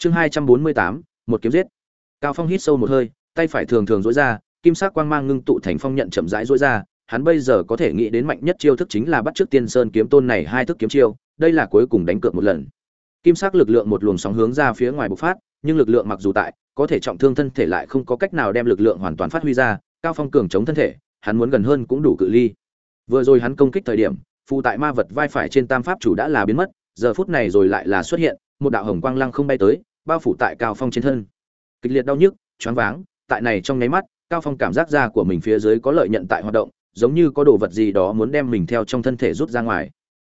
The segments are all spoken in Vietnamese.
chương hai trăm bốn mươi tám, một kiếm giết. Cao phong hít sâu một hơi, tay phải thường thường dối ra, kim sắc quang mang ngưng tụ thành phong nhận chậm rãi dối ra. Hắn bây giờ có thể nghĩ đến mạnh nhất chiêu thức chính là bắt trước tiên sơn kiếm tôn này hai thức kiếm chiêu, đây là cuối cùng đánh cược một lần. Kim sắc lực lượng một luồng sóng hướng ra phía ngoài bộc phát, nhưng lực lượng mặc dù tại, có thể trọng thương thân thể lại không có cách nào đem lực lượng hoàn toàn phát huy ra. Cao phong cường chống thân thể, hắn muốn gần hơn cũng đủ cự ly. Vừa rồi hắn công kích thời điểm phụ tại ma vật vai phải trên tam pháp chủ đã là biến mất, giờ phút này rồi lại là xuất hiện, một đạo hồng quang lăng không bay tới bao phủ tại cao phong trên thân. Kịch liệt đau nhức, choáng váng, tại này trong nháy mắt, cao phong cảm giác da của mình phía dưới có lợi nhận tại hoạt động, giống như có đồ vật gì đó muốn đem mình theo trong thân thể rút ra ngoài.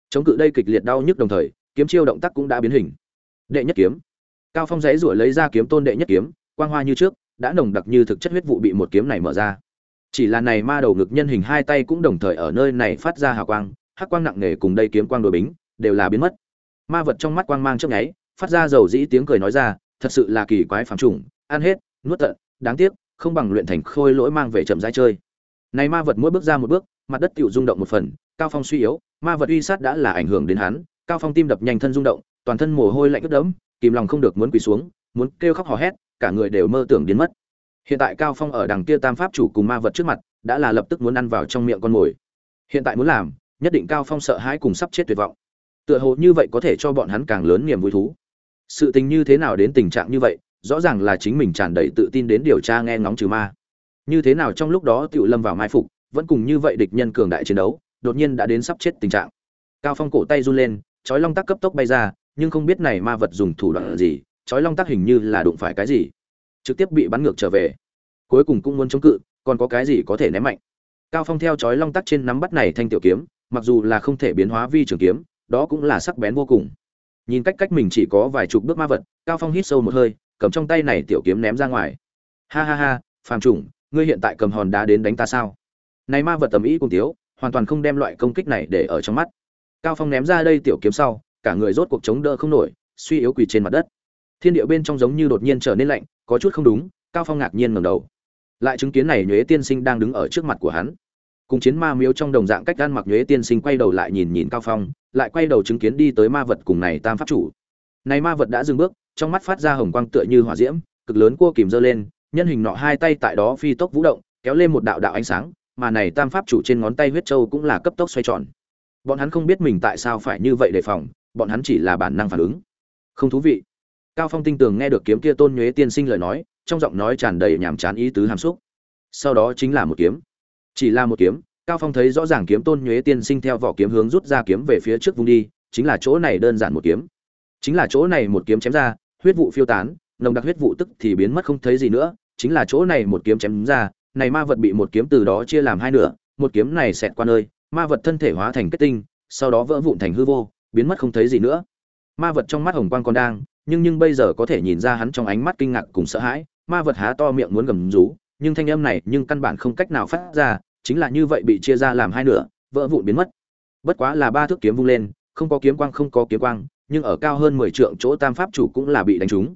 Chống cự đây kịch liệt đau nhức đồng thời, kiếm chiêu động tác cũng đã biến hình. Đệ nhất kiếm. Cao phong giấy rủi lấy ra kiếm tôn đệ nhất kiếm, quang hoa như trước, đã nồng đặc như thực chất huyết vụ bị một kiếm này mở ra. Chỉ là này ma đầu ngực nhân hình hai tay cũng đồng thời ở nơi này phát ra hào quang, hắc quang nặng nề cùng đây kiếm quang đối bính, đều là biến mất. Ma vật trong mắt quang mang chớp nháy phát ra dầu dĩ tiếng cười nói ra, thật sự là kỳ quái phàm trùng, ăn hết, nuốt tận, đáng tiếc, không bằng luyện thành khôi lỗi mang về chậm rãi chơi. Này ma vật mỗi bước ra một bước, mặt đất tựu rung động một phần, cao phong suy yếu, ma vật uy sát đã là ảnh hưởng đến hắn, cao phong tim đập nhanh thân rung động, toàn thân mồ hôi lạnh ướt đẫm, kìm lòng không được muốn quỳ xuống, muốn kêu khóc hò hét, cả người đều mơ tưởng biến mất. Hiện tại cao phong ở đằng kia tam pháp chủ cùng ma vật trước mặt, đã là lập tức muốn ăn vào trong miệng con mồi. Hiện tại muốn làm, nhất định cao phong sợ hãi cùng sắp chết tuyệt vọng. Tựa hồ như vậy có thể cho bọn hắn càng lớn niềm vui thú sự tình như thế nào đến tình trạng như vậy, rõ ràng là chính mình tràn đầy tự tin đến điều tra nghe ngóng trừ ma. Như thế nào trong lúc đó tiểu lâm vào mai phục, vẫn cùng như vậy địch nhân cường đại chiến đấu, đột nhiên đã đến sắp chết tình trạng. Cao phong cổ tay run lên, chói long tắc cấp tốc bay ra, nhưng không biết này ma vật dùng thủ đoạn gì, chói long tắc hình như là đụng phải cái gì. Trực tiếp bị bắn ngược trở về. Cuối cùng cũng muốn chống cự, còn có cái gì có thể ném mạnh. Cao phong theo chói long tắc trên nắm bắt này thanh tiểu kiếm, mặc dù là không thể biến hóa vi trường kiếm, đó cũng là sắc bén vô cùng nhìn cách cách mình chỉ có vài chục bước ma vật, cao phong hít sâu một hơi, cầm trong tay này tiểu kiếm ném ra ngoài. Ha ha ha, phàm chủng ngươi hiện tại cầm hòn đá đến đánh ta sao? Này ma vật tầm ý cùng tiếu, hoàn toàn không đem loại công kích này để ở trong mắt. Cao phong ném ra đây tiểu kiếm sau, cả người rốt cuộc chống đỡ không nổi, suy yếu quỳ trên mặt đất. Thiên địa bên trong giống như đột nhiên trở nên lạnh, có chút không đúng, cao phong ngạc nhiên ngẩng đầu. Lại chứng kiến này nhuế tiên sinh đang đứng ở trước mặt của hắn cùng chiến ma miếu trong đồng dạng cách gan mặc nhuế tiên sinh quay đầu lại nhìn nhìn cao phong, lại quay đầu chứng kiến đi tới ma vật cùng này tam pháp chủ. Này ma vật đã dừng bước, trong mắt phát ra hồng quang tựa như hỏa diễm, cực lớn cua kìm dơ lên, nhân hình nọ hai tay tại đó phi tốc vũ động, kéo lên một đạo đạo ánh sáng, mà này tam pháp chủ trên ngón tay huyết châu cũng là cấp tốc xoay tròn. Bọn hắn không biết mình tại sao phải như vậy đề phòng, bọn hắn chỉ là bản năng phản ứng. Không thú vị. Cao phong tinh tường nghe được kiếm kia tôn nhuế tiên sinh lời nói, trong giọng nói tràn đầy nhàm chán ý tứ hàm xúc. Sau đó chính là một kiếm chỉ là một kiếm, cao phong thấy rõ ràng kiếm tôn nhuế tiên sinh theo vỏ kiếm hướng rút ra kiếm về phía trước vùng đi, chính là chỗ này đơn giản một kiếm. Chính là chỗ này một kiếm chém ra, huyết vụ phiêu tán, nồng đặc huyết vụ tức thì biến mất không thấy gì nữa, chính là chỗ này một kiếm chém ra, này ma vật bị một kiếm từ đó chia làm hai nửa, một kiếm này xẹt qua nơi, ma vật thân thể hóa thành kết tinh, sau đó vỡ vụn thành hư vô, biến mất không thấy gì nữa. Ma vật trong mắt hồng quang còn đang, nhưng nhưng bây giờ có thể nhìn ra hắn trong ánh mắt kinh ngạc cùng sợ hãi, ma vật há to miệng muốn gầm rú nhưng thanh âm này nhưng căn bản không cách nào phát ra, chính là như vậy bị chia ra làm hai nửa, vỡ vụn biến mất. Bất quá là ba thước kiếm vung lên, không có kiếm quang, không có kiếm quang, nhưng ở cao hơn mười trượng chỗ tam pháp chủ cũng là bị đánh trúng.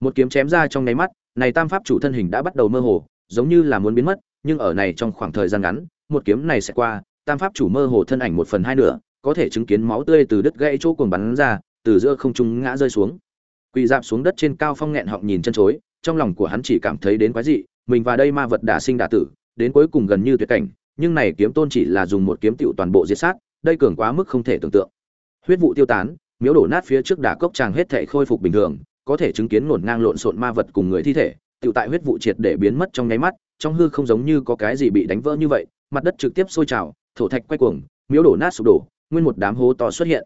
Một kiếm chém ra trong nháy mắt, này tam pháp chủ thân hình đã bắt đầu mơ hồ, giống như là muốn biến mất, nhưng ở này trong khoảng thời gian ngắn, một kiếm này sẽ qua, tam pháp chủ mơ hồ thân ảnh một phần hai nửa, có thể chứng kiến máu tươi từ đứt gãy chỗ cuồng bắn ra, từ giữa không trung ngã rơi xuống. Quỳ dạp xuống đất trên cao phong nghẹn họng nhìn chân chối, trong lòng của hắn chỉ cảm thấy đến quái dị mình và đây ma vật đả sinh đả tử, đến cuối cùng gần như tuyệt cảnh, nhưng này kiếm tôn chỉ là dùng một kiếm tiểu toàn bộ diệt sát, đây cường quá mức không thể tưởng tượng. Huyết vụ tiêu tán, miếu đổ nát phía trước đả cốc chàng hết thảy khôi phục bình thường, có thể chứng kiến ngổn ngang lộn xộn ma vật cùng người thi thể, tiểu tại huyết vụ triệt để biến mất trong nháy mắt, trong hư không giống như có cái gì bị đánh vỡ như vậy, mặt đất trực tiếp sôi trào, thổ thạch quay cuồng, miếu đổ nát sụp đổ, nguyên một đám hố to xuất hiện.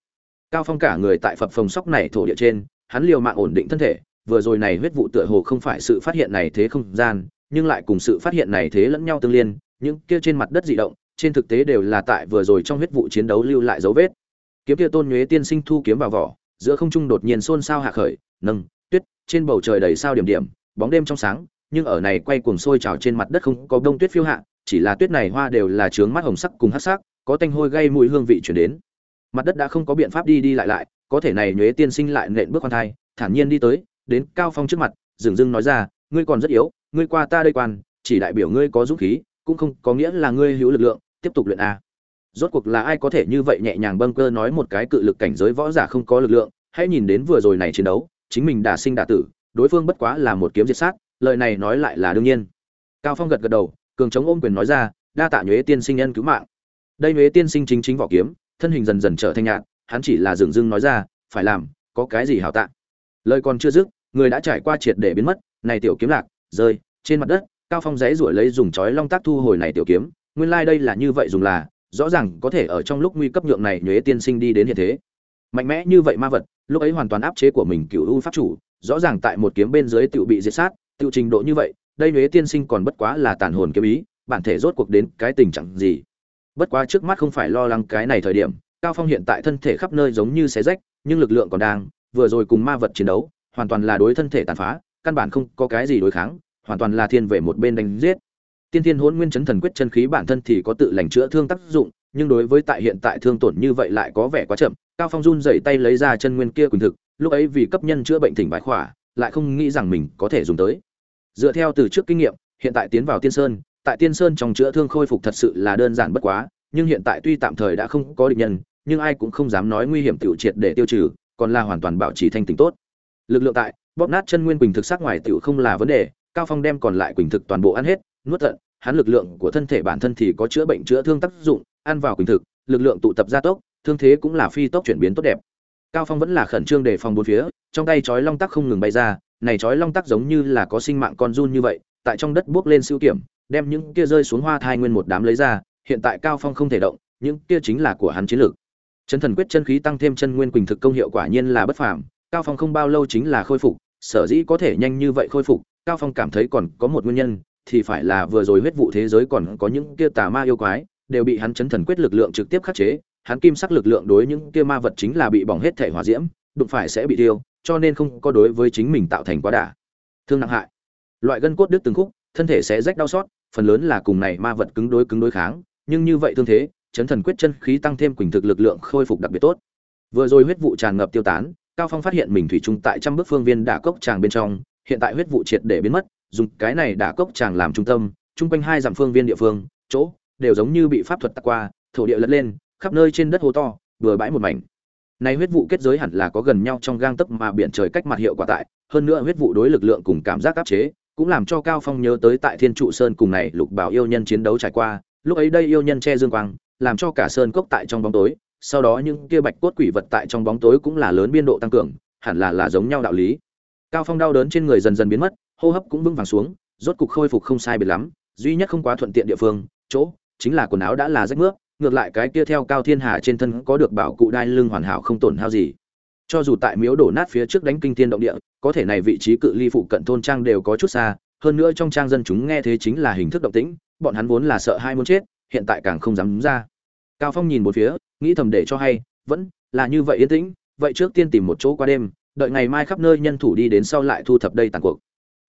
Cao phong cả người tại phập phòng sóc này thổ địa trên, hắn liều mạng ổn định thân thể, vừa rồi này huyết vụ tựa hồ không phải sự phát hiện này thế không gian nhưng lại cùng sự phát hiện này thế lẫn nhau tương liên, những kia trên mặt đất dị động, trên thực tế đều là tại vừa rồi trong huyết vụ chiến đấu lưu lại dấu vết. Kiếm kia tôn nhuế tiên sinh thu kiếm vào vỏ, giữa không trung đột nhiên xôn xao hạ khởi, nâng, tuyết, trên bầu trời đầy sao điểm điểm, bóng đêm trong sáng, nhưng ở này quay cuồng sôi trào trên mặt đất không có đông tuyết phiêu hạ, chỉ là tuyết này hoa đều là trướng mắt hồng sắc cùng hắc sắc, có tanh hôi gây mùi hương vị chuyển đến. Mặt đất đã không có biện pháp đi đi lại lại, có thể này nhuế tiên sinh lại nện bước con thai, thản nhiên đi tới, đến cao phong trước mặt, dừng dưng nói ra ngươi còn rất yếu, ngươi qua ta đây quan, chỉ đại biểu ngươi có dũng khí, cũng không có nghĩa là ngươi hữu lực lượng, tiếp tục luyện a. Rốt cuộc là ai có thể như vậy nhẹ nhàng bâng cơ nói một cái cự lực cảnh giới võ giả không có lực lượng, hãy nhìn đến vừa rồi này chiến đấu, chính mình đã sinh đả tử, đối phương bất quá là một kiếm diệt sát, lời này nói lại là đương nhiên. Cao phong gật gật đầu, cường chống ôm quyền nói ra, đa tạ nhuế tiên sinh nhân cứu mạng. Đây nhuế tiên sinh chính chính vỏ kiếm, thân hình dần dần trở thành nhạt, hắn chỉ là dừng dưng nói ra, phải làm, có cái gì hảo tạ? Lời còn chưa dứt, người đã trải qua triệt để biến mất này tiểu kiếm lạc, rơi, trên mặt đất, cao phong dãy ruổi lấy dùng chói long tác thu hồi này tiểu kiếm, nguyên lai like đây là như vậy dùng là, rõ ràng có thể ở trong lúc nguy cấp nhượng này nhuế tiên sinh đi đến hiện thế. Mạnh mẽ như vậy ma vật, lúc ấy hoàn toàn áp chế của mình cựu u pháp chủ, rõ ràng tại một kiếm bên dưới tự bị diệt sát tự trình độ như vậy, đây nhuế tiên sinh còn bất quá là tàn hồn kiếm ý, bản thể rốt cuộc đến cái tình trạng gì? Bất quá trước mắt không phải lo lắng cái này thời điểm, cao phong hiện tại thân thể khắp nơi giống như xé rách, nhưng lực lượng còn đang, vừa rồi cùng ma vật chiến đấu, hoàn toàn là đối thân thể tàn phá căn bản không có cái gì đối kháng, hoàn toàn là thiên về một bên đánh giết. Tiên thiên hôn nguyên chấn thần quyết chân khí bản thân thì có tự lành chữa thương tác dụng, nhưng đối với tại hiện tại thương tổn như vậy lại có vẻ quá chậm. Cao phong run dậy tay lấy ra chân nguyên kia quyền thực, lúc ấy vì cấp nhân chữa bệnh thỉnh bại khỏa, lại không nghĩ rằng mình có thể dùng tới. Dựa theo từ trước kinh nghiệm, hiện tại tiến vào tiên sơn, tại tiên sơn trong chữa thương khôi phục thật sự là đơn giản bất quá, nhưng hiện tại tuy tạm thời đã không có địch nhân, nhưng ai cũng không dám nói nguy hiểm tiểu triệt để tiêu trừ, còn là hoàn toàn bảo trì thanh tỉnh tốt. Lực lượng tại bóp nát chân nguyên quỳnh thực sắc ngoài tiểu không là vấn đề, cao phong đem còn lại quỳnh thực toàn bộ ăn hết, nuốt tận, hắn lực lượng của thân thể bản thân thì có chữa bệnh chữa thương tác dụng, ăn vào quỳnh thực, lực lượng tụ tập gia tốc, thương thế cũng là phi tốc chuyển biến tốt đẹp. Cao phong vẫn là khẩn trương đề phòng bốn phía, trong tay chói long tắc không ngừng bay ra, này chói long tắc giống như là có sinh mạng con run như vậy, tại trong đất buốc lên siêu kiểm, đem những kia rơi xuống hoa thai nguyên một đám lấy ra, hiện tại cao phong không thể động, những kia chính là của hắn chiến lược. Chân thần quyết chân khí tăng thêm chân nguyên quỳnh thực công hiệu quả nhiên là bất phàm, cao phong không bao lâu chính là khôi phục sở dĩ có thể nhanh như vậy khôi phục, cao phong cảm thấy còn có một nguyên nhân, thì phải là vừa rồi huyết vụ thế giới còn có những kia tà ma yêu quái, đều bị hắn chấn thần quyết lực lượng trực tiếp khắc chế, hắn kim sắc lực lượng đối những kia ma vật chính là bị bỏng hết thể hỏa diễm, đụng phải sẽ bị tiêu, cho nên không có đối với chính mình tạo thành quá đả. Thương nặng hại. Loại gân cốt đứt từng khúc, thân thể sẽ rách đau xót, phần lớn là cùng này ma vật cứng đối cứng đối kháng, nhưng như vậy thương thế, chấn thần quyết chân khí tăng thêm quỳnh thực lực lượng khôi phục đặc biệt tốt. Vừa rồi huyết vụ tràn ngập tiêu tán cao phong phát hiện mình thủy chung tại trăm bước phương viên đả cốc tràng bên trong, hiện tại huyết vụ triệt để biến mất, dùng cái này đả cốc tràng làm trung tâm, chung quanh hai dặm phương viên địa phương, chỗ đều giống như bị pháp thuật tắc qua, thổ địa lật lên, khắp nơi trên đất hố to vừa bãi một mảnh. Này huyết vụ kết giới hẳn là có gần nhau trong gang tấc mà biển trời cách mặt hiệu quả tại, hơn nữa huyết vụ đối lực lượng cùng cảm giác áp chế, cũng làm cho cao phong nhớ tới tại thiên trụ sơn cùng này lục bảo yêu nhân chiến đấu trải qua, lúc ấy đây yêu nhân che dương quang, làm cho cả sơn cốc tại trong bóng tối sau đó những kia bạch cốt quỷ vật tại trong bóng tối cũng là lớn biên độ tăng cường, hẳn là là giống nhau đạo lý. Cao phong đau đớn trên người dần dần biến mất, hô hấp cũng vững vàng xuống, rốt cục khôi phục không sai biệt lắm, duy nhất không quá thuận tiện địa phương, chỗ, chính là quần áo đã là rách nước ngược lại cái kia theo cao thiên hà trên thân có được bảo cụ đai lưng hoàn hảo không tổn hao gì. Cho dù tại miếu đổ nát phía trước đánh kinh thiên động địa, có thể này vị trí cự ly phụ cận thôn trang đều có chút xa, hơn nữa trong trang dân chúng nghe thế chính là hình thức động tĩnh, bọn hắn vốn là sợ hai muốn chết, hiện tại càng không dám ra. Cao phong nhìn một phía nghĩ thầm để cho hay, vẫn là như vậy yên tĩnh, vậy trước tiên tìm một chỗ qua đêm, đợi ngày mai khắp nơi nhân thủ đi đến sau lại thu thập đây tàn cuộc.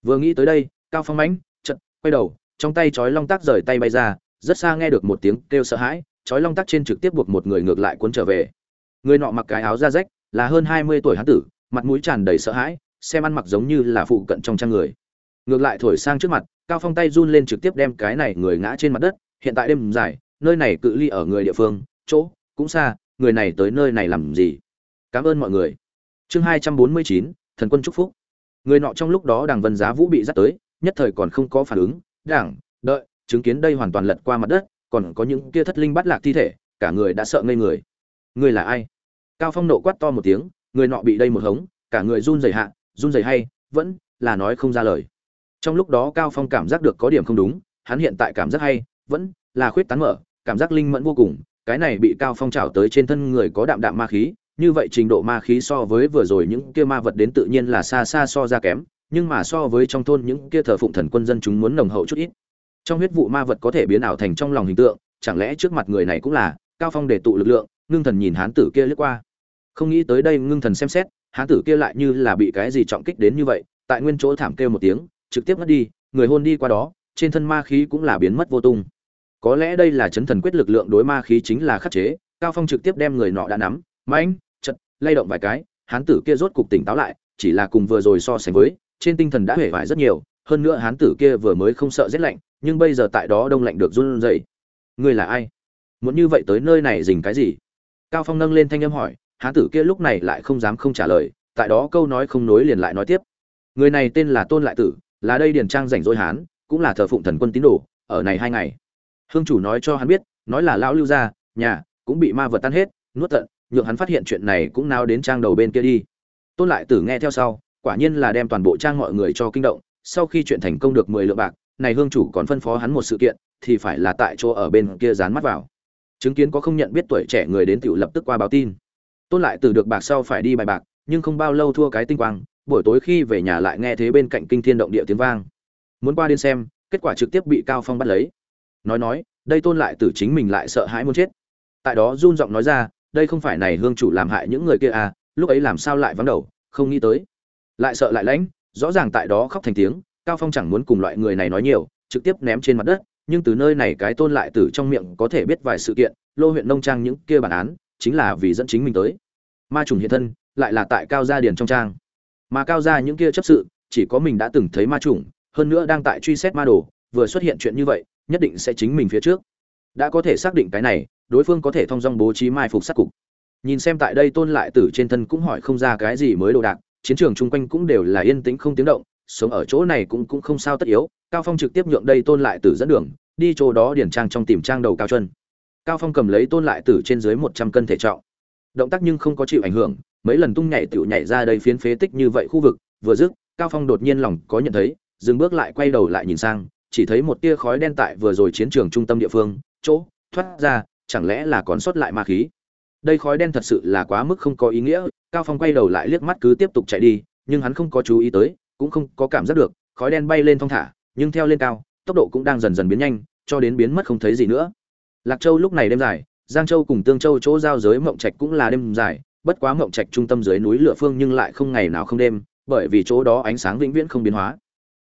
Vừa nghĩ tới đây, cao phong mãnh chật quay đầu, trong tay chói long tác rời tay bay ra, rất xa nghe được một tiếng kêu sợ hãi, chói long tác trên trực tiếp buộc một người ngược lại cuốn trở về. Người nọ mặc cái áo da rách, là hơn hai mươi tuổi hán tử, mặt mũi tràn đầy sợ hãi, xem ăn mặc giống như là phụ cận trong trang người. Ngược lại thổi sang trước mặt, cao phong tay run lên trực tiếp đem cái này người ngã trên mặt đất, hiện tại đêm dài, nơi này cự ly ở người địa phương, chỗ cũng xa, người này tới nơi này làm gì? Cảm ơn mọi người. Chương hai trăm bốn mươi chín, thần quân chúc phúc. Người nọ trong lúc đó đằng vân giá vũ bị dắt tới, nhất thời còn không có phản ứng. Đảng, đợi, chứng kiến đây hoàn toàn lật qua mặt đất, còn có những kia thất linh bắt lạc thi thể, cả người đã sợ ngây người. Người là ai? Cao phong nộ quát to một tiếng, người nọ bị đây một hống, cả người run rẩy hạ, run rẩy hay, vẫn là nói không ra lời. Trong lúc đó cao phong cảm giác được có điểm không đúng, hắn hiện tại cảm giác hay, vẫn là khuyết tán mở, cảm giác linh mẫn vô cùng cái này bị cao phong trào tới trên thân người có đạm đạm ma khí, như vậy trình độ ma khí so với vừa rồi những kia ma vật đến tự nhiên là xa xa so ra kém, nhưng mà so với trong thôn những kia thờ phụng thần quân dân chúng muốn nồng hậu chút ít. Trong huyết vụ ma vật có thể biến ảo thành trong lòng hình tượng, chẳng lẽ trước mặt người này cũng là cao phong để tụ lực lượng, ngưng thần nhìn hán tử kia lướt qua. Không nghĩ tới đây ngưng thần xem xét, hán tử kia lại như là bị cái gì trọng kích đến như vậy, tại nguyên chỗ thảm kêu một tiếng, trực tiếp mất đi, người hôn đi qua đó, trên thân ma khí cũng là biến mất vô tung có lẽ đây là chấn thần quyết lực lượng đối ma khí chính là khắc chế, cao phong trực tiếp đem người nọ đã nắm, mãnh, chật, lay động vài cái, hán tử kia rốt cục tỉnh táo lại, chỉ là cùng vừa rồi so sánh với, trên tinh thần đã hể vải rất nhiều, hơn nữa hán tử kia vừa mới không sợ rét lạnh, nhưng bây giờ tại đó đông lạnh được run rẩy. Ngươi là ai? Muốn như vậy tới nơi này dình cái gì? Cao phong nâng lên thanh âm hỏi, hán tử kia lúc này lại không dám không trả lời, tại đó câu nói không nối liền lại nói tiếp. Người này tên là tôn lại tử, là đây điền trang rảnh rỗi hán, cũng là thờ phụng thần quân tín đồ, ở này hai ngày hương chủ nói cho hắn biết, nói là lão lưu gia, nhà cũng bị ma vật tan hết, nuốt tận, nhượng hắn phát hiện chuyện này cũng nao đến trang đầu bên kia đi. Tôn lại tử nghe theo sau, quả nhiên là đem toàn bộ trang mọi người cho kinh động, sau khi chuyện thành công được mười lượng bạc, này hương chủ còn phân phó hắn một sự kiện, thì phải là tại chỗ ở bên kia dán mắt vào. Chứng kiến có không nhận biết tuổi trẻ người đến tiểu lập tức qua báo tin. Tôn lại tử được bạc sau phải đi bài bạc, nhưng không bao lâu thua cái tinh quang, buổi tối khi về nhà lại nghe thế bên cạnh kinh thiên động địa tiếng vang. Muốn qua đến xem, kết quả trực tiếp bị cao phong bắt lấy nói nói, đây tôn lại tử chính mình lại sợ hãi muốn chết. Tại đó run giọng nói ra, đây không phải này hương chủ làm hại những người kia à lúc ấy làm sao lại vắng đầu, không nghĩ tới. Lại sợ lại lãnh, rõ ràng tại đó khóc thành tiếng, cao phong chẳng muốn cùng loại người này nói nhiều, trực tiếp ném trên mặt đất, nhưng từ nơi này cái tôn lại tử trong miệng có thể biết vài sự kiện, lô huyện nông trang những kia bản án, chính là vì dẫn chính mình tới. Ma trùng hiện thân, lại là tại cao gia điền trong trang. Mà cao gia những kia chấp sự, chỉ có mình đã từng thấy ma trùng, hơn nữa đang tại truy xét ma đồ, vừa xuất hiện chuyện như vậy nhất định sẽ chính mình phía trước. Đã có thể xác định cái này, đối phương có thể thông dong bố trí mai phục sát cục. Nhìn xem tại đây tôn lại tử trên thân cũng hỏi không ra cái gì mới đồ đạc, chiến trường chung quanh cũng đều là yên tĩnh không tiếng động, sống ở chỗ này cũng cũng không sao tất yếu. Cao phong trực tiếp nhượng đây tôn lại tử dẫn đường, đi chỗ đó điển trang trong tìm trang đầu cao chân. Cao phong cầm lấy tôn lại tử trên dưới 100 cân thể trọng. Động tác nhưng không có chịu ảnh hưởng, mấy lần tung nhảy tiểu nhảy ra đây phiến phế tích như vậy khu vực, vừa dứt, cao phong đột nhiên lòng có nhận thấy, dừng bước lại quay đầu lại nhìn sang chỉ thấy một tia khói đen tại vừa rồi chiến trường trung tâm địa phương, chỗ, thoát ra, chẳng lẽ là còn sót lại ma khí? Đây khói đen thật sự là quá mức không có ý nghĩa, cao phong quay đầu lại liếc mắt cứ tiếp tục chạy đi, nhưng hắn không có chú ý tới, cũng không có cảm giác được, khói đen bay lên thong thả, nhưng theo lên cao, tốc độ cũng đang dần dần biến nhanh, cho đến biến mất không thấy gì nữa. Lạc châu lúc này đêm dài, giang châu cùng tương châu chỗ giao giới mộng trạch cũng là đêm dài, bất quá mộng trạch trung tâm dưới núi lửa phương nhưng lại không ngày nào không đêm, bởi vì chỗ đó ánh sáng vĩnh viễn không biến hóa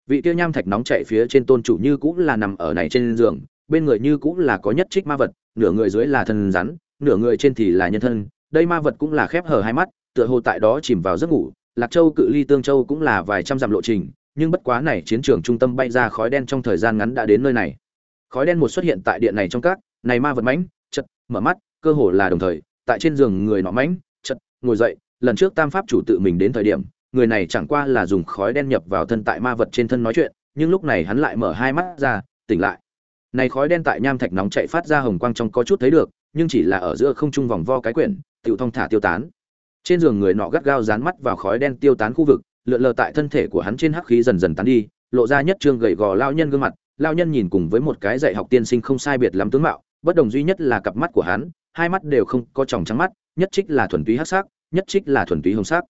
vị tiêu nham thạch nóng chạy phía trên tôn chủ như cũng là nằm ở này trên giường, bên người như cũng là có nhất trích ma vật, nửa người dưới là thần rắn, nửa người trên thì là nhân thân, đây ma vật cũng là khép hở hai mắt, tựa hồ tại đó chìm vào giấc ngủ, lạc châu cự ly tương châu cũng là vài trăm dặm lộ trình, nhưng bất quá này chiến trường trung tâm bay ra khói đen trong thời gian ngắn đã đến nơi này. Khói đen một xuất hiện tại điện này trong các, này ma vật mãnh, chật, mở mắt, cơ hồ là đồng thời, tại trên giường người nọ mãnh, chật, ngồi dậy, lần trước tam pháp chủ tự mình đến thời điểm người này chẳng qua là dùng khói đen nhập vào thân tại ma vật trên thân nói chuyện, nhưng lúc này hắn lại mở hai mắt ra, tỉnh lại. Này khói đen tại nham thạch nóng chạy phát ra hồng quang trong có chút thấy được, nhưng chỉ là ở giữa không trung vòng vo cái quyển, tiểu thông thả tiêu tán. Trên giường người nọ gắt gao dán mắt vào khói đen tiêu tán khu vực, lượn lờ tại thân thể của hắn trên hắc khí dần dần tán đi, lộ ra nhất trương gầy gò lao nhân gương mặt lao nhân nhìn cùng với một cái dạy học tiên sinh không sai biệt lắm tướng mạo, bất đồng duy nhất là cặp mắt của hắn, hai mắt đều không có tròng trắng mắt, nhất trích là thuần túy hắc sắc, nhất trích là thuần túy hồng sắc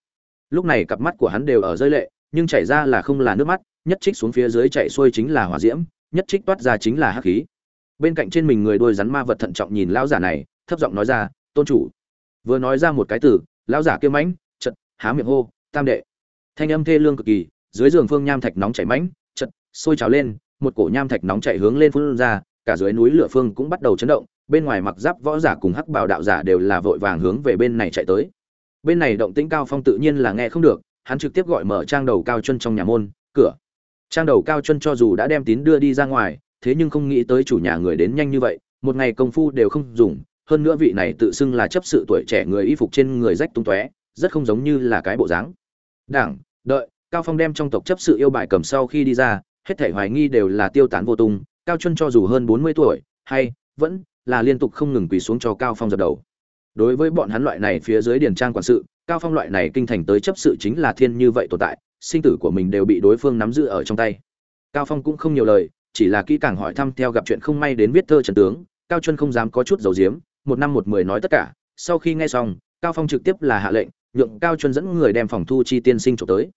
lúc này cặp mắt của hắn đều ở rơi lệ, nhưng chảy ra là không là nước mắt, nhất trích xuống phía dưới chạy xuôi chính là hỏa diễm, nhất trích toát ra chính là hắc khí. Bên cạnh trên mình người đôi rắn ma vật thận trọng nhìn lão giả này, thấp giọng nói ra, tôn chủ. Vừa nói ra một cái từ, lão giả kia mãnh, chật, há miệng hô, tam đệ. Thanh âm thê lương cực kỳ, dưới giường phương nham thạch nóng chảy mãnh, chật, sôi trào lên, một cổ nham thạch nóng chảy hướng lên phun ra, cả dưới núi lửa phương cũng bắt đầu chấn động, bên ngoài mặc giáp võ giả cùng hắc bào đạo giả đều là vội vàng hướng về bên này chạy tới bên này động tĩnh cao phong tự nhiên là nghe không được, hắn trực tiếp gọi mở trang đầu cao chân trong nhà môn, cửa. Trang đầu cao chân cho dù đã đem tín đưa đi ra ngoài, thế nhưng không nghĩ tới chủ nhà người đến nhanh như vậy, một ngày công phu đều không dùng, hơn nữa vị này tự xưng là chấp sự tuổi trẻ người y phục trên người rách tung tóe, rất không giống như là cái bộ dáng. Đảng, đợi, cao phong đem trong tộc chấp sự yêu bài cầm sau khi đi ra, hết thể hoài nghi đều là tiêu tán vô tung, cao chân cho dù hơn 40 tuổi, hay, vẫn là liên tục không ngừng quỳ xuống cho cao phong dập đầu đối với bọn hắn loại này phía dưới điền trang quản sự, cao phong loại này kinh thành tới chấp sự chính là thiên như vậy tồn tại, sinh tử của mình đều bị đối phương nắm giữ ở trong tay. Cao phong cũng không nhiều lời, chỉ là kỹ càng hỏi thăm theo gặp chuyện không may đến viết thơ trần tướng, cao chân không dám có chút dầu diếm một năm một mười nói tất cả. Sau khi nghe xong, cao phong trực tiếp là hạ lệnh, nhượng cao chân dẫn người đem phòng thu chi tiên sinh trộm tới.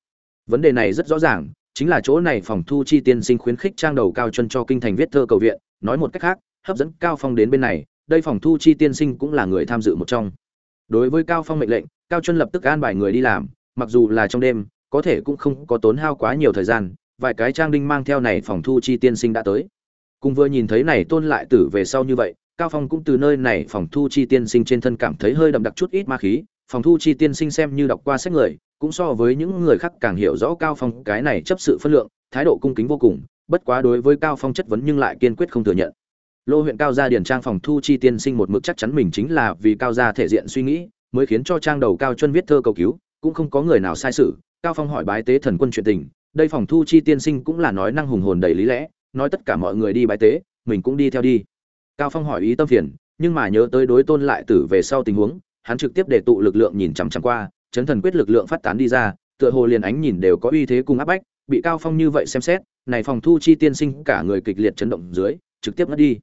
Vấn đề này rất rõ ràng, chính là chỗ này phòng thu chi tiên sinh khuyến khích trang đầu cao chân cho kinh thành viết thơ cầu viện, nói một cách khác, hấp dẫn cao phong đến bên này đây phòng thu chi tiên sinh cũng là người tham dự một trong. Đối với cao phong mệnh lệnh, cao chân lập tức an bài người đi làm, mặc dù là trong đêm, có thể cũng không có tốn hao quá nhiều thời gian, vài cái trang đinh mang theo này phòng thu chi tiên sinh đã tới. Cùng vừa nhìn thấy này tôn lại tử về sau như vậy, cao phong cũng từ nơi này phòng thu chi tiên sinh trên thân cảm thấy hơi đậm đặc chút ít ma khí, phòng thu chi tiên sinh xem như đọc qua sách người, cũng so với những người khác càng hiểu rõ cao phong cái này chấp sự phân lượng, thái độ cung kính vô cùng, bất quá đối với cao phong chất vấn nhưng lại kiên quyết không thừa nhận lô huyện cao gia điển trang phòng thu chi tiên sinh một mực chắc chắn mình chính là vì cao gia thể diện suy nghĩ, mới khiến cho trang đầu cao chân viết thơ cầu cứu, cũng không có người nào sai sự. Cao phong hỏi bái tế thần quân chuyện tình, đây phòng thu chi tiên sinh cũng là nói năng hùng hồn đầy lý lẽ, nói tất cả mọi người đi bái tế, mình cũng đi theo đi. Cao phong hỏi ý tâm phiền, nhưng mà nhớ tới đối tôn lại tử về sau tình huống, hắn trực tiếp để tụ lực lượng nhìn chằm chằm qua, chấn thần quyết lực lượng phát tán đi ra, tựa hồ liền ánh nhìn đều có uy thế cùng áp bách, bị cao phong như vậy xem xét, này phòng thu chi tiên sinh cả người kịch liệt chấn động dưới, trực tiếp ngất đi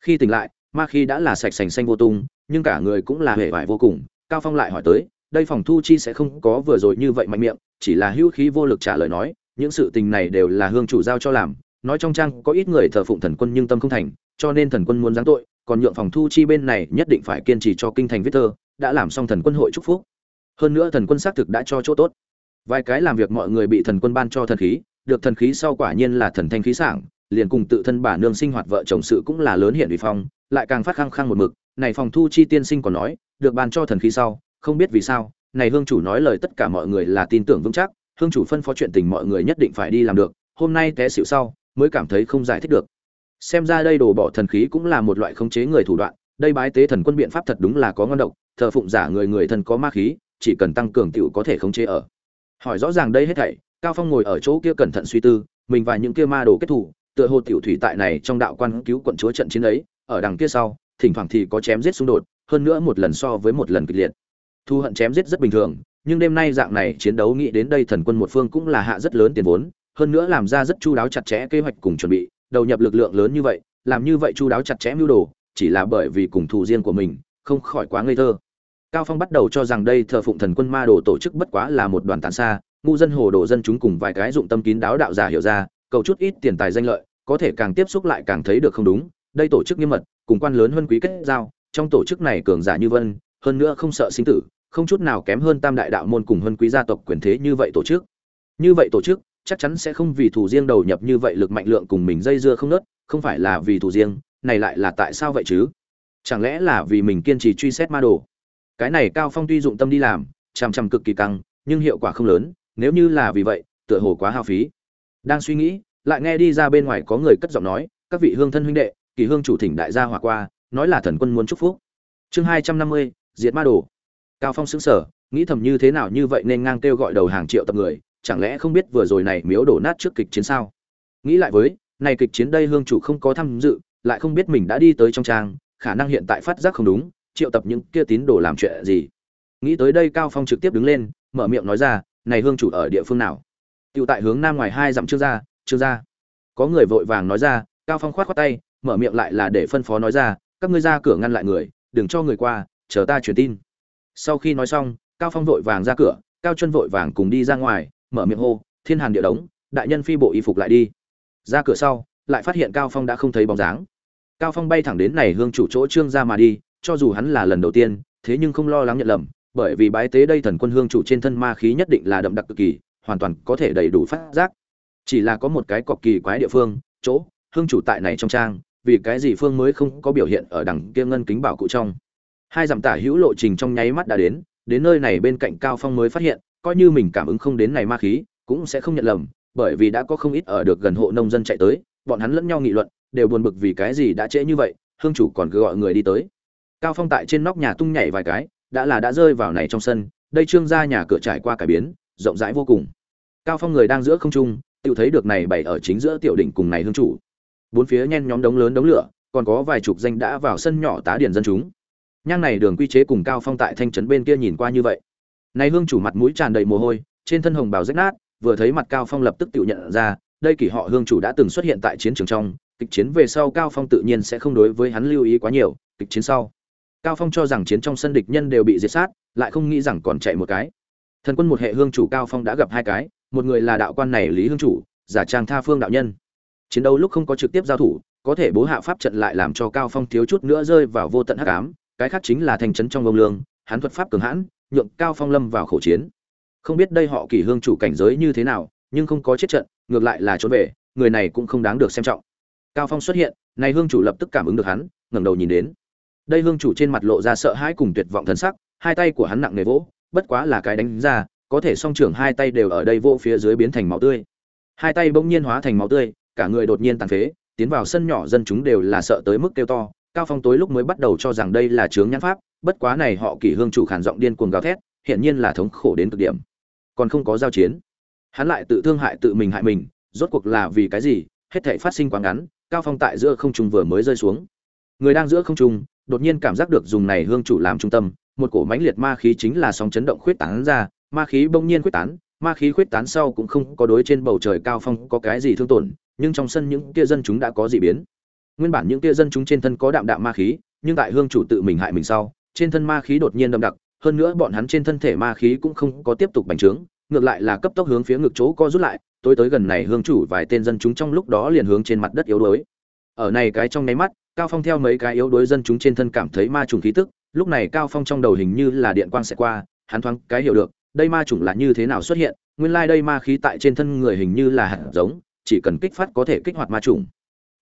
khi tỉnh lại, ma khi đã là sạch sành xanh vô tung, nhưng cả người cũng là hề vải vô cùng. Cao phong lại hỏi tới, đây phòng thu chi sẽ không có vừa rồi như vậy mạnh miệng, chỉ là hữu khí vô lực trả lời nói, những sự tình này đều là hương chủ giao cho làm. Nói trong trang có ít người thờ phụng thần quân nhưng tâm không thành, cho nên thần quân muốn giáng tội, còn nhượng phòng thu chi bên này nhất định phải kiên trì cho kinh thành viết thơ, đã làm xong thần quân hội chúc phúc. Hơn nữa thần quân xác thực đã cho chỗ tốt. Vài cái làm việc mọi người bị thần quân ban cho thần khí, được thần khí sau quả nhiên là thần thanh khí sảng liền cùng tự thân bà nương sinh hoạt vợ chồng sự cũng là lớn hiện uy phong, lại càng phát khăng khăng một mực. Này phòng thu chi tiên sinh còn nói, được ban cho thần khí sau, không biết vì sao, này hương chủ nói lời tất cả mọi người là tin tưởng vững chắc, hương chủ phân phó chuyện tình mọi người nhất định phải đi làm được, hôm nay té xỉu sau, mới cảm thấy không giải thích được. Xem ra đây đồ bỏ thần khí cũng là một loại khống chế người thủ đoạn, đây bái tế thần quân biện pháp thật đúng là có ngon độc, thờ phụng giả người người thần có ma khí, chỉ cần tăng cường tiểu có thể khống chế ở. Hỏi rõ ràng đây hết thảy, cao phong ngồi ở chỗ kia cẩn thận suy tư, mình và những kia ma đồ kết thủ tựa hồ tiểu thủy tại này trong đạo quan cứu quận chúa trận chiến ấy, ở đằng kia sau, thỉnh thoảng thì có chém giết xung đột, hơn nữa một lần so với một lần kịch liệt. Thu hận chém giết rất bình thường, nhưng đêm nay dạng này chiến đấu nghĩ đến đây thần quân một phương cũng là hạ rất lớn tiền vốn, hơn nữa làm ra rất chu đáo chặt chẽ kế hoạch cùng chuẩn bị, đầu nhập lực lượng lớn như vậy, làm như vậy chu đáo chặt chẽ mưu đồ, chỉ là bởi vì cùng thù riêng của mình, không khỏi quá ngây thơ. Cao phong bắt đầu cho rằng đây thờ phụng thần quân ma đồ tổ chức bất quá là một đoàn tàn xa, ngu dân hồ đồ dân chúng cùng vài cái dụng tâm kín đáo đạo giả hiểu ra, cầu chút ít tiền tài danh lợi có thể càng tiếp xúc lại càng thấy được không đúng, đây tổ chức nghiêm mật, cùng quan lớn hơn quý kết giao, trong tổ chức này cường giả như vân, hơn nữa không sợ sinh tử, không chút nào kém hơn tam đại đạo môn cùng hơn quý gia tộc quyền thế như vậy tổ chức. Như vậy tổ chức, chắc chắn sẽ không vì thủ riêng đầu nhập như vậy lực mạnh lượng cùng mình dây dưa không nớt, không phải là vì thủ riêng, này lại là tại sao vậy chứ? Chẳng lẽ là vì mình kiên trì truy xét ma đồ? Cái này cao phong tuy dụng tâm đi làm, chằm chằm cực kỳ căng, nhưng hiệu quả không lớn, nếu như là vì vậy, tựa hồ quá hao phí. Đang suy nghĩ lại nghe đi ra bên ngoài có người cất giọng nói, các vị hương thân huynh đệ, kỳ hương chủ thỉnh đại gia hòa qua, nói là thần quân muốn chúc phúc. Chương hai trăm năm mươi, diệt ma đồ. Cao phong xứng sở nghĩ thầm như thế nào như vậy nên ngang kêu gọi đầu hàng triệu tập người, chẳng lẽ không biết vừa rồi này miếu đổ nát trước kịch chiến sao? Nghĩ lại với, này kịch chiến đây hương chủ không có tham dự, lại không biết mình đã đi tới trong trang, khả năng hiện tại phát giác không đúng, triệu tập những kia tín đồ làm chuyện gì? Nghĩ tới đây cao phong trực tiếp đứng lên, mở miệng nói ra, này hương chủ ở địa phương nào? Tiêu tại hướng nam ngoài hai dặm trước ra trương gia. Có người vội vàng nói ra, cao phong khoát khoát tay, mở miệng lại là để phân phó nói ra, các ngươi ra cửa ngăn lại người, đừng cho người qua, chờ ta truyền tin. Sau khi nói xong, cao phong vội vàng ra cửa, cao chân vội vàng cùng đi ra ngoài, mở miệng hô, thiên hàn địa đống, đại nhân phi bộ y phục lại đi. Ra cửa sau, lại phát hiện cao phong đã không thấy bóng dáng. Cao phong bay thẳng đến này hương chủ chỗ trương gia mà đi, cho dù hắn là lần đầu tiên, thế nhưng không lo lắng nhận lầm, bởi vì bái tế đây thần quân hương chủ trên thân ma khí nhất định là đậm đặc cực kỳ, hoàn toàn có thể đầy đủ phát giác chỉ là có một cái cọc kỳ quái địa phương, chỗ, hương chủ tại này trong trang, vì cái gì phương mới không có biểu hiện ở đằng kia ngân kính bảo cụ trong. Hai dặm tả hữu lộ trình trong nháy mắt đã đến đến nơi này bên cạnh cao phong mới phát hiện, coi như mình cảm ứng không đến này ma khí, cũng sẽ không nhận lầm, bởi vì đã có không ít ở được gần hộ nông dân chạy tới, bọn hắn lẫn nhau nghị luận, đều buồn bực vì cái gì đã trễ như vậy, hương chủ còn cứ gọi người đi tới. Cao phong tại trên nóc nhà tung nhảy vài cái, đã là đã rơi vào này trong sân, đây trương gia nhà cửa trải qua cải biến, rộng rãi vô cùng. Cao phong người đang giữa không trung tự thấy được này bày ở chính giữa tiểu đỉnh cùng này hương chủ. Bốn phía nhen nhóm đống lớn đống lửa, còn có vài chục danh đã vào sân nhỏ tá điền dân chúng. Nhang này đường quy chế cùng cao phong tại thanh trấn bên kia nhìn qua như vậy. Này hương chủ mặt mũi tràn đầy mồ hôi, trên thân hồng bào rách nát, vừa thấy mặt cao phong lập tức tự nhận ra, đây kỳ họ hương chủ đã từng xuất hiện tại chiến trường trong, kịch chiến về sau cao phong tự nhiên sẽ không đối với hắn lưu ý quá nhiều, kịch chiến sau. Cao phong cho rằng chiến trong sân địch nhân đều bị diệt sát, lại không nghĩ rằng còn chạy một cái. Thần quân một hệ hương chủ cao phong đã gặp hai cái một người là đạo quan này lý hương chủ, giả trang tha phương đạo nhân. Chiến đấu lúc không có trực tiếp giao thủ, có thể bố hạ pháp trận lại làm cho cao phong thiếu chút nữa rơi vào vô tận hắc ám, cái khác chính là thành trấn trong ông lương hắn thuật pháp cường hãn, nhượng cao phong lâm vào khẩu chiến. Không biết đây họ kỳ hương chủ cảnh giới như thế nào, nhưng không có chết trận, ngược lại là trốn về, người này cũng không đáng được xem trọng. Cao phong xuất hiện này hương chủ lập tức cảm ứng được hắn, ngẩng đầu nhìn đến. Đây hương chủ trên mặt lộ ra sợ hãi cùng tuyệt vọng thân sắc, hai tay của hắn nặng nề vỗ, bất quá là cái đánh ra có thể song trưởng hai tay đều ở đây vỗ phía dưới biến thành máu tươi. Hai tay bỗng nhiên hóa thành máu tươi, cả người đột nhiên tàn phế, tiến vào sân nhỏ dân chúng đều là sợ tới mức kêu to. Cao phong tối lúc mới bắt đầu cho rằng đây là chướng nhãn pháp, bất quá này họ kỷ hương chủ khản giọng điên cuồng gào thét hiện nhiên là thống khổ đến cực điểm. Còn không có giao chiến, hắn lại tự thương hại tự mình hại mình, rốt cuộc là vì cái gì, hết thảy phát sinh quá ngắn, cao phong tại giữa không trung vừa mới rơi xuống. Người đang giữa không trung, đột nhiên cảm giác được dùng này hương chủ làm trung tâm, một cổ mãnh liệt ma khí chính là sóng chấn động khuyết tán ra ma khí bỗng nhiên quyết tán, ma khí quyết tán sau cũng không có đối trên bầu trời cao phong có cái gì thương tổn, nhưng trong sân những kia dân chúng đã có dị biến. Nguyên bản những kia dân chúng trên thân có đạm đạm ma khí, nhưng tại hương chủ tự mình hại mình sau, trên thân ma khí đột nhiên đậm đặc, hơn nữa bọn hắn trên thân thể ma khí cũng không có tiếp tục bành trướng, ngược lại là cấp tốc hướng phía ngực chỗ co rút lại, tối tới gần này hương chủ vài tên dân chúng trong lúc đó liền hướng trên mặt đất yếu đuối. Ở này cái trong nháy mắt, cao phong theo mấy cái yếu đuối dân chúng trên thân cảm thấy ma trùng khí tức, lúc này cao phong trong đầu hình như là điện quang sẽ qua, hắn thoáng cái hiểu được đây ma trùng là như thế nào xuất hiện? Nguyên lai like đây ma khí tại trên thân người hình như là hạt giống, chỉ cần kích phát có thể kích hoạt ma trùng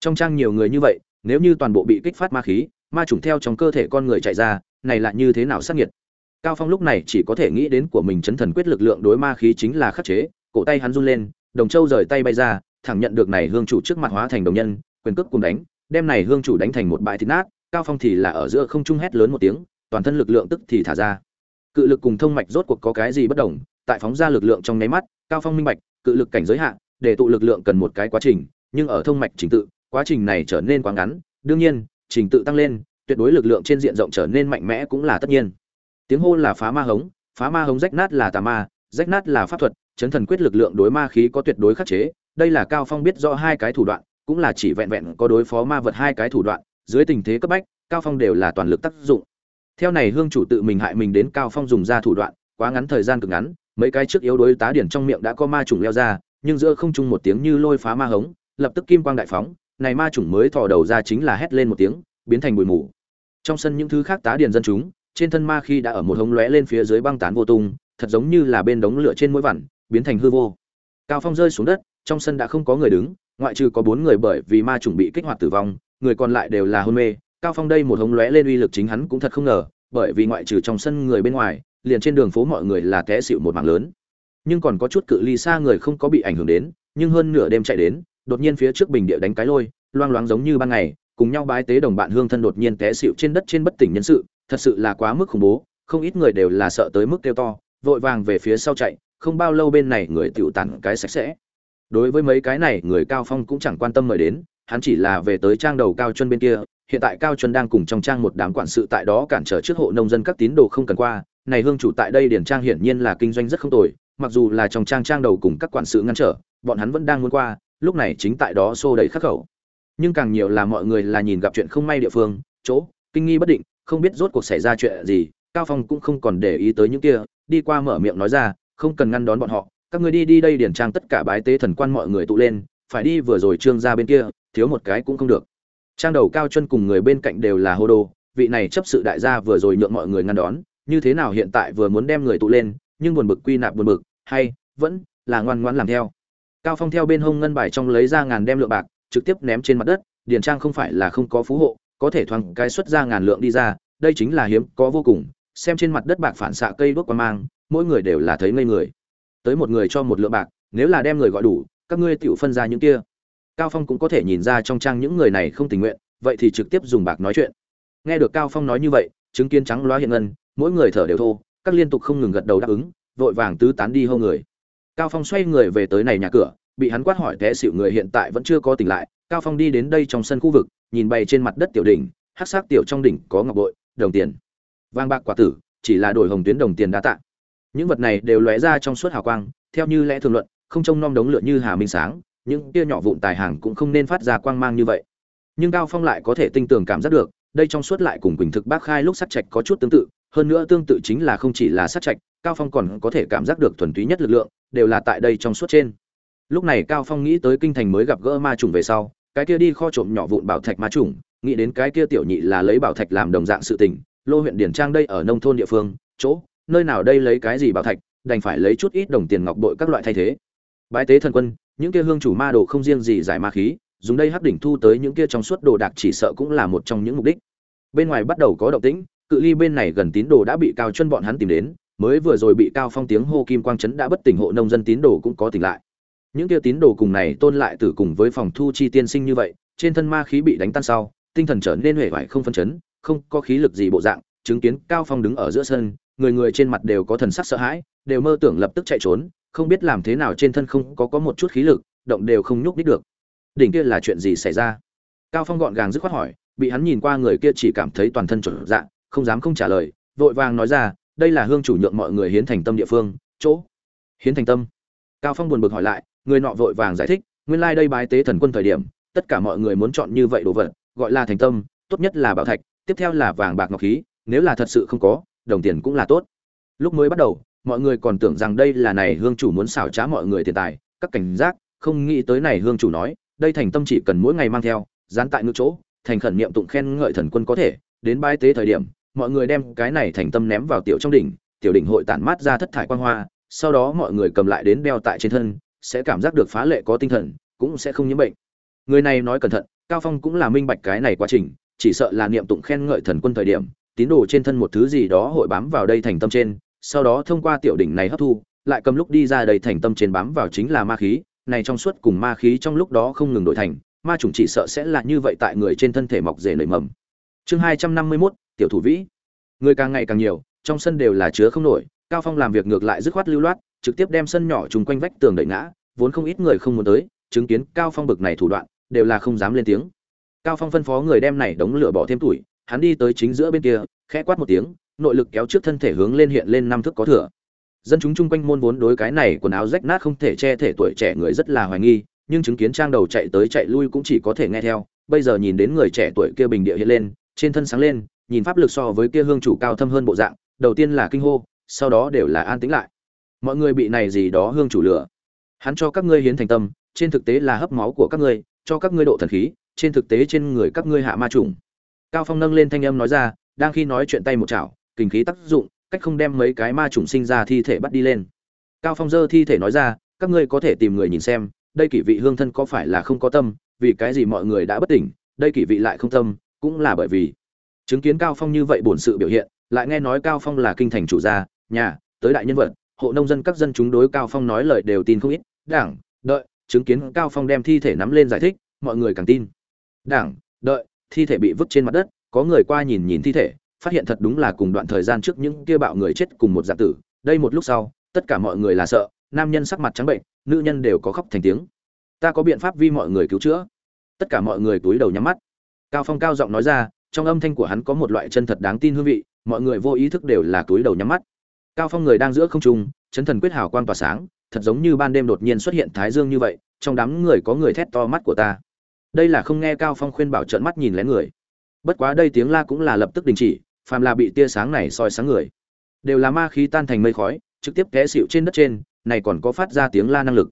trong trang nhiều người như vậy, nếu như toàn bộ bị kích phát ma khí, ma trùng theo trong cơ thể con người chạy ra, này là như thế nào sắc nhiệt cao phong lúc này chỉ có thể nghĩ đến của mình chấn thần quyết lực lượng đối ma khí chính là khắc chế, cổ tay hắn run lên, đồng châu rời tay bay ra, thẳng nhận được này hương chủ trước mặt hóa thành đồng nhân, quyền cước cùng đánh, đem này hương chủ đánh thành một bãi thịt nát, cao phong thì là ở giữa không trung hét lớn một tiếng, toàn thân lực lượng tức thì thả ra cự lực cùng thông mạch rốt cuộc có cái gì bất đồng, tại phóng ra lực lượng trong nháy mắt, cao phong minh bạch, cự lực cảnh giới hạn để tụ lực lượng cần một cái quá trình, nhưng ở thông mạch trình tự, quá trình này trở nên quá ngắn, đương nhiên, trình tự tăng lên, tuyệt đối lực lượng trên diện rộng trở nên mạnh mẽ cũng là tất nhiên. Tiếng hô là phá ma hống, phá ma hống rách nát là tà ma, rách nát là pháp thuật, chấn thần quyết lực lượng đối ma khí có tuyệt đối khắc chế, đây là cao phong biết rõ hai cái thủ đoạn, cũng là chỉ vẹn vẹn có đối phó ma vật hai cái thủ đoạn, dưới tình thế cấp bách, cao phong đều là toàn lực tác dụng theo này hương chủ tự mình hại mình đến cao phong dùng ra thủ đoạn, quá ngắn thời gian cực ngắn, mấy cái trước yếu đối tá điển trong miệng đã có ma trùng leo ra, nhưng giữa không trung một tiếng như lôi phá ma hống, lập tức kim quang đại phóng, này ma trùng mới thò đầu ra chính là hét lên một tiếng, biến thành bụi mù. Trong sân những thứ khác tá điển dân chúng, trên thân ma khi đã ở một hống lóe lên phía dưới băng tán vô tung, thật giống như là bên đống lửa trên mũi vằn, biến thành hư vô. Cao phong rơi xuống đất, trong sân đã không có người đứng, ngoại trừ có bốn người bởi vì ma trùng bị kích hoạt tử vong, người còn lại đều là hôn mê cao phong đây một hống lóe lên uy lực chính hắn cũng thật không ngờ, bởi vì ngoại trừ trong sân người bên ngoài, liền trên đường phố mọi người là té xịu một mảng lớn. Nhưng còn có chút cự ly xa người không có bị ảnh hưởng đến, nhưng hơn nửa đêm chạy đến, đột nhiên phía trước bình địa đánh cái lôi, loang loáng giống như ban ngày, cùng nhau bái tế đồng bạn hương thân đột nhiên té xịu trên đất trên bất tỉnh nhân sự, thật sự là quá mức khủng bố, không ít người đều là sợ tới mức kêu to, vội vàng về phía sau chạy, không bao lâu bên này người tiểu tản cái sạch sẽ. Đối với mấy cái này, người cao phong cũng chẳng quan tâm mời đến, hắn chỉ là về tới trang đầu cao chân bên kia hiện tại cao chuẩn đang cùng trong trang một đám quản sự tại đó cản trở trước hộ nông dân các tín đồ không cần qua. Này hương chủ tại đây điển trang hiển nhiên là kinh doanh rất không tồi, mặc dù là trong trang trang đầu cùng các quản sự ngăn trở, bọn hắn vẫn đang muốn qua, lúc này chính tại đó xô đẩy khắc khẩu. Nhưng càng nhiều là mọi người là nhìn gặp chuyện không may địa phương, chỗ, kinh nghi bất định, không biết rốt cuộc xảy ra chuyện gì, cao phong cũng không còn để ý tới những kia, đi qua mở miệng nói ra, không cần ngăn đón bọn họ, các người đi đi đây điển trang tất cả bái tế thần quan mọi người tụ lên, phải đi vừa rồi trương ra bên kia, thiếu một cái cũng không được trang đầu cao chân cùng người bên cạnh đều là hô đồ, vị này chấp sự đại gia vừa rồi nhượng mọi người ngăn đón, như thế nào hiện tại vừa muốn đem người tụ lên, nhưng buồn bực quy nạp buồn bực, hay, vẫn là ngoan ngoãn làm theo. Cao phong theo bên hông ngân bài trong lấy ra ngàn đem lượng bạc, trực tiếp ném trên mặt đất, Điền trang không phải là không có phú hộ, có thể thoáng cái xuất ra ngàn lượng đi ra, đây chính là hiếm, có vô cùng, xem trên mặt đất bạc phản xạ cây đuốc qua mang, mỗi người đều là thấy ngây người. Tới một người cho một lượng bạc, nếu là đem người gọi đủ, các ngươi tiểu phân ra những kia cao phong cũng có thể nhìn ra trong trang những người này không tình nguyện, vậy thì trực tiếp dùng bạc nói chuyện. Nghe được cao phong nói như vậy, chứng kiến trắng loa hiện ngân, mỗi người thở đều thô, các liên tục không ngừng gật đầu đáp ứng, vội vàng tứ tán đi hô người. Cao phong xoay người về tới này nhà cửa, bị hắn quát hỏi té xịu người hiện tại vẫn chưa có tỉnh lại. Cao phong đi đến đây trong sân khu vực, nhìn bày trên mặt đất tiểu đỉnh, hắc sắc tiểu trong đỉnh có ngọc bội, đồng tiền. Vàng bạc quả tử, chỉ là đổi hồng tuyến đồng tiền đa tạ. Những vật này đều lóe ra trong suốt hào quang, theo như lẽ thường luận, không trông nom đống lửa như hà minh sáng những kia nhỏ vụn tài hàng cũng không nên phát ra quang mang như vậy. Nhưng cao phong lại có thể tinh tường cảm giác được, đây trong suốt lại cùng quỳnh thực bác khai lúc sát trạch có chút tương tự, hơn nữa tương tự chính là không chỉ là sát trạch, cao phong còn có thể cảm giác được thuần túy nhất lực lượng, đều là tại đây trong suốt trên. Lúc này cao phong nghĩ tới kinh thành mới gặp gỡ ma trùng về sau, cái kia đi kho trộm nhỏ vụn bảo thạch ma trùng, nghĩ đến cái kia tiểu nhị là lấy bảo thạch làm đồng dạng sự tình, lô huyện điển trang đây ở nông thôn địa phương, chỗ, nơi nào đây lấy cái gì bảo thạch, đành phải lấy chút ít đồng tiền ngọc bội các loại thay thế. Bái tế thần quân những kia hương chủ ma đồ không riêng gì giải ma khí, dùng đây hắc đỉnh thu tới những kia trong suốt đồ đạc chỉ sợ cũng là một trong những mục đích. Bên ngoài bắt đầu có động tĩnh, cự ly bên này gần tín đồ đã bị cao chân bọn hắn tìm đến, mới vừa rồi bị cao phong tiếng hô kim quang chấn đã bất tỉnh hộ nông dân tín đồ cũng có tỉnh lại. Những kia tín đồ cùng này tôn lại tử cùng với phòng thu chi tiên sinh như vậy, trên thân ma khí bị đánh tan sau, tinh thần trở nên huệ vải không phân chấn, không có khí lực gì bộ dạng, chứng kiến cao phong đứng ở giữa sân, người người trên mặt đều có thần sắc sợ hãi, đều mơ tưởng lập tức chạy trốn không biết làm thế nào trên thân không có có một chút khí lực, động đều không nhúc nhích được. Đỉnh kia là chuyện gì xảy ra? Cao phong gọn gàng dứt khoát hỏi, bị hắn nhìn qua người kia chỉ cảm thấy toàn thân trở dạ không dám không trả lời, vội vàng nói ra, đây là hương chủ nhượng mọi người hiến thành tâm địa phương, chỗ. Hiến thành tâm? Cao phong buồn bực hỏi lại, người nọ vội vàng giải thích, nguyên lai like đây bái tế thần quân thời điểm, tất cả mọi người muốn chọn như vậy đồ vật, gọi là thành tâm, tốt nhất là bảo thạch, tiếp theo là vàng bạc ngọc khí, nếu là thật sự không có, đồng tiền cũng là tốt. Lúc mới bắt đầu mọi người còn tưởng rằng đây là này hương chủ muốn xảo trá mọi người tiền tài, các cảnh giác, không nghĩ tới này hương chủ nói, đây thành tâm chỉ cần mỗi ngày mang theo, dán tại ngữ chỗ, thành khẩn niệm tụng khen ngợi thần quân có thể, đến bái tế thời điểm, mọi người đem cái này thành tâm ném vào tiểu trong đỉnh, tiểu đỉnh hội tản mát ra thất thải quang hoa, sau đó mọi người cầm lại đến đeo tại trên thân, sẽ cảm giác được phá lệ có tinh thần, cũng sẽ không nhiễm bệnh. Người này nói cẩn thận, cao phong cũng là minh bạch cái này quá trình, chỉ sợ là niệm tụng khen ngợi thần quân thời điểm, tín đồ trên thân một thứ gì đó hội bám vào đây thành tâm trên sau đó thông qua tiểu đỉnh này hấp thu lại cầm lúc đi ra đầy thành tâm trên bám vào chính là ma khí này trong suốt cùng ma khí trong lúc đó không ngừng đổi thành ma trùng chỉ sợ sẽ là như vậy tại người trên thân thể mọc rễ nảy mầm. Chương hai trăm năm mươi 251, tiểu thủ vĩ. Người càng ngày càng nhiều trong sân đều là chứa không nổi cao phong làm việc ngược lại dứt khoát lưu loát trực tiếp đem sân nhỏ trùng quanh vách tường đẩy ngã vốn không ít người không muốn tới chứng kiến cao phong bực này thủ đoạn đều là không dám lên tiếng. Cao phong phân phó người đem này đống lửa bỏ thêm tuổi hắn đi tới chính giữa bên kia khẽ quát một tiếng nội lực kéo trước thân thể hướng lên hiện lên năm thước có thừa. Dân chúng chung quanh môn vốn đối cái này quần áo rách nát không thể che thể tuổi trẻ người rất là hoài nghi, nhưng chứng kiến trang đầu chạy tới chạy lui cũng chỉ có thể nghe theo. Bây giờ nhìn đến người trẻ tuổi kia bình địa hiện lên, trên thân sáng lên, nhìn pháp lực so với kia hương chủ cao thâm hơn bộ dạng, đầu tiên là kinh hô, sau đó đều là an tĩnh lại. Mọi người bị này gì đó hương chủ lửa hắn cho các ngươi hiến thành tâm, trên thực tế là hấp máu của các ngươi, cho các ngươi độ thần khí, trên thực tế trên người các ngươi hạ ma trùng. Cao phong nâng lên thanh âm nói ra, đang khi nói chuyện tay một chảo kinh khí tác dụng, cách không đem mấy cái ma trùng sinh ra thi thể bắt đi lên. Cao phong dơ thi thể nói ra, các ngươi có thể tìm người nhìn xem, đây kỷ vị hương thân có phải là không có tâm, vì cái gì mọi người đã bất tỉnh, đây kỷ vị lại không tâm, cũng là bởi vì. Chứng kiến cao phong như vậy bổn sự biểu hiện, lại nghe nói cao phong là kinh thành chủ gia, nhà, tới đại nhân vật, hộ nông dân các dân chúng đối cao phong nói lời đều tin không ít. Đảng, đợi, chứng kiến cao phong đem thi thể nắm lên giải thích, mọi người càng tin. Đảng, đợi, thi thể bị vứt trên mặt đất, có người qua nhìn nhìn thi thể phát hiện thật đúng là cùng đoạn thời gian trước những kia bạo người chết cùng một dạng tử. Đây một lúc sau, tất cả mọi người là sợ, nam nhân sắc mặt trắng bệnh, nữ nhân đều có khóc thành tiếng. Ta có biện pháp vi mọi người cứu chữa. Tất cả mọi người túi đầu nhắm mắt. Cao phong cao giọng nói ra, trong âm thanh của hắn có một loại chân thật đáng tin hương vị, mọi người vô ý thức đều là túi đầu nhắm mắt. Cao phong người đang giữa không trung, chấn thần quyết hào quang tỏa sáng, thật giống như ban đêm đột nhiên xuất hiện thái dương như vậy, trong đám người có người thét to mắt của ta. Đây là không nghe cao phong khuyên bảo trợn mắt nhìn lén người. Bất quá đây tiếng la cũng là lập tức đình chỉ phàm là bị tia sáng này soi sáng người, đều là ma khí tan thành mây khói, trực tiếp té xịu trên đất trên, này còn có phát ra tiếng la năng lực.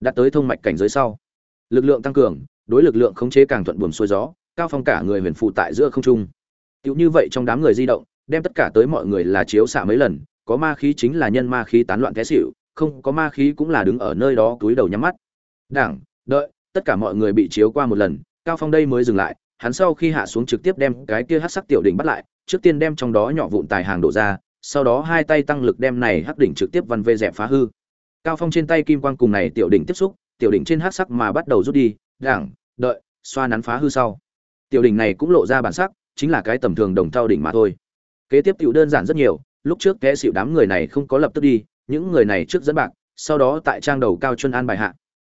Đạt tới thông mạch cảnh giới sau, lực lượng tăng cường, đối lực lượng khống chế càng thuận buồm xuôi gió, cao phong cả người huyền phụ tại giữa không trung. Tựu như vậy trong đám người di động, đem tất cả tới mọi người là chiếu xạ mấy lần, có ma khí chính là nhân ma khí tán loạn té xịu không, có ma khí cũng là đứng ở nơi đó túi đầu nhắm mắt. Đảng, đợi, tất cả mọi người bị chiếu qua một lần, cao phong đây mới dừng lại hắn sau khi hạ xuống trực tiếp đem cái kia hắc sắc tiểu đỉnh bắt lại, trước tiên đem trong đó nhỏ vụn tài hàng đổ ra, sau đó hai tay tăng lực đem này hắc đỉnh trực tiếp văn vê dẹp phá hư. Cao phong trên tay kim quang cùng này tiểu đỉnh tiếp xúc, tiểu đỉnh trên hắc sắc mà bắt đầu rút đi, đảng, đợi, xoa nắn phá hư sau. Tiểu đỉnh này cũng lộ ra bản sắc, chính là cái tầm thường đồng thau đỉnh mà thôi. Kế tiếp tiểu đơn giản rất nhiều, lúc trước té xỉu đám người này không có lập tức đi, những người này trước dẫn bạc, sau đó tại trang đầu cao chân an bài hạ.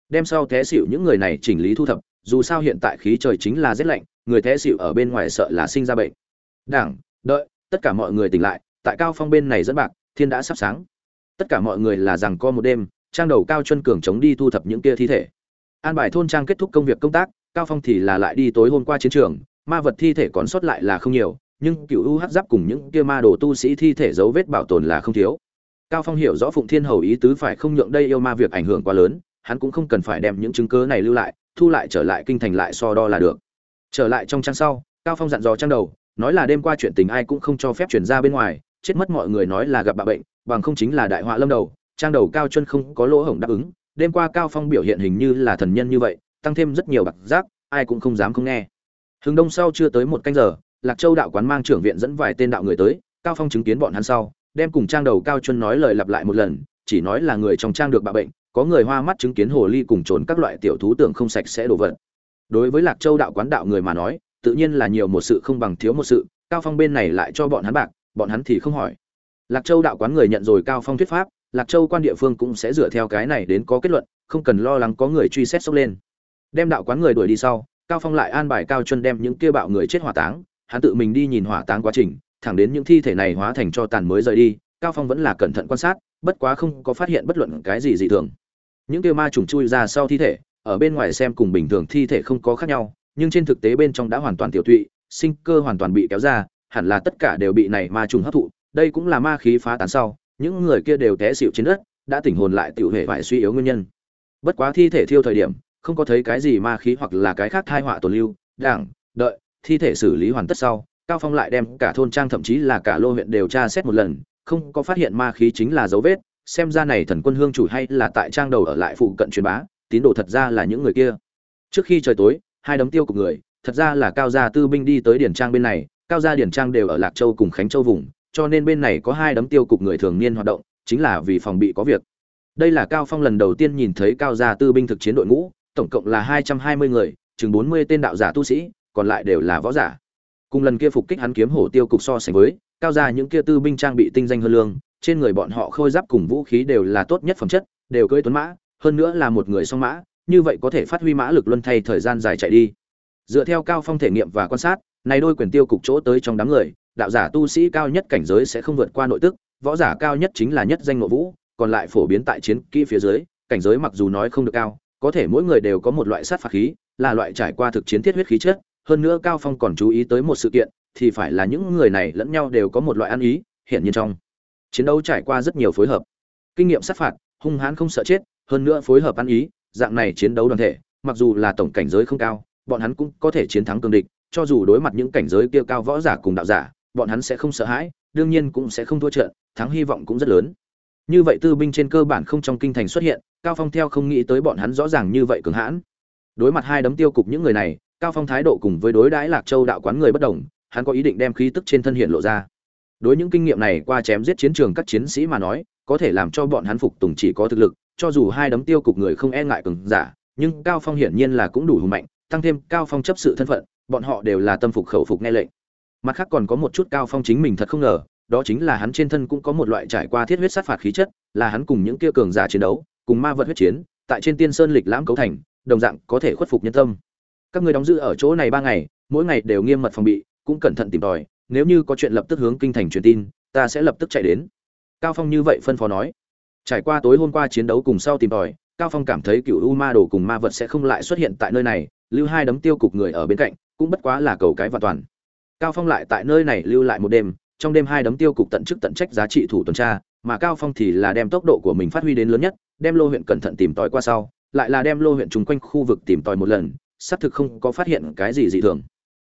Đem sau té xỉu những người này chỉnh lý thu thập, dù sao hiện tại khí trời chính là rét lạnh người té xịu ở bên ngoài sợ là sinh ra bệnh. Đảng, đợi, tất cả mọi người tỉnh lại, tại cao phong bên này dẫn bạc, thiên đã sắp sáng. Tất cả mọi người là rằng co một đêm, trang đầu cao chân cường chống đi thu thập những kia thi thể. An bài thôn trang kết thúc công việc công tác, cao phong thì là lại đi tối hôm qua chiến trường, ma vật thi thể còn sót lại là không nhiều, nhưng cựu u hắc giáp cùng những kia ma đồ tu sĩ thi thể dấu vết bảo tồn là không thiếu. Cao phong hiểu rõ phụng thiên hầu ý tứ phải không nhượng đây yêu ma việc ảnh hưởng quá lớn, hắn cũng không cần phải đem những chứng cứ này lưu lại, thu lại trở lại kinh thành lại so đo là được trở lại trong trang sau, cao phong dặn dò trang đầu, nói là đêm qua chuyện tình ai cũng không cho phép chuyển ra bên ngoài, chết mất mọi người nói là gặp bạ bệnh, bằng không chính là đại họa lâm đầu. Trang đầu cao chân không có lỗ hổng đáp ứng. Đêm qua cao phong biểu hiện hình như là thần nhân như vậy, tăng thêm rất nhiều bạc giác, ai cũng không dám không nghe. Hướng đông sau chưa tới một canh giờ, lạc châu đạo quán mang trưởng viện dẫn vài tên đạo người tới, cao phong chứng kiến bọn hắn sau, đem cùng trang đầu cao chân nói lời lặp lại một lần, chỉ nói là người trong trang được bạ bệnh, có người hoa mắt chứng kiến hồ ly cùng trốn các loại tiểu thú tưởng không sạch sẽ đổ vật đối với lạc châu đạo quán đạo người mà nói, tự nhiên là nhiều một sự không bằng thiếu một sự, cao phong bên này lại cho bọn hắn bạc, bọn hắn thì không hỏi. Lạc châu đạo quán người nhận rồi cao phong thuyết pháp, lạc châu quan địa phương cũng sẽ dựa theo cái này đến có kết luận, không cần lo lắng có người truy xét sốc lên. Đem đạo quán người đuổi đi sau, cao phong lại an bài cao chân đem những kia bạo người chết hỏa táng, hắn tự mình đi nhìn hỏa táng quá trình, thẳng đến những thi thể này hóa thành cho tàn mới rời đi, cao phong vẫn là cẩn thận quan sát, bất quá không có phát hiện bất luận cái gì dị thường. Những kia ma trùng chui ra sau thi thể ở bên ngoài xem cùng bình thường thi thể không có khác nhau, nhưng trên thực tế bên trong đã hoàn toàn tiểu tụy, sinh cơ hoàn toàn bị kéo ra, hẳn là tất cả đều bị này ma trùng hấp thụ, đây cũng là ma khí phá tán sau, những người kia đều té xịu trên đất, đã tỉnh hồn lại tiểu hệ phải suy yếu nguyên nhân. Bất quá thi thể thiêu thời điểm, không có thấy cái gì ma khí hoặc là cái khác thai họa tồn lưu, đảng, đợi, thi thể xử lý hoàn tất sau, cao phong lại đem cả thôn trang thậm chí là cả lô huyện đều tra xét một lần, không có phát hiện ma khí chính là dấu vết, xem ra này thần quân hương chủ hay là tại trang đầu ở lại phụ cận truyền bá tín đồ thật ra là những người kia. Trước khi trời tối, hai đấm tiêu cục người, thật ra là cao gia tư binh đi tới điển trang bên này, cao gia điển trang đều ở lạc châu cùng khánh châu vùng, cho nên bên này có hai đấm tiêu cục người thường niên hoạt động, chính là vì phòng bị có việc. Đây là cao phong lần đầu tiên nhìn thấy cao gia tư binh thực chiến đội ngũ, tổng cộng là hai trăm hai mươi người, chừng bốn mươi tên đạo giả tu sĩ, còn lại đều là võ giả. Cùng lần kia phục kích hắn kiếm hổ tiêu cục so sánh với, cao gia những kia tư binh trang bị tinh danh hơn lương, trên người bọn họ khôi giáp cùng vũ khí đều là tốt nhất phẩm chất, đều cưỡi tuấn mã hơn nữa là một người song mã, như vậy có thể phát huy mã lực luân thay thời gian dài chạy đi. Dựa theo cao phong thể nghiệm và quan sát, này đôi quyền tiêu cục chỗ tới trong đám người, đạo giả tu sĩ cao nhất cảnh giới sẽ không vượt qua nội tức, võ giả cao nhất chính là nhất danh nội vũ, còn lại phổ biến tại chiến kỹ phía dưới, cảnh giới mặc dù nói không được cao, có thể mỗi người đều có một loại sát phạt khí, là loại trải qua thực chiến thiết huyết khí chất, hơn nữa cao phong còn chú ý tới một sự kiện, thì phải là những người này lẫn nhau đều có một loại ăn ý, hiển nhiên trong chiến đấu trải qua rất nhiều phối hợp. Kinh nghiệm sát phạt, hung hãn không sợ chết hơn nữa phối hợp ăn ý, dạng này chiến đấu đoàn thể, mặc dù là tổng cảnh giới không cao, bọn hắn cũng có thể chiến thắng cường địch, cho dù đối mặt những cảnh giới kia cao võ giả cùng đạo giả, bọn hắn sẽ không sợ hãi, đương nhiên cũng sẽ không thua trận, thắng hy vọng cũng rất lớn. Như vậy tư binh trên cơ bản không trong kinh thành xuất hiện, cao phong theo không nghĩ tới bọn hắn rõ ràng như vậy cường hãn. Đối mặt hai đấm tiêu cục những người này, cao phong thái độ cùng với đối đãi lạc châu đạo quán người bất đồng, hắn có ý định đem khí tức trên thân hiện lộ ra. Đối những kinh nghiệm này qua chém giết chiến trường các chiến sĩ mà nói, có thể làm cho bọn hắn phục tùng chỉ có thực lực cho dù hai đấm tiêu cục người không e ngại cường giả, nhưng cao phong hiển nhiên là cũng đủ hùng mạnh, tăng thêm cao phong chấp sự thân phận, bọn họ đều là tâm phục khẩu phục nghe lệnh. Mặt khác còn có một chút cao phong chính mình thật không ngờ, đó chính là hắn trên thân cũng có một loại trải qua thiết huyết sát phạt khí chất, là hắn cùng những kia cường giả chiến đấu, cùng ma vật huyết chiến, tại trên tiên sơn lịch lãm cấu thành, đồng dạng có thể khuất phục nhân tâm. Các người đóng giữ ở chỗ này ba ngày, mỗi ngày đều nghiêm mật phòng bị, cũng cẩn thận tìm tòi, nếu như có chuyện lập tức hướng kinh thành truyền tin, ta sẽ lập tức chạy đến. Cao phong như vậy phân phó nói trải qua tối hôm qua chiến đấu cùng sau tìm tòi, cao phong cảm thấy cựu u ma đồ cùng ma vật sẽ không lại xuất hiện tại nơi này, lưu hai đấm tiêu cục người ở bên cạnh, cũng bất quá là cầu cái và toàn. Cao phong lại tại nơi này lưu lại một đêm, trong đêm hai đấm tiêu cục tận chức tận trách giá trị thủ tuần tra, mà cao phong thì là đem tốc độ của mình phát huy đến lớn nhất, đem lô huyện cẩn thận tìm tòi qua sau, lại là đem lô huyện chung quanh khu vực tìm tòi một lần, xác thực không có phát hiện cái gì dị thường.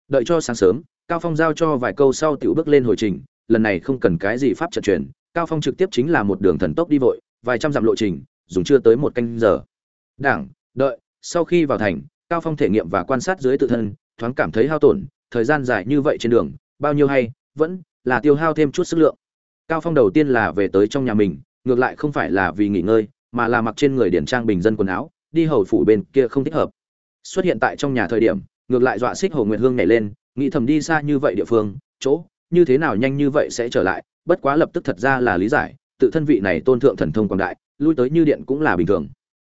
Đợi cho sáng sớm, cao phong giao cho vài câu sau tiểu bước lên hồi trình, lần này không cần cái gì pháp trận truyền cao phong trực tiếp chính là một đường thần tốc đi vội, vài trăm dặm lộ trình, dùng chưa tới một canh giờ. Đảng, đợi, sau khi vào thành, cao phong thể nghiệm và quan sát dưới tự thân, thoáng cảm thấy hao tổn, thời gian dài như vậy trên đường, bao nhiêu hay, vẫn là tiêu hao thêm chút sức lượng. Cao phong đầu tiên là về tới trong nhà mình, ngược lại không phải là vì nghỉ ngơi, mà là mặc trên người điển trang bình dân quần áo, đi hầu phủ bên kia không thích hợp. Xuất hiện tại trong nhà thời điểm, ngược lại dọa xích hồ nguyệt hương nhảy lên, nghĩ thầm đi xa như vậy địa phương, chỗ, như thế nào nhanh như vậy sẽ trở lại bất quá lập tức thật ra là lý giải, tự thân vị này tôn thượng thần thông quảng đại, lui tới như điện cũng là bình thường.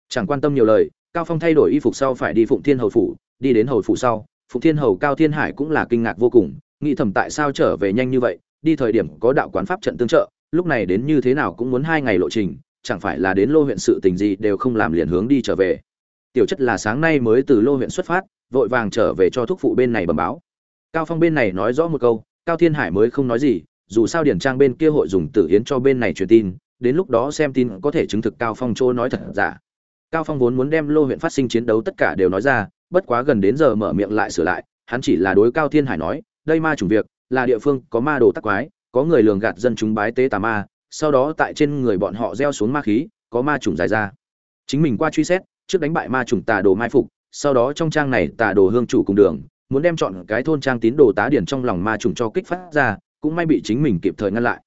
Chẳng quan tâm nhiều lời, cao phong thay đổi y phục sau phải đi phụng thiên hầu phủ, đi đến hầu phủ sau, phụng thiên hầu cao thiên hải cũng là kinh ngạc vô cùng, nghĩ thầm tại sao trở về nhanh như vậy, đi thời điểm có đạo quán pháp trận tương trợ, lúc này đến như thế nào cũng muốn hai ngày lộ trình, chẳng phải là đến lô huyện sự tình gì đều không làm liền hướng đi trở về. Tiểu chất là sáng nay mới từ lô huyện xuất phát, vội vàng trở về cho thúc phụ bên này bẩm báo. Cao phong bên này nói rõ một câu, cao thiên hải mới không nói gì dù sao điển trang bên kia hội dùng tử hiến cho bên này truyền tin đến lúc đó xem tin có thể chứng thực cao phong chỗ nói thật giả. Cao phong vốn muốn đem lô huyện phát sinh chiến đấu tất cả đều nói ra bất quá gần đến giờ mở miệng lại sửa lại hắn chỉ là đối cao thiên hải nói đây ma chủng việc là địa phương có ma đồ tắc quái có người lường gạt dân chúng bái tế tà ma sau đó tại trên người bọn họ gieo xuống ma khí có ma chủng dài ra. Chính mình qua truy xét trước đánh bại ma chủng tà đồ mai phục sau đó trong trang này tà đồ hương chủ cùng đường muốn đem chọn cái thôn trang tín đồ tá điển trong lòng ma trùng cho kích phát ra, cũng may bị chính mình kịp thời ngăn lại.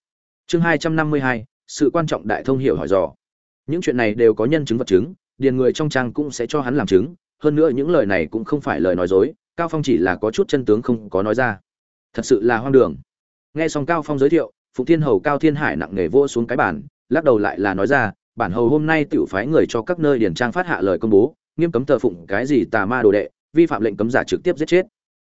Chương hai trăm năm mươi hai sự quan trọng đại thông hiểu hỏi dò. Những chuyện này đều có nhân chứng vật chứng, điền người trong trang cũng sẽ cho hắn làm chứng, hơn nữa những lời này cũng không phải lời nói dối, Cao Phong chỉ là có chút chân tướng không có nói ra. Thật sự là hoang đường. Nghe xong Cao Phong giới thiệu, phụng thiên hầu cao thiên hải nặng nề vô xuống cái bản lắc đầu lại là nói ra bản hầu hôm nay tiểu phái người cho các nơi điển trang phát hạ lời công bố nghiêm cấm thờ phụng cái gì tà ma đồ đệ vi phạm lệnh cấm giả trực tiếp giết chết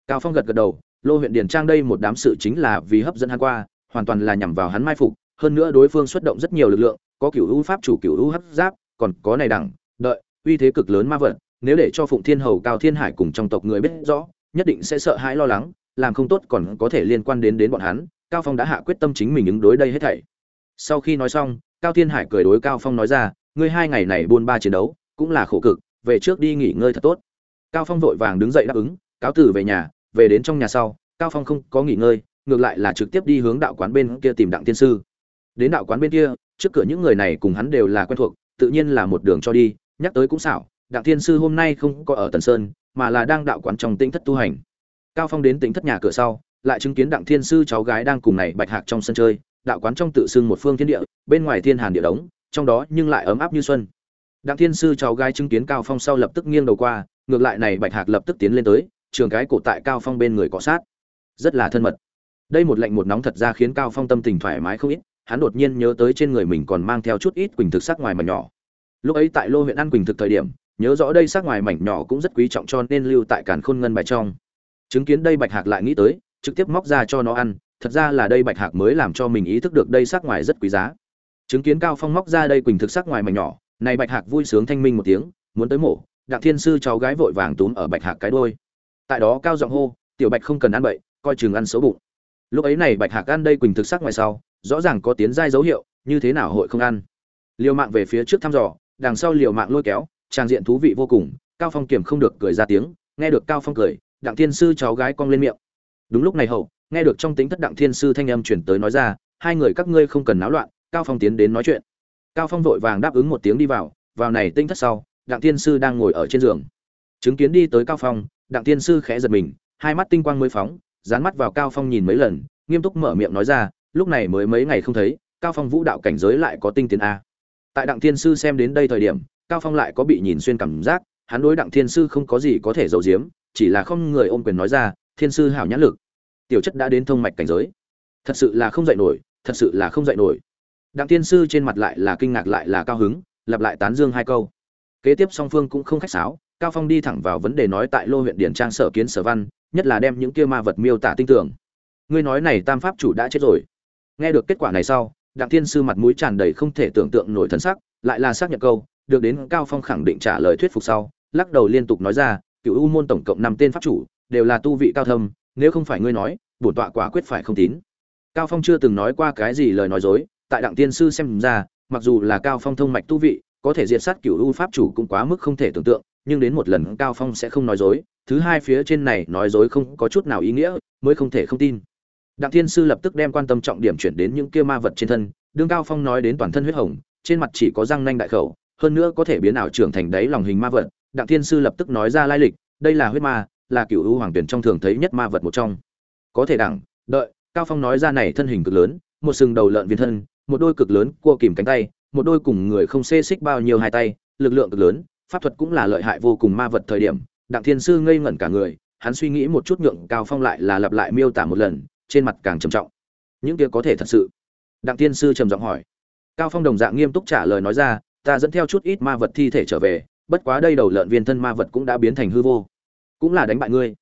cao phong gật gật đầu lô huyện Điền trang đây một đám sự chính là vì hấp dẫn hắn qua, hoàn toàn là nhằm vào hắn mai phục, hơn nữa đối phương xuất động rất nhiều lực lượng, có cựu ưu pháp chủ cựu ưu hấp giáp, còn có này đẳng, đợi, uy thế cực lớn ma vật, nếu để cho phụng thiên hầu, cao thiên hải cùng trong tộc người biết rõ, nhất định sẽ sợ hãi lo lắng, làm không tốt còn có thể liên quan đến đến bọn hắn, cao phong đã hạ quyết tâm chính mình ứng đối đây hết thảy. Sau khi nói xong, cao thiên hải cười đối cao phong nói ra, ngươi hai ngày này buôn ba chiến đấu, cũng là khổ cực, về trước đi nghỉ ngơi thật tốt. Cao phong vội vàng đứng dậy đáp ứng, cáo từ về nhà về đến trong nhà sau, cao phong không có nghỉ ngơi, ngược lại là trực tiếp đi hướng đạo quán bên kia tìm đặng tiên sư. Đến đạo quán bên kia, trước cửa những người này cùng hắn đều là quen thuộc, tự nhiên là một đường cho đi, nhắc tới cũng xảo, đặng tiên sư hôm nay không có ở tần sơn, mà là đang đạo quán trong tĩnh thất tu hành. Cao phong đến tĩnh thất nhà cửa sau, lại chứng kiến đặng thiên sư cháu gái đang cùng này bạch hạc trong sân chơi, đạo quán trong tự xưng một phương thiên địa, bên ngoài thiên hàn địa đống, trong đó nhưng lại ấm áp như xuân. Đặng thiên sư cháu gái chứng kiến cao phong sau lập tức nghiêng đầu qua, ngược lại này bạch hạc lập tức tiến lên tới trường cái cổ tại cao phong bên người cọ sát. Rất là thân mật. Đây một lệnh một nóng thật ra khiến cao phong tâm tình thoải mái không ít, hắn đột nhiên nhớ tới trên người mình còn mang theo chút ít quỳnh thực sắc ngoài mảnh nhỏ. Lúc ấy tại lô huyện ăn quỳnh thực thời điểm, nhớ rõ đây sắc ngoài mảnh nhỏ cũng rất quý trọng cho nên lưu tại càn khôn ngân bài trong. Chứng kiến đây bạch hạc lại nghĩ tới, trực tiếp móc ra cho nó ăn, thật ra là đây bạch hạc mới làm cho mình ý thức được đây sắc ngoài rất quý giá. Chứng kiến cao phong móc ra đây quỳnh thực sắc ngoài mảnh nhỏ, này bạch hạc vui sướng thanh minh một tiếng, muốn tới mổ, đặng thiên sư cháu gái vội vàng túm ở bạch hạc cái đôi tại đó cao giọng hô, tiểu bạch không cần ăn bậy, coi chừng ăn xấu bụng. Lúc ấy này bạch hạc ăn đây quỳnh thực sắc ngoài sau, rõ ràng có tiến giai dấu hiệu, như thế nào hội không ăn. Liều mạng về phía trước thăm dò, đằng sau liều mạng lôi kéo trang diện thú vị vô cùng, cao phong kiểm không được cười ra tiếng, nghe được cao phong cười, đặng thiên sư cháu gái cong lên miệng. Đúng lúc này hậu, nghe được trong tính thất đặng thiên sư thanh âm chuyển tới nói ra, hai người các ngươi không cần náo loạn, cao phong tiến đến nói chuyện. Cao phong vội vàng đáp ứng một tiếng đi vào vào này tinh thất sau, đặng thiên sư đang ngồi ở trên giường. Chứng kiến đi tới cao phong đặng thiên sư khẽ giật mình, hai mắt tinh quang mới phóng, dán mắt vào cao phong nhìn mấy lần, nghiêm túc mở miệng nói ra, lúc này mới mấy ngày không thấy, cao phong vũ đạo cảnh giới lại có tinh tiến a. Tại đặng thiên sư xem đến đây thời điểm, cao phong lại có bị nhìn xuyên cảm giác, hắn đối đặng thiên sư không có gì có thể giấu giếm, chỉ là không người ôm quyền nói ra, thiên sư hảo nhãn lực, tiểu chất đã đến thông mạch cảnh giới. Thật sự là không dạy nổi, thật sự là không dạy nổi. Đặng thiên sư trên mặt lại là kinh ngạc lại là cao hứng, lặp lại tán dương hai câu. Kế tiếp song phương cũng không khách sáo cao phong đi thẳng vào vấn đề nói tại lô huyện điển trang sở kiến sở văn, nhất là đem những kia ma vật miêu tả tinh tưởng ngươi nói này tam pháp chủ đã chết rồi. Nghe được kết quả này sau, đặng thiên sư mặt mũi tràn đầy không thể tưởng tượng nổi thân sắc, lại là xác nhận câu, được đến cao phong khẳng định trả lời thuyết phục sau, lắc đầu liên tục nói ra, cựu u môn tổng cộng năm tên pháp chủ, đều là tu vị cao thâm, nếu không phải ngươi nói, bổn tọa quả quyết phải không tín. Cao phong chưa từng nói qua cái gì lời nói dối, tại đặng tiên sư xem ra, mặc dù là cao phong thông mạch tu vị, có thể diệt sát cựu u pháp chủ cũng quá mức không thể tưởng tượng nhưng đến một lần cao phong sẽ không nói dối, thứ hai phía trên này nói dối không có chút nào ý nghĩa, mới không thể không tin. Đặng thiên sư lập tức đem quan tâm trọng điểm chuyển đến những kia ma vật trên thân, đương cao phong nói đến toàn thân huyết hồng, trên mặt chỉ có răng nanh đại khẩu, hơn nữa có thể biến ảo trưởng thành đáy lòng hình ma vật, đặng thiên sư lập tức nói ra lai lịch, đây là huyết ma, là cựu u hoàng tuyển trong thường thấy nhất ma vật một trong. Có thể đẳng, đợi, cao phong nói ra này thân hình cực lớn, một sừng đầu lợn viên thân, một đôi cực lớn cua kìm cánh tay, một đôi cùng người không xê xích bao nhiêu hai tay, lực lượng cực lớn pháp thuật cũng là lợi hại vô cùng ma vật thời điểm, đặng thiên sư ngây ngẩn cả người, hắn suy nghĩ một chút nhượng cao phong lại là lặp lại miêu tả một lần, trên mặt càng trầm trọng. Những kia có thể thật sự? Đặng thiên sư trầm giọng hỏi. Cao phong đồng dạng nghiêm túc trả lời nói ra, ta dẫn theo chút ít ma vật thi thể trở về, bất quá đây đầu lợn viên thân ma vật cũng đã biến thành hư vô. Cũng là đánh bại ngươi.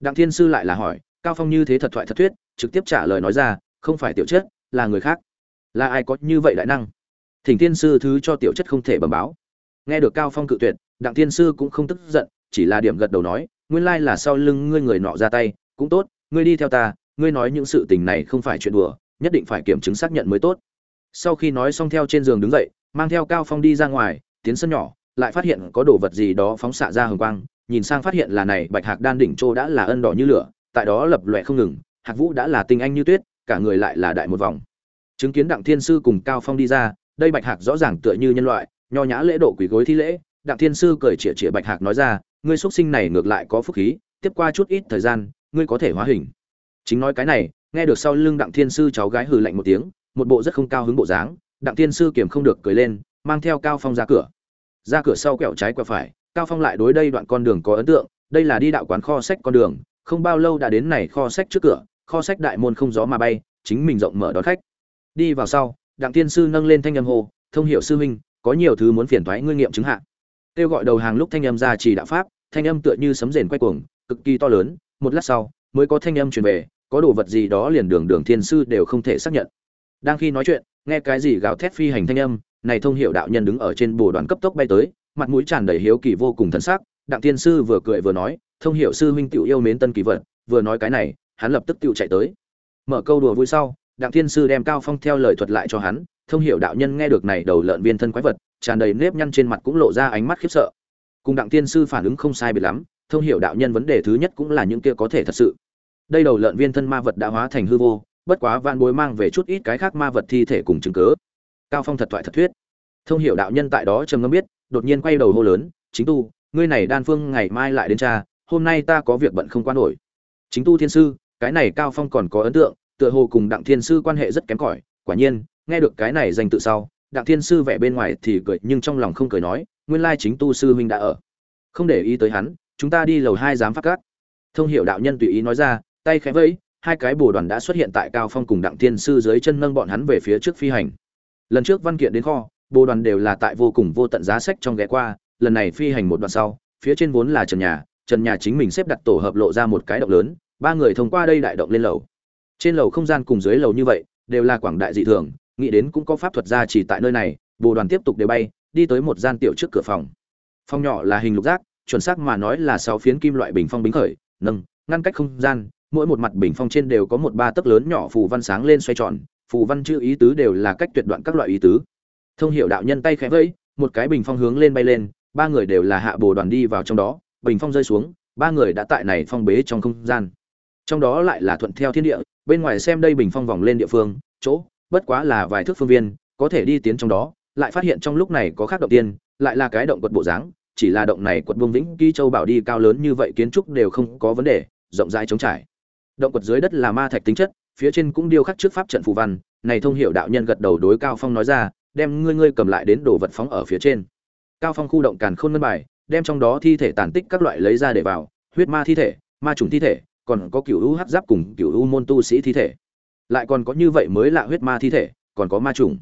Đặng thiên sư lại là hỏi, cao phong như thế thật thoại thật thuyết, trực tiếp trả lời nói ra, không phải tiểu chất, là người khác. Là ai có như vậy đại năng? Thỉnh thiên sư thứ cho tiểu chất không thể bẩm báo nghe được cao phong cự tuyệt, đặng thiên sư cũng không tức giận, chỉ là điểm gật đầu nói, nguyên lai là sau lưng ngươi người nọ ra tay, cũng tốt, ngươi đi theo ta, ngươi nói những sự tình này không phải chuyện đùa, nhất định phải kiểm chứng xác nhận mới tốt. Sau khi nói xong theo trên giường đứng dậy, mang theo cao phong đi ra ngoài, tiến sân nhỏ, lại phát hiện có đồ vật gì đó phóng xạ ra hồng quang, nhìn sang phát hiện là này, bạch hạc đan đỉnh trô đã là ân đỏ như lửa, tại đó lập lòe không ngừng, hạc vũ đã là tinh anh như tuyết, cả người lại là đại một vòng. Chứng kiến đặng thiên sư cùng cao phong đi ra, đây bạch hạc rõ ràng tựa như nhân loại nho nhã lễ độ quỷ gối thi lễ, đặng thiên sư cười chĩa chĩa bạch hạc nói ra, ngươi xuất sinh này ngược lại có phúc khí, tiếp qua chút ít thời gian, ngươi có thể hóa hình. Chính nói cái này, nghe được sau lưng đặng thiên sư cháu gái hừ lạnh một tiếng, một bộ rất không cao hứng bộ dáng, đặng thiên sư kiềm không được cười lên, mang theo cao phong ra cửa. Ra cửa sau quẹo trái quẹo phải, cao phong lại đối đây đoạn con đường có ấn tượng, đây là đi đạo quán kho sách con đường, không bao lâu đã đến này kho sách trước cửa, kho sách đại môn không gió mà bay, chính mình rộng mở đón khách. Đi vào sau, đặng tiên sư nâng lên thanh âm hồ thông hiệu sư huynh có nhiều thứ muốn phiền thoái ngươi nghiệm chứng hạ. Kêu gọi đầu hàng lúc thanh âm ra chỉ đạo pháp, thanh âm tựa như sấm rền quay cuồng, cực kỳ to lớn, một lát sau, mới có thanh âm truyền về, có đồ vật gì đó liền đường đường thiên sư đều không thể xác nhận. Đang khi nói chuyện, nghe cái gì gào thét phi hành thanh âm, này thông hiệu đạo nhân đứng ở trên bồ đoàn cấp tốc bay tới, mặt mũi tràn đầy hiếu kỳ vô cùng thân xác đặng thiên sư vừa cười vừa nói, thông hiệu sư huynh tiểu yêu mến tân kỳ vật, vừa nói cái này, hắn lập tức tiểu chạy tới. Mở câu đùa vui sau, đặng thiên sư đem cao phong theo lời thuật lại cho hắn thông hiệu đạo nhân nghe được này đầu lợn viên thân quái vật, tràn đầy nếp nhăn trên mặt cũng lộ ra ánh mắt khiếp sợ. Cùng đặng tiên sư phản ứng không sai biệt lắm, thông hiệu đạo nhân vấn đề thứ nhất cũng là những kia có thể thật sự. Đây đầu lợn viên thân ma vật đã hóa thành hư vô, bất quá van bối mang về chút ít cái khác ma vật thi thể cùng chứng cớ cao phong thật thoại thật thuyết. Thông hiệu đạo nhân tại đó trầm ngâm biết, đột nhiên quay đầu hô lớn, chính tu, ngươi này đan phương ngày mai lại đến cha, hôm nay ta có việc bận không quan nổi. Chính tu thiên sư, cái này cao phong còn có ấn tượng, tựa hồ cùng đặng thiên sư quan hệ rất kém cỏi quả nhiên, nghe được cái này danh tự sau, đặng thiên sư vẻ bên ngoài thì cười nhưng trong lòng không cười nói, nguyên lai chính tu sư huynh đã ở. Không để ý tới hắn, chúng ta đi lầu hai giám phát cát thông hiệu đạo nhân tùy ý nói ra, tay khẽ vẫy, hai cái bồ đoàn đã xuất hiện tại cao phong cùng đặng thiên sư dưới chân nâng bọn hắn về phía trước phi hành. Lần trước văn kiện đến kho, bồ đoàn đều là tại vô cùng vô tận giá sách trong ghé qua, lần này phi hành một đoạn sau, phía trên vốn là trần nhà trần nhà chính mình xếp đặt tổ hợp lộ ra một cái động lớn, ba người thông qua đây đại động lên lầu. Trên lầu không gian cùng dưới lầu như vậy đều là quảng đại dị thường, nghĩ đến cũng có pháp thuật gia chỉ tại nơi này, bồ đoàn tiếp tục đều bay, đi tới một gian tiểu trước cửa phòng. Phòng nhỏ là hình lục giác, chuẩn xác mà nói là sáu phiến kim loại bình phong bính khởi, nâng, ngăn cách không gian, mỗi một mặt bình phong trên đều có một ba tấc lớn nhỏ phù văn sáng lên xoay tròn, phù văn chữ ý tứ đều là cách tuyệt đoạn các loại ý tứ. Thông hiệu đạo nhân tay khẽ vẫy, một cái bình phong hướng lên bay lên, ba người đều là hạ bồ đoàn đi vào trong đó, bình phong rơi xuống, ba người đã tại này phong bế trong không gian. Trong đó lại là thuận theo thiên địa bên ngoài xem đây bình phong vòng lên địa phương, chỗ, bất quá là vài thước phương viên, có thể đi tiến trong đó, lại phát hiện trong lúc này có khác động tiên, lại là cái động quật bộ dáng, chỉ là động này quật buông vĩnh ký châu bảo đi cao lớn như vậy kiến trúc đều không có vấn đề, rộng rãi trống trải. Động quật dưới đất là ma thạch tính chất, phía trên cũng điêu khắc trước pháp trận phù văn, này thông hiệu đạo nhân gật đầu đối cao phong nói ra, đem ngươi ngươi cầm lại đến đồ vật phóng ở phía trên. Cao phong khu động càn khôn ngân bài, đem trong đó thi thể tàn tích các loại lấy ra để vào, huyết ma thi thể, ma trùng thi thể còn có cựu u hắc giáp cùng cựu u môn tu sĩ thi thể. Lại còn có như vậy mới lạ huyết ma thi thể, còn có ma trùng.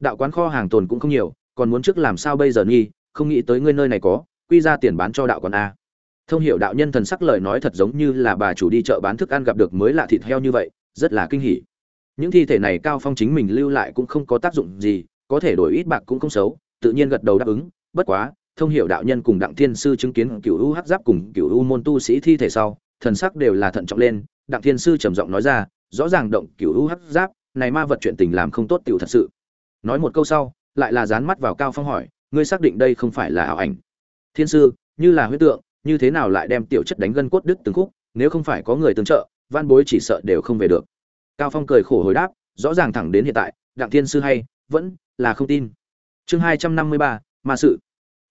Đạo quán kho hàng tồn cũng không nhiều, còn muốn trước làm sao bây giờ nghi, không nghĩ tới ngươi nơi này có, quy ra tiền bán cho đạo quán a. Thông hiểu đạo nhân thần sắc lời nói thật giống như là bà chủ đi chợ bán thức ăn gặp được mới lạ thịt heo như vậy, rất là kinh hỉ. Những thi thể này cao phong chính mình lưu lại cũng không có tác dụng gì, có thể đổi ít bạc cũng không xấu, tự nhiên gật đầu đáp ứng, bất quá, thông hiểu đạo nhân cùng đặng thiên sư chứng kiến cựu u hắc giáp cùng cựu u môn tu sĩ thi thể sau thần sắc đều là thận trọng lên, đặng thiên sư trầm giọng nói ra, rõ ràng động cựu u hắc giáp, này ma vật chuyện tình làm không tốt tiểu thật sự. Nói một câu sau, lại là dán mắt vào cao phong hỏi, ngươi xác định đây không phải là ảo ảnh? Thiên sư, như là huyết tượng, như thế nào lại đem tiểu chất đánh gân cốt đứt từng khúc, nếu không phải có người tương trợ van bối chỉ sợ đều không về được. Cao phong cười khổ hồi đáp, rõ ràng thẳng đến hiện tại, đặng thiên sư hay, vẫn là không tin. Chương hai trăm năm mươi ba, ma sự.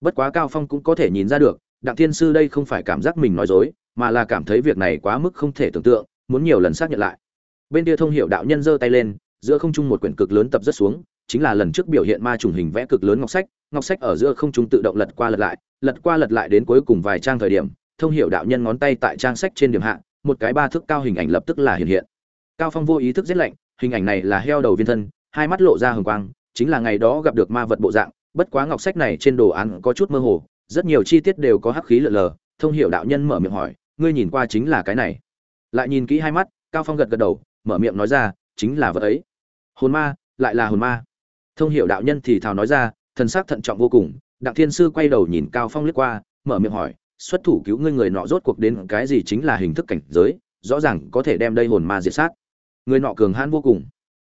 Bất quá cao phong cũng có thể nhìn ra được, đặng thiên sư đây không phải cảm giác mình nói dối mà là cảm thấy việc này quá mức không thể tưởng tượng, muốn nhiều lần xác nhận lại. Bên kia thông hiệu đạo nhân giơ tay lên, giữa không trung một quyển cực lớn tập rất xuống, chính là lần trước biểu hiện ma trùng hình vẽ cực lớn ngọc sách ngọc sách ở giữa không trung tự động lật qua lật lại, lật qua lật lại đến cuối cùng vài trang thời điểm, thông hiệu đạo nhân ngón tay tại trang sách trên điểm hạ, một cái ba thước cao hình ảnh lập tức là hiện hiện. Cao phong vô ý thức giết lạnh, hình ảnh này là heo đầu viên thân, hai mắt lộ ra hừng quang, chính là ngày đó gặp được ma vật bộ dạng, bất quá ngọc sách này trên đồ án có chút mơ hồ, rất nhiều chi tiết đều có hắc khí lờ lờ, thông hiệu đạo nhân mở miệng hỏi ngươi nhìn qua chính là cái này. Lại nhìn kỹ hai mắt, cao phong gật gật đầu, mở miệng nói ra, chính là vật ấy. Hồn ma, lại là hồn ma. Thông hiệu đạo nhân thì thào nói ra, thần sắc thận trọng vô cùng. Đặng thiên sư quay đầu nhìn cao phong liếc qua, mở miệng hỏi, xuất thủ cứu ngươi người nọ rốt cuộc đến cái gì chính là hình thức cảnh giới, rõ ràng có thể đem đây hồn ma diệt sát. Người nọ cường hãn vô cùng.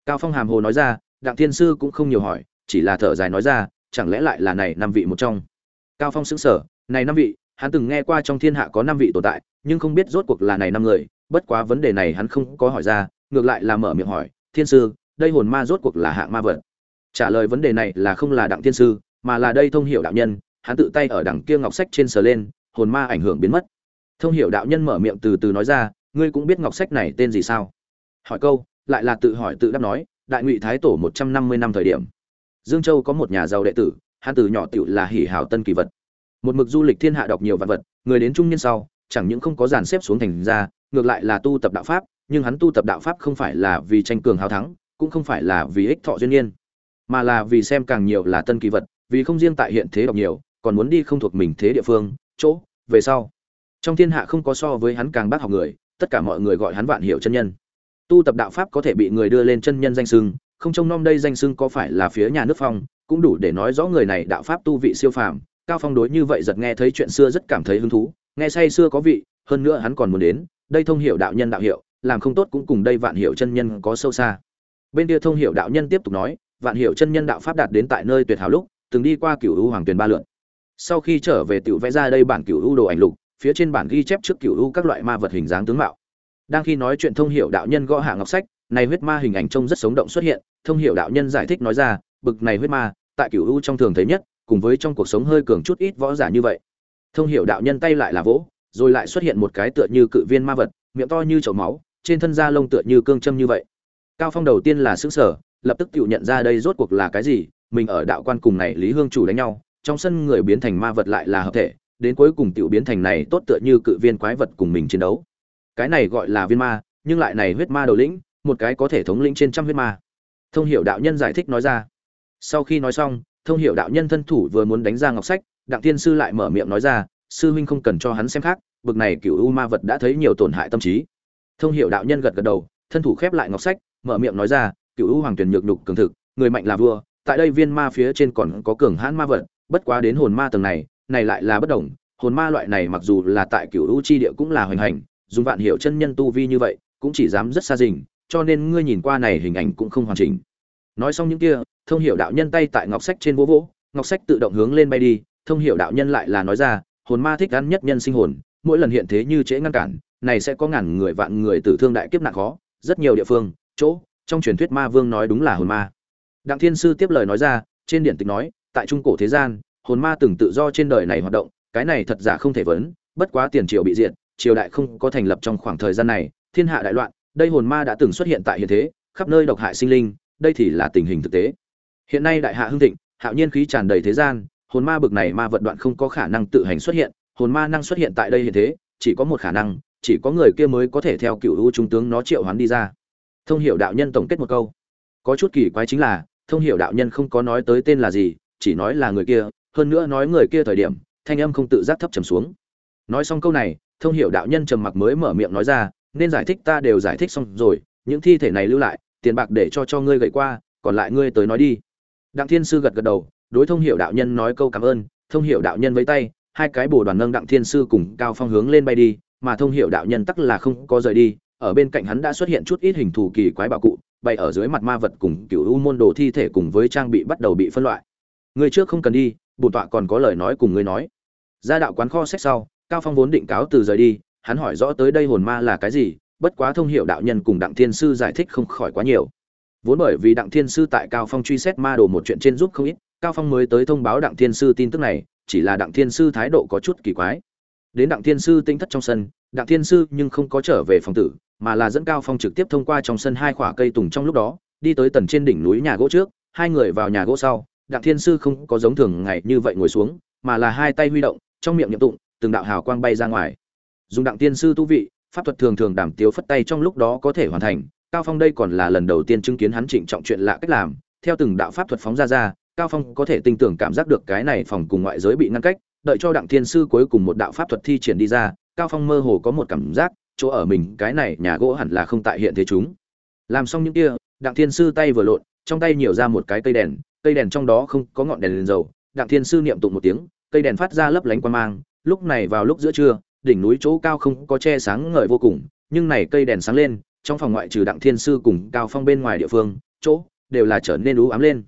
Cao phong hàm hồ nói ra, đặng thiên sư cũng không nhiều hỏi, chỉ là thở dài nói ra, chẳng lẽ lại là này năm vị một trong? Cao phong sững sờ, này năm vị hắn từng nghe qua trong thiên hạ có năm vị tồn tại, nhưng không biết rốt cuộc là này năm người, bất quá vấn đề này hắn không có hỏi ra, ngược lại là mở miệng hỏi, thiên sư, đây hồn ma rốt cuộc là hạng ma vật? Trả lời vấn đề này là không là đặng thiên sư, mà là đây thông hiểu đạo nhân, hắn tự tay ở đằng kia ngọc sách trên sờ lên, hồn ma ảnh hưởng biến mất. Thông hiểu đạo nhân mở miệng từ từ nói ra, ngươi cũng biết ngọc sách này tên gì sao? Hỏi câu, lại là tự hỏi tự đáp nói, đại ngụy thái tổ một trăm năm mươi năm thời điểm. Dương châu có một nhà giàu đệ tử, hắn từ nhỏ tựu là hỉ hào tân kỳ vật một mực du lịch thiên hạ đọc nhiều vật vật, người đến trung niên sau, chẳng những không có dàn xếp xuống thành ra, ngược lại là tu tập đạo pháp, nhưng hắn tu tập đạo pháp không phải là vì tranh cường hào thắng, cũng không phải là vì ích thọ duyên nhiên mà là vì xem càng nhiều là tân kỳ vật, vì không riêng tại hiện thế đọc nhiều, còn muốn đi không thuộc mình thế địa phương, chỗ, về sau. Trong thiên hạ không có so với hắn càng bác học người, tất cả mọi người gọi hắn vạn hiệu chân nhân. Tu tập đạo pháp có thể bị người đưa lên chân nhân danh sưng không trông nom đây danh sưng có phải là phía nhà nước phong, cũng đủ để nói rõ người này đạo pháp tu vị siêu phàm cao phong đối như vậy giật nghe thấy chuyện xưa rất cảm thấy hứng thú, nghe say xưa có vị, hơn nữa hắn còn muốn đến, đây thông hiểu đạo nhân đạo hiệu, làm không tốt cũng cùng đây vạn hiệu chân nhân có sâu xa. Bên kia thông hiểu đạo nhân tiếp tục nói, vạn hiệu chân nhân đạo pháp đạt đến tại nơi tuyệt hảo lúc, từng đi qua cửu u hoàng tuyền ba lượn. Sau khi trở về tiểu vẽ ra đây bản cửu u đồ ảnh lục, phía trên bản ghi chép trước cửu u các loại ma vật hình dáng tướng mạo. Đang khi nói chuyện thông hiểu đạo nhân gõ hạ ngọc sách, này huyết ma hình ảnh trông rất sống động xuất hiện, thông hiểu đạo nhân giải thích nói ra, bực này huyết ma, tại cửu u trong thường thấy nhất cùng với trong cuộc sống hơi cường chút ít võ giả như vậy. Thông hiểu đạo nhân tay lại là vỗ, rồi lại xuất hiện một cái tựa như cự viên ma vật, miệng to như chậu máu, trên thân da lông tựa như cương châm như vậy. Cao phong đầu tiên là xứng sở lập tức tự nhận ra đây rốt cuộc là cái gì, mình ở đạo quan cùng này lý hương chủ đánh nhau, trong sân người biến thành ma vật lại là hợp thể, đến cuối cùng tiểu biến thành này tốt tựa như cự viên quái vật cùng mình chiến đấu. Cái này gọi là viên ma, nhưng lại này huyết ma đầu lĩnh, một cái có thể thống lĩnh trên trăm huyết ma. Thông hiểu đạo nhân giải thích nói ra. Sau khi nói xong thông hiểu đạo nhân thân thủ vừa muốn đánh ra ngọc sách, đặng thiên sư lại mở miệng nói ra, sư huynh không cần cho hắn xem khác, bực này cựu u ma vật đã thấy nhiều tổn hại tâm trí. Thông hiểu đạo nhân gật gật đầu, thân thủ khép lại ngọc sách, mở miệng nói ra cựu u hoàng tuyển nhược nhục cường thực, người mạnh là vua, tại đây viên ma phía trên còn có cường hãn ma vật, bất quá đến hồn ma tầng này này lại là bất đồng, hồn ma loại này mặc dù là tại cựu u chi địa cũng là hoành hành, dùng vạn hiệu chân nhân tu vi như vậy, cũng chỉ dám rất xa dình cho nên ngươi nhìn qua này hình ảnh cũng không hoàn chỉnh. Nói xong những kia thông hiểu đạo nhân tay tại ngọc sách trên vỗ vỗ, ngọc sách tự động hướng lên bay đi, thông hiểu đạo nhân lại là nói ra, hồn ma thích ăn nhất nhân sinh hồn, mỗi lần hiện thế như trễ ngăn cản, này sẽ có ngàn người vạn người tử thương đại kiếp nạn khó, rất nhiều địa phương, chỗ, trong truyền thuyết ma vương nói đúng là hồn ma. Đặng thiên sư tiếp lời nói ra, trên điển tịch nói, tại trung cổ thế gian, hồn ma từng tự do trên đời này hoạt động, cái này thật giả không thể vấn, bất quá tiền triều bị diệt, triều đại không có thành lập trong khoảng thời gian này, thiên hạ đại loạn, đây hồn ma đã từng xuất hiện tại hiện thế, khắp nơi độc hại sinh linh, đây thì là tình hình thực tế hiện nay đại hạ hưng thịnh, hạo nhiên khí tràn đầy thế gian, hồn ma bực này ma vận đoạn không có khả năng tự hành xuất hiện, hồn ma năng xuất hiện tại đây hiện thế, chỉ có một khả năng, chỉ có người kia mới có thể theo cựu u trung tướng nó triệu hoán đi ra. Thông hiểu đạo nhân tổng kết một câu. Có chút kỳ quái chính là, thông hiểu đạo nhân không có nói tới tên là gì, chỉ nói là người kia, hơn nữa nói người kia thời điểm, thanh âm không tự giác thấp trầm xuống. Nói xong câu này, thông hiểu đạo nhân trầm mặc mới mở miệng nói ra, nên giải thích ta đều giải thích xong rồi, những thi thể này lưu lại, tiền bạc để cho cho ngươi gậy qua, còn lại ngươi tới nói đi đặng thiên sư gật gật đầu, đối thông hiểu đạo nhân nói câu cảm ơn, thông hiểu đạo nhân với tay, hai cái bồ đoàn nâng đặng thiên sư cùng cao phong hướng lên bay đi, mà thông hiểu đạo nhân tắc là không có rời đi, ở bên cạnh hắn đã xuất hiện chút ít hình thù kỳ quái bảo cụ bay ở dưới mặt ma vật cùng cựu u môn đồ thi thể cùng với trang bị bắt đầu bị phân loại. Người trước không cần đi, bổn tọa còn có lời nói cùng ngươi nói. Ra đạo quán kho sách sau, cao phong vốn định cáo từ rời đi, hắn hỏi rõ tới đây hồn ma là cái gì, bất quá thông hiểu đạo nhân cùng đặng thiên sư giải thích không khỏi quá nhiều vốn bởi vì đặng thiên sư tại cao phong truy xét ma đồ một chuyện trên giúp không ít, cao phong mới tới thông báo đặng thiên sư tin tức này, chỉ là đặng thiên sư thái độ có chút kỳ quái. Đến đặng thiên sư tinh thất trong sân, đặng thiên sư nhưng không có trở về phòng tử, mà là dẫn cao phong trực tiếp thông qua trong sân hai khỏa cây tùng trong lúc đó, đi tới tần trên đỉnh núi nhà gỗ trước, hai người vào nhà gỗ sau, đặng thiên sư không có giống thường ngày như vậy ngồi xuống, mà là hai tay huy động, trong miệng nhậm tụng, từng đạo hào quang bay ra ngoài. Dùng đặng thiên sư tu vị, pháp thuật thường thường đảm tiếu phất tay trong lúc đó có thể hoàn thành cao phong đây còn là lần đầu tiên chứng kiến hắn trịnh trọng chuyện lạ cách làm, theo từng đạo pháp thuật phóng ra ra, cao phong có thể tinh tưởng cảm giác được cái này phòng cùng ngoại giới bị ngăn cách, đợi cho đặng thiên sư cuối cùng một đạo pháp thuật thi triển đi ra, cao phong mơ hồ có một cảm giác, chỗ ở mình, cái này nhà gỗ hẳn là không tại hiện thế chúng. Làm xong những kia, đặng thiên sư tay vừa lộn, trong tay nhiều ra một cái cây đèn cây đèn trong đó không có ngọn đèn lên dầu, đặng thiên sư niệm tụng một tiếng, cây đèn phát ra lấp lánh quan mang, lúc này vào lúc giữa trưa, đỉnh núi chỗ cao không có che sáng ngời vô cùng, nhưng này cây đèn sáng lên trong phòng ngoại trừ đặng thiên sư cùng cao phong bên ngoài địa phương, chỗ đều là trở nên ú ám lên.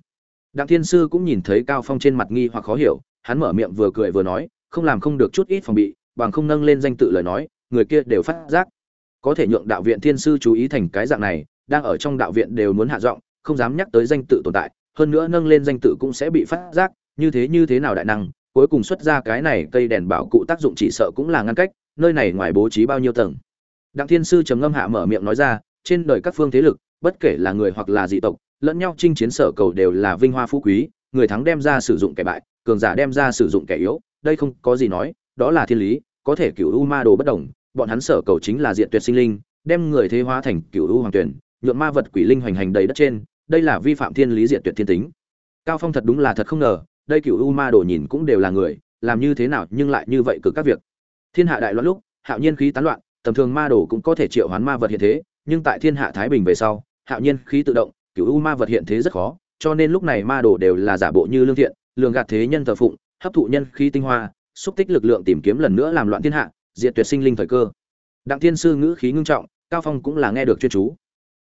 Đặng thiên sư cũng nhìn thấy cao phong trên mặt nghi hoặc khó hiểu, hắn mở miệng vừa cười vừa nói, không làm không được chút ít phòng bị, bằng không nâng lên danh tự lời nói, người kia đều phát giác. Có thể nhượng đạo viện thiên sư chú ý thành cái dạng này, đang ở trong đạo viện đều muốn hạ giọng, không dám nhắc tới danh tự tồn tại, hơn nữa nâng lên danh tự cũng sẽ bị phát giác, như thế như thế nào đại năng, cuối cùng xuất ra cái này cây đèn bảo cụ tác dụng chỉ sợ cũng là ngăn cách, nơi này ngoài bố trí bao nhiêu tầng? Đặng thiên sư trầm ngâm hạ mở miệng nói ra, trên đời các phương thế lực, bất kể là người hoặc là dị tộc, lẫn nhau chinh chiến sở cầu đều là vinh hoa phú quý, người thắng đem ra sử dụng kẻ bại, cường giả đem ra sử dụng kẻ yếu, đây không có gì nói, đó là thiên lý, có thể cửu u ma đồ bất đồng, bọn hắn sở cầu chính là diện tuyệt sinh linh, đem người thế hóa thành cửu u hoàng tuyển nhuộm ma vật quỷ linh hoành hành đầy đất trên, đây là vi phạm thiên lý diệt tuyệt thiên tính. Cao phong thật đúng là thật không ngờ, đây cựu u ma đồ nhìn cũng đều là người, làm như thế nào nhưng lại như vậy cực các việc. Thiên hạ đại loạn lúc, hạo nhiên khí tán loạn tầm thường ma đồ cũng có thể triệu hoán ma vật hiện thế, nhưng tại thiên hạ thái bình về sau, hạo nhiên khí tự động, cửu u ma vật hiện thế rất khó, cho nên lúc này ma đồ đều là giả bộ như lương thiện, lường gạt thế nhân thờ phụng, hấp thụ nhân khí tinh hoa, xúc tích lực lượng tìm kiếm lần nữa làm loạn thiên hạ, diệt tuyệt sinh linh thời cơ. Đặng thiên sư ngữ khí ngưng trọng, cao phong cũng là nghe được chuyên chú.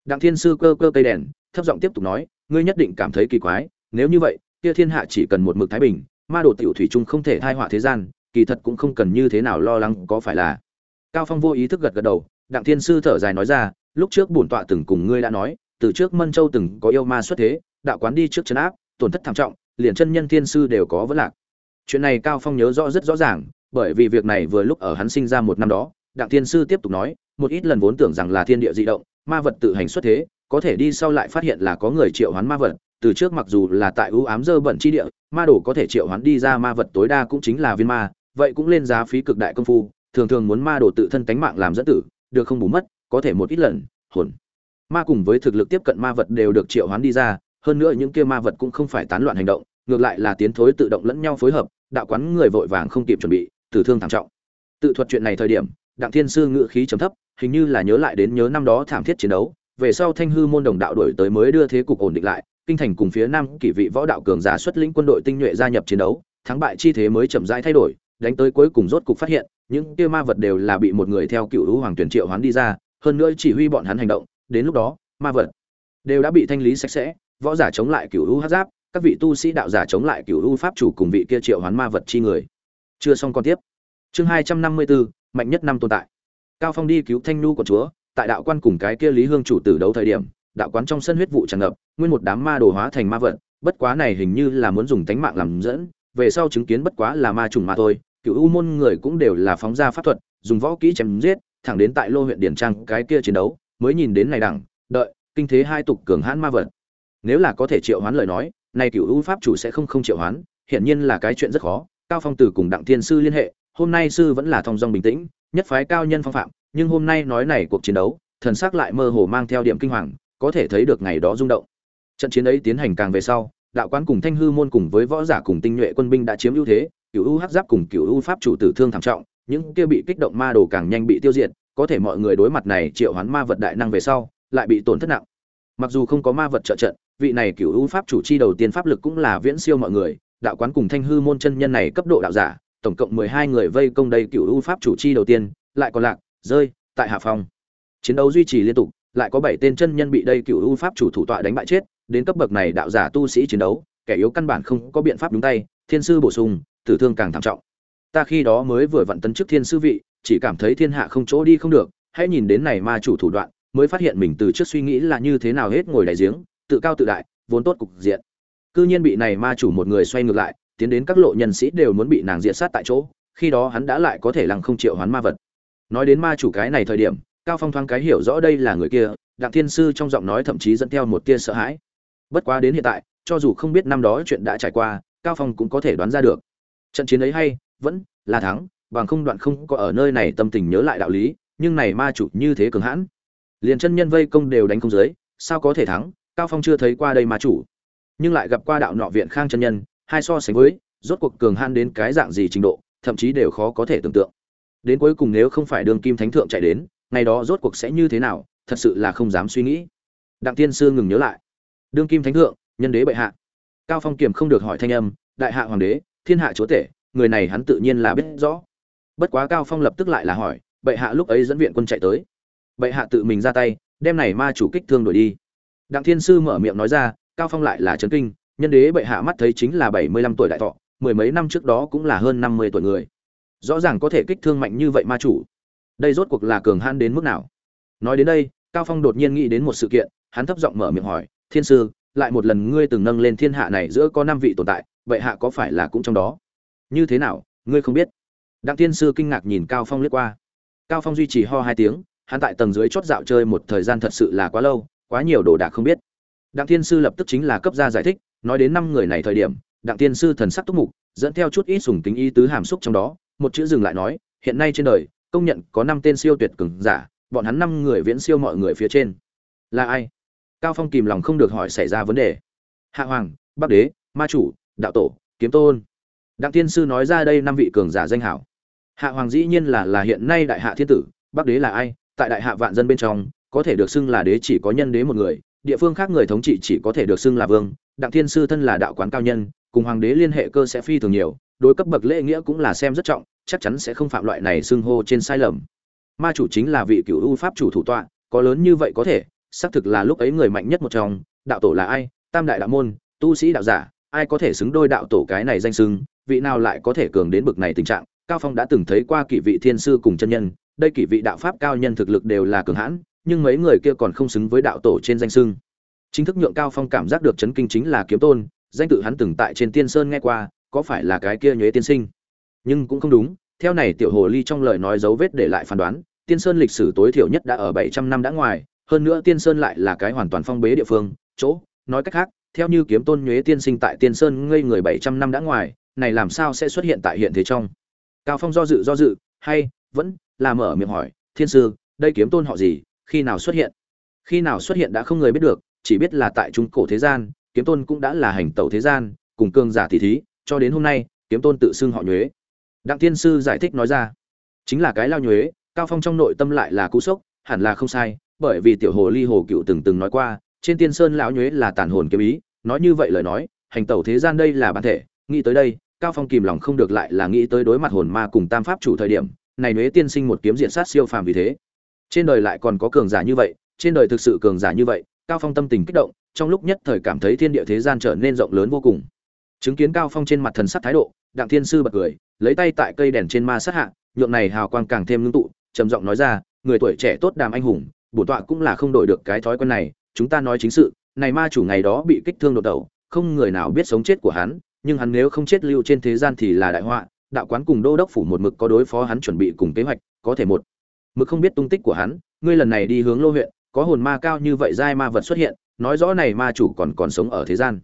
Đặng thiên sư cơ cơ cây đèn, thấp giọng tiếp tục nói, ngươi nhất định cảm thấy kỳ quái, nếu như vậy, kia thiên hạ chỉ cần một mực thái bình, ma đồ tiểu thủy chung không thể thai họa thế gian, kỳ thật cũng không cần như thế nào lo lắng có phải là cao phong vô ý thức gật gật đầu, đặng thiên sư thở dài nói ra, lúc trước bổn tọa từng cùng ngươi đã nói, từ trước mân châu từng có yêu ma xuất thế, đạo quán đi trước chấn áp, tổn thất thảm trọng, liền chân nhân thiên sư đều có vấn lạc. Chuyện này cao phong nhớ rõ rất rõ ràng, bởi vì việc này vừa lúc ở hắn sinh ra một năm đó, đặng thiên sư tiếp tục nói, một ít lần vốn tưởng rằng là thiên địa dị động, ma vật tự hành xuất thế, có thể đi sau lại phát hiện là có người triệu hoán ma vật, từ trước mặc dù là tại ưu ám dơ bẩn chi địa, ma đồ có thể triệu hoán đi ra ma vật tối đa cũng chính là viên ma, vậy cũng lên giá phí cực đại công phu thường thường muốn ma đồ tự thân tánh mạng làm dẫn tử, được không bù mất, có thể một ít lần, hồn. Ma cùng với thực lực tiếp cận ma vật đều được triệu hoán đi ra, hơn nữa những kia ma vật cũng không phải tán loạn hành động, ngược lại là tiến thối tự động lẫn nhau phối hợp, đạo quán người vội vàng không kịp chuẩn bị, tử thương thảm trọng. Tự thuật chuyện này thời điểm, đặng thiên sư ngự khí trầm thấp, hình như là nhớ lại đến nhớ năm đó thảm thiết chiến đấu, về sau thanh hư môn đồng đạo đổi tới mới đưa thế cục ổn định lại, kinh thành cùng phía nam kỷ vị võ đạo cường giả xuất lĩnh quân đội tinh nhuệ gia nhập chiến đấu, thắng bại chi thế mới chậm rãi thay đổi đánh tới cuối cùng rốt cục phát hiện, những kia ma vật đều là bị một người theo cựu hữu hoàng tuyển triệu hoán đi ra, hơn nữa chỉ huy bọn hắn hành động, đến lúc đó, ma vật đều đã bị thanh lý sạch sẽ, võ giả chống lại cựu hữu hắc giáp, các vị tu sĩ đạo giả chống lại cựu hữu pháp chủ cùng vị kia triệu hoán ma vật chi người. Chưa xong còn tiếp. Chương hai trăm năm mươi bốn mạnh nhất năm tồn tại. Cao phong đi cứu thanh Nhu của chúa, tại đạo quan cùng cái kia lý hương chủ tử đấu thời điểm, đạo quán trong sân huyết vụ tràn ngập, nguyên một đám ma đồ hóa thành ma vật, bất quá này hình như là muốn dùng tánh mạng làm dẫn, về sau chứng kiến bất quá là ma trùng mà thôi cựu u môn người cũng đều là phóng ra pháp thuật, dùng võ kỹ chém giết, thẳng đến tại lô huyện điển trang cái kia chiến đấu, mới nhìn đến này đẳng, đợi, kinh thế hai tục cường hãn ma vật. Nếu là có thể triệu hoán lời nói, này cựu u pháp chủ sẽ không không triệu hoán, hiển nhiên là cái chuyện rất khó, cao phong tử cùng đặng thiên sư liên hệ, hôm nay sư vẫn là thong dong bình tĩnh, nhất phái cao nhân phong phạm, nhưng hôm nay nói này cuộc chiến đấu, thần sắc lại mơ hồ mang theo điểm kinh hoàng, có thể thấy được ngày đó rung động. Trận chiến ấy tiến hành càng về sau, đạo quán cùng thanh hư môn cùng với võ giả cùng tinh nhuệ quân binh đã chiếm ưu thế cựu u hắc giáp cùng cựu u pháp chủ tử thương thảm trọng, những kia bị kích động ma đồ càng nhanh bị tiêu diệt, có thể mọi người đối mặt này triệu hoán ma vật đại năng về sau, lại bị tổn thất nặng. Mặc dù không có ma vật trợ trận, vị này cựu u pháp chủ chi đầu tiên pháp lực cũng là viễn siêu mọi người, đạo quán cùng thanh hư môn chân nhân này cấp độ đạo giả, tổng cộng mười hai người vây công đây cựu u pháp chủ chi đầu tiên, lại còn lạc, rơi, tại hạ phòng chiến đấu duy trì liên tục, lại có bảy tên chân nhân bị đây cựu u pháp chủ thủ tọa đánh bại chết, đến cấp bậc này đạo giả tu sĩ chiến đấu, kẻ yếu căn bản không có biện pháp đúng tay, thiên sư bổ sung tử thương càng thảm trọng. Ta khi đó mới vừa vận tấn chức thiên sư vị, chỉ cảm thấy thiên hạ không chỗ đi không được, hãy nhìn đến này ma chủ thủ đoạn, mới phát hiện mình từ trước suy nghĩ là như thế nào hết ngồi đại giếng, tự cao tự đại, vốn tốt cục diện. Cư nhiên bị này ma chủ một người xoay ngược lại, tiến đến các lộ nhân sĩ đều muốn bị nàng diệt sát tại chỗ, khi đó hắn đã lại có thể lăng không triệu hoán ma vật. Nói đến ma chủ cái này thời điểm, cao phong thoáng cái hiểu rõ đây là người kia, đặng thiên sư trong giọng nói thậm chí dẫn theo một tia sợ hãi. Bất quá đến hiện tại, cho dù không biết năm đó chuyện đã trải qua, cao phong cũng có thể đoán ra được trận chiến ấy hay, vẫn là thắng, bằng không đoạn không có ở nơi này tâm tình nhớ lại đạo lý, nhưng này ma chủ như thế cường hãn. Liền chân nhân vây công đều đánh không dưới, sao có thể thắng? Cao phong chưa thấy qua đây ma chủ. Nhưng lại gặp qua đạo nọ viện khang chân nhân, hai so sánh với, rốt cuộc cường hãn đến cái dạng gì trình độ, thậm chí đều khó có thể tưởng tượng. Đến cuối cùng nếu không phải đường kim thánh thượng chạy đến, ngày đó rốt cuộc sẽ như thế nào, thật sự là không dám suy nghĩ. Đặng tiên sư ngừng nhớ lại. Đương kim thánh thượng, nhân đế bệ hạ. Cao phong kiềm không được hỏi thanh âm, đại hạ hoàng đế thiên hạ chúa tể, người này hắn tự nhiên là biết rõ. Bất quá cao phong lập tức lại là hỏi, bệ hạ lúc ấy dẫn viện quân chạy tới. Bệ hạ tự mình ra tay, đem này ma chủ kích thương đuổi đi. Đặng thiên sư mở miệng nói ra, cao phong lại là chấn kinh, nhân đế bệ hạ mắt thấy chính là bảy mươi lăm tuổi đại thọ, mười mấy năm trước đó cũng là hơn năm mươi tuổi người. Rõ ràng có thể kích thương mạnh như vậy ma chủ. Đây rốt cuộc là cường hãn đến mức nào? Nói đến đây, cao phong đột nhiên nghĩ đến một sự kiện, hắn thấp giọng mở miệng hỏi, thiên sư, lại một lần ngươi từng nâng lên thiên hạ này giữa có năm vị tồn tại vậy hạ có phải là cũng trong đó? Như thế nào, ngươi không biết? Đặng tiên sư kinh ngạc nhìn cao phong liếc qua. Cao phong duy trì ho hai tiếng, hắn tại tầng dưới chót dạo chơi một thời gian thật sự là quá lâu, quá nhiều đồ đạc không biết. Đặng tiên sư lập tức chính là cấp ra giải thích, nói đến năm người này thời điểm, đặng tiên sư thần sắc túc mục, dẫn theo chút ít sùng tính ý tứ hàm xúc trong đó, một chữ dừng lại nói, hiện nay trên đời, công nhận có năm tên siêu tuyệt cường giả, bọn hắn năm người viễn siêu mọi người phía trên. Là ai? Cao phong kìm lòng không được hỏi xảy ra vấn đề. Hạ hoàng, bắc đế, ma chủ đạo tổ, kiếm tôn. Đặng tiên sư nói ra đây năm vị cường giả danh hảo. Hạ hoàng dĩ nhiên là là hiện nay đại hạ thiên tử, bắc đế là ai? Tại đại hạ vạn dân bên trong, có thể được xưng là đế chỉ có nhân đế một người, địa phương khác người thống trị chỉ có thể được xưng là vương. Đặng thiên sư thân là đạo quán cao nhân, cùng hoàng đế liên hệ cơ sẽ phi thường nhiều, đối cấp bậc lễ nghĩa cũng là xem rất trọng, chắc chắn sẽ không phạm loại này xưng hô trên sai lầm. Ma chủ chính là vị cựu ưu pháp chủ thủ tọa, có lớn như vậy có thể, xác thực là lúc ấy người mạnh nhất một trong, đạo tổ là ai? Tam đại đạo môn, tu sĩ đạo giả ai có thể xứng đôi đạo tổ cái này danh xưng, vị nào lại có thể cường đến bực này tình trạng? Cao phong đã từng thấy qua kỷ vị thiên sư cùng chân nhân, đây kỷ vị đạo pháp cao nhân thực lực đều là cường hãn, nhưng mấy người kia còn không xứng với đạo tổ trên danh xưng. Chính thức nhượng cao phong cảm giác được chấn kinh chính là kiếm tôn, danh tự hắn từng tại trên tiên sơn nghe qua, có phải là cái kia nhuế tiên sinh? Nhưng cũng không đúng, theo này tiểu hồ ly trong lời nói dấu vết để lại phán đoán, tiên sơn lịch sử tối thiểu nhất đã ở 700 năm đã ngoài, hơn nữa tiên sơn lại là cái hoàn toàn phong bế địa phương, chỗ, nói cách khác theo như kiếm tôn nhuế tiên sinh tại tiên sơn ngây người 700 năm đã ngoài, này làm sao sẽ xuất hiện tại hiện thế trong? Cao phong do dự do dự, hay, vẫn là mở miệng hỏi, thiên sư, đây kiếm tôn họ gì, khi nào xuất hiện? Khi nào xuất hiện đã không người biết được, chỉ biết là tại trung cổ thế gian, kiếm tôn cũng đã là hành tẩu thế gian, cùng cương giả thị thí, cho đến hôm nay, kiếm tôn tự xưng họ nhuế. Đặng tiên sư giải thích nói ra, chính là cái lao nhuế. Cao phong trong nội tâm lại là cú sốc, hẳn là không sai, bởi vì tiểu hồ ly hồ cựu từng từng nói qua trên tiên sơn lão nhuế là tàn hồn kiếm ý, nói như vậy lời nói, hành tẩu thế gian đây là bản thể, nghĩ tới đây, cao phong kìm lòng không được lại là nghĩ tới đối mặt hồn ma cùng tam pháp chủ thời điểm, này nhuế tiên sinh một kiếm diện sát siêu phàm vì thế. Trên đời lại còn có cường giả như vậy, trên đời thực sự cường giả như vậy, cao phong tâm tình kích động, trong lúc nhất thời cảm thấy thiên địa thế gian trở nên rộng lớn vô cùng. Chứng kiến cao phong trên mặt thần sắc thái độ, đặng thiên sư bật cười, lấy tay tại cây đèn trên ma sát hạ, nhượng này hào quang càng thêm ngưng tụ, trầm giọng nói ra, người tuổi trẻ tốt đàm anh hùng, bổn tọa cũng là không đổi được cái thói quen này chúng ta nói chính sự, này ma chủ ngày đó bị kích thương đột đầu, không người nào biết sống chết của hắn, nhưng hắn nếu không chết lưu trên thế gian thì là đại họa, đạo quán cùng đô đốc phủ một mực có đối phó hắn chuẩn bị cùng kế hoạch, có thể một mực không biết tung tích của hắn, ngươi lần này đi hướng lô huyện, có hồn ma cao như vậy giai ma vật xuất hiện, nói rõ này ma chủ còn còn sống ở thế gian.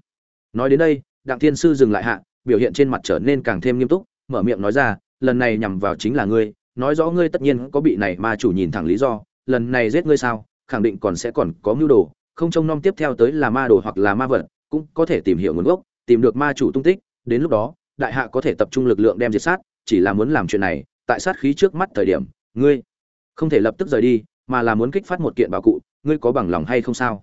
Nói đến đây, đặng thiên sư dừng lại hạ, biểu hiện trên mặt trở nên càng thêm nghiêm túc, mở miệng nói ra, lần này nhằm vào chính là ngươi, nói rõ ngươi tất nhiên có bị này ma chủ nhìn thẳng lý do, lần này giết ngươi sao, khẳng định còn sẽ còn có mưu đồ không trông nom tiếp theo tới là ma đồ hoặc là ma vật, cũng có thể tìm hiểu nguồn gốc, tìm được ma chủ tung tích, đến lúc đó, đại hạ có thể tập trung lực lượng đem diệt sát, chỉ là muốn làm chuyện này, tại sát khí trước mắt thời điểm, ngươi không thể lập tức rời đi, mà là muốn kích phát một kiện bảo cụ, ngươi có bằng lòng hay không sao?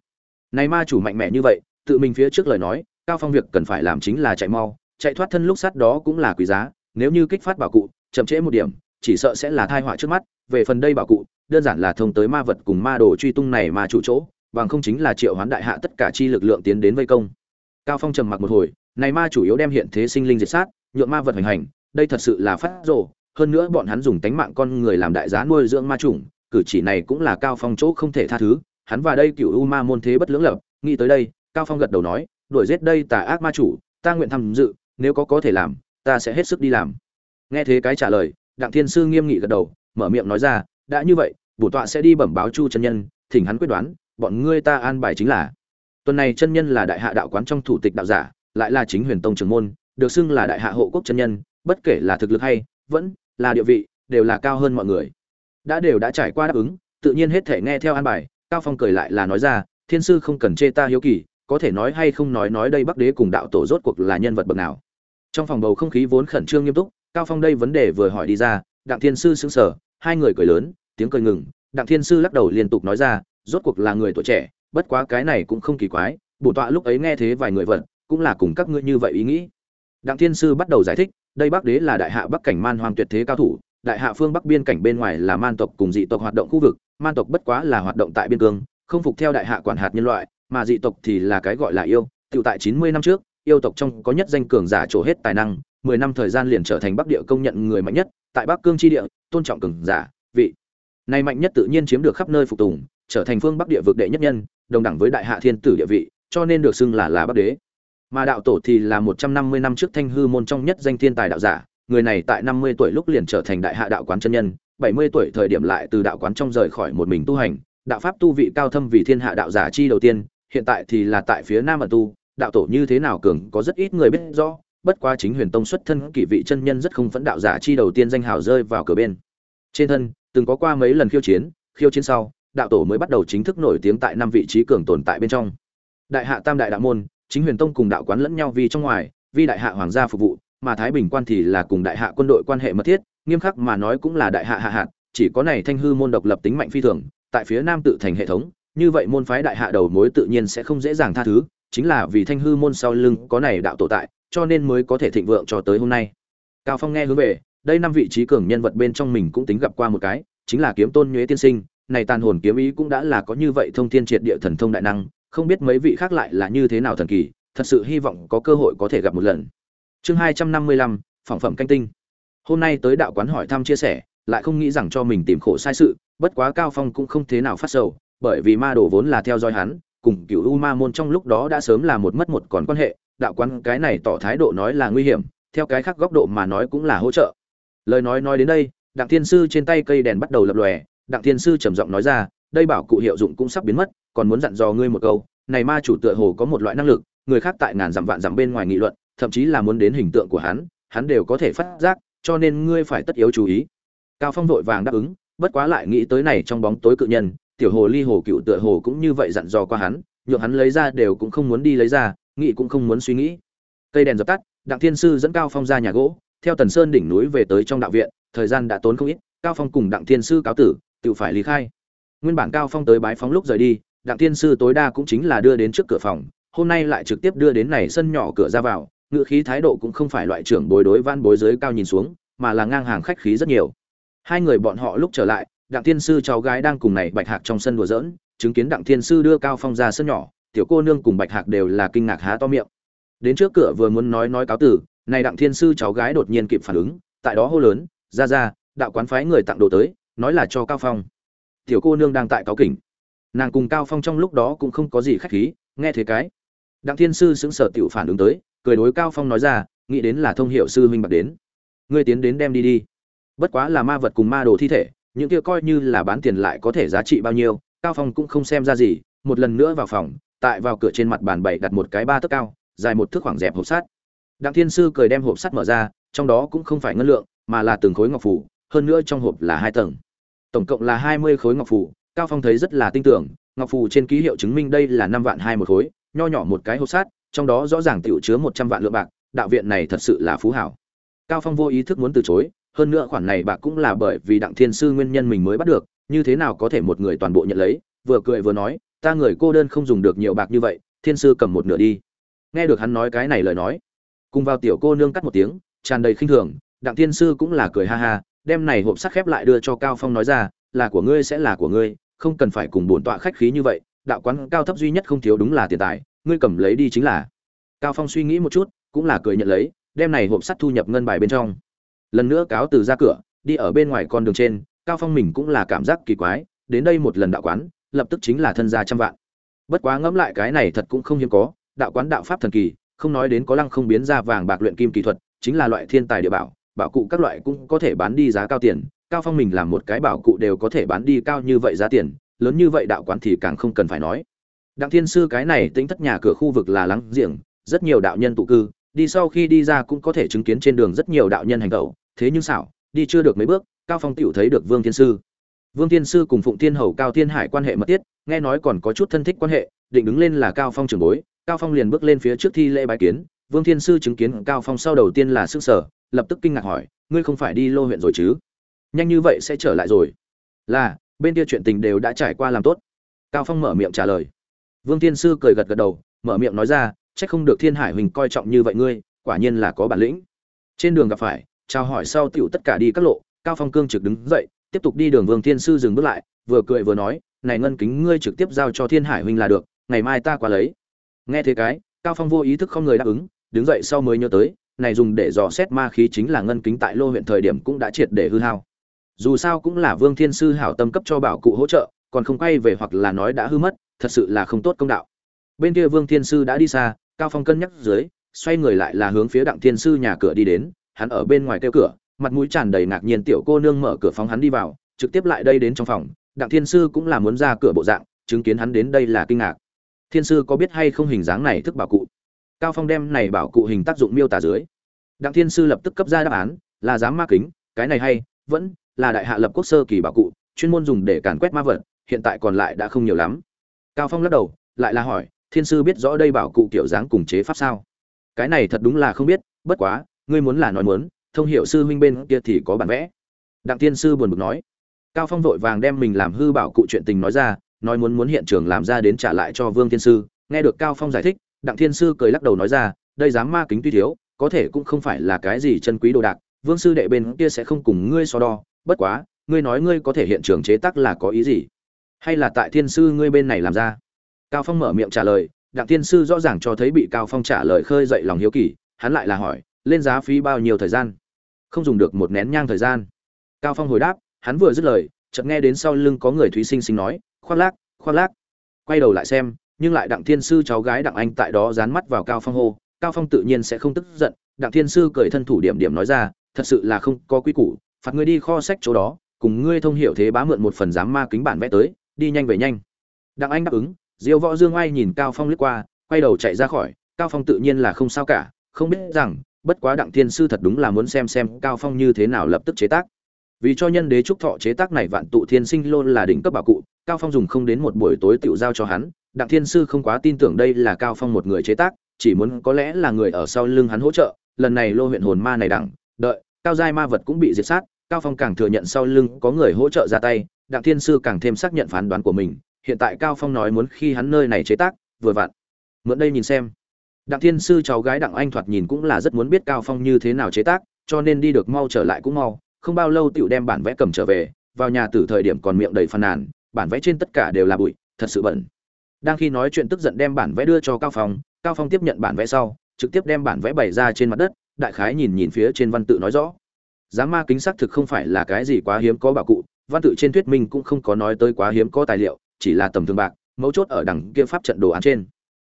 Này ma chủ mạnh mẽ như vậy, tự mình phía trước lời nói, cao phong việc cần phải làm chính là chạy mau, chạy thoát thân lúc sát đó cũng là quý giá, nếu như kích phát bảo cụ, chậm trễ một điểm, chỉ sợ sẽ là thai họa trước mắt, về phần đây bảo cụ, đơn giản là thông tới ma vật cùng ma đồ truy tung này mà chủ chỗ bằng không chính là triệu hoán đại hạ tất cả chi lực lượng tiến đến vây công. Cao phong trầm mặc một hồi, này ma chủ yếu đem hiện thế sinh linh diệt sát, nhượng ma vật hành hành, đây thật sự là phát rồ, hơn nữa bọn hắn dùng tánh mạng con người làm đại giá nuôi dưỡng ma chủng, cử chỉ này cũng là cao phong chỗ không thể tha thứ, hắn và đây cựu u ma môn thế bất lưỡng lập, nghĩ tới đây, cao phong gật đầu nói, đuổi giết đây tà ác ma chủ, ta nguyện tham dự, nếu có có thể làm, ta sẽ hết sức đi làm. Nghe thế cái trả lời, đặng thiên sư nghiêm nghị gật đầu, mở miệng nói ra, đã như vậy, bổ tọa sẽ đi bẩm báo chu chân nhân, thỉnh hắn quyết đoán bọn ngươi ta an bài chính là. Tuần này chân nhân là đại hạ đạo quán trong thủ tịch đạo giả, lại là chính huyền tông trưởng môn, được xưng là đại hạ hộ quốc chân nhân, bất kể là thực lực hay, vẫn là địa vị, đều là cao hơn mọi người. Đã đều đã trải qua đáp ứng, tự nhiên hết thể nghe theo an bài, cao phong cười lại là nói ra, thiên sư không cần chê ta hiếu kỳ, có thể nói hay không nói nói đây bắc đế cùng đạo tổ rốt cuộc là nhân vật bậc nào. Trong phòng bầu không khí vốn khẩn trương nghiêm túc, cao phong đây vấn đề vừa hỏi đi ra, đặng thiên sư sững sờ, hai người cười lớn, tiếng cười ngừng, đặng thiên sư lắc đầu liên tục nói ra rốt cuộc là người tuổi trẻ, bất quá cái này cũng không kỳ quái, bổ tọa lúc ấy nghe thế vài người vật cũng là cùng các ngươi như vậy ý nghĩ. Đặng thiên sư bắt đầu giải thích đây bắc đế là đại hạ bắc cảnh man hoang tuyệt thế cao thủ, đại hạ phương bắc biên cảnh bên ngoài là man tộc cùng dị tộc hoạt động khu vực, man tộc bất quá là hoạt động tại biên cương, không phục theo đại hạ quản hạt nhân loại, mà dị tộc thì là cái gọi là yêu tự tại chín mươi năm trước, yêu tộc trong có nhất danh cường giả trổ hết tài năng, mười năm thời gian liền trở thành bắc địa công nhận người mạnh nhất, tại bắc cương tri địa, tôn trọng cường giả, vị này mạnh nhất tự nhiên chiếm được khắp nơi phục tùng trở thành phương bắc địa vực đệ nhất nhân, đồng đẳng với đại hạ thiên tử địa vị, cho nên được xưng là là bắc đế. Mà đạo tổ thì là một trăm năm mươi năm trước thanh hư môn trong nhất danh thiên tài đạo giả, người này tại năm mươi tuổi lúc liền trở thành đại hạ đạo quán chân nhân, bảy mươi tuổi thời điểm lại từ đạo quán trong rời khỏi một mình tu hành. Đạo pháp tu vị cao thâm vì thiên hạ đạo giả chi đầu tiên, hiện tại thì là tại phía nam ở tu. Đạo tổ như thế nào cường, có rất ít người biết rõ, bất quá chính huyền tông xuất thân kỷ vị chân nhân rất không phẫn đạo giả chi đầu tiên danh hào rơi vào cửa bên. Trên thân, từng có qua mấy lần khiêu chiến khiêu chiến sau đạo tổ mới bắt đầu chính thức nổi tiếng tại năm vị trí cường tồn tại bên trong. Đại hạ tam đại đạo môn, chính huyền tông cùng đạo quán lẫn nhau vì trong ngoài, vì đại hạ hoàng gia phục vụ, mà thái bình quan thì là cùng đại hạ quân đội quan hệ mật thiết, nghiêm khắc mà nói cũng là đại hạ hạ hạt, chỉ có này thanh hư môn độc lập tính mạnh phi thường, tại phía nam tự thành hệ thống, như vậy môn phái đại hạ đầu mối tự nhiên sẽ không dễ dàng tha thứ, chính là vì thanh hư môn sau lưng có này đạo tổ tại, cho nên mới có thể thịnh vượng cho tới hôm nay. Cao phong nghe hướng về, đây năm vị trí cường nhân vật bên trong mình cũng tính gặp qua một cái, chính là kiếm tôn nhuế tiên sinh này tàn hồn kiếm ý cũng đã là có như vậy thông thiên triệt địa thần thông đại năng, không biết mấy vị khác lại là như thế nào thần kỳ, thật sự hy vọng có cơ hội có thể gặp một lần. Chương hai trăm năm mươi lăm, phỏng phẩm canh tinh. Hôm nay tới đạo quán hỏi thăm chia sẻ, lại không nghĩ rằng cho mình tìm khổ sai sự, bất quá cao phong cũng không thế nào phát sầu, bởi vì ma đồ vốn là theo dõi hắn, cùng cửu u ma môn trong lúc đó đã sớm là một mất một còn quan hệ, đạo quán cái này tỏ thái độ nói là nguy hiểm, theo cái khác góc độ mà nói cũng là hỗ trợ. Lời nói nói đến đây, đặng thiên sư trên tay cây đèn bắt đầu lập lòe đặng thiên sư trầm giọng nói ra, đây bảo cụ hiệu dụng cũng sắp biến mất, còn muốn dặn dò ngươi một câu, này ma chủ tựa hồ có một loại năng lực, người khác tại ngàn dặm vạn dặm bên ngoài nghị luận, thậm chí là muốn đến hình tượng của hắn hắn đều có thể phát giác, cho nên ngươi phải tất yếu chú ý. Cao phong vội vàng đáp ứng, bất quá lại nghĩ tới này trong bóng tối cự nhân, tiểu hồ ly hồ cựu tựa hồ cũng như vậy dặn dò qua hắn, nhượng hắn lấy ra đều cũng không muốn đi lấy ra, nghĩ cũng không muốn suy nghĩ. Cây đèn dập tắt, đặng thiên sư dẫn cao phong ra nhà gỗ, theo tần sơn đỉnh núi về tới trong đạo viện, thời gian đã tốn không ít, cao phong cùng đặng thiên sư cáo tử tự phải lý khai. Nguyên bản cao phong tới bái phóng lúc rời đi, đặng thiên sư tối đa cũng chính là đưa đến trước cửa phòng, hôm nay lại trực tiếp đưa đến này sân nhỏ cửa ra vào, ngựa khí thái độ cũng không phải loại trưởng bối đối van bối giới cao nhìn xuống, mà là ngang hàng khách khí rất nhiều. Hai người bọn họ lúc trở lại, đặng thiên sư cháu gái đang cùng này bạch hạc trong sân đùa giỡn, chứng kiến đặng thiên sư đưa cao phong ra sân nhỏ, tiểu cô nương cùng bạch hạc đều là kinh ngạc há to miệng. Đến trước cửa vừa muốn nói nói cáo tử này đặng thiên sư cháu gái đột nhiên kịp phản ứng, tại đó hô lớn, ra ra, đạo quán phái người tặng đồ tới nói là cho cao phong. Tiểu cô nương đang tại cáo kỉnh. Nàng cùng cao phong trong lúc đó cũng không có gì khách khí, nghe thế cái. Đặng thiên sư sững sờ tiểu phản ứng tới, cười đối cao phong nói ra, nghĩ đến là thông hiệu sư huynh bạc đến. Ngươi tiến đến đem đi đi. Bất quá là ma vật cùng ma đồ thi thể, những kia coi như là bán tiền lại có thể giá trị bao nhiêu, cao phong cũng không xem ra gì, một lần nữa vào phòng, tại vào cửa trên mặt bàn bày đặt một cái ba tấc cao, dài một thước khoảng dẹp hộp sắt. Đặng thiên sư cười đem hộp sắt mở ra, trong đó cũng không phải ngân lượng, mà là từng khối ngọc phủ, hơn nữa trong hộp là hai tầng tổng cộng là hai mươi khối ngọc phủ cao phong thấy rất là tin tưởng, ngọc phủ trên ký hiệu chứng minh đây là năm vạn hai một khối, nho nhỏ một cái hộp sắt, trong đó rõ ràng tiểu chứa một trăm vạn lượng bạc, đạo viện này thật sự là phú hảo. Cao phong vô ý thức muốn từ chối, hơn nữa khoản này bạc cũng là bởi vì đặng thiên sư nguyên nhân mình mới bắt được, như thế nào có thể một người toàn bộ nhận lấy, vừa cười vừa nói, ta người cô đơn không dùng được nhiều bạc như vậy, thiên sư cầm một nửa đi. Nghe được hắn nói cái này lời nói, cùng vào tiểu cô nương cắt một tiếng, tràn đầy khinh thường, đặng thiên sư cũng là cười ha ha đem này hộp sắt khép lại đưa cho cao phong nói ra, là của ngươi sẽ là của ngươi, không cần phải cùng bổn tọa khách khí như vậy, đạo quán cao thấp duy nhất không thiếu đúng là tiền tài, ngươi cầm lấy đi chính là. Cao phong suy nghĩ một chút, cũng là cười nhận lấy, đem này hộp sắt thu nhập ngân bài bên trong. Lần nữa cáo từ ra cửa, đi ở bên ngoài con đường trên, cao phong mình cũng là cảm giác kỳ quái, đến đây một lần đạo quán, lập tức chính là thân gia trăm vạn. Bất quá ngẫm lại cái này thật cũng không hiếm có, đạo quán đạo pháp thần kỳ, không nói đến có lăng không biến ra vàng bạc luyện kim kỹ thuật, chính là loại thiên tài địa bảo bảo cụ các loại cũng có thể bán đi giá cao tiền, cao phong mình làm một cái bảo cụ đều có thể bán đi cao như vậy giá tiền, lớn như vậy đạo quán thì càng không cần phải nói. Đặng thiên sư cái này tính thất nhà cửa khu vực là lắng giềng, rất nhiều đạo nhân tụ cư, đi sau khi đi ra cũng có thể chứng kiến trên đường rất nhiều đạo nhân hành động thế nhưng xảo, đi chưa được mấy bước, cao phong tiểu thấy được vương thiên sư. Vương thiên sư cùng phụng thiên hầu cao thiên hải quan hệ mật thiết, nghe nói còn có chút thân thích quan hệ, định đứng lên là cao phong trưởng bối, cao phong liền bước lên phía trước thi lễ bái kiến, vương thiên sư chứng kiến cao phong sau đầu tiên là sức sở lập tức kinh ngạc hỏi, ngươi không phải đi lô huyện rồi chứ? Nhanh như vậy sẽ trở lại rồi. Là, bên kia chuyện tình đều đã trải qua làm tốt. Cao phong mở miệng trả lời. Vương thiên sư cười gật gật đầu, mở miệng nói ra, chắc không được thiên hải huỳnh coi trọng như vậy ngươi, quả nhiên là có bản lĩnh. Trên đường gặp phải, chào hỏi sau tiểu tất cả đi các lộ, cao phong cương trực đứng dậy, tiếp tục đi đường vương thiên sư dừng bước lại, vừa cười vừa nói, này ngân kính ngươi trực tiếp giao cho thiên hải huynh là được, ngày mai ta qua lấy. Nghe thế cái, cao phong vô ý thức không người đáp ứng, đứng dậy sau mới nhớ tới này dùng để dò xét ma khí chính là ngân kính tại lô huyện thời điểm cũng đã triệt để hư hao. Dù sao cũng là vương thiên sư hảo tâm cấp cho bảo cụ hỗ trợ, còn không quay về hoặc là nói đã hư mất, thật sự là không tốt công đạo. Bên kia vương thiên sư đã đi xa, cao phong cân nhắc dưới, xoay người lại là hướng phía đặng thiên sư nhà cửa đi đến, hắn ở bên ngoài kêu cửa, mặt mũi tràn đầy ngạc nhiên tiểu cô nương mở cửa phóng hắn đi vào, trực tiếp lại đây đến trong phòng, đặng thiên sư cũng là muốn ra cửa bộ dạng, chứng kiến hắn đến đây là kinh ngạc. Thiên sư có biết hay không hình dáng này thức bảo cụ? Cao phong đem này bảo cụ hình tác dụng miêu tả dưới. Đặng thiên sư lập tức cấp ra đáp án, là giám ma kính, cái này hay, vẫn là đại hạ lập quốc sơ kỳ bảo cụ, chuyên môn dùng để càn quét ma vật, hiện tại còn lại đã không nhiều lắm. Cao phong lắc đầu, lại là hỏi, thiên sư biết rõ đây bảo cụ kiểu dáng cùng chế pháp sao? Cái này thật đúng là không biết, bất quá, ngươi muốn là nói muốn, thông hiệu sư huynh bên kia thì có bản vẽ. Đặng thiên sư buồn bực nói. Cao phong vội vàng đem mình làm hư bảo cụ chuyện tình nói ra, nói muốn muốn hiện trường làm ra đến trả lại cho vương thiên sư, nghe được cao phong giải thích đặng thiên sư cười lắc đầu nói ra, đây dám ma kính tuy thiếu, có thể cũng không phải là cái gì chân quý đồ đạc, vương sư đệ bên kia sẽ không cùng ngươi so đo, bất quá, ngươi nói ngươi có thể hiện trường chế tác là có ý gì? Hay là tại thiên sư ngươi bên này làm ra? Cao phong mở miệng trả lời, đặng thiên sư rõ ràng cho thấy bị cao phong trả lời khơi dậy lòng hiếu kỳ, hắn lại là hỏi, lên giá phí bao nhiêu thời gian? Không dùng được một nén nhang thời gian. Cao phong hồi đáp, hắn vừa dứt lời, chợt nghe đến sau lưng có người thúy sinh sinh nói, khoác lác khoác lác. Quay đầu lại xem nhưng lại đặng thiên sư cháu gái đặng anh tại đó dán mắt vào cao phong hô, cao phong tự nhiên sẽ không tức giận, đặng thiên sư cởi thân thủ điểm điểm nói ra, thật sự là không có quy củ, phạt ngươi đi kho sách chỗ đó, cùng ngươi thông hiểu thế bá mượn một phần giám ma kính bản vẽ tới, đi nhanh về nhanh. Đặng anh đáp ứng, diêu võ dương oai nhìn cao phong lướt qua, quay đầu chạy ra khỏi, cao phong tự nhiên là không sao cả, không biết rằng, bất quá đặng thiên sư thật đúng là muốn xem xem cao phong như thế nào lập tức chế tác. Vì cho nhân đế trúc thọ chế tác này vạn tụ thiên sinh lôn là đỉnh cấp bảo cụ, cao phong dùng không đến một buổi tối tiểu giao cho hắn đặng thiên sư không quá tin tưởng đây là cao phong một người chế tác, chỉ muốn có lẽ là người ở sau lưng hắn hỗ trợ. Lần này lô huyện hồn ma này đặng, đợi, cao giai ma vật cũng bị diệt sát, cao phong càng thừa nhận sau lưng có người hỗ trợ ra tay, đặng thiên sư càng thêm xác nhận phán đoán của mình. Hiện tại cao phong nói muốn khi hắn nơi này chế tác, vừa vặn. Mượn đây nhìn xem. Đặng thiên sư cháu gái đặng anh thoạt nhìn cũng là rất muốn biết cao phong như thế nào chế tác, cho nên đi được mau trở lại cũng mau. Không bao lâu tiểu đem bản vẽ cầm trở về, vào nhà từ thời điểm còn miệng đầy phàn nàn, bản vẽ trên tất cả đều là bụi, thật sự bẩn đang khi nói chuyện tức giận đem bản vẽ đưa cho cao phong cao phong tiếp nhận bản vẽ sau, trực tiếp đem bản vẽ bày ra trên mặt đất, đại khái nhìn nhìn phía trên văn tự nói rõ. Giá ma kính xác thực không phải là cái gì quá hiếm có bảo cụ, văn tự trên thuyết minh cũng không có nói tới quá hiếm có tài liệu, chỉ là tầm thường bạc, mấu chốt ở đằng kia pháp trận đồ án trên.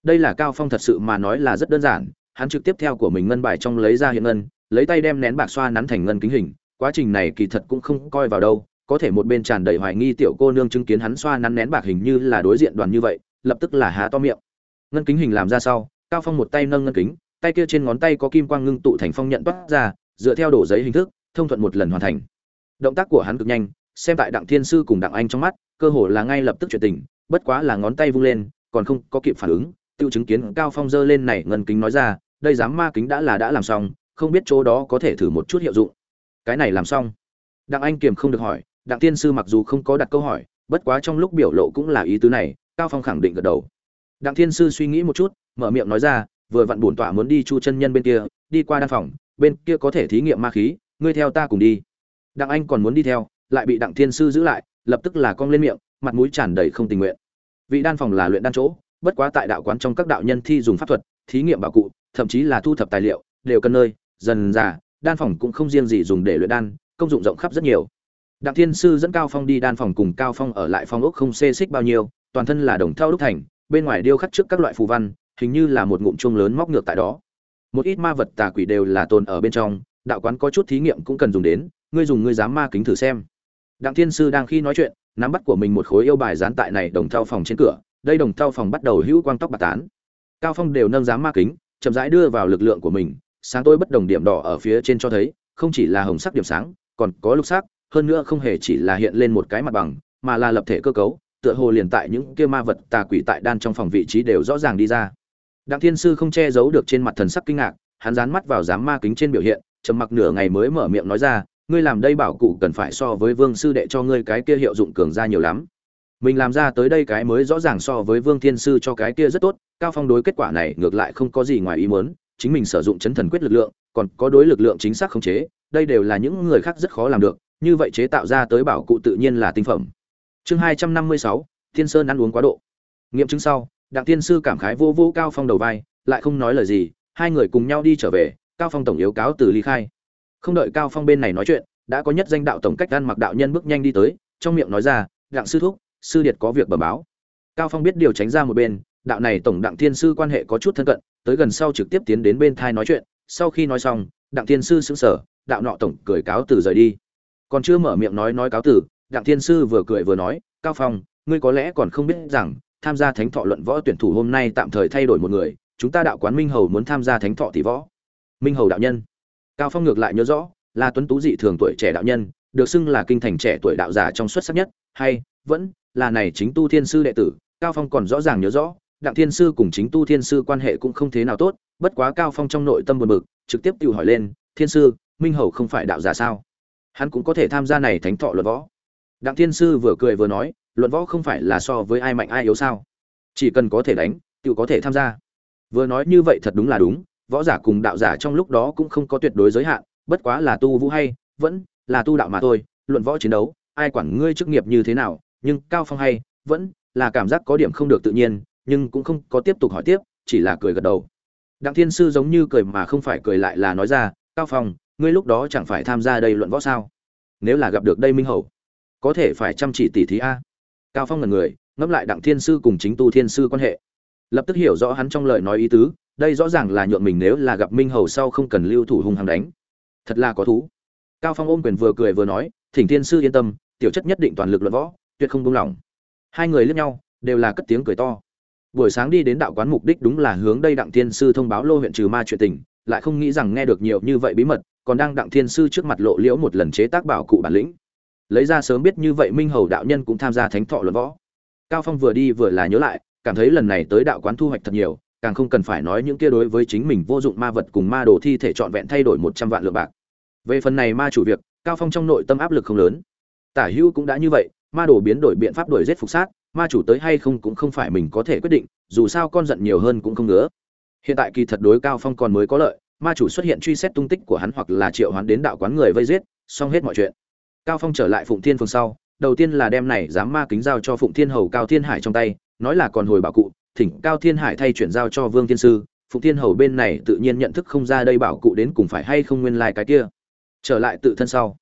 Đây là cao phong thật sự mà nói là rất đơn giản, hắn trực tiếp theo của mình ngân bài trong lấy ra hiện ngân, lấy tay đem nén bạc xoa nắn thành ngân kính hình, quá trình này kỳ thật cũng không coi vào đâu, có thể một bên tràn đầy hoài nghi tiểu cô nương chứng kiến hắn xoa nắn nén bạc hình như là đối diện đoàn như vậy lập tức là há to miệng. Ngân kính hình làm ra sau, cao phong một tay nâng ngân kính, tay kia trên ngón tay có kim quang ngưng tụ thành phong nhận toát ra, dựa theo đổ giấy hình thức, thông thuận một lần hoàn thành. Động tác của hắn cực nhanh, xem tại đặng thiên sư cùng đặng anh trong mắt, cơ hồ là ngay lập tức chuyển tình, bất quá là ngón tay vung lên, còn không có kịp phản ứng, tiêu chứng kiến cao phong dơ lên này ngân kính nói ra, đây dám ma kính đã là đã làm xong, không biết chỗ đó có thể thử một chút hiệu dụng. Cái này làm xong. Đặng anh kiềm không được hỏi, đặng tiên sư mặc dù không có đặt câu hỏi, bất quá trong lúc biểu lộ cũng là ý tứ này cao phong khẳng định gật đầu. Đặng thiên sư suy nghĩ một chút mở miệng nói ra vừa vặn bổn tọa muốn đi chu chân nhân bên kia đi qua đan phòng bên kia có thể thí nghiệm ma khí ngươi theo ta cùng đi. Đặng anh còn muốn đi theo lại bị đặng thiên sư giữ lại lập tức là cong lên miệng mặt mũi tràn đầy không tình nguyện. Vị đan phòng là luyện đan chỗ bất quá tại đạo quán trong các đạo nhân thi dùng pháp thuật thí nghiệm bảo cụ thậm chí là thu thập tài liệu đều cần nơi dần già, đan phòng cũng không riêng gì dùng để luyện đan công dụng rộng khắp rất nhiều. Đặng thiên sư dẫn cao phong đi đan phòng cùng cao phong ở lại phong ốc không xê xích bao nhiêu toàn thân là đồng thau đúc thành, bên ngoài điêu khắc trước các loại phù văn, hình như là một ngụm chuông lớn móc ngược tại đó. Một ít ma vật tà quỷ đều là tồn ở bên trong, đạo quán có chút thí nghiệm cũng cần dùng đến, ngươi dùng ngươi dám ma kính thử xem. Đặng thiên sư đang khi nói chuyện, nắm bắt của mình một khối yêu bài dán tại này đồng thau phòng trên cửa, đây đồng thau phòng bắt đầu hữu quang tóc bạc tán. Cao phong đều nâng dám ma kính, chậm rãi đưa vào lực lượng của mình, sáng tối bất đồng điểm đỏ ở phía trên cho thấy, không chỉ là hồng sắc điểm sáng, còn có lục sắc, hơn nữa không hề chỉ là hiện lên một cái mặt bằng, mà là lập thể cơ cấu tựa hồ liền tại những kia ma vật tà quỷ tại đan trong phòng vị trí đều rõ ràng đi ra. Đặng thiên sư không che giấu được trên mặt thần sắc kinh ngạc, hắn dán mắt vào dám ma kính trên biểu hiện, trầm mặc nửa ngày mới mở miệng nói ra, ngươi làm đây bảo cụ cần phải so với vương sư đệ cho ngươi cái kia hiệu dụng cường ra nhiều lắm. Mình làm ra tới đây cái mới rõ ràng so với vương thiên sư cho cái kia rất tốt, cao phong đối kết quả này ngược lại không có gì ngoài ý muốn, chính mình sử dụng chấn thần quyết lực lượng, còn có đối lực lượng chính xác khống chế, đây đều là những người khác rất khó làm được, như vậy chế tạo ra tới bảo cụ tự nhiên là tinh phẩm chương hai trăm năm mươi sáu, thiên sơn ăn uống quá độ. Nghiệm chứng sau, đặng thiên sư cảm khái vô vô cao phong đầu vai, lại không nói lời gì, hai người cùng nhau đi trở về, cao phong tổng yếu cáo từ ly khai. Không đợi cao phong bên này nói chuyện, đã có nhất danh đạo tổng cách ăn mặc đạo nhân bước nhanh đi tới, trong miệng nói ra, đặng sư thúc, sư điệt có việc bẩm báo. Cao phong biết điều tránh ra một bên, đạo này tổng đặng thiên sư quan hệ có chút thân cận, tới gần sau trực tiếp tiến đến bên thai nói chuyện, sau khi nói xong, đặng thiên sư sững sờ, đạo nọ tổng cười cáo từ rời đi. Còn chưa mở miệng nói nói cáo từ đặng thiên sư vừa cười vừa nói, cao phong, ngươi có lẽ còn không biết rằng, tham gia thánh thọ luận võ tuyển thủ hôm nay tạm thời thay đổi một người, chúng ta đạo quán minh hầu muốn tham gia thánh thọ tỷ võ. Minh hầu đạo nhân. Cao phong ngược lại nhớ rõ, là tuấn tú dị thường tuổi trẻ đạo nhân, được xưng là kinh thành trẻ tuổi đạo giả trong xuất sắc nhất, hay, vẫn, là này chính tu thiên sư đệ tử, cao phong còn rõ ràng nhớ rõ, đặng thiên sư cùng chính tu thiên sư quan hệ cũng không thế nào tốt, bất quá cao phong trong nội tâm buồn bực, trực tiếp tự hỏi lên, thiên sư, minh hầu không phải đạo giả sao? Hắn cũng có thể tham gia này thánh thọ luận võ đặng thiên sư vừa cười vừa nói, luận võ không phải là so với ai mạnh ai yếu sao? Chỉ cần có thể đánh tự có thể tham gia. Vừa nói như vậy thật đúng là đúng, võ giả cùng đạo giả trong lúc đó cũng không có tuyệt đối giới hạn, bất quá là tu vũ hay, vẫn là tu đạo mà thôi, luận võ chiến đấu, ai quản ngươi chức nghiệp như thế nào, nhưng cao phong hay, vẫn là cảm giác có điểm không được tự nhiên, nhưng cũng không có tiếp tục hỏi tiếp, chỉ là cười gật đầu. Đặng thiên sư giống như cười mà không phải cười lại là nói ra, cao phong, ngươi lúc đó chẳng phải tham gia đây luận võ sao? Nếu là gặp được đây minh hầu có thể phải chăm chỉ tỷ thí a. Cao phong là người, ngẫm lại đặng thiên sư cùng chính tu thiên sư quan hệ. Lập tức hiểu rõ hắn trong lời nói ý tứ, đây rõ ràng là nhượng mình nếu là gặp minh hầu sau không cần lưu thủ hung hăng đánh. Thật là có thú. Cao phong ôm quyền vừa cười vừa nói, thỉnh thiên sư yên tâm, tiểu chất nhất định toàn lực luận võ, tuyệt không buông lỏng. Hai người liếc nhau, đều là cất tiếng cười to. Buổi sáng đi đến đạo quán mục đích đúng là hướng đây đặng thiên sư thông báo lô huyện trừ ma chuyện tình, lại không nghĩ rằng nghe được nhiều như vậy bí mật, còn đang đặng thiên sư trước mặt lộ liễu một lần chế tác bảo cụ bản lĩnh lấy ra sớm biết như vậy minh hầu đạo nhân cũng tham gia thánh thọ luận võ. Cao phong vừa đi vừa là nhớ lại, cảm thấy lần này tới đạo quán thu hoạch thật nhiều, càng không cần phải nói những kia đối với chính mình vô dụng ma vật cùng ma đồ thi thể trọn vẹn thay đổi một trăm vạn lượng bạc. Về phần này ma chủ việc, cao phong trong nội tâm áp lực không lớn. Tả hữu cũng đã như vậy, ma đồ biến đổi biện pháp đuổi giết phục sát, ma chủ tới hay không cũng không phải mình có thể quyết định, dù sao con giận nhiều hơn cũng không nữa hiện tại kỳ thật đối cao phong còn mới có lợi, ma chủ xuất hiện truy xét tung tích của hắn hoặc là triệu hoán đến đạo quán người vây giết, xong hết mọi chuyện cao phong trở lại phụng thiên phường sau, đầu tiên là đem này dám ma kính giao cho phụng thiên hầu cao thiên hải trong tay, nói là còn hồi bảo cụ, thỉnh cao thiên hải thay chuyển giao cho vương thiên sư. Phụng thiên hầu bên này tự nhiên nhận thức không ra đây bảo cụ đến cùng phải hay không nguyên lai like cái kia. Trở lại tự thân sau,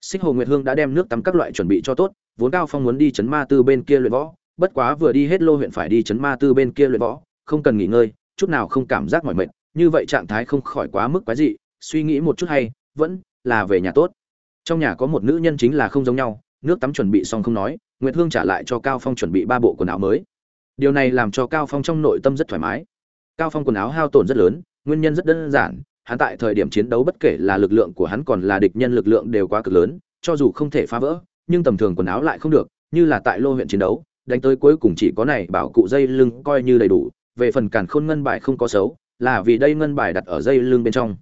xích hồ nguyệt hương đã đem nước tắm các loại chuẩn bị cho tốt, vốn cao phong muốn đi chấn ma tư bên kia luyện võ, bất quá vừa đi hết lô huyện phải đi chấn ma tư bên kia luyện võ, không cần nghỉ ngơi, chút nào không cảm giác mỏi mệt, như vậy trạng thái không khỏi quá mức quái dị, suy nghĩ một chút hay, vẫn là về nhà tốt trong nhà có một nữ nhân chính là không giống nhau, nước tắm chuẩn bị xong không nói, nguyệt hương trả lại cho cao phong chuẩn bị ba bộ quần áo mới. Điều này làm cho cao phong trong nội tâm rất thoải mái. Cao phong quần áo hao tổn rất lớn, nguyên nhân rất đơn giản, hắn tại thời điểm chiến đấu bất kể là lực lượng của hắn còn là địch nhân lực lượng đều quá cực lớn, cho dù không thể phá vỡ, nhưng tầm thường quần áo lại không được, như là tại lô huyện chiến đấu, đánh tới cuối cùng chỉ có này bảo cụ dây lưng coi như đầy đủ, về phần cản khôn ngân bài không có xấu, là vì đây ngân bài đặt ở dây lưng bên trong.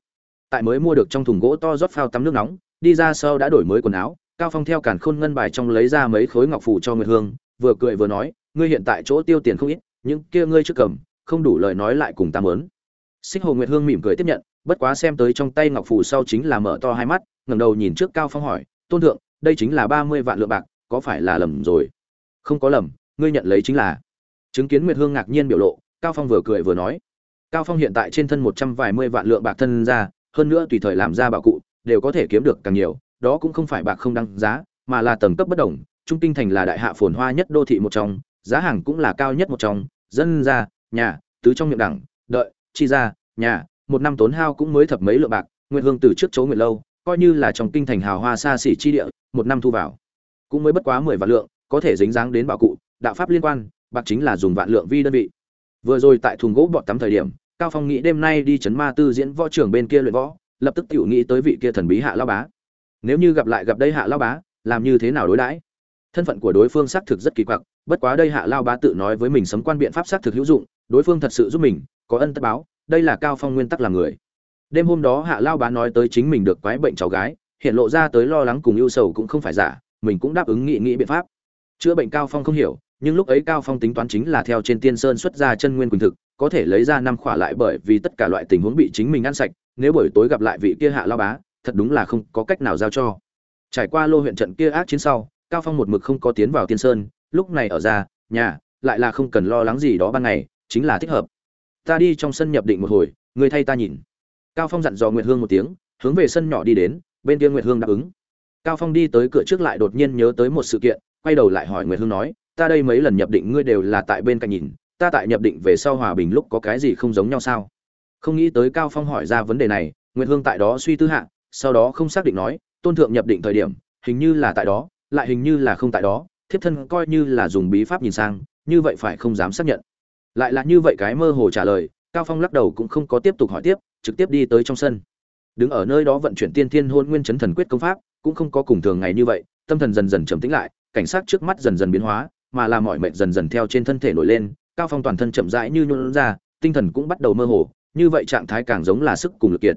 Tại mới mua được trong thùng gỗ to rót phao tắm nước nóng đi ra sau đã đổi mới quần áo, cao phong theo cản khôn ngân bài trong lấy ra mấy khối ngọc phủ cho nguyệt hương, vừa cười vừa nói, ngươi hiện tại chỗ tiêu tiền không ít, những kia ngươi chưa cầm, không đủ lời nói lại cùng ta mớn. Xích hồ nguyệt hương mỉm cười tiếp nhận, bất quá xem tới trong tay ngọc phủ sau chính là mở to hai mắt, ngẩng đầu nhìn trước cao phong hỏi, tôn thượng, đây chính là ba mươi vạn lượng bạc, có phải là lầm rồi? Không có lầm, ngươi nhận lấy chính là. Chứng kiến nguyệt hương ngạc nhiên biểu lộ, cao phong vừa cười vừa nói, cao phong hiện tại trên thân một trăm vài mươi vạn lượng bạc thân ra, hơn nữa tùy thời làm ra bảo cụ đều có thể kiếm được càng nhiều, đó cũng không phải bạc không đăng giá, mà là tầng cấp bất đồng, trung kinh thành là đại hạ phồn hoa nhất đô thị một trong, giá hàng cũng là cao nhất một trong, dân ra, nhà, tứ trong miệng đẳng, đợi, chi ra, nhà, một năm tốn hao cũng mới thập mấy lượng bạc nguyên hương từ trước chỗ nguyện lâu, coi như là trong kinh thành hào hoa xa xỉ chi địa, một năm thu vào, cũng mới bất quá mười vạn lượng, có thể dính dáng đến bảo cụ, đạo pháp liên quan, bạc chính là dùng vạn lượng vi đơn vị. Vừa rồi tại thùng gỗ bọt tắm thời điểm, cao phong nghĩ đêm nay đi chấn ma tư diễn võ trưởng bên kia luyện võ lập tức tiểu nghĩ tới vị kia thần bí hạ lao bá. Nếu như gặp lại gặp đây hạ lao bá, làm như thế nào đối đãi? Thân phận của đối phương xác thực rất kỳ quặc, bất quá đây hạ lao bá tự nói với mình sấm quan biện pháp xác thực hữu dụng, đối phương thật sự giúp mình, có ân tất báo, đây là cao phong nguyên tắc làm người. Đêm hôm đó hạ lao bá nói tới chính mình được quái bệnh cháu gái, hiện lộ ra tới lo lắng cùng ưu sầu cũng không phải giả, mình cũng đáp ứng nghị nghị biện pháp. Chữa bệnh cao phong không hiểu, nhưng lúc ấy cao phong tính toán chính là theo trên tiên sơn xuất ra chân nguyên quỳnh thực, có thể lấy ra năm khỏa lại bởi vì tất cả loại tình huống bị chính mình ăn sạch nếu buổi tối gặp lại vị kia hạ lao bá, thật đúng là không có cách nào giao cho. Trải qua lô huyện trận kia ác chiến sau, cao phong một mực không có tiến vào tiên sơn, lúc này ở ra, nhà, lại là không cần lo lắng gì đó ban ngày, chính là thích hợp. Ta đi trong sân nhập định một hồi, người thay ta nhìn. Cao phong dặn dò nguyệt hương một tiếng, hướng về sân nhỏ đi đến, bên kia nguyệt hương đáp ứng. Cao phong đi tới cửa trước lại đột nhiên nhớ tới một sự kiện, quay đầu lại hỏi nguyệt hương nói, ta đây mấy lần nhập định ngươi đều là tại bên cạnh nhìn, ta tại nhập định về sau hòa bình lúc có cái gì không giống nhau sao? Không nghĩ tới cao phong hỏi ra vấn đề này, nguyệt hương tại đó suy tư hạ, sau đó không xác định nói, tôn thượng nhập định thời điểm, hình như là tại đó, lại hình như là không tại đó, thiếp thân coi như là dùng bí pháp nhìn sang, như vậy phải không dám xác nhận. Lại là như vậy cái mơ hồ trả lời, cao phong lắc đầu cũng không có tiếp tục hỏi tiếp, trực tiếp đi tới trong sân. Đứng ở nơi đó vận chuyển tiên thiên hôn nguyên chấn thần quyết công pháp, cũng không có cùng thường ngày như vậy, tâm thần dần dần trầm tĩnh lại, cảnh sát trước mắt dần dần biến hóa, mà là mọi mệnh dần dần theo trên thân thể nổi lên, cao phong toàn thân chậm rãi như nhuôn ra, tinh thần cũng bắt đầu mơ hồ như vậy trạng thái càng giống là sức cùng lực kiệt.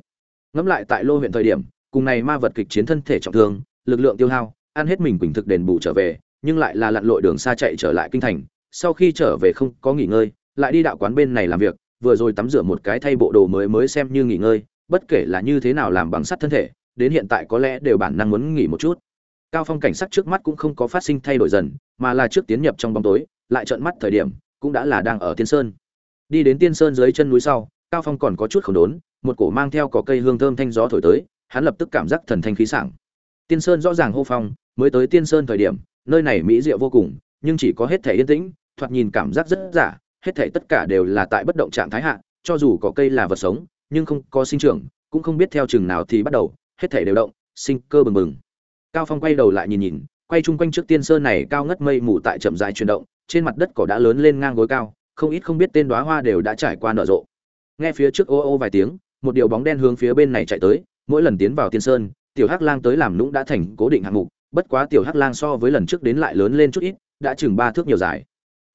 Ngẫm lại tại lô huyện thời điểm, cùng này ma vật kịch chiến thân thể trọng thương, lực lượng tiêu hao, ăn hết mình quỳnh thực đền bù trở về, nhưng lại là lặn lội đường xa chạy trở lại kinh thành, sau khi trở về không có nghỉ ngơi, lại đi đạo quán bên này làm việc, vừa rồi tắm rửa một cái thay bộ đồ mới mới xem như nghỉ ngơi, bất kể là như thế nào làm bằng sắt thân thể, đến hiện tại có lẽ đều bản năng muốn nghỉ một chút. Cao phong cảnh sắc trước mắt cũng không có phát sinh thay đổi dần, mà là trước tiến nhập trong bóng tối, lại trợn mắt thời điểm, cũng đã là đang ở tiên sơn. Đi đến tiên sơn dưới chân núi sau cao phong còn có chút khổng đốn, một cổ mang theo có cây hương thơm thanh gió thổi tới, hắn lập tức cảm giác thần thanh khí sảng. Tiên sơn rõ ràng hô phong, mới tới tiên sơn thời điểm, nơi này mỹ diệu vô cùng, nhưng chỉ có hết thể yên tĩnh, thoạt nhìn cảm giác rất giả, hết thể tất cả đều là tại bất động trạng thái hạ, cho dù có cây là vật sống, nhưng không có sinh trưởng, cũng không biết theo chừng nào thì bắt đầu, hết thể đều động, sinh cơ bừng bừng. Cao phong quay đầu lại nhìn nhìn, quay chung quanh trước tiên sơn này cao ngất mây mù tại chậm dài chuyển động, trên mặt đất cỏ đã lớn lên ngang gối cao, không ít không biết tên đóa hoa đều đã trải qua nở rộ nghe phía trước ô ô vài tiếng, một điều bóng đen hướng phía bên này chạy tới, mỗi lần tiến vào tiên sơn, tiểu hắc lang tới làm nũng đã thành cố định hạng mục, bất quá tiểu hắc lang so với lần trước đến lại lớn lên chút ít, đã chừng ba thước nhiều dài.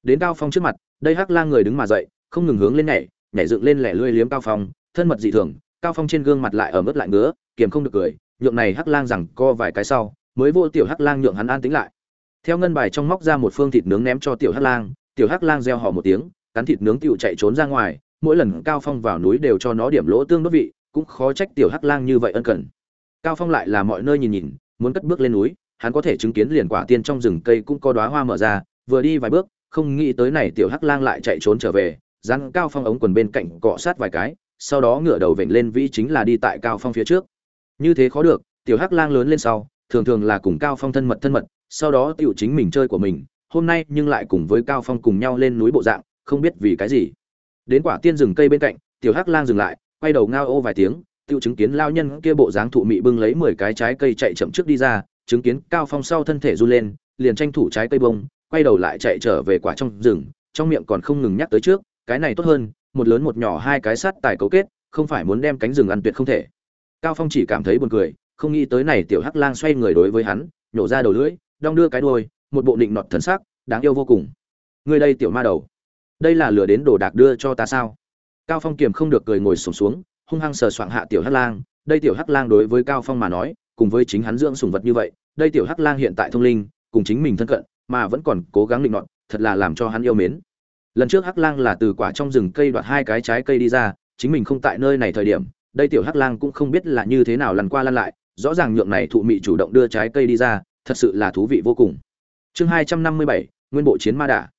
Đến cao phong trước mặt, đây hắc lang người đứng mà dậy, không ngừng hướng lên nhảy nhảy dựng lên lẻ lươi liếm cao phong, thân mật dị thường, cao phong trên gương mặt lại ở mức lại ngứa, kiềm không được cười, nhượng này hắc lang rằng co vài cái sau, mới vô tiểu hắc lang nhượng hắn an tĩnh lại. Theo ngân bài trong móc ra một phương thịt nướng ném cho tiểu hắc lang, tiểu hắc lang reo họ một tiếng, cắn thịt nướng tựu chạy trốn ra ngoài mỗi lần cao phong vào núi đều cho nó điểm lỗ tương đốt vị, cũng khó trách tiểu hắc lang như vậy ân cần. Cao phong lại là mọi nơi nhìn nhìn, muốn cất bước lên núi, hắn có thể chứng kiến liền quả tiên trong rừng cây cũng có đóa hoa mở ra, vừa đi vài bước, không nghĩ tới này tiểu hắc lang lại chạy trốn trở về rắn cao phong ống quần bên cạnh cọ sát vài cái, sau đó ngửa đầu vểnh lên vĩ chính là đi tại cao phong phía trước. Như thế khó được, tiểu hắc lang lớn lên sau, thường thường là cùng cao phong thân mật thân mật, sau đó tiểu chính mình chơi của mình, hôm nay nhưng lại cùng với cao phong cùng nhau lên núi bộ dạng, không biết vì cái gì đến quả tiên rừng cây bên cạnh, tiểu hắc lang dừng lại, quay đầu ngao ô vài tiếng, tiêu chứng kiến lao nhân kia bộ dáng thụ mị bưng lấy mười cái trái cây chạy chậm trước đi ra, chứng kiến cao phong sau thân thể run lên, liền tranh thủ trái cây bông, quay đầu lại chạy trở về quả trong rừng, trong miệng còn không ngừng nhắc tới trước, cái này tốt hơn, một lớn một nhỏ hai cái sắt tài cấu kết, không phải muốn đem cánh rừng ăn tuyệt không thể. Cao phong chỉ cảm thấy buồn cười, không nghĩ tới này tiểu hắc lang xoay người đối với hắn, nhổ ra đầu lưỡi, đong đưa cái đuôi, một bộ định nọt thần sắc, đáng yêu vô cùng. Người đây tiểu ma đầu đây là lừa đến đồ đạc đưa cho ta sao? Cao phong kiềm không được cười ngồi sổm xuống, xuống hung hăng sờ soạng hạ tiểu hắc lang. Đây tiểu hắc lang đối với cao phong mà nói cùng với chính hắn dưỡng sủng vật như vậy đây tiểu hắc lang hiện tại thông linh cùng chính mình thân cận mà vẫn còn cố gắng định nọt thật là làm cho hắn yêu mến. Lần trước hắc lang là từ quả trong rừng cây đoạt hai cái trái cây đi ra chính mình không tại nơi này thời điểm đây tiểu hắc lang cũng không biết là như thế nào lăn qua lăn lại rõ ràng nhượng này thụ mị chủ động đưa trái cây đi ra thật sự là thú vị vô cùng. Chương hai trăm năm mươi bảy nguyên bộ chiến ma đà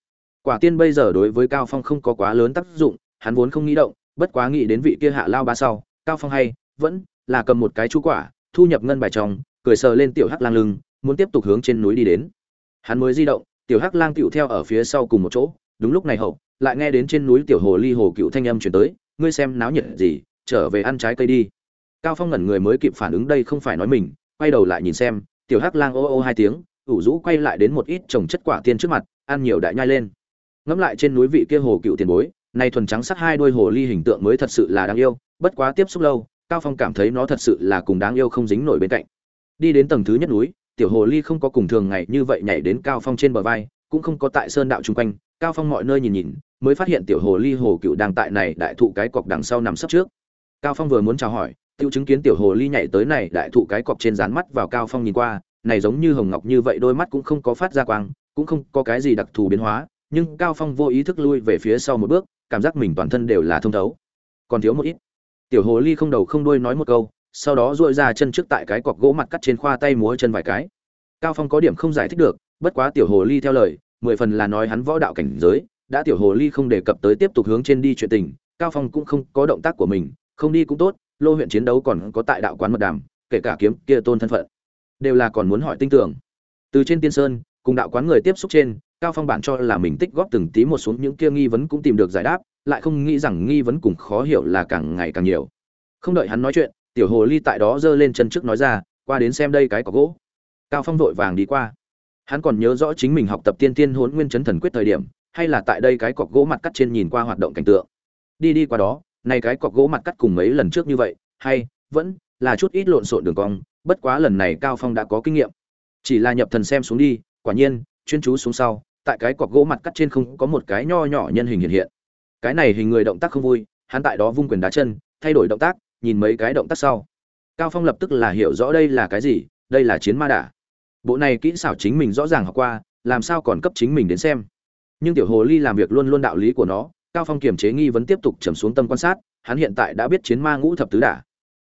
quả tiên bây giờ đối với cao phong không có quá lớn tác dụng, hắn vốn không nghĩ động, bất quá nghĩ đến vị kia hạ lao ba sau, cao phong hay, vẫn là cầm một cái chú quả, thu nhập ngân bài trong, cười sờ lên tiểu hắc lang lưng, muốn tiếp tục hướng trên núi đi đến. Hắn mới di động, tiểu hắc lang tựu theo ở phía sau cùng một chỗ, đúng lúc này hậu, lại nghe đến trên núi tiểu hồ ly hồ cựu thanh âm chuyển tới, ngươi xem náo nhiệt gì, trở về ăn trái cây đi. Cao phong ngẩn người mới kịp phản ứng đây không phải nói mình, quay đầu lại nhìn xem, tiểu hắc lang ô ô hai tiếng, ủ rũ quay lại đến một ít trồng chất quả tiên trước mặt, ăn nhiều đại nhai lên ngẫm lại trên núi vị kia hồ cựu tiền bối này thuần trắng sắc hai đôi hồ ly hình tượng mới thật sự là đáng yêu, bất quá tiếp xúc lâu, cao phong cảm thấy nó thật sự là cùng đáng yêu không dính nổi bên cạnh. Đi đến tầng thứ nhất núi, tiểu hồ ly không có cùng thường ngày như vậy nhảy đến cao phong trên bờ vai, cũng không có tại sơn đạo chung quanh, cao phong mọi nơi nhìn nhìn, mới phát hiện tiểu hồ ly hồ cựu đang tại này đại thụ cái cọc đằng sau nằm sấp trước. Cao phong vừa muốn chào hỏi, tiêu chứng kiến tiểu hồ ly nhảy tới này đại thụ cái cọc trên dán mắt vào cao phong nhìn qua, này giống như hồng ngọc như vậy, đôi mắt cũng không có phát ra quang, cũng không có cái gì đặc thù biến hóa nhưng cao phong vô ý thức lui về phía sau một bước, cảm giác mình toàn thân đều là thông thấu. Còn thiếu một ít. Tiểu hồ ly không đầu không đuôi nói một câu, sau đó duỗi ra chân trước tại cái cọc gỗ mặt cắt trên khoa tay múa chân vài cái. Cao phong có điểm không giải thích được, bất quá tiểu hồ ly theo lời, mười phần là nói hắn võ đạo cảnh giới, đã tiểu hồ ly không đề cập tới tiếp tục hướng trên đi chuyện tình, cao phong cũng không có động tác của mình, không đi cũng tốt, lô huyện chiến đấu còn có tại đạo quán mật đàm, kể cả kiếm kia tôn thân phận, đều là còn muốn hỏi tinh tưởng từ trên tiên sơn, cùng đạo quán người tiếp xúc trên cao phong bản cho là mình tích góp từng tí một xuống những kia nghi vấn cũng tìm được giải đáp, lại không nghĩ rằng nghi vấn cùng khó hiểu là càng ngày càng nhiều. Không đợi hắn nói chuyện, tiểu hồ ly tại đó giơ lên chân trước nói ra, qua đến xem đây cái có gỗ. Cao phong vội vàng đi qua. Hắn còn nhớ rõ chính mình học tập tiên tiên hốn nguyên chấn thần quyết thời điểm, hay là tại đây cái cọc gỗ mặt cắt trên nhìn qua hoạt động cảnh tượng. Đi đi qua đó, này cái cọc gỗ mặt cắt cùng mấy lần trước như vậy, hay, vẫn là chút ít lộn xộn đường cong, bất quá lần này cao phong đã có kinh nghiệm. Chỉ là nhập thần xem xuống đi, quả nhiên, chuyên chú xuống sau tại cái cọc gỗ mặt cắt trên không có một cái nho nhỏ nhân hình hiện hiện. Cái này hình người động tác không vui, hắn tại đó vung quyền đá chân, thay đổi động tác, nhìn mấy cái động tác sau. Cao phong lập tức là hiểu rõ đây là cái gì, đây là chiến ma đả. Bộ này kỹ xảo chính mình rõ ràng học qua, làm sao còn cấp chính mình đến xem. Nhưng tiểu hồ ly làm việc luôn luôn đạo lý của nó, cao phong kiềm chế nghi vấn tiếp tục trầm xuống tâm quan sát, hắn hiện tại đã biết chiến ma ngũ thập tứ đả.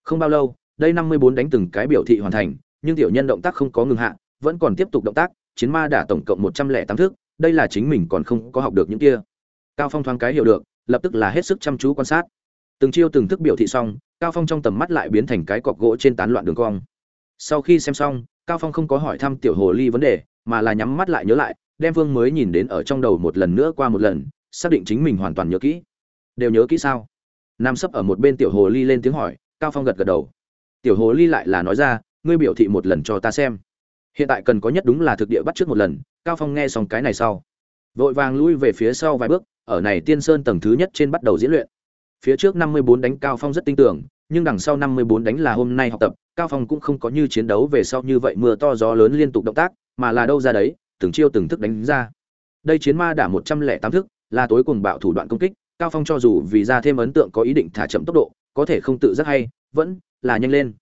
Không bao lâu, đây năm mươi bốn đánh từng cái biểu thị hoàn thành, nhưng tiểu nhân động tác không có ngừng hạ, vẫn còn tiếp tục động tác chiến ma đả tổng cộng một trăm lẻ tám thước đây là chính mình còn không có học được những kia. Cao phong thoáng cái hiểu được, lập tức là hết sức chăm chú quan sát. Từng chiêu từng thức biểu thị xong, cao phong trong tầm mắt lại biến thành cái cọc gỗ trên tán loạn đường cong. Sau khi xem xong, cao phong không có hỏi thăm tiểu hồ ly vấn đề, mà là nhắm mắt lại nhớ lại, đem vương mới nhìn đến ở trong đầu một lần nữa qua một lần, xác định chính mình hoàn toàn nhớ kỹ. Đều nhớ kỹ sao? Nam sấp ở một bên tiểu hồ ly lên tiếng hỏi, cao phong gật gật đầu. Tiểu hồ ly lại là nói ra, ngươi biểu thị một lần cho ta xem hiện tại cần có nhất đúng là thực địa bắt trước một lần, cao phong nghe xong cái này sau, vội vàng lui về phía sau vài bước, ở này tiên sơn tầng thứ nhất trên bắt đầu diễn luyện. Phía trước 54 đánh cao phong rất tin tưởng, nhưng đằng sau 54 đánh là hôm nay học tập, cao phong cũng không có như chiến đấu về sau như vậy mưa to gió lớn liên tục động tác, mà là đâu ra đấy, từng chiêu từng thức đánh ra. Đây chiến ma đả 108 thức, là tối cùng bạo thủ đoạn công kích, cao phong cho dù vì ra thêm ấn tượng có ý định thả chậm tốc độ, có thể không tự giác hay, vẫn là nhanh lên.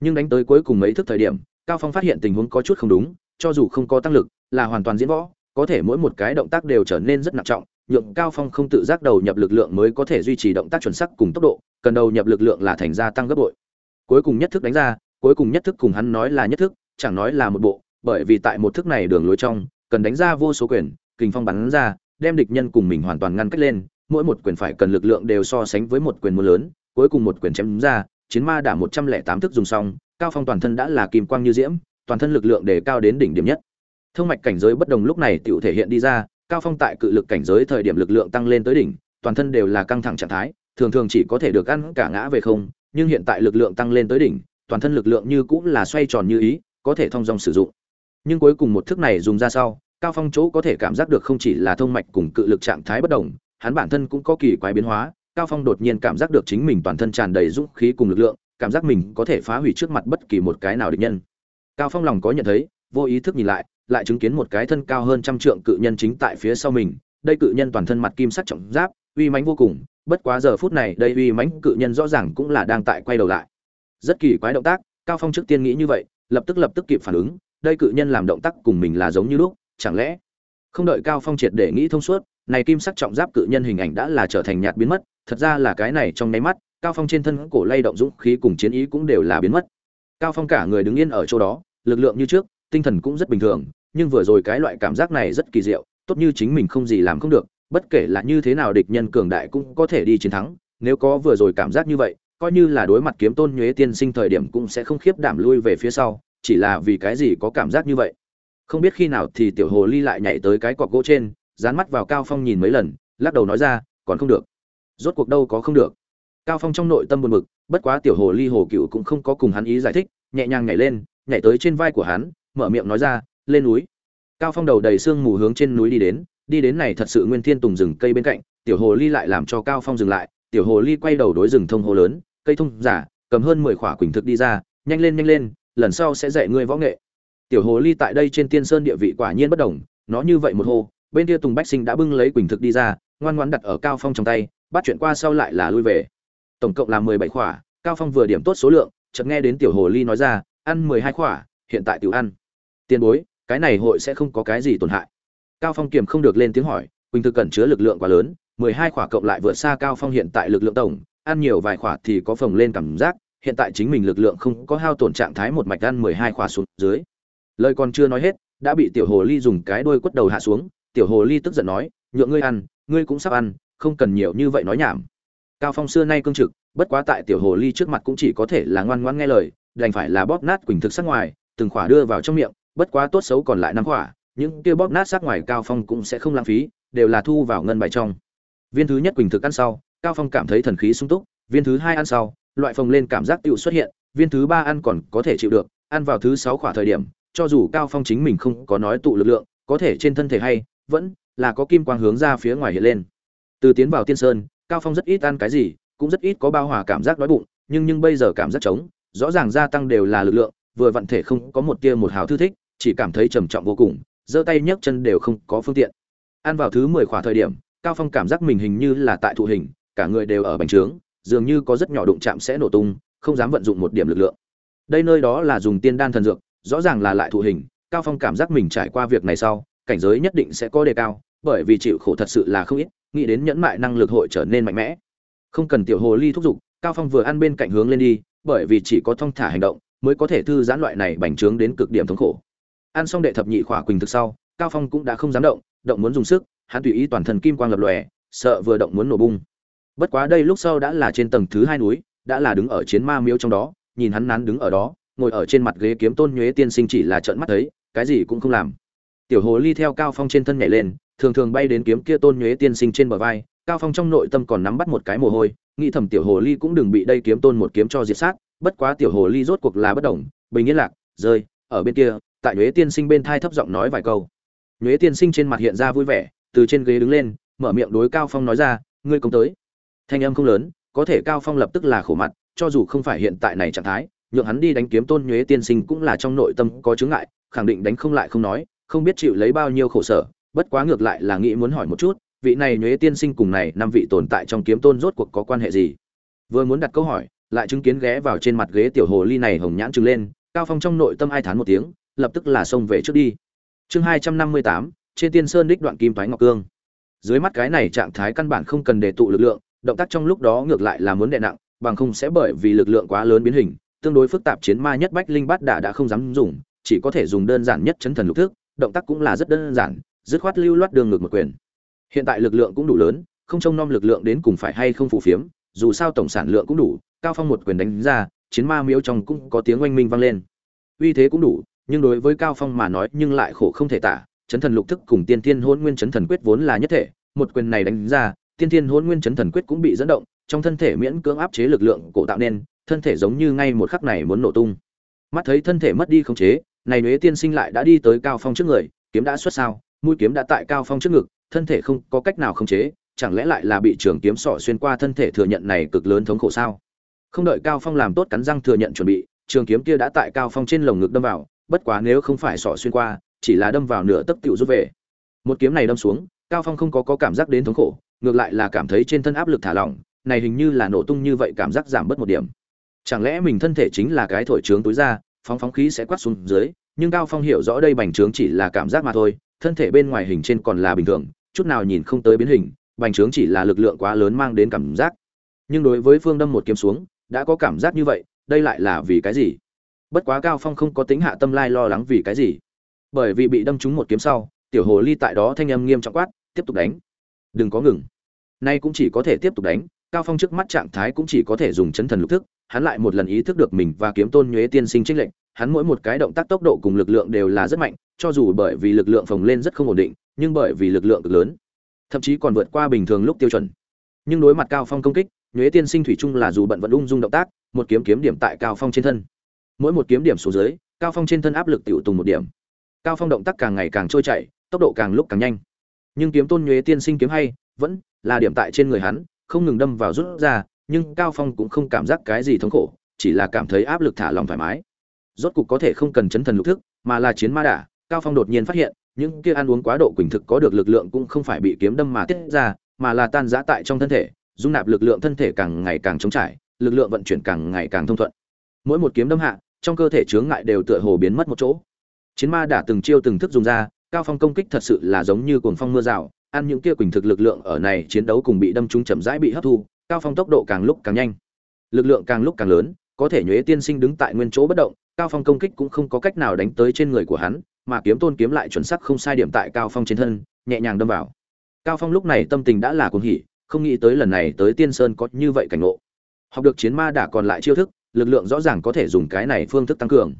Nhưng đánh tới cuối cùng mấy thức thời điểm cao phong phát hiện tình huống có chút không đúng, cho dù không có tăng lực, là hoàn toàn diễn võ, có thể mỗi một cái động tác đều trở nên rất nặng trọng. Nhượng cao phong không tự giác đầu nhập lực lượng mới có thể duy trì động tác chuẩn xác cùng tốc độ, cần đầu nhập lực lượng là thành gia tăng gấp bội. Cuối cùng nhất thức đánh ra, cuối cùng nhất thức cùng hắn nói là nhất thức, chẳng nói là một bộ, bởi vì tại một thức này đường lối trong, cần đánh ra vô số quyền, kình phong bắn ra, đem địch nhân cùng mình hoàn toàn ngăn cách lên, mỗi một quyền phải cần lực lượng đều so sánh với một quyền mưa lớn, cuối cùng một quyền chém đúng ra, chiến ma đã một trăm lẻ tám thức dùng xong cao phong toàn thân đã là kim quang như diễm, toàn thân lực lượng đề cao đến đỉnh điểm nhất. Thông mạch cảnh giới bất đồng lúc này tự thể hiện đi ra, cao phong tại cự lực cảnh giới thời điểm lực lượng tăng lên tới đỉnh, toàn thân đều là căng thẳng trạng thái, thường thường chỉ có thể được ăn cả ngã về không, nhưng hiện tại lực lượng tăng lên tới đỉnh, toàn thân lực lượng như cũng là xoay tròn như ý, có thể thông dong sử dụng. Nhưng cuối cùng một thức này dùng ra sau, cao phong chỗ có thể cảm giác được không chỉ là thông mạch cùng cự lực trạng thái bất đồng, hắn bản thân cũng có kỳ quái biến hóa, cao phong đột nhiên cảm giác được chính mình toàn thân tràn đầy dũng khí cùng lực lượng cảm giác mình có thể phá hủy trước mặt bất kỳ một cái nào địch nhân. Cao phong lòng có nhận thấy, vô ý thức nhìn lại lại chứng kiến một cái thân cao hơn trăm trượng cự nhân chính tại phía sau mình. Đây cự nhân toàn thân mặt kim sắc trọng giáp, uy mãnh vô cùng, bất quá giờ phút này đây uy mãnh cự nhân rõ ràng cũng là đang tại quay đầu lại. Rất kỳ quái động tác, cao phong trước tiên nghĩ như vậy, lập tức lập tức kịp phản ứng, đây cự nhân làm động tác cùng mình là giống như lúc, chẳng lẽ không đợi cao phong triệt để nghĩ thông suốt, này kim sắc trọng giáp cự nhân hình ảnh đã là trở thành nhạt biến mất, thật ra là cái này trong nháy mắt cao phong trên thân cổ lay động dũng khí cùng chiến ý cũng đều là biến mất. Cao phong cả người đứng yên ở chỗ đó, lực lượng như trước, tinh thần cũng rất bình thường, nhưng vừa rồi cái loại cảm giác này rất kỳ diệu, tốt như chính mình không gì làm không được, bất kể là như thế nào địch nhân cường đại cũng có thể đi chiến thắng, nếu có vừa rồi cảm giác như vậy, coi như là đối mặt kiếm tôn nhuế tiên sinh thời điểm cũng sẽ không khiếp đảm lui về phía sau, chỉ là vì cái gì có cảm giác như vậy. Không biết khi nào thì tiểu hồ ly lại nhảy tới cái cọc gỗ trên, dán mắt vào cao phong nhìn mấy lần, lắc đầu nói ra, còn không được. Rốt cuộc đâu có không được cao phong trong nội tâm buồn bực, bất quá tiểu hồ ly hồ cựu cũng không có cùng hắn ý giải thích, nhẹ nhàng nhảy lên, nhảy tới trên vai của hắn, mở miệng nói ra, lên núi. Cao phong đầu đầy sương mù hướng trên núi đi đến đi đến này thật sự nguyên thiên tùng rừng cây bên cạnh, tiểu hồ ly lại làm cho cao phong dừng lại, tiểu hồ ly quay đầu đối rừng thông hồ lớn, cây thông giả, cầm hơn 10 khỏa quỳnh thực đi ra, nhanh lên nhanh lên, lần sau sẽ dạy ngươi võ nghệ. Tiểu hồ ly tại đây trên tiên sơn địa vị quả nhiên bất đồng, nó như vậy một hồ bên kia tùng bách sinh đã bưng lấy quỳnh thực đi ra, ngoan ngoãn đặt ở cao phong trong tay, bắt chuyện qua sau lại là lui về tổng cộng là 17 khỏa, cao phong vừa điểm tốt số lượng, chợt nghe đến tiểu hồ ly nói ra, ăn 12 khỏa, hiện tại tiểu ăn. Tiền bối, cái này hội sẽ không có cái gì tổn hại. Cao phong kiềm không được lên tiếng hỏi, quỳnh thực cần chứa lực lượng quá lớn 12 khỏa cộng lại vượt xa cao phong hiện tại lực lượng tổng, ăn nhiều vài khỏa thì có phồng lên cảm giác, hiện tại chính mình lực lượng không có hao tổn trạng thái một mạch ăn 12 khỏa xuống dưới. Lời còn chưa nói hết, đã bị tiểu hồ ly dùng cái đuôi quất đầu hạ xuống, tiểu hồ ly tức giận nói, nhượng ngươi ăn, ngươi cũng sắp ăn, không cần nhiều như vậy nói nhảm cao phong xưa nay cương trực, bất quá tại tiểu hồ ly trước mặt cũng chỉ có thể là ngoan ngoãn nghe lời, đành phải là bóp nát quỳnh thực sắc ngoài, từng khỏa đưa vào trong miệng, bất quá tốt xấu còn lại năm khỏa, những kia bóp nát sắc ngoài cao phong cũng sẽ không lãng phí, đều là thu vào ngân bài trong. Viên thứ nhất quỳnh thực ăn sau, cao phong cảm thấy thần khí sung túc, viên thứ hai ăn sau, loại phồng lên cảm giác tựu xuất hiện, viên thứ ba ăn còn có thể chịu được, ăn vào thứ sáu khỏa thời điểm, cho dù cao phong chính mình không có nói tụ lực lượng, có thể trên thân thể hay, vẫn là có kim quang hướng ra phía ngoài hiện lên. Từ tiến vào tiên sơn cao phong rất ít ăn cái gì, cũng rất ít có bao hòa cảm giác đói bụng, nhưng nhưng bây giờ cảm giác trống, rõ ràng gia tăng đều là lực lượng, vừa vận thể không có một tia một hào thư thích, chỉ cảm thấy trầm trọng vô cùng, giơ tay nhấc chân đều không có phương tiện. Ăn vào thứ mười khỏa thời điểm, cao phong cảm giác mình hình như là tại thụ hình, cả người đều ở bành trướng, dường như có rất nhỏ đụng chạm sẽ nổ tung, không dám vận dụng một điểm lực lượng. Đây nơi đó là dùng tiên đan thần dược, rõ ràng là lại thụ hình, cao phong cảm giác mình trải qua việc này sau, cảnh giới nhất định sẽ có đề cao bởi vì chịu khổ thật sự là không ít, nghĩ đến nhẫn mại năng lực hội trở nên mạnh mẽ. Không cần tiểu hồ ly thúc giục, cao phong vừa ăn bên cạnh hướng lên đi, bởi vì chỉ có thong thả hành động mới có thể thư giãn loại này bành trướng đến cực điểm thống khổ. Ăn xong đệ thập nhị khỏa quỳnh thực sau, cao phong cũng đã không dám động động muốn dùng sức, hắn tùy ý toàn thân kim quang lập lòe, sợ vừa động muốn nổ bung. Bất quá đây lúc sau đã là trên tầng thứ hai núi, đã là đứng ở chiến ma miếu trong đó, nhìn hắn nán đứng ở đó, ngồi ở trên mặt ghế kiếm tôn nhuế tiên sinh chỉ là trợn mắt thấy, cái gì cũng không làm. Tiểu hồ ly theo cao phong trên thân nhảy lên thường thường bay đến kiếm kia tôn nhuế tiên sinh trên bờ vai, cao phong trong nội tâm còn nắm bắt một cái mồ hôi, nghĩ thầm tiểu hồ ly cũng đừng bị đây kiếm tôn một kiếm cho diệt sát, bất quá tiểu hồ ly rốt cuộc là bất động, bình yên lạc, rơi, ở bên kia, tại nhuế tiên sinh bên thai thấp giọng nói vài câu. Nhuế tiên sinh trên mặt hiện ra vui vẻ, từ trên ghế đứng lên, mở miệng đối cao phong nói ra, ngươi công tới. Thanh âm không lớn, có thể cao phong lập tức là khổ mặt, cho dù không phải hiện tại này trạng thái, nhượng hắn đi đánh kiếm tôn nhuế tiên sinh cũng là trong nội tâm có chướng ngại, khẳng định đánh không lại không nói, không biết chịu lấy bao nhiêu khổ sở bất quá ngược lại là nghĩ muốn hỏi một chút, vị này nhuế tiên sinh cùng này năm vị tồn tại trong kiếm tôn rốt cuộc có quan hệ gì? Vừa muốn đặt câu hỏi, lại chứng kiến ghé vào trên mặt ghế tiểu hồ ly này hồng nhãn trừng lên, cao phong trong nội tâm ai thán một tiếng, lập tức là xông về trước đi. Chương hai trăm năm mươi tám, trên tiên sơn đích đoạn kim thoái ngọc cương. Dưới mắt cái này trạng thái căn bản không cần để tụ lực lượng, động tác trong lúc đó ngược lại là muốn đè nặng, bằng không sẽ bởi vì lực lượng quá lớn biến hình, tương đối phức tạp chiến ma nhất bách linh bát đả đã không dám dùng, chỉ có thể dùng đơn giản nhất chấn thần lục thức, động tác cũng là rất đơn giản dứt khoát lưu loát đường ngược một quyền. Hiện tại lực lượng cũng đủ lớn, không trông nom lực lượng đến cùng phải hay không phù phiếm, dù sao tổng sản lượng cũng đủ, cao phong một quyền đánh ra, chiến ma miếu trong cũng có tiếng oanh minh vang lên. Uy thế cũng đủ, nhưng đối với cao phong mà nói nhưng lại khổ không thể tả, chấn thần lục thức cùng tiên thiên hôn nguyên chấn thần quyết vốn là nhất thể, một quyền này đánh ra, tiên thiên hôn nguyên chấn thần quyết cũng bị dẫn động, trong thân thể miễn cưỡng áp chế lực lượng cổ tạo nên, thân thể giống như ngay một khắc này muốn nổ tung. Mắt thấy thân thể mất đi khống chế, này nhuế tiên sinh lại đã đi tới cao phong trước người, kiếm đã xuất sao mũi kiếm đã tại cao phong trước ngực, thân thể không có cách nào khống chế, chẳng lẽ lại là bị trường kiếm sọ xuyên qua thân thể thừa nhận này cực lớn thống khổ sao? Không đợi cao phong làm tốt cắn răng thừa nhận chuẩn bị, trường kiếm kia đã tại cao phong trên lồng ngực đâm vào, bất quá nếu không phải sọ xuyên qua, chỉ là đâm vào nửa tấc tiểu rút về. Một kiếm này đâm xuống, cao phong không có có cảm giác đến thống khổ, ngược lại là cảm thấy trên thân áp lực thả lỏng, này hình như là nổ tung như vậy cảm giác giảm bớt một điểm. Chẳng lẽ mình thân thể chính là cái thổi trướng túi ra, phóng phóng khí sẽ quát xuống dưới, nhưng cao phong hiểu rõ đây bành trướng chỉ là cảm giác mà thôi thân thể bên ngoài hình trên còn là bình thường, chút nào nhìn không tới biến hình, bành trướng chỉ là lực lượng quá lớn mang đến cảm giác. Nhưng đối với phương đâm một kiếm xuống, đã có cảm giác như vậy, đây lại là vì cái gì? Bất quá cao phong không có tính hạ tâm lai lo lắng vì cái gì. Bởi vì bị đâm trúng một kiếm sau, tiểu hồ ly tại đó thanh âm nghiêm trọng quát, tiếp tục đánh. Đừng có ngừng. Nay cũng chỉ có thể tiếp tục đánh, cao phong trước mắt trạng thái cũng chỉ có thể dùng chấn thần lục thức, hắn lại một lần ý thức được mình và kiếm tôn nhuế tiên sinh trích lệnh hắn mỗi một cái động tác tốc độ cùng lực lượng đều là rất mạnh cho dù bởi vì lực lượng phồng lên rất không ổn định, nhưng bởi vì lực lượng cực lớn, thậm chí còn vượt qua bình thường lúc tiêu chuẩn. Nhưng đối mặt cao phong công kích, nhuế tiên sinh thủy chung là dù bận vẫn ung dung động tác, một kiếm kiếm điểm tại cao phong trên thân. Mỗi một kiếm điểm xuống dưới, cao phong trên thân áp lực tiểu tùng một điểm. Cao phong động tác càng ngày càng trôi chảy, tốc độ càng lúc càng nhanh. Nhưng kiếm tôn nhuế tiên sinh kiếm hay, vẫn là điểm tại trên người hắn, không ngừng đâm vào rút ra, nhưng cao phong cũng không cảm giác cái gì thống khổ, chỉ là cảm thấy áp lực thả lòng thoải mái. Rốt cục có thể không cần chấn thần lục thức, mà là chiến ma đả cao phong đột nhiên phát hiện, những kia ăn uống quá độ quỳnh thực có được lực lượng cũng không phải bị kiếm đâm mà tiết ra, mà là tan rã tại trong thân thể, dung nạp lực lượng thân thể càng ngày càng chống trải, lực lượng vận chuyển càng ngày càng thông thuận. Mỗi một kiếm đâm hạ, trong cơ thể chướng ngại đều tựa hồ biến mất một chỗ. Chiến ma đã từng chiêu từng thức dùng ra, cao phong công kích thật sự là giống như cuồng phong mưa rào, ăn những kia quỳnh thực lực lượng ở này chiến đấu cùng bị đâm trúng chậm rãi bị hấp thu, cao phong tốc độ càng lúc càng nhanh. Lực lượng càng lúc càng lớn, có thể nhuế tiên sinh đứng tại nguyên chỗ bất động, cao phong công kích cũng không có cách nào đánh tới trên người của hắn mà kiếm tôn kiếm lại chuẩn xác không sai điểm tại cao phong trên thân, nhẹ nhàng đâm vào. Cao phong lúc này tâm tình đã là cuồng hỉ, không nghĩ tới lần này tới tiên sơn có như vậy cảnh ngộ. Học được chiến ma đã còn lại chiêu thức, lực lượng rõ ràng có thể dùng cái này phương thức tăng cường.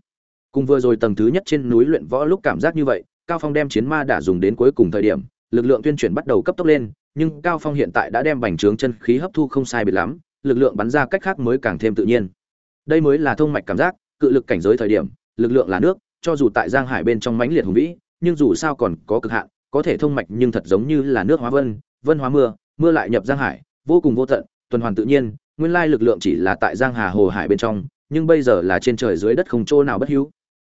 Cùng vừa rồi tầng thứ nhất trên núi luyện võ lúc cảm giác như vậy, cao phong đem chiến ma đã dùng đến cuối cùng thời điểm, lực lượng tuyên truyền bắt đầu cấp tốc lên, nhưng cao phong hiện tại đã đem bành trướng chân khí hấp thu không sai biệt lắm, lực lượng bắn ra cách khác mới càng thêm tự nhiên. Đây mới là thông mạch cảm giác, cự lực cảnh giới thời điểm, lực lượng là nước cho dù tại giang hải bên trong mãnh liệt hùng vĩ, nhưng dù sao còn có cực hạn, có thể thông mạch nhưng thật giống như là nước hóa vân vân hóa mưa mưa lại nhập giang hải, vô cùng vô tận, tuần hoàn tự nhiên, nguyên lai lực lượng chỉ là tại giang hà hồ hải bên trong, nhưng bây giờ là trên trời dưới đất không chỗ nào bất hữu.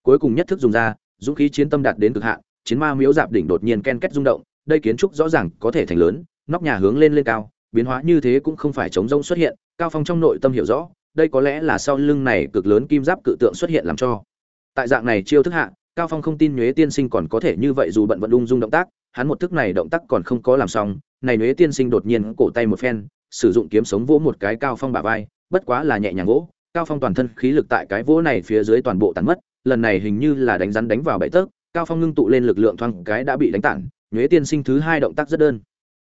Cuối cùng nhất thức dùng ra, dũng khí chiến tâm đạt đến cực hạn, chiến ma miếu dạp đỉnh đột nhiên ken kết rung động, đây kiến trúc rõ ràng có thể thành lớn, nóc nhà hướng lên lên cao, biến hóa như thế cũng không phải chống rông xuất hiện, cao phong trong nội tâm hiểu rõ, đây có lẽ là sau lưng này cực lớn kim giáp cự tượng xuất hiện làm cho tại dạng này chiêu thức hạ, cao phong không tin nhuế tiên sinh còn có thể như vậy dù bận vận ung dung động tác, hắn một thức này động tác còn không có làm xong, này nhuế tiên sinh đột nhiên cổ tay một phen, sử dụng kiếm sống vỗ một cái cao phong bả vai, bất quá là nhẹ nhàng vỗ, cao phong toàn thân khí lực tại cái vỗ này phía dưới toàn bộ tàn mất, lần này hình như là đánh rắn đánh vào bẫy tấc cao phong ngưng tụ lên lực lượng thoáng cái đã bị đánh tản, nhuế tiên sinh thứ hai động tác rất đơn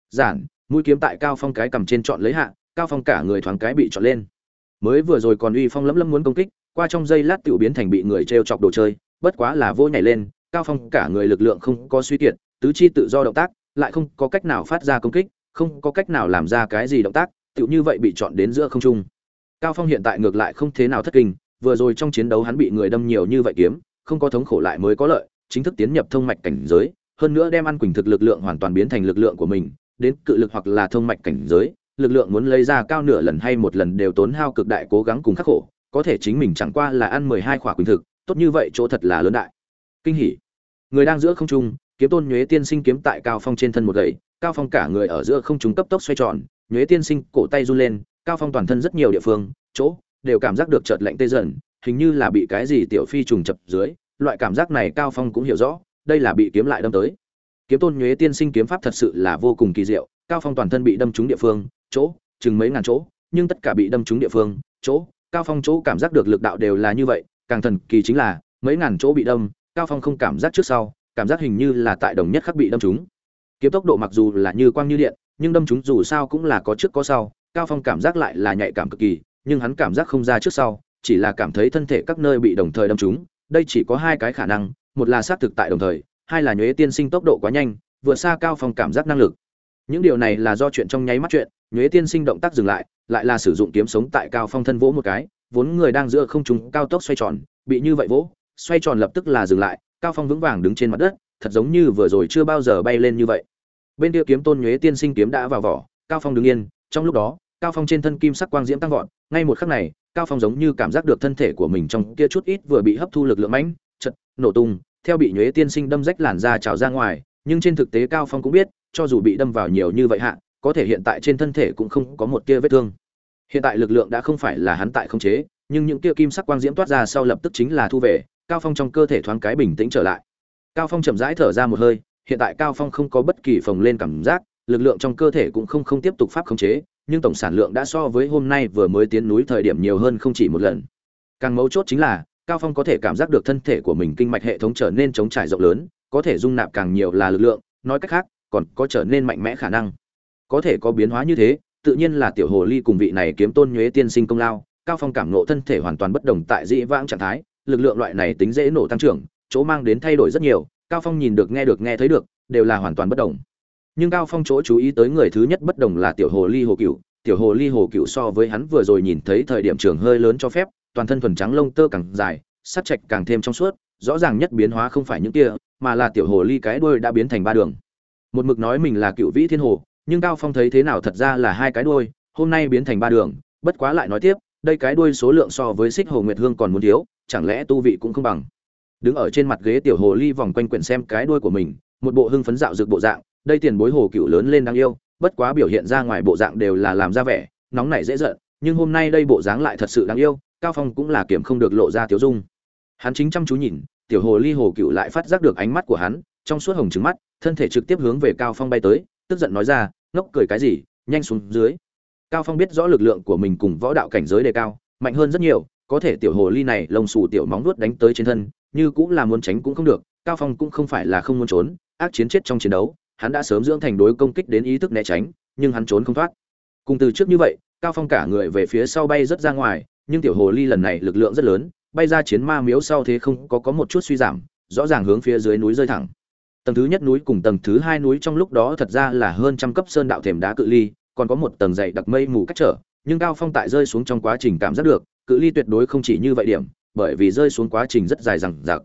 giản, mũi kiếm tại cao phong cái cầm trên chọn lấy hạ, cao phong cả người thoáng cái bị chọn lên. Mới vừa rồi còn uy phong lấm lấm muốn công kích qua trong giây lát tiểu biến thành bị người trêu chọc đồ chơi, bất quá là vô nhảy lên, cao phong cả người lực lượng không có suy kiệt, tứ chi tự do động tác, lại không có cách nào phát ra công kích, không có cách nào làm ra cái gì động tác, tiểu như vậy bị chọn đến giữa không trung. Cao phong hiện tại ngược lại không thế nào thất kinh, vừa rồi trong chiến đấu hắn bị người đâm nhiều như vậy kiếm, không có thống khổ lại mới có lợi, chính thức tiến nhập thông mạch cảnh giới, hơn nữa đem ăn quỳnh thực lực lượng hoàn toàn biến thành lực lượng của mình, đến cự lực hoặc là thông mạch cảnh giới, lực lượng muốn lấy ra cao nửa lần hay một lần đều tốn hao cực đại cố gắng cùng khắc khổ có thể chính mình chẳng qua là ăn mười hai khỏa quỳnh thực, tốt như vậy chỗ thật là lớn đại. Kinh hỉ. Người đang giữa không trung, kiếm tôn nhuế tiên sinh kiếm tại cao phong trên thân một gậy, cao phong cả người ở giữa không trung cấp tốc xoay tròn, nhuế tiên sinh cổ tay run lên, cao phong toàn thân rất nhiều địa phương, chỗ đều cảm giác được chợt lạnh tê dần, hình như là bị cái gì tiểu phi trùng chập dưới, loại cảm giác này cao phong cũng hiểu rõ, đây là bị kiếm lại đâm tới. Kiếm tôn nhuế tiên sinh kiếm pháp thật sự là vô cùng kỳ diệu, cao phong toàn thân bị đâm trúng địa phương, chỗ, chừng mấy ngàn chỗ, nhưng tất cả bị đâm trúng địa phương, chỗ cao phong chỗ cảm giác được lực đạo đều là như vậy, càng thần kỳ chính là, mấy ngàn chỗ bị đâm, cao phong không cảm giác trước sau, cảm giác hình như là tại đồng nhất khắc bị đâm trúng. Kiếm tốc độ mặc dù là như quang như điện, nhưng đâm trúng dù sao cũng là có trước có sau, cao phong cảm giác lại là nhạy cảm cực kỳ, nhưng hắn cảm giác không ra trước sau, chỉ là cảm thấy thân thể các nơi bị đồng thời đâm trúng, đây chỉ có hai cái khả năng, một là xác thực tại đồng thời, hai là nhuế tiên sinh tốc độ quá nhanh, vượt xa cao phong cảm giác năng lực những điều này là do chuyện trong nháy mắt chuyện, nhuế tiên sinh động tác dừng lại lại là sử dụng kiếm sống tại cao phong thân vỗ một cái, vốn người đang giữa không trung cao tốc xoay tròn, bị như vậy vỗ, xoay tròn lập tức là dừng lại, cao phong vững vàng đứng trên mặt đất, thật giống như vừa rồi chưa bao giờ bay lên như vậy. Bên kia kiếm tôn nhuế tiên sinh kiếm đã vào vỏ, cao phong đứng yên, trong lúc đó, cao phong trên thân kim sắc quang diễm tăng vọt, ngay một khắc này, cao phong giống như cảm giác được thân thể của mình trong kia chút ít vừa bị hấp thu lực lượng mãnh, chật, nổ tung, theo bị nhuế tiên sinh đâm rách làn da trào ra ngoài, nhưng trên thực tế cao phong cũng biết cho dù bị đâm vào nhiều như vậy hạ, có thể hiện tại trên thân thể cũng không có một kia vết thương. Hiện tại lực lượng đã không phải là hắn tại không chế, nhưng những kia kim sắc quang diễm toát ra sau lập tức chính là thu về, cao phong trong cơ thể thoáng cái bình tĩnh trở lại. Cao phong chậm rãi thở ra một hơi, hiện tại cao phong không có bất kỳ phồng lên cảm giác, lực lượng trong cơ thể cũng không không tiếp tục pháp khống chế, nhưng tổng sản lượng đã so với hôm nay vừa mới tiến núi thời điểm nhiều hơn không chỉ một lần. Càng mấu chốt chính là, cao phong có thể cảm giác được thân thể của mình kinh mạch hệ thống trở nên chống trải rộng lớn, có thể dung nạp càng nhiều là lực lượng, nói cách khác còn có trở nên mạnh mẽ khả năng. Có thể có biến hóa như thế, tự nhiên là tiểu hồ ly cùng vị này kiếm tôn nhuế tiên sinh công lao, cao phong cảm nộ thân thể hoàn toàn bất đồng tại dĩ vãng trạng thái, lực lượng loại này tính dễ nổ tăng trưởng, chỗ mang đến thay đổi rất nhiều, cao phong nhìn được nghe được nghe thấy được, đều là hoàn toàn bất đồng. Nhưng cao phong chỗ chú ý tới người thứ nhất bất đồng là tiểu hồ ly hồ cựu tiểu hồ ly hồ cựu so với hắn vừa rồi nhìn thấy thời điểm trường hơi lớn cho phép, toàn thân thuần trắng lông tơ càng dài sắc trạch càng thêm trong suốt, rõ ràng nhất biến hóa không phải những kia, mà là tiểu hồ ly cái đuôi đã biến thành ba đường một mực nói mình là cựu vĩ thiên hồ, nhưng cao phong thấy thế nào thật ra là hai cái đuôi, hôm nay biến thành ba đường, bất quá lại nói tiếp, đây cái đuôi số lượng so với xích hồ nguyệt hương còn muốn thiếu, chẳng lẽ tu vị cũng không bằng. Đứng ở trên mặt ghế tiểu hồ ly vòng quanh quyển xem cái đuôi của mình, một bộ hưng phấn dạo dược bộ dạng, đây tiền bối hồ cựu lớn lên đáng yêu, bất quá biểu hiện ra ngoài bộ dạng đều là làm ra vẻ, nóng nảy dễ giận, nhưng hôm nay đây bộ dáng lại thật sự đáng yêu, cao phong cũng là kiểm không được lộ ra tiểu dung. Hắn chính chăm chú nhìn, tiểu hồ ly hồ cựu lại phát giác được ánh mắt của hắn, trong suốt hồng trứng mắt thân thể trực tiếp hướng về cao phong bay tới, tức giận nói ra, ngốc cười cái gì, nhanh xuống dưới. Cao phong biết rõ lực lượng của mình cùng võ đạo cảnh giới đề cao, mạnh hơn rất nhiều, có thể tiểu hồ ly này lông xù tiểu móng nuốt đánh tới trên thân, như cũng là muốn tránh cũng không được, cao phong cũng không phải là không muốn trốn, ác chiến chết trong chiến đấu, hắn đã sớm dưỡng thành đối công kích đến ý thức né tránh, nhưng hắn trốn không thoát. Cùng từ trước như vậy, cao phong cả người về phía sau bay rất ra ngoài, nhưng tiểu hồ ly lần này lực lượng rất lớn, bay ra chiến ma miếu sau thế không có có một chút suy giảm, rõ ràng hướng phía dưới núi rơi thẳng tầng thứ nhất núi cùng tầng thứ hai núi trong lúc đó thật ra là hơn trăm cấp sơn đạo thềm đá cự ly, còn có một tầng dày đặc mây mù cách trở, nhưng cao phong tại rơi xuống trong quá trình cảm giác được, cự ly tuyệt đối không chỉ như vậy điểm, bởi vì rơi xuống quá trình rất dài rằng dặc.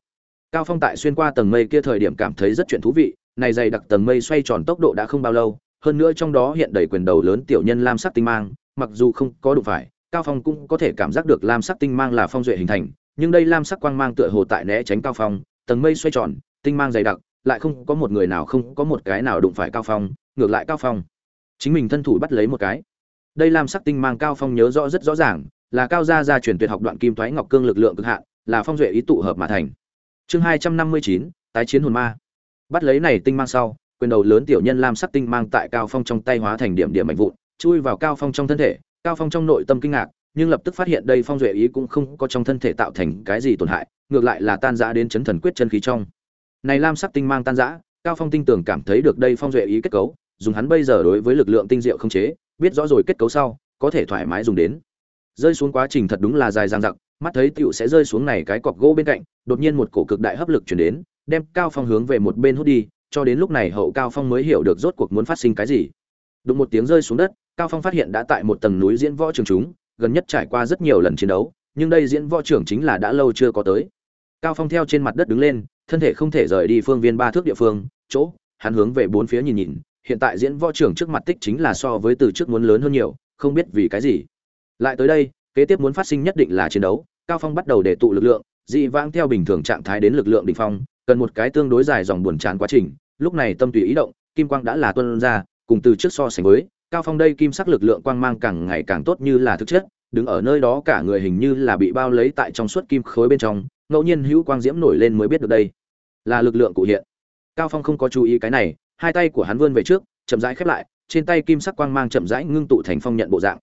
Cao phong tại xuyên qua tầng mây kia thời điểm cảm thấy rất chuyện thú vị, này dày đặc tầng mây xoay tròn tốc độ đã không bao lâu, hơn nữa trong đó hiện đầy quyền đầu lớn tiểu nhân lam sắc tinh mang, mặc dù không có đủ phải, cao phong cũng có thể cảm giác được lam sắc tinh mang là phong duệ hình thành, nhưng đây lam sắc quang mang tựa hồ tại né tránh cao phong, tầng mây xoay tròn, tinh mang dày đặc lại không có một người nào không có một cái nào đụng phải cao phong, ngược lại cao phong. Chính mình thân thủ bắt lấy một cái. Đây lam sắc tinh mang cao phong nhớ rõ rất rõ ràng, là cao gia gia truyền tuyệt học đoạn kim thoái ngọc cương lực lượng cực hạn, là phong duệ ý tụ hợp mà thành. Chương hai trăm năm mươi chín, tái chiến hồn ma. Bắt lấy này tinh mang sau, quyền đầu lớn tiểu nhân lam sắc tinh mang tại cao phong trong tay hóa thành điểm điểm mạnh vụn, chui vào cao phong trong thân thể. Cao phong trong nội tâm kinh ngạc, nhưng lập tức phát hiện đây phong duệ ý cũng không có trong thân thể tạo thành cái gì tổn hại, ngược lại là tan rã đến chấn thần quyết chân khí trong này lam sắc tinh mang tan rã, cao phong tinh tưởng cảm thấy được đây phong duệ ý kết cấu, dùng hắn bây giờ đối với lực lượng tinh diệu không chế, biết rõ rồi kết cấu sau, có thể thoải mái dùng đến. Rơi xuống quá trình thật đúng là dài dằng dặc, mắt thấy tựu sẽ rơi xuống này cái cọc gỗ bên cạnh, đột nhiên một cổ cực đại hấp lực chuyển đến, đem cao phong hướng về một bên hút đi, cho đến lúc này hậu cao phong mới hiểu được rốt cuộc muốn phát sinh cái gì. Đụng một tiếng rơi xuống đất, cao phong phát hiện đã tại một tầng núi diễn võ trường chúng, gần nhất trải qua rất nhiều lần chiến đấu, nhưng đây diễn võ trưởng chính là đã lâu chưa có tới cao phong theo trên mặt đất đứng lên, thân thể không thể rời đi phương viên ba thước địa phương, chỗ, hắn hướng về bốn phía nhìn nhìn, hiện tại diễn võ trưởng trước mặt tích chính là so với từ trước muốn lớn hơn nhiều, không biết vì cái gì. Lại tới đây, kế tiếp muốn phát sinh nhất định là chiến đấu, cao phong bắt đầu để tụ lực lượng, dị vãng theo bình thường trạng thái đến lực lượng đỉnh phong, cần một cái tương đối dài dòng buồn chán quá trình, lúc này tâm tùy ý động, kim quang đã là tuân ra, cùng từ trước so sánh với, cao phong đây kim sắc lực lượng quang mang càng ngày càng tốt như là thực chất, đứng ở nơi đó cả người hình như là bị bao lấy tại trong suốt kim khối bên trong ngẫu nhiên hữu quang diễm nổi lên mới biết được đây là lực lượng cụ hiện. Cao phong không có chú ý cái này, hai tay của hắn vươn về trước, chậm rãi khép lại, trên tay kim sắc quang mang chậm rãi ngưng tụ thành phong nhận bộ dạng.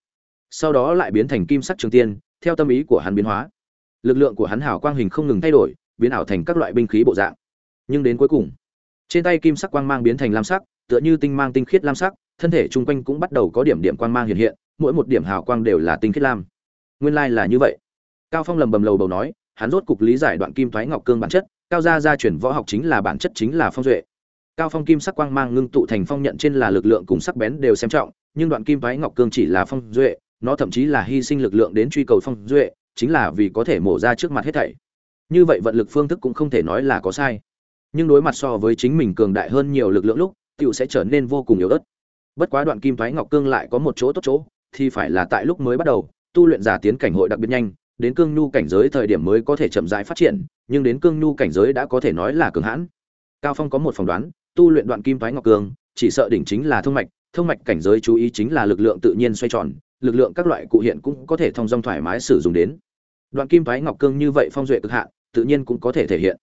Sau đó lại biến thành kim sắc trường tiên, theo tâm ý của hắn biến hóa. Lực lượng của hắn hào quang hình không ngừng thay đổi, biến ảo thành các loại binh khí bộ dạng. Nhưng đến cuối cùng, trên tay kim sắc quang mang biến thành lam sắc, tựa như tinh mang tinh khiết lam sắc, thân thể chung quanh cũng bắt đầu có điểm điểm quang mang hiện hiện, mỗi một điểm hào quang đều là tinh khiết lam. Nguyên lai là như vậy. Cao phong lầm bầm lầu bầu nói hắn rốt cục lý giải đoạn kim thoái ngọc cương bản chất, cao gia gia truyền võ học chính là bản chất chính là phong duệ. Cao phong kim sắc quang mang ngưng tụ thành phong nhận trên là lực lượng cùng sắc bén đều xem trọng, nhưng đoạn kim thoái ngọc cương chỉ là phong duệ, nó thậm chí là hy sinh lực lượng đến truy cầu phong duệ, chính là vì có thể mổ ra trước mặt hết thảy. Như vậy vận lực phương thức cũng không thể nói là có sai. Nhưng đối mặt so với chính mình cường đại hơn nhiều lực lượng lúc tựu sẽ trở nên vô cùng yếu ớt. Bất quá đoạn kim thoái ngọc cương lại có một chỗ tốt chỗ, thì phải là tại lúc mới bắt đầu, tu luyện giả tiến cảnh hội đặc biệt nhanh đến cương nhu cảnh giới thời điểm mới có thể chậm rãi phát triển, nhưng đến cương nhu cảnh giới đã có thể nói là cường hãn. Cao phong có một phỏng đoán, tu luyện đoạn kim phái ngọc cương, chỉ sợ đỉnh chính là thông mạch thông mạch cảnh giới chú ý chính là lực lượng tự nhiên xoay tròn, lực lượng các loại cụ hiện cũng có thể thông dong thoải mái sử dụng đến. Đoạn kim phái ngọc cương như vậy phong duệ cực hạn, tự nhiên cũng có thể thể hiện.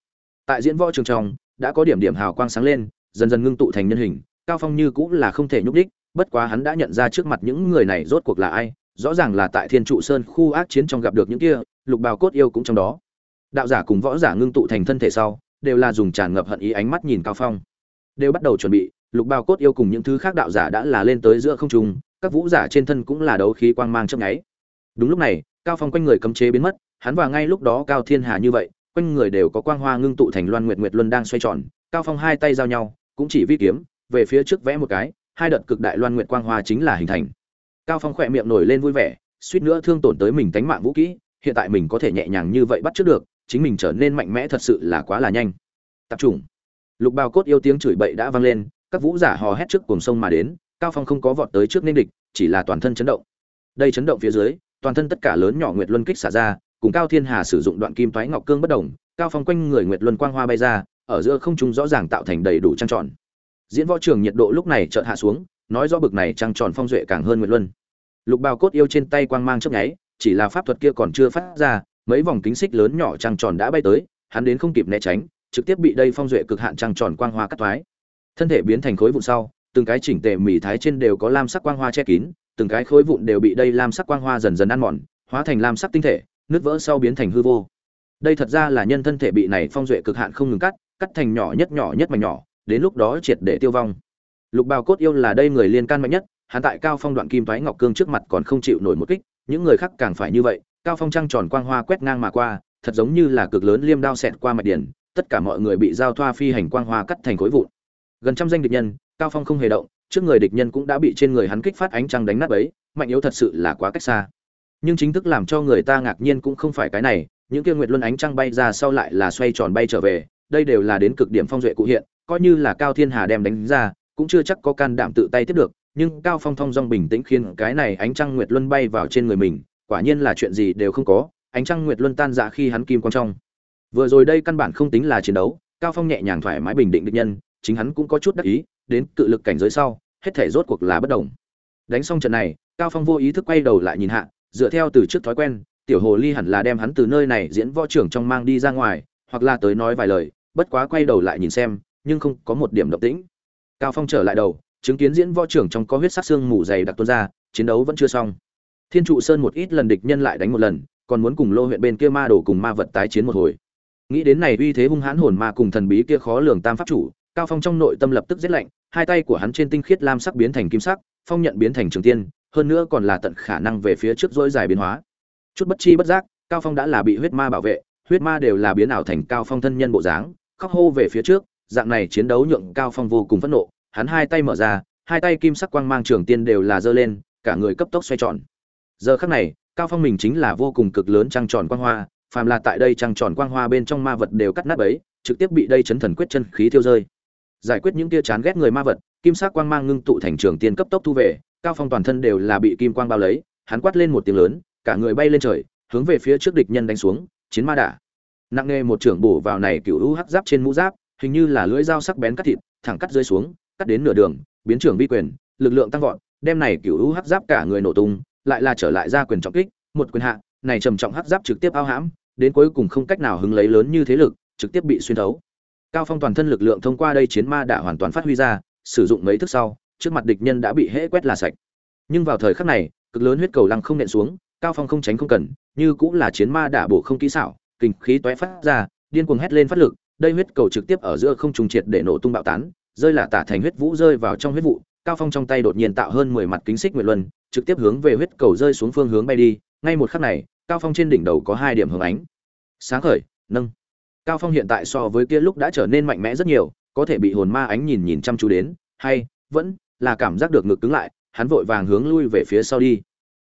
Tại diễn võ trường trong, đã có điểm điểm hào quang sáng lên, dần dần ngưng tụ thành nhân hình, cao phong như cũng là không thể nhúc đích bất quá hắn đã nhận ra trước mặt những người này rốt cuộc là ai rõ ràng là tại thiên trụ sơn khu ác chiến trong gặp được những kia, lục bào cốt yêu cũng trong đó. Đạo giả cùng võ giả ngưng tụ thành thân thể sau, đều là dùng tràn ngập hận ý ánh mắt nhìn cao phong. Đều bắt đầu chuẩn bị, lục bào cốt yêu cùng những thứ khác đạo giả đã là lên tới giữa không trung, các vũ giả trên thân cũng là đấu khí quang mang chấp nháy. Đúng lúc này, cao phong quanh người cấm chế biến mất, hắn và ngay lúc đó cao thiên hà như vậy, quanh người đều có quang hoa ngưng tụ thành loan nguyệt nguyệt luân đang xoay tròn. Cao phong hai tay giao nhau, cũng chỉ vi kiếm, về phía trước vẽ một cái, hai đợt cực đại loan nguyệt quang hoa chính là hình thành cao phong khỏe miệng nổi lên vui vẻ, suýt nữa thương tổn tới mình tánh mạng vũ kỹ, hiện tại mình có thể nhẹ nhàng như vậy bắt trước được, chính mình trở nên mạnh mẽ thật sự là quá là nhanh. Tập trung. Lục bào cốt yêu tiếng chửi bậy đã vang lên, các vũ giả hò hét trước cuồng sông mà đến, cao phong không có vọt tới trước nên địch, chỉ là toàn thân chấn động. Đây chấn động phía dưới, toàn thân tất cả lớn nhỏ nguyệt luân kích xả ra, cùng cao thiên hà sử dụng đoạn kim toái ngọc cương bất đồng, cao phong quanh người nguyệt luân quang hoa bay ra, ở giữa không trung rõ ràng tạo thành đầy đủ trang tròn. Diễn võ trường nhiệt độ lúc này chợt hạ xuống nói rõ bực này trăng tròn phong duệ càng hơn nguyệt luân. Lục bào cốt yêu trên tay quang mang chớp nháy, chỉ là pháp thuật kia còn chưa phát ra, mấy vòng kính xích lớn nhỏ trăng tròn đã bay tới, hắn đến không kịp né tránh, trực tiếp bị đây phong duệ cực hạn trăng tròn quang hoa cắt thoái. Thân thể biến thành khối vụn sau, từng cái chỉnh tề mỉ thái trên đều có lam sắc quang hoa che kín, từng cái khối vụn đều bị đây lam sắc quang hoa dần dần ăn mòn, hóa thành lam sắc tinh thể, nứt vỡ sau biến thành hư vô. Đây thật ra là nhân thân thể bị này phong duệ cực hạn không ngừng cắt cắt thành nhỏ nhất nhỏ nhất mảnh nhỏ, đến lúc đó triệt để tiêu vong lục bào cốt yêu là đây người liên can mạnh nhất, hắn tại cao phong đoạn kim thoái ngọc cương trước mặt còn không chịu nổi một kích, những người khác càng phải như vậy, cao phong trăng tròn quang hoa quét ngang mà qua, thật giống như là cực lớn liêm đao xẹt qua mạch điển, tất cả mọi người bị giao thoa phi hành quang hoa cắt thành khối vụn. Gần trăm danh địch nhân, cao phong không hề động, trước người địch nhân cũng đã bị trên người hắn kích phát ánh trăng đánh nát ấy mạnh yếu thật sự là quá cách xa. Nhưng chính thức làm cho người ta ngạc nhiên cũng không phải cái này, những kia nguyệt luân ánh trăng bay ra sau lại là xoay tròn bay trở về, đây đều là đến cực điểm phong duệ cụ hiện, coi như là cao thiên hà đem đánh ra cũng chưa chắc có can đảm tự tay tiếp được, nhưng cao phong thong dong bình tĩnh khiến cái này ánh trăng nguyệt luân bay vào trên người mình, quả nhiên là chuyện gì đều không có, ánh trăng nguyệt luân tan dạ khi hắn kim quang trong. Vừa rồi đây căn bản không tính là chiến đấu, cao phong nhẹ nhàng thoải mái bình định địch nhân, chính hắn cũng có chút đắc ý, đến cự lực cảnh giới sau, hết thể rốt cuộc là bất đồng. Đánh xong trận này, cao phong vô ý thức quay đầu lại nhìn hạ, dựa theo từ trước thói quen, tiểu hồ ly hẳn là đem hắn từ nơi này diễn võ trưởng trong mang đi ra ngoài, hoặc là tới nói vài lời, bất quá quay đầu lại nhìn xem, nhưng không có một điểm động tĩnh cao phong trở lại đầu, chứng kiến diễn võ trưởng trong có huyết sắc xương mù dày đặc tuôn ra, chiến đấu vẫn chưa xong. Thiên trụ sơn một ít lần địch nhân lại đánh một lần, còn muốn cùng lô huyện bên kia ma đồ cùng ma vật tái chiến một hồi. Nghĩ đến này uy thế hung hãn hồn ma cùng thần bí kia khó lường tam pháp chủ, cao phong trong nội tâm lập tức giết lạnh, hai tay của hắn trên tinh khiết lam sắc biến thành kim sắc, phong nhận biến thành trường tiên, hơn nữa còn là tận khả năng về phía trước dối dài biến hóa. Chút bất chi bất giác, cao phong đã là bị huyết ma bảo vệ, huyết ma đều là biến ảo thành cao phong thân nhân bộ dáng, khóc hô về phía trước dạng này chiến đấu nhượng cao phong vô cùng phẫn nộ, hắn hai tay mở ra, hai tay kim sắc quang mang trường tiên đều là giơ lên, cả người cấp tốc xoay tròn. Giờ khắc này, cao phong mình chính là vô cùng cực lớn trăng tròn quang hoa, phàm là tại đây trăng tròn quang hoa bên trong ma vật đều cắt nát bấy, trực tiếp bị đây chấn thần quyết chân khí tiêu rơi. Giải quyết những tia chán ghét người ma vật, kim sắc quang mang ngưng tụ thành trường tiên cấp tốc thu về, cao phong toàn thân đều là bị kim quang bao lấy, hắn quát lên một tiếng lớn, cả người bay lên trời, hướng về phía trước địch nhân đánh xuống, chiến ma đả. Nặng nghe một trưởng bổ vào này cựu u hắc giáp trên mũ giáp hình như là lưỡi dao sắc bén cắt thịt, thẳng cắt rơi xuống, cắt đến nửa đường, biến trưởng vi quyền, lực lượng tăng vọt, đem này cửu u hắc giáp cả người nổ tung, lại là trở lại ra quyền trọng kích, một quyền hạ, này trầm trọng hắc giáp trực tiếp ao hãm, đến cuối cùng không cách nào hứng lấy lớn như thế lực, trực tiếp bị xuyên thấu. Cao phong toàn thân lực lượng thông qua đây chiến ma đã hoàn toàn phát huy ra, sử dụng mấy thức sau, trước mặt địch nhân đã bị hễ quét là sạch. Nhưng vào thời khắc này, cực lớn huyết cầu lăng không nện xuống, cao phong không tránh không cần, như cũng là chiến ma đã bổ không kỹ xảo, kinh khí tóe phát ra, điên cuồng hét lên phát lực đây huyết cầu trực tiếp ở giữa không trùng triệt để nổ tung bạo tán, rơi là tả thành huyết vũ rơi vào trong huyết vụ, cao phong trong tay đột nhiên tạo hơn 10 mặt kính xích nguyệt luân, trực tiếp hướng về huyết cầu rơi xuống phương hướng bay đi, ngay một khắc này, cao phong trên đỉnh đầu có hai điểm hướng ánh. Sáng khởi, nâng. Cao phong hiện tại so với kia lúc đã trở nên mạnh mẽ rất nhiều, có thể bị hồn ma ánh nhìn nhìn chăm chú đến, hay, vẫn là cảm giác được ngực cứng lại, hắn vội vàng hướng lui về phía sau đi.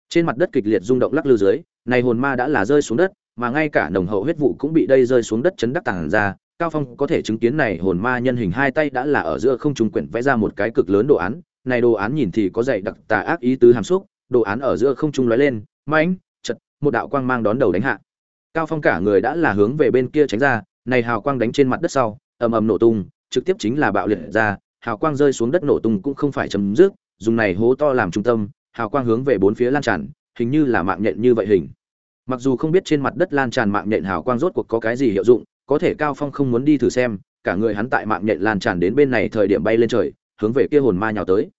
Trên mặt đất kịch liệt rung động lắc lư dưới, này hồn ma đã là rơi xuống đất, mà ngay cả nồng hậu huyết vụ cũng bị đây rơi xuống đất chấn đắc tàng ra cao phong có thể chứng kiến này hồn ma nhân hình hai tay đã là ở giữa không trung quyển vẽ ra một cái cực lớn đồ án. Này đồ án nhìn thì có dạy đặc tà ác ý tứ hàm xúc, đồ án ở giữa không trung lóe lên, mãnh, chật, một đạo quang mang đón đầu đánh hạ. Cao phong cả người đã là hướng về bên kia tránh ra, này hào quang đánh trên mặt đất sau, ầm ầm nổ tung, trực tiếp chính là bạo liệt ra, hào quang rơi xuống đất nổ tung cũng không phải chấm dứt, dùng này hố to làm trung tâm, hào quang hướng về bốn phía lan tràn, hình như là mạng nhện như vậy hình. Mặc dù không biết trên mặt đất lan tràn mạng nhện hào quang rốt cuộc có cái gì hiệu dụng có thể cao phong không muốn đi thử xem, cả người hắn tại mạng nhện lan tràn đến bên này thời điểm bay lên trời, hướng về kia hồn ma nhào tới.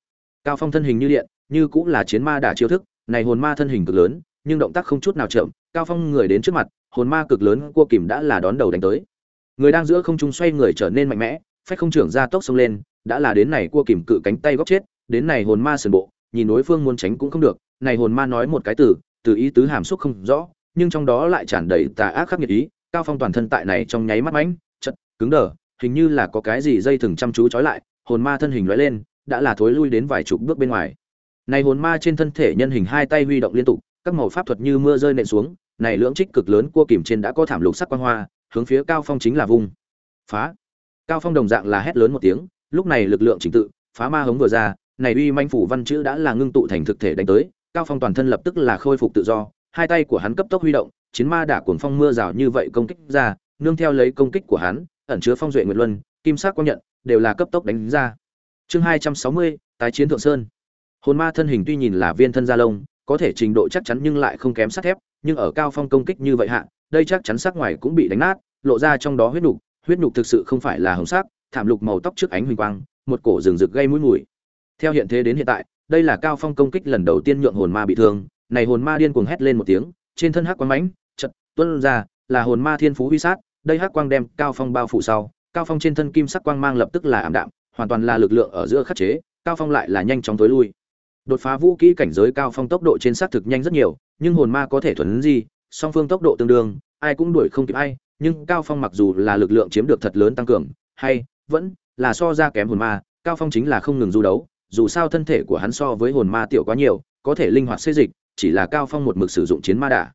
Cao phong thân hình như điện, như cũng là chiến ma đả chiêu thức, này hồn ma thân hình cực lớn, nhưng động tác không chút nào chậm, cao phong người đến trước mặt, hồn ma cực lớn cua kìm đã là đón đầu đánh tới. Người đang giữa không trung xoay người trở nên mạnh mẽ, phách không trưởng ra tốc xông lên, đã là đến này cua kìm cự cánh tay góc chết, đến này hồn ma sườn bộ, nhìn đối phương muốn tránh cũng không được, này hồn ma nói một cái từ từ ý tứ hàm xúc không rõ, nhưng trong đó lại tràn đầy tà ác khắc nghiệt ý cao phong toàn thân tại này trong nháy mắt mánh chật, cứng đờ, hình như là có cái gì dây thừng chăm chú trói lại, hồn ma thân hình lóe lên, đã là thối lui đến vài chục bước bên ngoài. Này hồn ma trên thân thể nhân hình hai tay huy động liên tục, các màu pháp thuật như mưa rơi nện xuống, này lưỡng trích cực lớn cua kìm trên đã có thảm lục sắc quang hoa, hướng phía cao phong chính là vùng phá! Cao phong đồng dạng là hét lớn một tiếng, lúc này lực lượng chính tự, phá ma hống vừa ra, này uy manh phủ văn chữ đã là ngưng tụ thành thực thể đánh tới, cao phong toàn thân lập tức là khôi phục tự do hai tay của hắn cấp tốc huy động, chiến ma đả cuồng phong mưa rào như vậy công kích ra, nương theo lấy công kích của hắn, ẩn chứa phong duệ nguyệt luân, kim sắc quang nhận, đều là cấp tốc đánh ra. Chương hai trăm sáu mươi, tái chiến thượng sơn. Hồn ma thân hình tuy nhìn là viên thân gia lông, có thể trình độ chắc chắn nhưng lại không kém sắt thép, nhưng ở cao phong công kích như vậy hạ, đây chắc chắn sắc ngoài cũng bị đánh nát, lộ ra trong đó huyết nục huyết nục thực sự không phải là hồng sắc, thảm lục màu tóc trước ánh huỳnh quang, một cổ rừng rực gây mũi mùi. Theo hiện thế đến hiện tại, đây là cao phong công kích lần đầu tiên nhượng hồn ma bị thương này hồn ma điên cuồng hét lên một tiếng, trên thân hắc quang mãnh, chợt tuôn ra, là hồn ma thiên phú huy sát, đây hắc quang đem cao phong bao phủ sau, cao phong trên thân kim sắc quang mang lập tức là ảm đạm, hoàn toàn là lực lượng ở giữa khắc chế, cao phong lại là nhanh chóng tối lui. Đột phá vũ kỹ cảnh giới cao phong tốc độ trên xác thực nhanh rất nhiều, nhưng hồn ma có thể thuần gì song phương tốc độ tương đương, ai cũng đuổi không kịp ai, nhưng cao phong mặc dù là lực lượng chiếm được thật lớn tăng cường, hay vẫn là so ra kém hồn ma, cao phong chính là không ngừng du đấu, dù sao thân thể của hắn so với hồn ma tiểu quá nhiều, có thể linh hoạt xê dịch chỉ là cao phong một mực sử dụng chiến ma đả.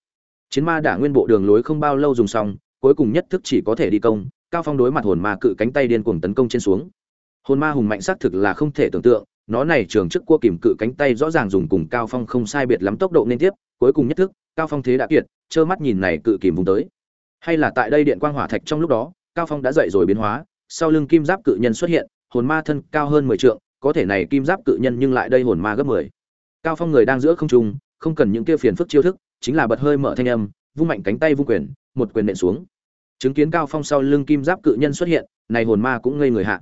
Chiến ma đả nguyên bộ đường lối không bao lâu dùng xong, cuối cùng nhất thức chỉ có thể đi công, cao phong đối mặt hồn ma cự cánh tay điên cuồng tấn công trên xuống. Hồn ma hùng mạnh xác thực là không thể tưởng tượng, nó này trường trước cua kìm cự cánh tay rõ ràng dùng cùng cao phong không sai biệt lắm tốc độ nên tiếp, cuối cùng nhất thức, cao phong thế đã kiệt, trơ mắt nhìn này cự kìm vùng tới. Hay là tại đây điện quang hỏa thạch trong lúc đó, cao phong đã dậy rồi biến hóa, sau lưng kim giáp cự nhân xuất hiện, hồn ma thân cao hơn mười trượng, có thể này kim giáp cự nhân nhưng lại đây hồn ma gấp mười. Cao phong người đang giữa không trung không cần những kia phiền phức chiêu thức, chính là bật hơi mở thanh âm, vung mạnh cánh tay vung quyền, một quyền nện xuống. Chứng kiến cao phong sau lưng kim giáp cự nhân xuất hiện, này hồn ma cũng ngây người hạ.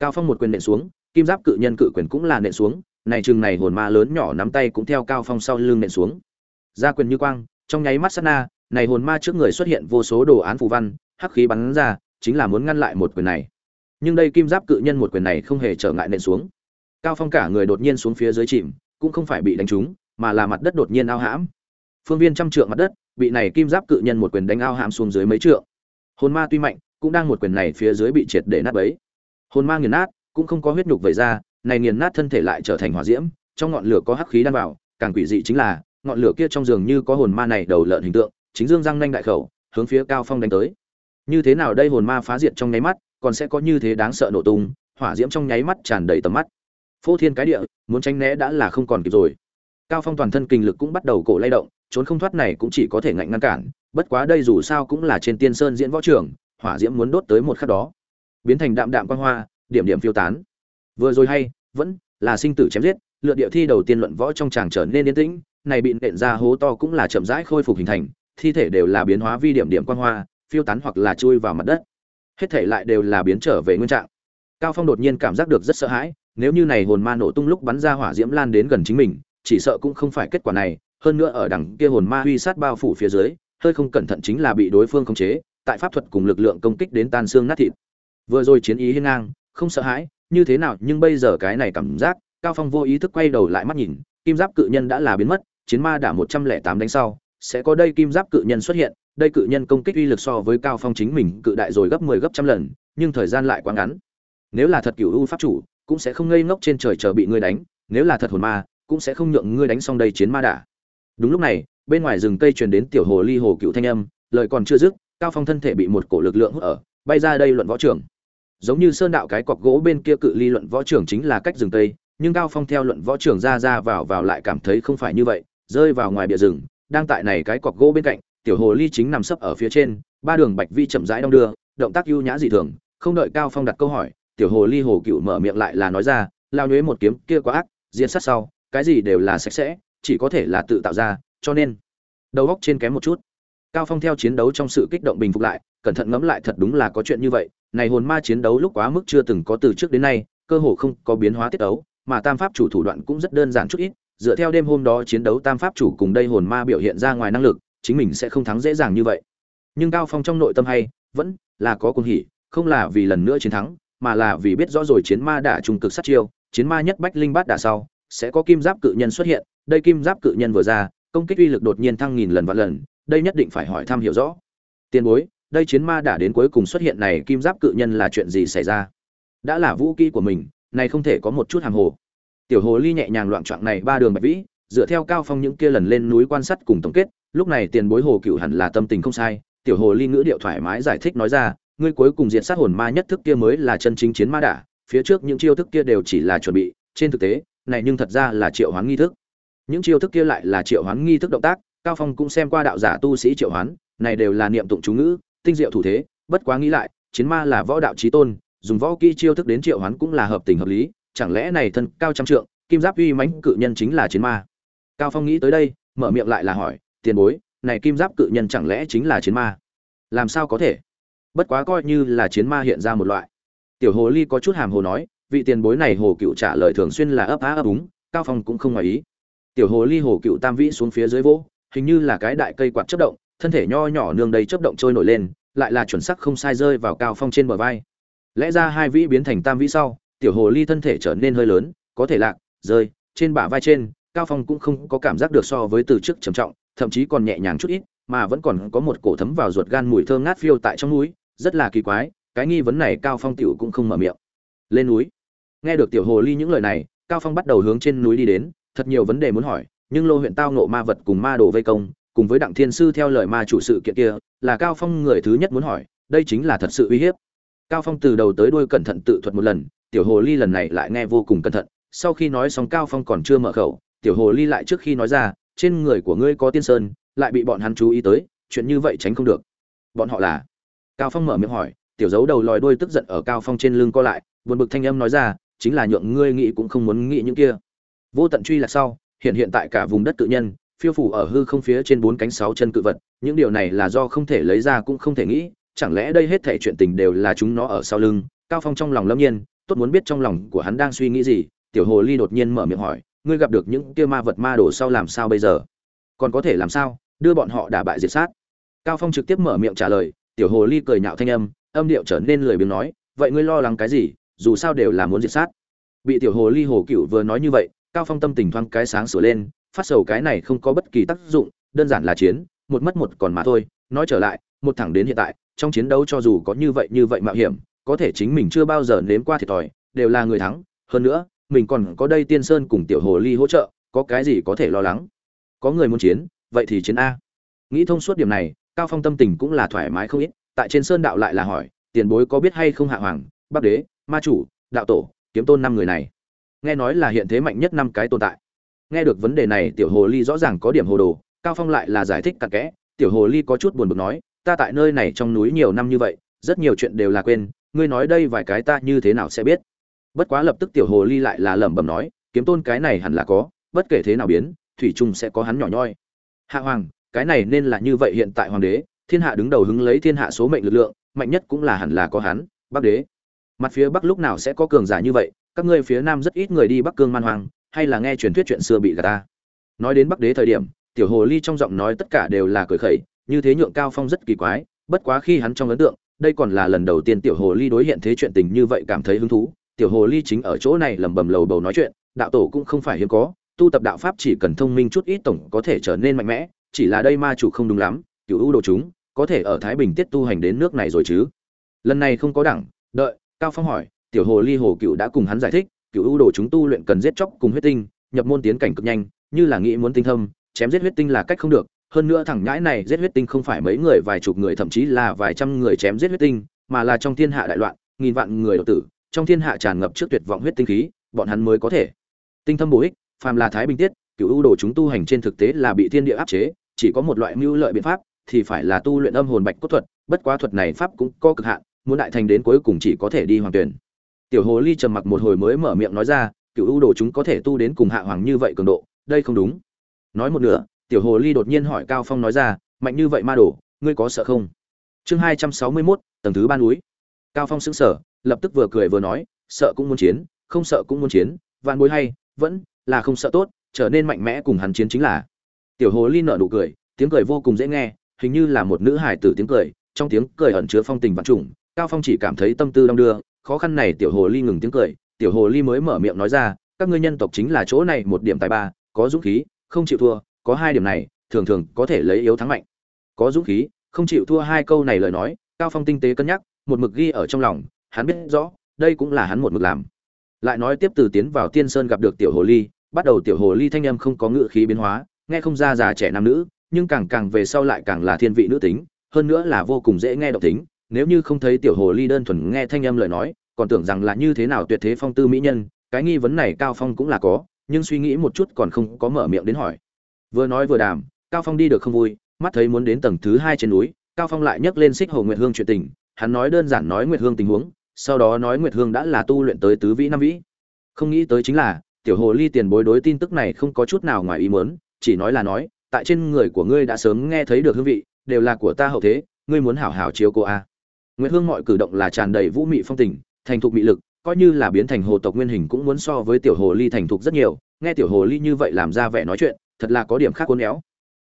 Cao phong một quyền nện xuống, kim giáp cự nhân cự quyền cũng là nện xuống, này chừng này hồn ma lớn nhỏ nắm tay cũng theo cao phong sau lưng nện xuống. Ra quyền như quang, trong nháy mắt sát na, này hồn ma trước người xuất hiện vô số đồ án phù văn, hắc khí bắn ra, chính là muốn ngăn lại một quyền này. Nhưng đây kim giáp cự nhân một quyền này không hề trở ngại nện xuống. Cao phong cả người đột nhiên xuống phía dưới chìm, cũng không phải bị đánh trúng mà là mặt đất đột nhiên ao hãm. Phương viên trăm trượng mặt đất, bị này kim giáp cự nhân một quyền đánh ao hãm xuống dưới mấy trượng. Hồn ma tuy mạnh, cũng đang một quyền này phía dưới bị triệt để nát bấy. Hồn ma nghiền nát, cũng không có huyết nhục vẩy ra, này nghiền nát thân thể lại trở thành hỏa diễm, trong ngọn lửa có hắc khí đan vào, càng quỷ dị chính là, ngọn lửa kia trong giường như có hồn ma này đầu lợn hình tượng, chính dương răng nanh đại khẩu, hướng phía cao phong đánh tới. Như thế nào đây hồn ma phá diệt trong nháy mắt, còn sẽ có như thế đáng sợ nổ tung, hỏa diễm trong nháy mắt tràn đầy tầm mắt. Phô thiên cái địa, muốn tránh né đã là không còn kịp rồi cao phong toàn thân kinh lực cũng bắt đầu cổ lay động, trốn không thoát này cũng chỉ có thể ngạnh ngăn cản, bất quá đây dù sao cũng là trên tiên sơn diễn võ trường, hỏa diễm muốn đốt tới một khắc đó. Biến thành đạm đạm quang hoa, điểm điểm phiêu tán. Vừa rồi hay, vẫn là sinh tử chém giết lựa địa thi đầu tiên luận võ trong tràng trở nên yên tĩnh, này bị nện ra hố to cũng là chậm rãi khôi phục hình thành, thi thể đều là biến hóa vi điểm điểm quang hoa, phiêu tán hoặc là chui vào mặt đất. Hết thể lại đều là biến trở về nguyên trạng. Cao phong đột nhiên cảm giác được rất sợ hãi, nếu như này hồn ma nổ tung lúc bắn ra hỏa diễm lan đến gần chính mình chỉ sợ cũng không phải kết quả này, hơn nữa ở đằng kia hồn ma huy sát bao phủ phía dưới, hơi không cẩn thận chính là bị đối phương khống chế, tại pháp thuật cùng lực lượng công kích đến tan xương nát thịt. Vừa rồi chiến ý hiên ngang, không sợ hãi, như thế nào nhưng bây giờ cái này cảm giác, cao phong vô ý thức quay đầu lại mắt nhìn, kim giáp cự nhân đã là biến mất, chiến ma đã một trăm lẻ tám đánh sau, sẽ có đây kim giáp cự nhân xuất hiện, đây cự nhân công kích uy lực so với cao phong chính mình cự đại rồi gấp 10 gấp trăm lần, nhưng thời gian lại quá ngắn. Nếu là thật cửu u pháp chủ, cũng sẽ không ngây ngốc trên trời chờ bị ngươi đánh, nếu là thật hồn ma cũng sẽ không nhượng ngươi đánh xong đây chiến ma đả. Đúng lúc này, bên ngoài rừng cây truyền đến tiểu hồ ly hồ cựu thanh âm, lời còn chưa dứt, cao phong thân thể bị một cổ lực lượng hút ở, bay ra đây luận võ trưởng giống như sơn đạo cái cọc gỗ bên kia cự ly luận võ trưởng chính là cách rừng tây nhưng cao phong theo luận võ trưởng ra ra vào vào lại cảm thấy không phải như vậy, rơi vào ngoài bìa rừng, đang tại này cái cọc gỗ bên cạnh, tiểu hồ ly chính nằm sấp ở phía trên, ba đường bạch vi chậm rãi đong đưa, động tác ưu nhã dị thường, không đợi cao phong đặt câu hỏi, tiểu hồ ly hồ cựu mở miệng lại là nói ra, lao nhuế một kiếm kia quá ác diễn sát sau cái gì đều là sạch sẽ, chỉ có thể là tự tạo ra, cho nên, đầu góc trên kém một chút. Cao phong theo chiến đấu trong sự kích động bình phục lại, cẩn thận ngẫm lại thật đúng là có chuyện như vậy, này hồn ma chiến đấu lúc quá mức chưa từng có từ trước đến nay, cơ hồ không có biến hóa tiết đấu mà tam pháp chủ thủ đoạn cũng rất đơn giản chút ít, dựa theo đêm hôm đó chiến đấu tam pháp chủ cùng đây hồn ma biểu hiện ra ngoài năng lực, chính mình sẽ không thắng dễ dàng như vậy. Nhưng cao phong trong nội tâm hay, vẫn là có cuồng hỉ, không là vì lần nữa chiến thắng, mà là vì biết rõ rồi chiến ma đã trùng cực sát chiêu, chiến ma nhất bách linh bát đả sau sẽ có kim giáp cự nhân xuất hiện, đây kim giáp cự nhân vừa ra, công kích uy lực đột nhiên thăng nghìn lần vạn lần, đây nhất định phải hỏi thăm hiểu rõ. Tiền bối, đây chiến ma đã đến cuối cùng xuất hiện này kim giáp cự nhân là chuyện gì xảy ra? Đã là vũ kỹ của mình, này không thể có một chút hàng hồ. Tiểu hồ ly nhẹ nhàng loạn trọng này ba đường bạch vĩ, dựa theo cao phong những kia lần lên núi quan sát cùng tổng kết, lúc này tiền bối hồ cựu hẳn là tâm tình không sai, tiểu hồ ly ngữ điệu thoải mái giải thích nói ra, ngươi cuối cùng diện sát hồn ma nhất thức kia mới là chân chính chiến ma đả, phía trước những chiêu thức kia đều chỉ là chuẩn bị, trên thực tế này nhưng thật ra là triệu hoán nghi thức. Những chiêu thức kia lại là triệu hoán nghi thức động tác, cao phong cũng xem qua đạo giả tu sĩ triệu hoán, này đều là niệm tụng chú ngữ, tinh diệu thủ thế, bất quá nghĩ lại, chiến ma là võ đạo trí tôn, dùng võ kỹ chiêu thức đến triệu hoán cũng là hợp tình hợp lý, chẳng lẽ này thân cao trăm trượng, kim giáp uy mãnh cự nhân chính là chiến ma? Cao phong nghĩ tới đây, mở miệng lại là hỏi, tiền bối, này kim giáp cự nhân chẳng lẽ chính là chiến ma? Làm sao có thể? Bất quá coi như là chiến ma hiện ra một loại. Tiểu hồ ly có chút hàm hồ nói vị tiền bối này hồ cựu trả lời thường xuyên là ấp á ấp úng, cao phong cũng không ngoài ý. Tiểu hồ ly hồ cựu tam vĩ xuống phía dưới vỗ, hình như là cái đại cây quạt chất động, thân thể nho nhỏ nương đầy chất động trôi nổi lên, lại là chuẩn sắc không sai rơi vào cao phong trên bờ vai. Lẽ ra hai vĩ biến thành tam vĩ sau, tiểu hồ ly thân thể trở nên hơi lớn, có thể lạc, rơi, trên bả vai trên, cao phong cũng không có cảm giác được so với từ trước trầm trọng, thậm chí còn nhẹ nhàng chút ít, mà vẫn còn có một cổ thấm vào ruột gan mùi thơm ngát phiêu tại trong núi, rất là kỳ quái, cái nghi vấn này cao phong tiểu cũng không mở miệng. Lên núi nghe được tiểu hồ ly những lời này, cao phong bắt đầu hướng trên núi đi đến, thật nhiều vấn đề muốn hỏi, nhưng lô huyện tao nộ ma vật cùng ma đồ vây công, cùng với đặng thiên sư theo lời ma chủ sự kiện kia, là cao phong người thứ nhất muốn hỏi, đây chính là thật sự uy hiếp. Cao phong từ đầu tới đuôi cẩn thận tự thuật một lần, tiểu hồ ly lần này lại nghe vô cùng cẩn thận, sau khi nói xong cao phong còn chưa mở khẩu, tiểu hồ ly lại trước khi nói ra, trên người của ngươi có tiên sơn, lại bị bọn hắn chú ý tới, chuyện như vậy tránh không được. Bọn họ là? Cao phong mở miệng hỏi, tiểu dấu đầu lòi đuôi tức giận ở cao phong trên lưng co lại, buồn bực thanh âm nói ra chính là nhượng ngươi nghĩ cũng không muốn nghĩ những kia. Vô tận truy là sau, hiện hiện tại cả vùng đất tự nhân, phiêu phủ ở hư không phía trên bốn cánh sáu chân cự vật, những điều này là do không thể lấy ra cũng không thể nghĩ, chẳng lẽ đây hết thể chuyện tình đều là chúng nó ở sau lưng? Cao phong trong lòng lâm nhiên, tốt muốn biết trong lòng của hắn đang suy nghĩ gì, tiểu hồ ly đột nhiên mở miệng hỏi, ngươi gặp được những kia ma vật ma đồ sau làm sao bây giờ? Còn có thể làm sao? Đưa bọn họ đả bại diệt sát. Cao phong trực tiếp mở miệng trả lời, tiểu hồ ly cười nhạo thanh âm âm điệu trở nên lười biếng nói, vậy ngươi lo lắng cái gì? Dù sao đều là muốn diệt sát. Bị tiểu hồ ly hồ cựu vừa nói như vậy, cao phong tâm tình thoáng cái sáng sửa lên, phát sầu cái này không có bất kỳ tác dụng, đơn giản là chiến, một mất một còn mà thôi. Nói trở lại, một thẳng đến hiện tại, trong chiến đấu cho dù có như vậy như vậy mạo hiểm, có thể chính mình chưa bao giờ nếm qua thiệt thòi, đều là người thắng. Hơn nữa, mình còn có đây tiên sơn cùng tiểu hồ ly hỗ trợ, có cái gì có thể lo lắng? Có người muốn chiến, vậy thì chiến a. Nghĩ thông suốt điểm này, cao phong tâm tình cũng là thoải mái không ít, tại trên sơn đạo lại là hỏi, tiền bối có biết hay không hạ hoàng bắc đế? Ma chủ, đạo tổ, kiếm tôn năm người này. Nghe nói là hiện thế mạnh nhất năm cái tồn tại. Nghe được vấn đề này, tiểu hồ ly rõ ràng có điểm hồ đồ, cao phong lại là giải thích cặn kẽ, tiểu hồ ly có chút buồn bực nói, ta tại nơi này trong núi nhiều năm như vậy, rất nhiều chuyện đều là quên, ngươi nói đây vài cái ta như thế nào sẽ biết? Bất quá lập tức tiểu hồ ly lại là lẩm bẩm nói, kiếm tôn cái này hẳn là có, bất kể thế nào biến, thủy trung sẽ có hắn nhỏ nhoi. Hạ hoàng, cái này nên là như vậy hiện tại hoàng đế, thiên hạ đứng đầu hứng lấy thiên hạ số mệnh lực lượng, mạnh nhất cũng là hẳn là có hắn bắc đế mặt phía bắc lúc nào sẽ có cường giả như vậy, các ngươi phía nam rất ít người đi bắc cương man hoàng hay là nghe truyền thuyết chuyện xưa bị gạt ta. Nói đến bắc đế thời điểm, tiểu hồ ly trong giọng nói tất cả đều là cười khẩy, như thế nhượng cao phong rất kỳ quái, bất quá khi hắn trong ấn tượng, đây còn là lần đầu tiên tiểu hồ ly đối hiện thế chuyện tình như vậy cảm thấy hứng thú. Tiểu hồ ly chính ở chỗ này lẩm bẩm lầu bầu nói chuyện, đạo tổ cũng không phải hiếm có, tu tập đạo pháp chỉ cần thông minh chút ít tổng có thể trở nên mạnh mẽ, chỉ là đây ma chủ không đúng lắm cựu ưu đồ chúng, có thể ở thái bình tiết tu hành đến nước này rồi chứ. Lần này không có đẳng, đợi cao phong hỏi, tiểu hồ ly hồ cựu đã cùng hắn giải thích, cựu ưu đồ chúng tu luyện cần giết chóc cùng huyết tinh, nhập môn tiến cảnh cực nhanh, như là nghĩ muốn tinh thâm, chém giết huyết tinh là cách không được. Hơn nữa thằng nhãi này giết huyết tinh không phải mấy người, vài chục người, thậm chí là vài trăm người chém giết huyết tinh, mà là trong thiên hạ đại loạn, nghìn vạn người đột tử, trong thiên hạ tràn ngập trước tuyệt vọng huyết tinh khí, bọn hắn mới có thể tinh thâm bổ ích. Phàm là thái bình tiết, cựu ưu đồ chúng tu hành trên thực tế là bị thiên địa áp chế, chỉ có một loại mưu lợi biện pháp, thì phải là tu luyện âm hồn bạch cốt thuật, bất quá thuật này pháp cũng có cực hạn muốn đại thành đến cuối cùng chỉ có thể đi hoàng tuyển. Tiểu hồ ly trầm mặc một hồi mới mở miệng nói ra cựu ưu đồ chúng có thể tu đến cùng hạ hoàng như vậy cường độ đây không đúng. Nói một nửa tiểu hồ ly đột nhiên hỏi cao phong nói ra mạnh như vậy ma đồ ngươi có sợ không? Chương hai trăm sáu mươi 261, tầng thứ ban núi. Cao phong sững sờ lập tức vừa cười vừa nói sợ cũng muốn chiến không sợ cũng muốn chiến vạn bối hay vẫn là không sợ tốt trở nên mạnh mẽ cùng hắn chiến chính là. Tiểu hồ ly nở nụ cười tiếng cười vô cùng dễ nghe hình như là một nữ hải tử tiếng cười trong tiếng cười ẩn chứa phong tình vạn trùng cao phong chỉ cảm thấy tâm tư đong đưa, khó khăn này tiểu hồ ly ngừng tiếng cười, tiểu hồ ly mới mở miệng nói ra, các ngươi nhân tộc chính là chỗ này một điểm tài ba, có dũng khí, không chịu thua, có hai điểm này, thường thường có thể lấy yếu thắng mạnh. Có dũng khí, không chịu thua hai câu này lời nói, cao phong tinh tế cân nhắc, một mực ghi ở trong lòng, hắn biết rõ, đây cũng là hắn một mực làm. Lại nói tiếp từ tiến vào tiên sơn gặp được tiểu hồ ly, bắt đầu tiểu hồ ly thanh âm không có ngự khí biến hóa, nghe không ra già trẻ nam nữ, nhưng càng càng về sau lại càng là thiên vị nữ tính, hơn nữa là vô cùng dễ nghe động tính nếu như không thấy tiểu hồ ly đơn thuần nghe thanh âm lời nói, còn tưởng rằng là như thế nào tuyệt thế phong tư mỹ nhân, cái nghi vấn này cao phong cũng là có, nhưng suy nghĩ một chút còn không có mở miệng đến hỏi. Vừa nói vừa đàm, cao phong đi được không vui, mắt thấy muốn đến tầng thứ hai trên núi, cao phong lại nhấc lên xích hồ nguyệt hương chuyện tình, hắn nói đơn giản nói nguyệt hương tình huống, sau đó nói nguyệt hương đã là tu luyện tới tứ vĩ năm vĩ. Không nghĩ tới chính là, tiểu hồ ly tiền bối đối tin tức này không có chút nào ngoài ý muốn, chỉ nói là nói, tại trên người của ngươi đã sớm nghe thấy được hương vị, đều là của ta hậu thế, ngươi muốn hảo hảo chiếu cô a nguyệt hương mọi cử động là tràn đầy vũ mị phong tình, thành thục mị lực, coi như là biến thành hồ tộc nguyên hình cũng muốn so với tiểu hồ ly thành thục rất nhiều, nghe tiểu hồ ly như vậy làm ra vẻ nói chuyện, thật là có điểm khác cuốn éo.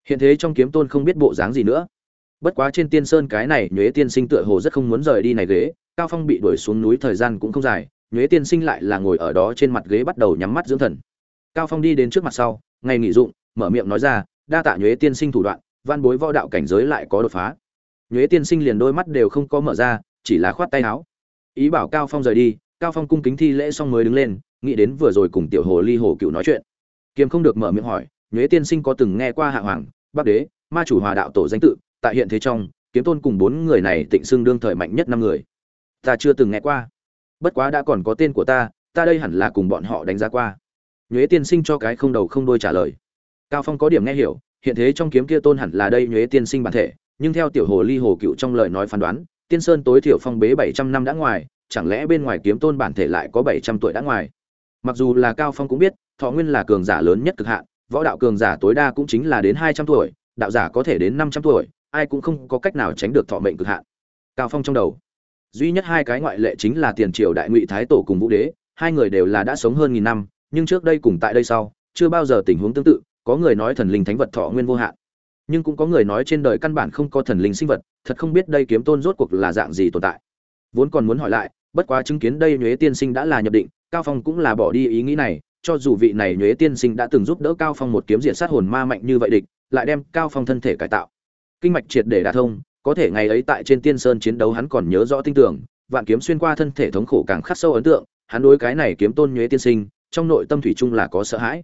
Hiện thế trong kiếm tôn không biết bộ dáng gì nữa. Bất quá trên tiên sơn cái này, nhuế tiên sinh tựa hồ rất không muốn rời đi này ghế, cao phong bị đuổi xuống núi thời gian cũng không dài, nhuế tiên sinh lại là ngồi ở đó trên mặt ghế bắt đầu nhắm mắt dưỡng thần. Cao phong đi đến trước mặt sau, ngày nghỉ dụng, mở miệng nói ra, đa tạ nhuế tiên sinh thủ đoạn, văn bối võ đạo cảnh giới lại có đột phá nhuế tiên sinh liền đôi mắt đều không có mở ra, chỉ là khoát tay áo. Ý bảo cao phong rời đi, cao phong cung kính thi lễ xong mới đứng lên, nghĩ đến vừa rồi cùng tiểu hồ ly hồ cựu nói chuyện. Kiềm không được mở miệng hỏi, nhuế tiên sinh có từng nghe qua hạ hoàng, bắc đế, ma chủ hòa đạo tổ danh tự, tại hiện thế trong, kiếm tôn cùng bốn người này tịnh xưng đương thời mạnh nhất năm người. Ta chưa từng nghe qua. Bất quá đã còn có tên của ta ta đây hẳn là cùng bọn họ đánh giá qua. Nhuế tiên sinh cho cái không đầu không đôi trả lời. Cao phong có điểm nghe hiểu, hiện thế trong kiếm kia tôn hẳn là đây nhuế tiên sinh bản thể nhưng theo tiểu hồ ly hồ cựu trong lời nói phán đoán, tiên sơn tối thiểu phong bế bảy trăm năm đã ngoài, chẳng lẽ bên ngoài kiếm tôn bản thể lại có bảy trăm tuổi đã ngoài? Mặc dù là cao phong cũng biết, thọ nguyên là cường giả lớn nhất cực hạn, võ đạo cường giả tối đa cũng chính là đến hai trăm tuổi, đạo giả có thể đến năm trăm tuổi, ai cũng không có cách nào tránh được thọ mệnh cực hạn. Cao phong trong đầu. Duy nhất hai cái ngoại lệ chính là tiền triều đại ngụy thái tổ cùng vũ đế, hai người đều là đã sống hơn nghìn năm, nhưng trước đây cùng tại đây sau, chưa bao giờ tình huống tương tự, có người nói thần linh thánh vật thọ nguyên vô hạn nhưng cũng có người nói trên đời căn bản không có thần linh sinh vật, thật không biết đây kiếm tôn rốt cuộc là dạng gì tồn tại. Vốn còn muốn hỏi lại, bất quá chứng kiến đây nhuế tiên sinh đã là nhập định, cao phong cũng là bỏ đi ý nghĩ này, cho dù vị này nhuế tiên sinh đã từng giúp đỡ cao phong một kiếm diện sát hồn ma mạnh như vậy địch, lại đem cao phong thân thể cải tạo. Kinh mạch triệt để đả thông, có thể ngày ấy tại trên tiên sơn chiến đấu hắn còn nhớ rõ tinh tưởng vạn kiếm xuyên qua thân thể thống khổ càng khắc sâu ấn tượng, hắn đối cái này kiếm tôn nhuế tiên sinh, trong nội tâm thủy chung là có sợ hãi.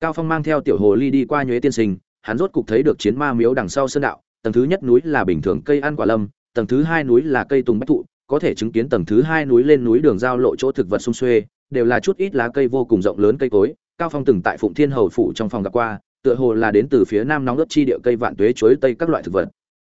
Cao phong mang theo tiểu hồ ly đi qua nhuế tiên sinh hắn rốt cục thấy được chiến ma miếu đằng sau sơn đạo, tầng thứ nhất núi là bình thường cây ăn quả lâm, tầng thứ hai núi là cây tùng bách thụ, có thể chứng kiến tầng thứ hai núi lên núi đường giao lộ chỗ thực vật sung xuê, đều là chút ít lá cây vô cùng rộng lớn cây cối, cao phong từng tại phụng thiên hầu phủ trong phòng gặp qua, tựa hồ là đến từ phía nam nóng đất chi địa cây vạn tuế chuối tây các loại thực vật.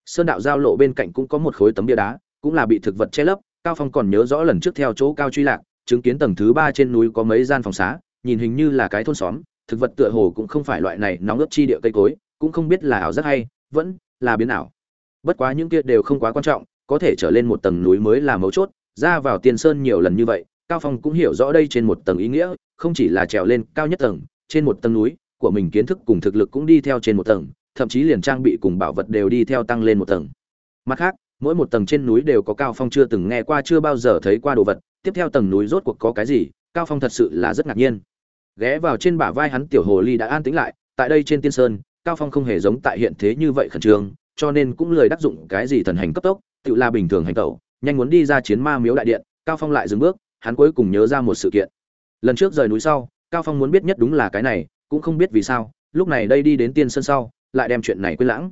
Sơn đạo giao lộ bên cạnh cũng có một khối tấm bia đá, cũng là bị thực vật che lấp, cao phong còn nhớ rõ lần trước theo chỗ cao truy lạc, chứng kiến tầng thứ ba trên núi có mấy gian phòng xá, nhìn hình như là cái thôn xóm thực vật tựa hồ cũng không phải loại này nóng ướt chi địa cây cối, cũng không biết là ảo rất hay vẫn là biến ảo. Bất quá những kia đều không quá quan trọng, có thể trở lên một tầng núi mới là mấu chốt, ra vào tiền sơn nhiều lần như vậy, cao phong cũng hiểu rõ đây trên một tầng ý nghĩa, không chỉ là trèo lên cao nhất tầng, trên một tầng núi, của mình kiến thức cùng thực lực cũng đi theo trên một tầng, thậm chí liền trang bị cùng bảo vật đều đi theo tăng lên một tầng. Mặt khác, mỗi một tầng trên núi đều có cao phong chưa từng nghe qua, chưa bao giờ thấy qua đồ vật, tiếp theo tầng núi rốt cuộc có cái gì, cao phong thật sự là rất ngạc nhiên ghé vào trên bả vai hắn tiểu hồ ly đã an tĩnh lại, tại đây trên tiên sơn, cao phong không hề giống tại hiện thế như vậy khẩn trương, cho nên cũng lười đắc dụng cái gì thần hành cấp tốc, tự là bình thường hành tẩu, nhanh muốn đi ra chiến ma miếu đại điện, cao phong lại dừng bước, hắn cuối cùng nhớ ra một sự kiện. Lần trước rời núi sau, cao phong muốn biết nhất đúng là cái này, cũng không biết vì sao, lúc này đây đi đến tiên sơn sau, lại đem chuyện này quên lãng.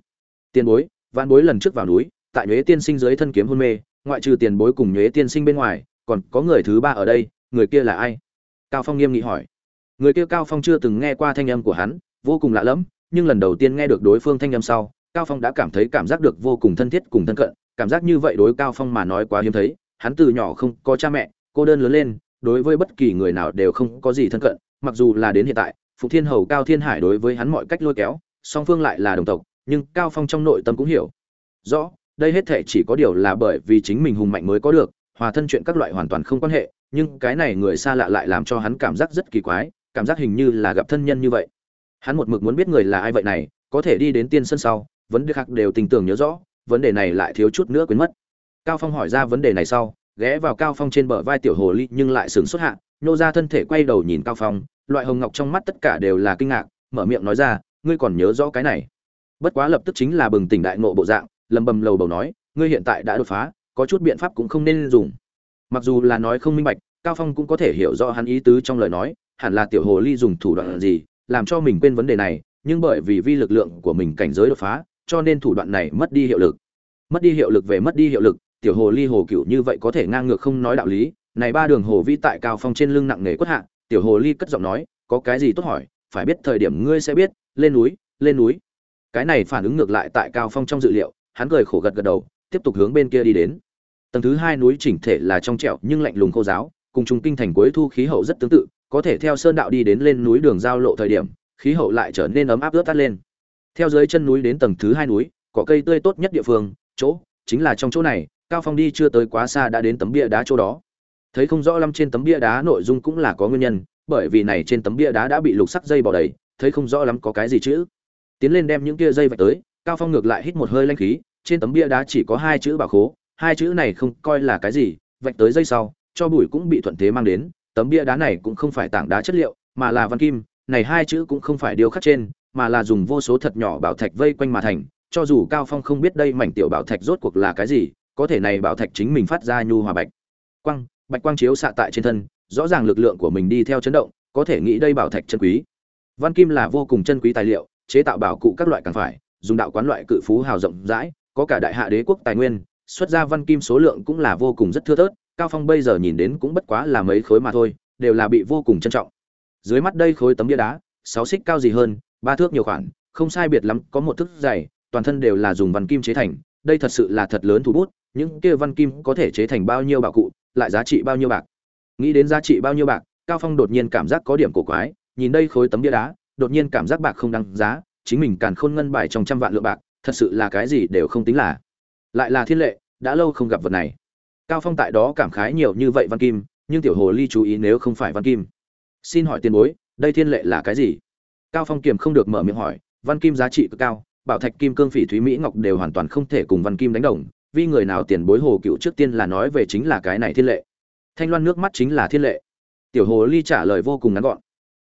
Tiền bối, vạn bối lần trước vào núi, tại nhuế tiên sinh dưới thân kiếm hôn mê, ngoại trừ tiền bối cùng nhuế tiên sinh bên ngoài, còn có người thứ ba ở đây, người kia là ai? Cao phong nghiêm nghị hỏi người kia cao phong chưa từng nghe qua thanh âm của hắn, vô cùng lạ lẫm, nhưng lần đầu tiên nghe được đối phương thanh âm sau, cao phong đã cảm thấy cảm giác được vô cùng thân thiết cùng thân cận, cảm giác như vậy đối cao phong mà nói quá hiếm thấy, hắn từ nhỏ không có cha mẹ, cô đơn lớn lên, đối với bất kỳ người nào đều không có gì thân cận, mặc dù là đến hiện tại, phụ thiên hầu cao thiên hải đối với hắn mọi cách lôi kéo, song phương lại là đồng tộc, nhưng cao phong trong nội tâm cũng hiểu. Rõ, đây hết thể chỉ có điều là bởi vì chính mình hùng mạnh mới có được, hòa thân chuyện các loại hoàn toàn không quan hệ, nhưng cái này người xa lạ lại làm cho hắn cảm giác rất kỳ quái cảm giác hình như là gặp thân nhân như vậy. Hắn một mực muốn biết người là ai vậy này, có thể đi đến tiên sân sau, vấn đề khác đều tình tưởng nhớ rõ, vấn đề này lại thiếu chút nữa quên mất. Cao phong hỏi ra vấn đề này sau, ghé vào cao phong trên bờ vai tiểu hồ ly nhưng lại sướng xuất hạ, nô ra thân thể quay đầu nhìn cao phong, loại hồng ngọc trong mắt tất cả đều là kinh ngạc, mở miệng nói ra, ngươi còn nhớ rõ cái này? Bất quá lập tức chính là bừng tỉnh đại ngộ bộ dạng, lầm bầm lầu bầu nói, ngươi hiện tại đã đột phá, có chút biện pháp cũng không nên dùng. Mặc dù là nói không minh bạch, cao phong cũng có thể hiểu rõ hắn ý tứ trong lời nói hẳn là tiểu hồ ly dùng thủ đoạn gì, làm cho mình quên vấn đề này, nhưng bởi vì vi lực lượng của mình cảnh giới đột phá, cho nên thủ đoạn này mất đi hiệu lực. Mất đi hiệu lực về mất đi hiệu lực, tiểu hồ ly hồ cựu như vậy có thể ngang ngược không nói đạo lý. Này ba đường hồ vi tại cao phong trên lưng nặng nề quất hạ, tiểu hồ ly cất giọng nói, có cái gì tốt hỏi, phải biết thời điểm ngươi sẽ biết, lên núi lên núi. Cái này phản ứng ngược lại tại cao phong trong dự liệu, hắn cười khổ gật gật đầu, tiếp tục hướng bên kia đi đến. Tầng thứ hai núi chỉnh thể là trong trẻo nhưng lạnh lùng khô giáo, cùng chúng kinh thành cuối thu khí hậu rất tương tự có thể theo sơn đạo đi đến lên núi đường giao lộ thời điểm, khí hậu lại trở nên ấm áp ướt tắt lên. Theo dưới chân núi đến tầng thứ hai núi có cây tươi tốt nhất địa phương, chỗ, chính là trong chỗ này, cao phong đi chưa tới quá xa đã đến tấm bia đá chỗ đó. Thấy không rõ lắm trên tấm bia đá nội dung cũng là có nguyên nhân, bởi vì này trên tấm bia đá đã bị lục sắc dây bỏ đầy, thấy không rõ lắm có cái gì chữ. Tiến lên đem những kia dây vạch tới, cao phong ngược lại hít một hơi lanh khí, trên tấm bia đá chỉ có hai chữ bảo khố, hai chữ này không coi là cái gì, vạch tới dây sau, cho bụi cũng bị thuận thế mang đến tấm bia đá này cũng không phải tảng đá chất liệu, mà là văn kim, này hai chữ cũng không phải điêu khắc trên, mà là dùng vô số thật nhỏ bảo thạch vây quanh mà thành, cho dù cao phong không biết đây mảnh tiểu bảo thạch rốt cuộc là cái gì, có thể này bảo thạch chính mình phát ra nhu hòa bạch quang bạch quang chiếu xạ tại trên thân, rõ ràng lực lượng của mình đi theo chấn động, có thể nghĩ đây bảo thạch chân quý. Văn kim là vô cùng chân quý tài liệu, chế tạo bảo cụ các loại càng phải, dùng đạo quán loại cự phú hào rộng rãi, có cả đại hạ đế quốc tài nguyên, xuất ra văn kim số lượng cũng là vô cùng rất thưa thớt cao phong bây giờ nhìn đến cũng bất quá là mấy khối mà thôi, đều là bị vô cùng trân trọng. Dưới mắt đây khối tấm bia đá, sáu xích cao gì hơn, ba thước nhiều khoản không sai biệt lắm, có một thước dày, toàn thân đều là dùng văn kim chế thành, đây thật sự là thật lớn thủ bút, những kia văn kim có thể chế thành bao nhiêu bảo cụ, lại giá trị bao nhiêu bạc? Nghĩ đến giá trị bao nhiêu bạc, cao phong đột nhiên cảm giác có điểm cổ quái, nhìn đây khối tấm bia đá, đột nhiên cảm giác bạc không đăng giá, chính mình càn khôn ngân bài trong trăm vạn lượng bạc, thật sự là cái gì đều không tính là. Lại là thiên lệ, đã lâu không gặp vật này cao phong tại đó cảm khái nhiều như vậy văn kim, nhưng tiểu hồ ly chú ý nếu không phải văn kim. Xin hỏi tiền bối, đây thiên lệ là cái gì? Cao phong kiềm không được mở miệng hỏi, văn kim giá trị cực cao, bảo thạch kim cương phỉ thúy mỹ ngọc đều hoàn toàn không thể cùng văn kim đánh đồng, vì người nào tiền bối hồ cựu trước tiên là nói về chính là cái này thiên lệ. Thanh loan nước mắt chính là thiên lệ. Tiểu hồ ly trả lời vô cùng ngắn gọn.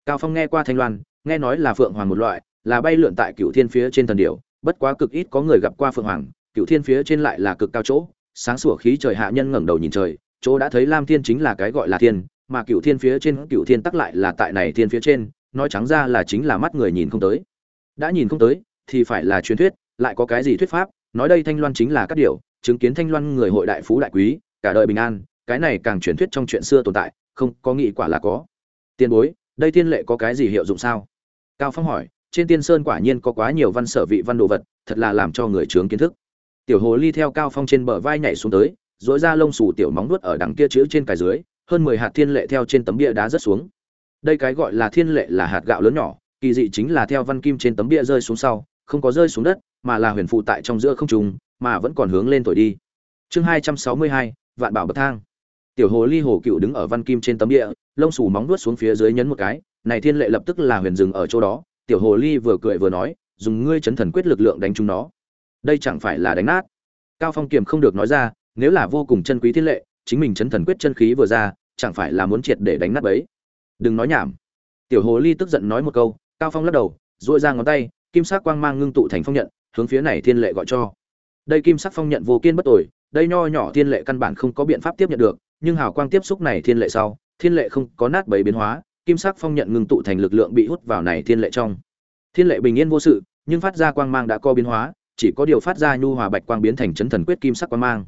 Cao phong nghe qua thanh loan, nghe nói là phượng hoàng một loại, là bay lượn tại cựu thiên phía trên thần điểu, bất quá cực ít có người gặp qua phượng hoàng cựu thiên phía trên lại là cực cao chỗ sáng sủa khí trời hạ nhân ngẩng đầu nhìn trời, chỗ đã thấy lam thiên chính là cái gọi là thiên, mà cựu thiên phía trên cựu thiên tắc lại là tại này thiên phía trên, nói trắng ra là chính là mắt người nhìn không tới. Đã nhìn không tới, thì phải là truyền thuyết, lại có cái gì thuyết pháp? Nói đây thanh loan chính là các điều, chứng kiến thanh loan người hội đại phú đại quý, cả đời bình an, cái này càng truyền thuyết trong chuyện xưa tồn tại, không có nghĩ quả là có. Tiền bối, đây thiên lệ có cái gì hiệu dụng sao? Cao phong hỏi, trên tiên sơn quả nhiên có quá nhiều văn sở vị văn đồ vật, thật là làm cho người trướng kiến thức tiểu hồ ly theo cao phong trên bờ vai nhảy xuống tới dỗi ra lông xù tiểu móng nuốt ở đằng kia chữ trên cài dưới, hơn mười hạt thiên lệ theo trên tấm bia đá rớt xuống. Đây cái gọi là thiên lệ là hạt gạo lớn nhỏ, kỳ dị chính là theo văn kim trên tấm bia rơi xuống sau, không có rơi xuống đất, mà là huyền phụ tại trong giữa không trung, mà vẫn còn hướng lên thổi đi. Chương hai trăm sáu mươi hai, vạn bảo bậc thang. Tiểu hồ ly hồ cựu đứng ở văn kim trên tấm địa lông xù móng nuốt xuống phía dưới nhấn một cái, này thiên lệ lập tức là huyền rừng ở chỗ đó. Tiểu hồ ly vừa cười vừa nói, dùng ngươi chấn thần quyết lực lượng đánh chúng nó đây chẳng phải là đánh nát. Cao phong kiềm không được nói ra, nếu là vô cùng chân quý thiên lệ, chính mình chấn thần quyết chân khí vừa ra, chẳng phải là muốn triệt để đánh nát bấy. Đừng nói nhảm. Tiểu hồ ly tức giận nói một câu, cao phong lắc đầu, duỗi ra ngón tay, kim sắc quang mang ngưng tụ thành phong nhận, hướng phía này thiên lệ gọi cho. Đây kim sắc phong nhận vô kiên bất tồi, đây nho nhỏ thiên lệ căn bản không có biện pháp tiếp nhận được, nhưng hào quang tiếp xúc này thiên lệ sau, thiên lệ không có nát bấy biến hóa, kim sắc phong nhận ngưng tụ thành lực lượng bị hút vào này thiên lệ trong. Thiên lệ bình yên vô sự, nhưng phát ra quang mang đã co biến hóa chỉ có điều phát ra nhu hòa bạch quang biến thành chấn thần quyết kim sắc quang mang.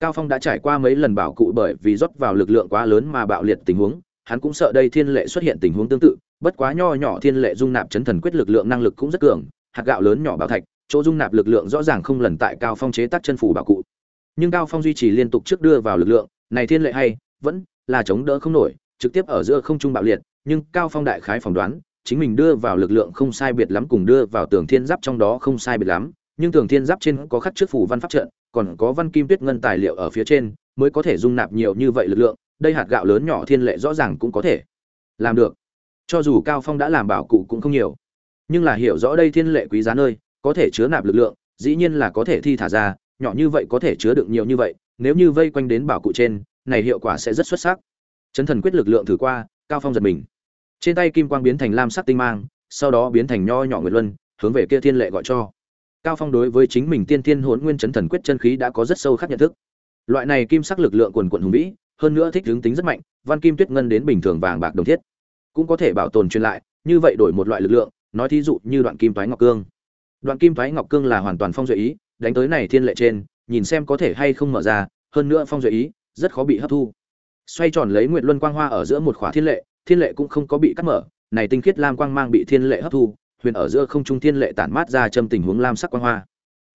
Cao phong đã trải qua mấy lần bảo cụ bởi vì rót vào lực lượng quá lớn mà bạo liệt tình huống, hắn cũng sợ đây thiên lệ xuất hiện tình huống tương tự, bất quá nho nhỏ thiên lệ dung nạp chấn thần quyết lực lượng năng lực cũng rất cường, hạt gạo lớn nhỏ bảo thạch, chỗ dung nạp lực lượng rõ ràng không lần tại cao phong chế tác chân phủ bảo cụ. Nhưng cao phong duy trì liên tục trước đưa vào lực lượng, này thiên lệ hay, vẫn là chống đỡ không nổi, trực tiếp ở giữa không trung bạo liệt, nhưng cao phong đại khái phỏng đoán, chính mình đưa vào lực lượng không sai biệt lắm cùng đưa vào tường thiên giáp trong đó không sai biệt lắm nhưng tường thiên giáp trên có khắc trước phủ văn pháp trận, còn có văn kim tuyết ngân tài liệu ở phía trên, mới có thể dung nạp nhiều như vậy lực lượng, đây hạt gạo lớn nhỏ thiên lệ rõ ràng cũng có thể làm được. Cho dù cao phong đã làm bảo cụ cũng không nhiều, nhưng là hiểu rõ đây thiên lệ quý giá nơi, có thể chứa nạp lực lượng, dĩ nhiên là có thể thi thả ra, nhỏ như vậy có thể chứa được nhiều như vậy, nếu như vây quanh đến bảo cụ trên, này hiệu quả sẽ rất xuất sắc. Chấn thần quyết lực lượng thử qua, cao phong giật mình. Trên tay kim quang biến thành lam sắc tinh mang, sau đó biến thành nho nhỏ nguyệt luân, hướng về kia thiên lệ gọi cho cao phong đối với chính mình tiên tiên hồn nguyên chấn thần quyết chân khí đã có rất sâu khắc nhận thức. Loại này kim sắc lực lượng quần quận hùng vĩ, hơn nữa thích hướng tính rất mạnh, văn kim tuyết ngân đến bình thường vàng bạc đồng thiết. Cũng có thể bảo tồn truyền lại, như vậy đổi một loại lực lượng, nói thí dụ như đoạn kim thoái ngọc cương. Đoạn kim thoái ngọc cương là hoàn toàn phong duệ ý, đánh tới này thiên lệ trên, nhìn xem có thể hay không mở ra, hơn nữa phong duệ ý, rất khó bị hấp thu. Xoay tròn lấy nguyệt luân quang hoa ở giữa một khóa thiên lệ thiên lệ cũng không có bị cắt mở, này tinh khiết lam quang mang bị thiên lệ hấp thu huyền ở giữa không trung thiên lệ tản mát ra châm tình huống lam sắc quang hoa.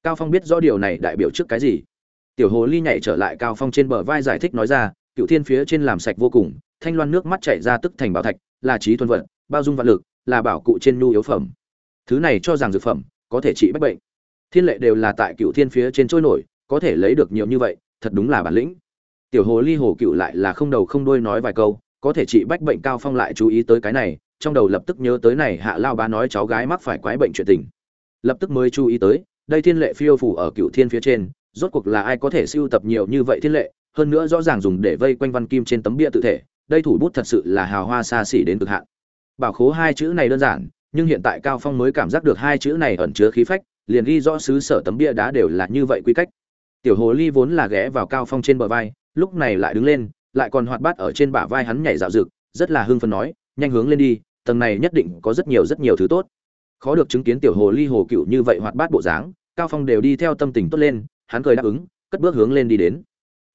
Cao phong biết rõ điều này đại biểu trước cái gì. Tiểu hồ ly nhảy trở lại cao phong trên bờ vai giải thích nói ra, cựu thiên phía trên làm sạch vô cùng, thanh loan nước mắt chảy ra tức thành bảo thạch, là trí thuần vận bao dung vạn lực, là bảo cụ trên nhu yếu phẩm. Thứ này cho rằng dược phẩm, có thể trị bách bệnh. Thiên lệ đều là tại cựu thiên phía trên trôi nổi, có thể lấy được nhiều như vậy, thật đúng là bản lĩnh. Tiểu hồ ly hồ cựu lại là không đầu không đuôi nói vài câu, có thể trị bách bệnh cao phong lại chú ý tới cái này trong đầu lập tức nhớ tới này hạ lao bá nói cháu gái mắc phải quái bệnh chuyện tình. Lập tức mới chú ý tới, đây thiên lệ phiêu phủ ở cựu thiên phía trên, rốt cuộc là ai có thể siêu tập nhiều như vậy thiên lệ, hơn nữa rõ ràng dùng để vây quanh văn kim trên tấm bia tự thể, đây thủ bút thật sự là hào hoa xa xỉ đến cực hạn. Bảo khố hai chữ này đơn giản, nhưng hiện tại cao phong mới cảm giác được hai chữ này ẩn chứa khí phách, liền ghi rõ xứ sở tấm bia đá đều là như vậy quy cách. Tiểu hồ ly vốn là ghé vào cao phong trên bờ vai, lúc này lại đứng lên, lại còn hoạt bát ở trên bả vai hắn nhảy dạo rực rất là hưng phấn nói nhanh hướng lên đi, tầng này nhất định có rất nhiều rất nhiều thứ tốt. Khó được chứng kiến tiểu hồ ly hồ cựu như vậy hoạt bát bộ dáng, cao phong đều đi theo tâm tình tốt lên, hắn cười đáp ứng, cất bước hướng lên đi đến.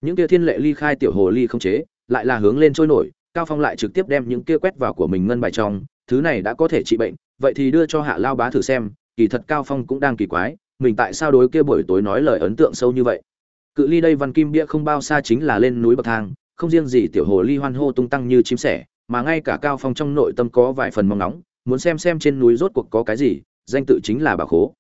Những kia thiên lệ ly khai tiểu hồ ly không chế, lại là hướng lên trôi nổi, cao phong lại trực tiếp đem những kia quét vào của mình ngân bài trong, thứ này đã có thể trị bệnh, vậy thì đưa cho hạ lao bá thử xem, kỳ thật cao phong cũng đang kỳ quái, mình tại sao đối kia buổi tối nói lời ấn tượng sâu như vậy? Cự ly đây văn kim bia không bao xa chính là lên núi bậc thang, không riêng gì tiểu hồ ly hoan hô tung tăng như chim sẻ mà ngay cả cao phong trong nội tâm có vài phần mong nóng muốn xem xem trên núi rốt cuộc có cái gì, danh tự chính là bà khố.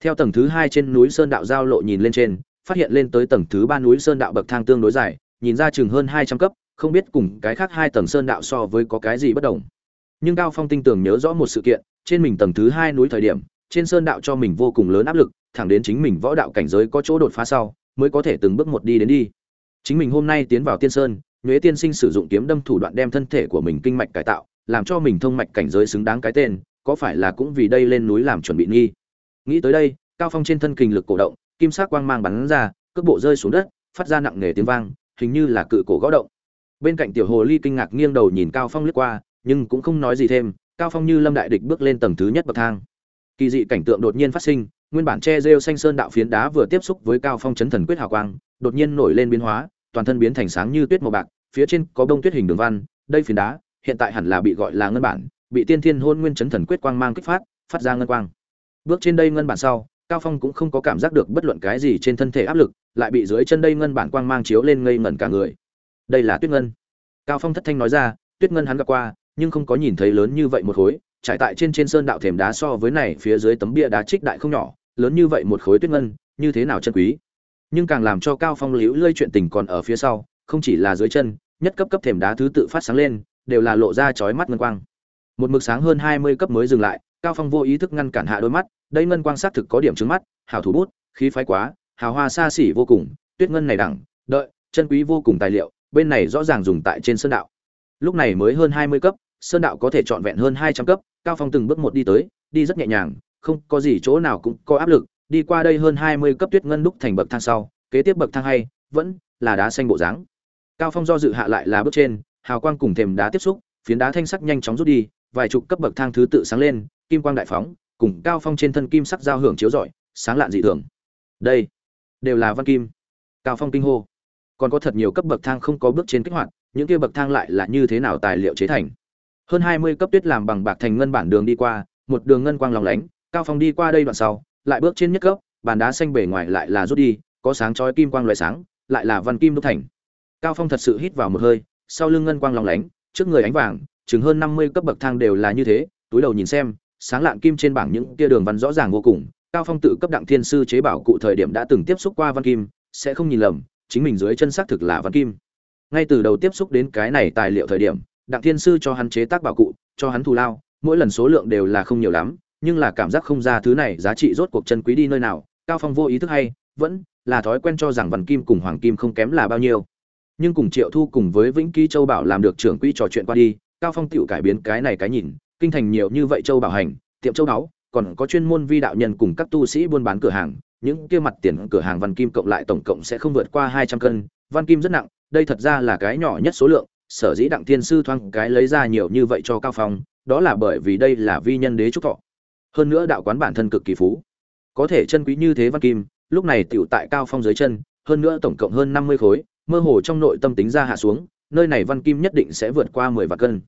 Theo tầng thứ hai trên núi sơn đạo giao lộ nhìn lên trên, phát hiện lên tới tầng thứ ba núi sơn đạo bậc thang tương đối dài, nhìn ra chừng hơn hai trăm cấp, không biết cùng cái khác hai tầng sơn đạo so với có cái gì bất đồng. Nhưng cao phong tinh tường nhớ rõ một sự kiện, trên mình tầng thứ hai núi thời điểm, trên sơn đạo cho mình vô cùng lớn áp lực, thẳng đến chính mình võ đạo cảnh giới có chỗ đột phá sau, mới có thể từng bước một đi đến đi. Chính mình hôm nay tiến vào tiên sơn nhuế tiên sinh sử dụng kiếm đâm thủ đoạn đem thân thể của mình kinh mạch cải tạo, làm cho mình thông mạch cảnh giới xứng đáng cái tên, có phải là cũng vì đây lên núi làm chuẩn bị nghi? Nghĩ tới đây, cao phong trên thân kinh lực cổ động, kim sắc quang mang bắn ra, cước bộ rơi xuống đất, phát ra nặng nề tiếng vang, hình như là cự cổ gõ động. Bên cạnh tiểu hồ ly kinh ngạc nghiêng đầu nhìn cao phong lướt qua, nhưng cũng không nói gì thêm, cao phong như lâm đại địch bước lên tầng thứ nhất bậc thang. Kỳ dị cảnh tượng đột nhiên phát sinh, nguyên bản che rêu xanh sơn đạo phiến đá vừa tiếp xúc với cao phong chấn thần quyết hào quang, đột nhiên nổi lên biến hóa, toàn thân biến thành sáng như tuyết màu bạc phía trên có bông tuyết hình đường văn, đây phiến đá, hiện tại hẳn là bị gọi là ngân bản, bị tiên thiên hôn nguyên chấn thần quyết quang mang kích phát phát ra ngân quang. Bước trên đây ngân bản sau, cao phong cũng không có cảm giác được bất luận cái gì trên thân thể áp lực, lại bị dưới chân đây ngân bản quang mang chiếu lên ngây ngẩn cả người. Đây là tuyết ngân. Cao phong thất thanh nói ra, tuyết ngân hắn gặp qua, nhưng không có nhìn thấy lớn như vậy một khối, trải tại trên trên sơn đạo thềm đá so với này phía dưới tấm bia đá trích đại không nhỏ, lớn như vậy một khối tuyết ngân, như thế nào chân quý? Nhưng càng làm cho cao phong liễu lơi chuyện tình còn ở phía sau không chỉ là dưới chân, nhất cấp cấp thềm đá thứ tự phát sáng lên, đều là lộ ra chói mắt ngân quang. Một mực sáng hơn 20 cấp mới dừng lại, cao phong vô ý thức ngăn cản hạ đôi mắt, đây ngân quang xác thực có điểm trứng mắt, hào thủ bút, khí phái quá, hào hoa xa xỉ vô cùng, tuyết ngân này đẳng, đợi, chân quý vô cùng tài liệu, bên này rõ ràng dùng tại trên sơn đạo. Lúc này mới hơn 20 cấp, sơn đạo có thể trọn vẹn hơn 200 cấp, cao phong từng bước một đi tới, đi rất nhẹ nhàng, không có gì chỗ nào cũng có áp lực, đi qua đây hơn 20 cấp tuyết ngân đúc thành bậc thang sau, kế tiếp bậc thang hay, vẫn là đá xanh bộ dáng cao phong do dự hạ lại là bước trên, hào quang cùng thềm đá tiếp xúc, phiến đá thanh sắc nhanh chóng rút đi, vài chục cấp bậc thang thứ tự sáng lên, kim quang đại phóng, cùng cao phong trên thân kim sắc giao hưởng chiếu rọi, sáng lạn dị thường. Đây đều là văn kim. Cao phong kinh hô. Còn có thật nhiều cấp bậc thang không có bước trên kích hoạt, những kia bậc thang lại là như thế nào tài liệu chế thành? Hơn 20 cấp tuyết làm bằng bạc thành ngân bản đường đi qua, một đường ngân quang lòng lánh, cao phong đi qua đây đoạn sau, lại bước trên nhất cấp, bàn đá xanh bể ngoài lại là rút đi, có sáng chói kim quang loại sáng, lại là văn kim đúc thành cao phong thật sự hít vào một hơi, sau lưng ngân quang lòng lánh, trước người ánh vàng, chừng hơn 50 cấp bậc thang đều là như thế, túi đầu nhìn xem, sáng lạn kim trên bảng những tia đường văn rõ ràng vô cùng, cao phong tự cấp đặng thiên sư chế bảo cụ thời điểm đã từng tiếp xúc qua văn kim, sẽ không nhìn lầm, chính mình dưới chân xác thực là văn kim. Ngay từ đầu tiếp xúc đến cái này tài liệu thời điểm, đặng thiên sư cho hắn chế tác bảo cụ, cho hắn thù lao, mỗi lần số lượng đều là không nhiều lắm, nhưng là cảm giác không ra thứ này giá trị rốt cuộc chân quý đi nơi nào, cao phong vô ý thức hay, vẫn là thói quen cho rằng văn kim cùng hoàng kim không kém là bao nhiêu nhưng cùng triệu thu cùng với vĩnh ký châu bảo làm được trưởng quỹ trò chuyện qua đi, cao phong tựu cải biến cái này cái nhìn, kinh thành nhiều như vậy châu bảo hành, tiệm châu đáo còn có chuyên môn vi đạo nhân cùng các tu sĩ buôn bán cửa hàng, những kia mặt tiền cửa hàng văn kim cộng lại tổng cộng sẽ không vượt qua hai trăm cân, văn kim rất nặng, đây thật ra là cái nhỏ nhất số lượng, sở dĩ đặng thiên sư thoáng cái lấy ra nhiều như vậy cho cao phong, đó là bởi vì đây là vi nhân đế trúc thọ. Hơn nữa đạo quán bản thân cực kỳ phú, có thể chân quý như thế văn kim, lúc này tiểu tại cao phong dưới chân, hơn nữa tổng cộng hơn 50 khối mơ hồ trong nội tâm tính ra hạ xuống, nơi này văn kim nhất định sẽ vượt qua 10 vạn cân.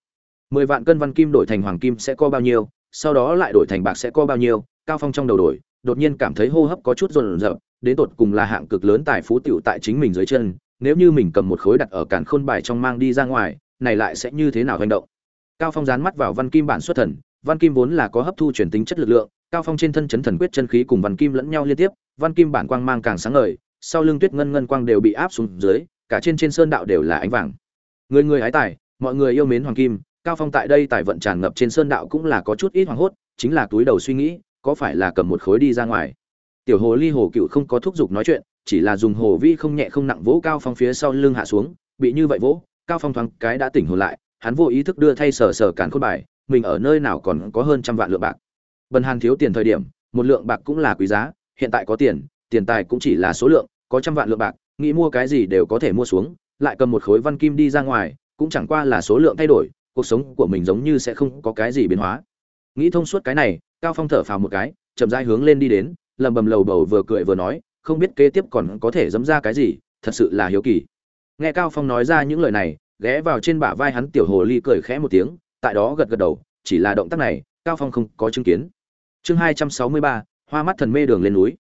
10 vạn cân văn kim đổi thành hoàng kim sẽ có bao nhiêu, sau đó lại đổi thành bạc sẽ có bao nhiêu, cao phong trong đầu đổi, đột nhiên cảm thấy hô hấp có chút run rợn, đến tột cùng là hạng cực lớn tài phú tiểu tại chính mình dưới chân, nếu như mình cầm một khối đặt ở cản khôn bài trong mang đi ra ngoài, này lại sẽ như thế nào hành động? Cao phong dán mắt vào văn kim bản xuất thần, văn kim vốn là có hấp thu truyền tính chất lực lượng, cao phong trên thân chấn thần quyết chân khí cùng văn kim lẫn nhau liên tiếp, văn kim bản quang mang càng sáng ngời sau lưng tuyết ngân ngân quang đều bị áp xuống dưới, cả trên trên sơn đạo đều là ánh vàng. Người người hái tài, mọi người yêu mến hoàng kim, cao phong tại đây tài vận tràn ngập trên sơn đạo cũng là có chút ít hoảng hốt, chính là túi đầu suy nghĩ, có phải là cầm một khối đi ra ngoài. Tiểu hồ ly hồ cựu không có thúc giục nói chuyện, chỉ là dùng hồ vi không nhẹ không nặng vỗ cao phong phía sau lưng hạ xuống, bị như vậy vỗ, cao phong thoáng cái đã tỉnh hồn lại, hắn vô ý thức đưa thay sờ sờ cản khôn bài, mình ở nơi nào còn có hơn trăm vạn lượng bạc. Bần hàn thiếu tiền thời điểm, một lượng bạc cũng là quý giá, hiện tại có tiền tiền tài cũng chỉ là số lượng, có trăm vạn lượng bạc, nghĩ mua cái gì đều có thể mua xuống, lại cầm một khối văn kim đi ra ngoài, cũng chẳng qua là số lượng thay đổi, cuộc sống của mình giống như sẽ không có cái gì biến hóa. Nghĩ thông suốt cái này, cao phong thở phào một cái, chậm rãi hướng lên đi đến, lầm bầm lầu bầu vừa cười vừa nói, không biết kế tiếp còn có thể dẫm ra cái gì, thật sự là hiếu kỳ. Nghe cao phong nói ra những lời này, ghé vào trên bả vai hắn tiểu hồ ly cười khẽ một tiếng, tại đó gật gật đầu, chỉ là động tác này, cao phong không có chứng kiến. Chương hai trăm sáu mươi ba, hoa mắt thần mê đường lên núi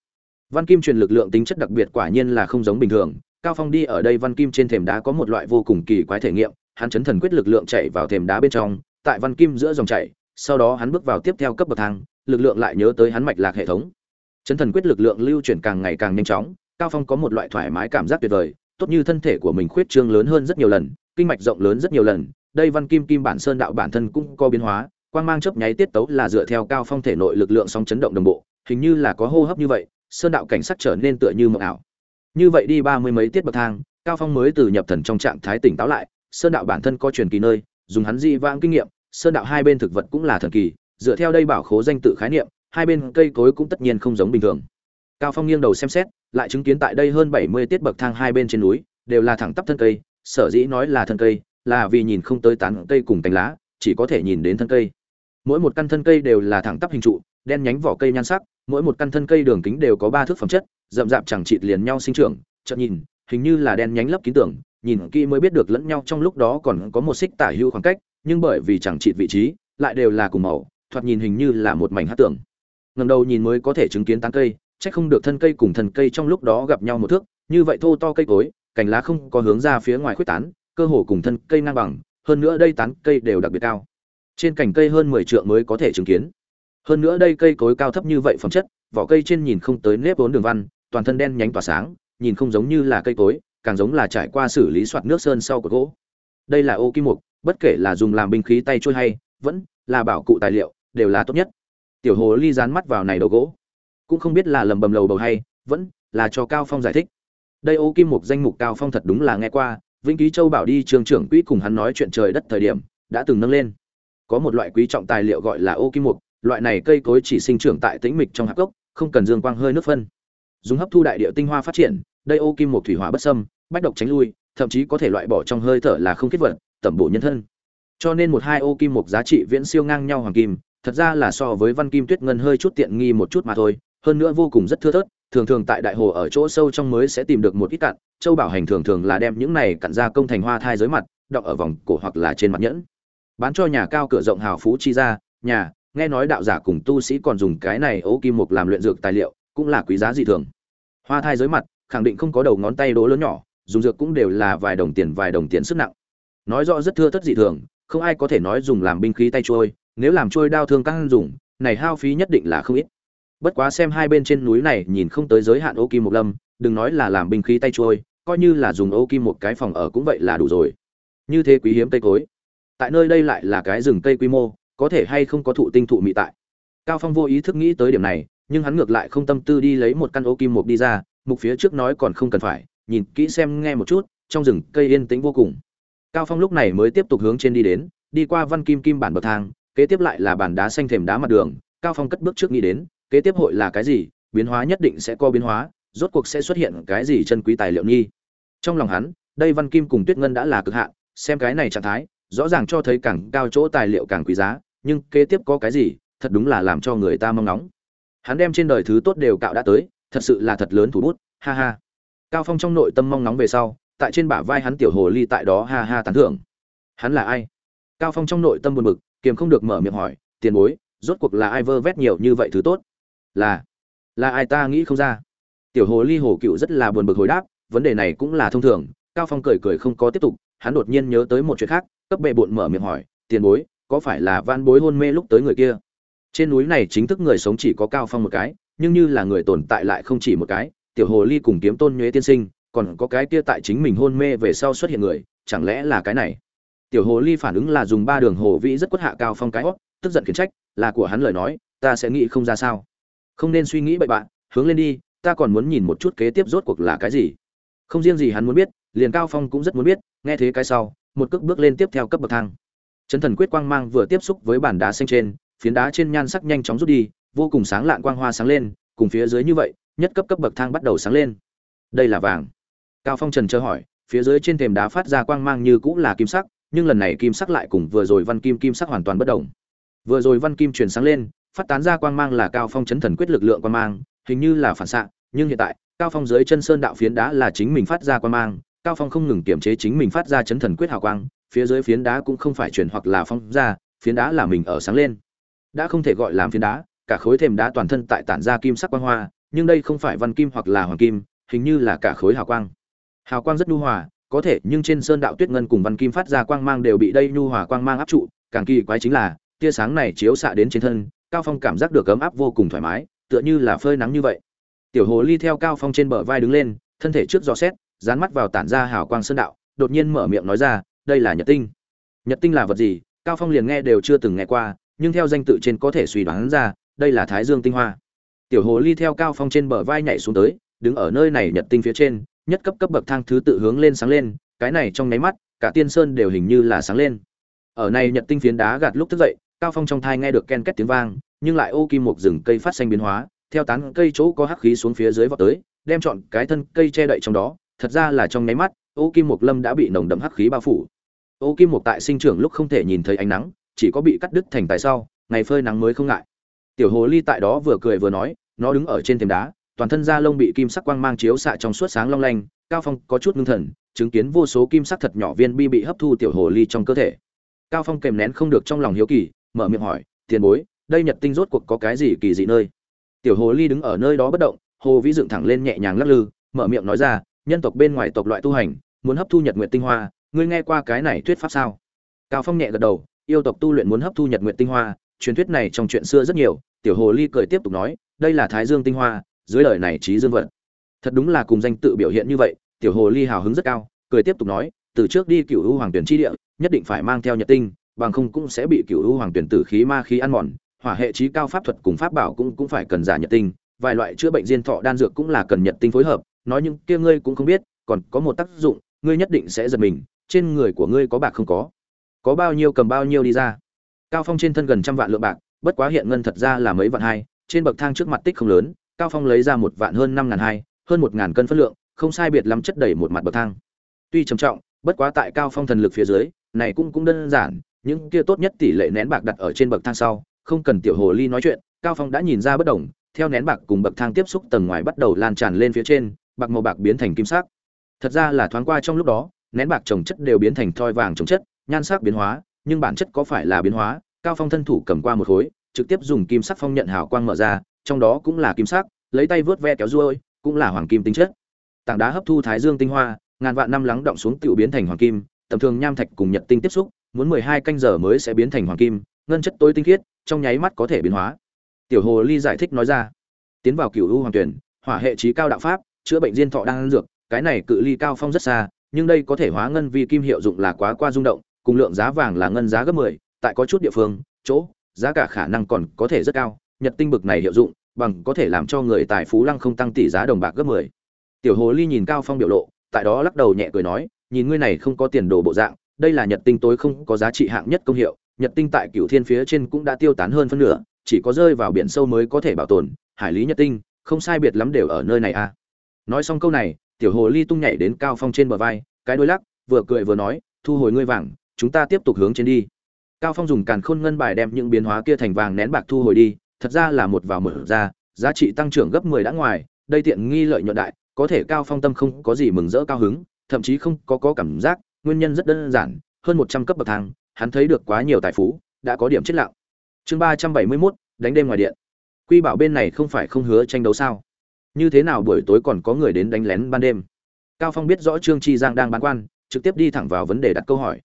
văn kim truyền lực lượng tính chất đặc biệt quả nhiên là không giống bình thường. Cao phong đi ở đây văn kim trên thềm đá có một loại vô cùng kỳ quái thể nghiệm, hắn chấn thần quyết lực lượng chạy vào thềm đá bên trong, tại văn kim giữa dòng chảy, sau đó hắn bước vào tiếp theo cấp bậc thang, lực lượng lại nhớ tới hắn mạch lạc hệ thống. Chấn thần quyết lực lượng lưu chuyển càng ngày càng nhanh chóng, cao phong có một loại thoải mái cảm giác tuyệt vời, tốt như thân thể của mình khuyết trương lớn hơn rất nhiều lần, kinh mạch rộng lớn rất nhiều lần. Đây văn kim kim bản sơn đạo bản thân cũng có biến hóa, quang mang chớp nháy tiết tấu là dựa theo cao phong thể nội lực lượng song chấn động đồng bộ, hình như là có hô hấp như vậy sơn đạo cảnh sắc trở nên tựa như mộng ảo. Như vậy đi ba mươi mấy tiết bậc thang, cao phong mới từ nhập thần trong trạng thái tỉnh táo lại, sơn đạo bản thân có truyền kỳ nơi, dùng hắn di vãng kinh nghiệm, sơn đạo hai bên thực vật cũng là thần kỳ, dựa theo đây bảo khố danh tự khái niệm, hai bên cây cối cũng tất nhiên không giống bình thường. Cao phong nghiêng đầu xem xét, lại chứng kiến tại đây hơn 70 tiết bậc thang hai bên trên núi, đều là thẳng tắp thân cây, sở dĩ nói là thân cây, là vì nhìn không tới tán cây cùng cành lá, chỉ có thể nhìn đến thân cây. Mỗi một căn thân cây đều là thẳng tắp hình trụ, đen nhánh vỏ cây nhan sắc mỗi một căn thân cây đường kính đều có ba thước phẩm chất, rậm rạp chẳng chịt liền nhau sinh trưởng, chợt nhìn, hình như là đen nhánh lấp kín tưởng nhìn kỹ mới biết được lẫn nhau trong lúc đó còn có một xích tả hữu khoảng cách, nhưng bởi vì chẳng chịt vị trí, lại đều là cùng màu, thoạt nhìn hình như là một mảnh hát tưởng ngầm đầu nhìn mới có thể chứng kiến tán cây, chắc không được thân cây cùng thân cây trong lúc đó gặp nhau một thước, như vậy thô to cây cối, cành lá không có hướng ra phía ngoài khuếch tán, cơ hồ cùng thân cây ngang bằng, hơn nữa đây tán cây đều đặc biệt cao. Trên cành cây hơn mười trượng mới có thể chứng kiến hơn nữa đây cây cối cao thấp như vậy phẩm chất, vỏ cây trên nhìn không tới nếp vốn đường văn, toàn thân đen nhánh tỏa sáng, nhìn không giống như là cây cối, càng giống là trải qua xử lý soạt nước sơn sau của gỗ. Đây là ô kim mục, bất kể là dùng làm binh khí tay trôi hay, vẫn là bảo cụ tài liệu, đều là tốt nhất. Tiểu hồ ly dán mắt vào này đầu gỗ. Cũng không biết là lầm bầm lầu bầu hay, vẫn là cho cao phong giải thích. Đây ô kim mục danh mục cao phong thật đúng là nghe qua, vĩnh ký châu bảo đi trường trưởng quỹ cùng hắn nói chuyện trời đất thời điểm, đã từng nâng lên. Có một loại quý trọng tài liệu gọi là ô kim mục loại này cây cối chỉ sinh trưởng tại tĩnh mịch trong hạp gốc không cần dương quang hơi nước phân. Dùng hấp thu đại địa tinh hoa phát triển đây ô kim một thủy hỏa bất xâm, bách độc tránh lui thậm chí có thể loại bỏ trong hơi thở là không kết vật tẩm bổ nhân thân. Cho nên một hai ô kim một giá trị viễn siêu ngang nhau hoàng kim thật ra là so với văn kim tuyết ngân hơi chút tiện nghi một chút mà thôi hơn nữa vô cùng rất thưa thớt thường thường tại đại hồ ở chỗ sâu trong mới sẽ tìm được một ít cặn châu bảo hành thường thường là đem những này cặn ra công thành hoa thai dưới mặt đọng ở vòng cổ hoặc là trên mặt nhẫn. Bán cho nhà cao cửa rộng hào phú chi ra nhà nghe nói đạo giả cùng tu sĩ còn dùng cái này ấu kim mục làm luyện dược tài liệu, cũng là quý giá dị thường. Hoa thai dưới mặt, khẳng định không có đầu ngón tay đố lớn nhỏ, dùng dược cũng đều là vài đồng tiền, vài đồng tiền sức nặng. Nói rõ rất thưa thất dị thường, không ai có thể nói dùng làm binh khí tay trôi, nếu làm trôi đao thương căng dùng, này hao phí nhất định là không ít. Bất quá xem hai bên trên núi này nhìn không tới giới hạn ô kim một lâm, đừng nói là làm binh khí tay trôi, coi như là dùng ô kim một cái phòng ở cũng vậy là đủ rồi. Như thế quý hiếm cây cối. Tại nơi đây lại là cái rừng cây quy mô có thể hay không có thụ tinh thụ mị tại. Cao phong vô ý thức nghĩ tới điểm này, nhưng hắn ngược lại không tâm tư đi lấy một căn ô kim một đi ra, mục phía trước nói còn không cần phải, nhìn kỹ xem nghe một chút, trong rừng cây yên tĩnh vô cùng. Cao phong lúc này mới tiếp tục hướng trên đi đến, đi qua văn kim kim bản bậc thang, kế tiếp lại là bản đá xanh thềm đá mặt đường, cao phong cất bước trước nghĩ đến, kế tiếp hội là cái gì, biến hóa nhất định sẽ có biến hóa, rốt cuộc sẽ xuất hiện cái gì chân quý tài liệu nghi. Trong lòng hắn, đây văn kim cùng tuyết ngân đã là cực hạn, xem cái này trạng thái, rõ ràng cho thấy càng cao chỗ tài liệu càng quý giá nhưng kế tiếp có cái gì, thật đúng là làm cho người ta mong ngóng. Hắn đem trên đời thứ tốt đều cạo đã tới, thật sự là thật lớn thủ bút, ha ha. Cao phong trong nội tâm mong nóng về sau, tại trên bả vai hắn tiểu hồ ly tại đó ha ha tán thưởng. Hắn là ai? Cao phong trong nội tâm buồn bực, kiềm không được mở miệng hỏi, tiền bối, rốt cuộc là ai vơ vét nhiều như vậy thứ tốt? Là là ai ta nghĩ không ra. Tiểu hồ ly hồ cựu rất là buồn bực hồi đáp, vấn đề này cũng là thông thường. Cao phong cười cười không có tiếp tục, hắn đột nhiên nhớ tới một chuyện khác, cấp bệ bộn mở miệng hỏi, tiền bối có phải là van bối hôn mê lúc tới người kia? Trên núi này chính thức người sống chỉ có cao phong một cái, nhưng như là người tồn tại lại không chỉ một cái, tiểu hồ ly cùng kiếm tôn nhuế tiên sinh, còn có cái kia tại chính mình hôn mê về sau xuất hiện người, chẳng lẽ là cái này? Tiểu hồ ly phản ứng là dùng ba đường hồ vĩ rất quất hạ cao phong cái hót, tức giận khiển trách, là của hắn lời nói, ta sẽ nghĩ không ra sao. Không nên suy nghĩ bậy bạn, hướng lên đi, ta còn muốn nhìn một chút kế tiếp rốt cuộc là cái gì. Không riêng gì hắn muốn biết, liền cao phong cũng rất muốn biết, nghe thế cái sau, một cước bước lên tiếp theo cấp bậc thang chấn thần quyết quang mang vừa tiếp xúc với bản đá xanh trên, phiến đá trên nhan sắc nhanh chóng rút đi, vô cùng sáng lạn quang hoa sáng lên, cùng phía dưới như vậy, nhất cấp cấp bậc thang bắt đầu sáng lên. Đây là vàng. Cao phong trần chờ hỏi, phía dưới trên thềm đá phát ra quang mang như cũng là kim sắc, nhưng lần này kim sắc lại cùng vừa rồi văn kim kim sắc hoàn toàn bất động vừa rồi văn kim truyền sáng lên, phát tán ra quang mang là cao phong chấn thần quyết lực lượng quang mang, hình như là phản xạ, nhưng hiện tại, cao phong dưới chân sơn đạo phiến đá là chính mình phát ra quang mang, cao phong không ngừng kiểm chế chính mình phát ra chấn thần quyết hào quang phía dưới phiến đá cũng không phải chuyển hoặc là phong ra, phiến đá là mình ở sáng lên. Đã không thể gọi làm phiến đá, cả khối thềm đá toàn thân tại tản ra kim sắc quang hoa, nhưng đây không phải văn kim hoặc là hoàng kim, hình như là cả khối hào quang. Hào quang rất nhu hòa, có thể, nhưng trên sơn đạo tuyết ngân cùng văn kim phát ra quang mang đều bị đây nhu hòa quang mang áp trụ, càng kỳ quái chính là, tia sáng này chiếu xạ đến trên thân, cao phong cảm giác được ấm áp vô cùng thoải mái, tựa như là phơi nắng như vậy. Tiểu hồ ly theo cao phong trên bờ vai đứng lên, thân thể trước gió xét dán mắt vào tản ra hào quang sơn đạo, đột nhiên mở miệng nói ra đây là nhật tinh. Nhật tinh là vật gì? Cao phong liền nghe đều chưa từng nghe qua, nhưng theo danh tự trên có thể suy đoán ra, đây là thái dương tinh hoa. Tiểu hồ ly theo cao phong trên bờ vai nhảy xuống tới, đứng ở nơi này nhật tinh phía trên, nhất cấp cấp bậc thang thứ tự hướng lên sáng lên, cái này trong nháy mắt, cả tiên sơn đều hình như là sáng lên. Ở này nhật tinh phiến đá gạt lúc thức dậy, cao phong trong thai nghe được ken két tiếng vang, nhưng lại ô kim một rừng cây phát xanh biến hóa, theo tán cây chỗ có hắc khí xuống phía dưới vọt tới, đem chọn cái thân cây che đậy trong đó, thật ra là trong nháy mắt, ô kim mục lâm đã bị nồng đậm hắc khí bao phủ ô kim mục tại sinh trưởng lúc không thể nhìn thấy ánh nắng, chỉ có bị cắt đứt thành tại sau, ngày phơi nắng mới không ngại. Tiểu hồ ly tại đó vừa cười vừa nói, nó đứng ở trên thềm đá, toàn thân da lông bị kim sắc quang mang chiếu xạ trong suốt sáng long lanh, cao phong có chút ngưng thần, chứng kiến vô số kim sắc thật nhỏ viên bi bị hấp thu tiểu hồ ly trong cơ thể. Cao phong kèm nén không được trong lòng hiếu kỳ, mở miệng hỏi, tiền bối, đây nhật tinh rốt cuộc có cái gì kỳ dị nơi? Tiểu hồ ly đứng ở nơi đó bất động, hồ vĩ dựng thẳng lên nhẹ nhàng lắc lư, mở miệng nói ra, nhân tộc bên ngoài tộc loại tu hành, muốn hấp thu nhật nguyện tinh hoa ngươi nghe qua cái này thuyết pháp sao? Cao phong nhẹ gật đầu, yêu tộc tu luyện muốn hấp thu nhật nguyện tinh hoa, truyền thuyết này trong chuyện xưa rất nhiều, tiểu hồ ly cười tiếp tục nói, đây là thái dương tinh hoa, dưới lời này trí dương vận thật đúng là cùng danh tự biểu hiện như vậy, tiểu hồ ly hào hứng rất cao, cười tiếp tục nói, từ trước đi cựu u hoàng tuyển chi địa, nhất định phải mang theo nhật tinh, bằng không cũng sẽ bị cựu u hoàng tuyển tử khí ma khí ăn mòn, hỏa hệ trí cao pháp thuật cùng pháp bảo cũng cũng phải cần giả nhật tinh, vài loại chữa bệnh diên thọ đan dược cũng là cần nhật tinh phối hợp, nói những kia ngươi cũng không biết, còn có một tác dụng, ngươi nhất định sẽ giật mình trên người của ngươi có bạc không có? Có bao nhiêu cầm bao nhiêu đi ra. Cao phong trên thân gần trăm vạn lượng bạc, bất quá hiện ngân thật ra là mấy vạn hai, trên bậc thang trước mặt tích không lớn, cao phong lấy ra một vạn hơn năm ngàn hai, hơn một ngàn cân phân lượng, không sai biệt lắm chất đầy một mặt bậc thang. Tuy trầm trọng, bất quá tại cao phong thần lực phía dưới, này cũng cũng đơn giản, những kia tốt nhất tỷ lệ nén bạc đặt ở trên bậc thang sau, không cần tiểu hồ ly nói chuyện, cao phong đã nhìn ra bất đồng, theo nén bạc cùng bậc thang tiếp xúc tầng ngoài bắt đầu lan tràn lên phía trên, bạc màu bạc biến thành kim sắc. Thật ra là thoáng qua trong lúc đó nén bạc trồng chất đều biến thành thoi vàng trồng chất, nhan sắc biến hóa, nhưng bản chất có phải là biến hóa? Cao phong thân thủ cầm qua một khối, trực tiếp dùng kim sắc phong nhận hào quang mở ra, trong đó cũng là kim sắc, lấy tay vớt ve kéo ruôi, cũng là hoàng kim tính chất. Tảng đá hấp thu thái dương tinh hoa, ngàn vạn năm lắng động xuống tiểu biến thành hoàng kim, tầm thường nham thạch cùng nhật tinh tiếp xúc, muốn mười hai canh giờ mới sẽ biến thành hoàng kim, ngân chất tối tinh khiết, trong nháy mắt có thể biến hóa. Tiểu hồ ly giải thích nói ra, tiến vào cửu u hoàng tuyển, hỏa hệ trí cao đạo pháp, chữa bệnh diên thọ đang ăn dược, cái này cự ly cao phong rất xa nhưng đây có thể hóa ngân vi kim hiệu dụng là quá qua rung động cùng lượng giá vàng là ngân giá gấp 10, tại có chút địa phương chỗ giá cả khả năng còn có thể rất cao nhật tinh bực này hiệu dụng bằng có thể làm cho người tài phú lăng không tăng tỷ giá đồng bạc gấp 10. tiểu hồ ly nhìn cao phong biểu lộ tại đó lắc đầu nhẹ cười nói nhìn ngươi này không có tiền đồ bộ dạng đây là nhật tinh tối không có giá trị hạng nhất công hiệu nhật tinh tại cửu thiên phía trên cũng đã tiêu tán hơn phân nửa chỉ có rơi vào biển sâu mới có thể bảo tồn hải lý nhật tinh không sai biệt lắm đều ở nơi này à nói xong câu này tiểu hồ ly tung nhảy đến cao phong trên bờ vai cái đôi lắc vừa cười vừa nói thu hồi ngươi vàng chúng ta tiếp tục hướng trên đi. Cao phong dùng càn khôn ngân bài đem những biến hóa kia thành vàng nén bạc thu hồi đi thật ra là một vào mở ra giá trị tăng trưởng gấp 10 đã ngoài đây tiện nghi lợi nhuận đại có thể cao phong tâm không có gì mừng rỡ cao hứng thậm chí không có có cảm giác nguyên nhân rất đơn giản hơn 100 cấp bậc thang hắn thấy được quá nhiều tài phú đã có điểm chết lặng. Chương 371, đánh đêm ngoài điện. Quy bảo bên này không phải không hứa tranh đấu sao? Như thế nào buổi tối còn có người đến đánh lén ban đêm? Cao phong biết rõ trương chi giang đang bán quan, trực tiếp đi thẳng vào vấn đề đặt câu hỏi.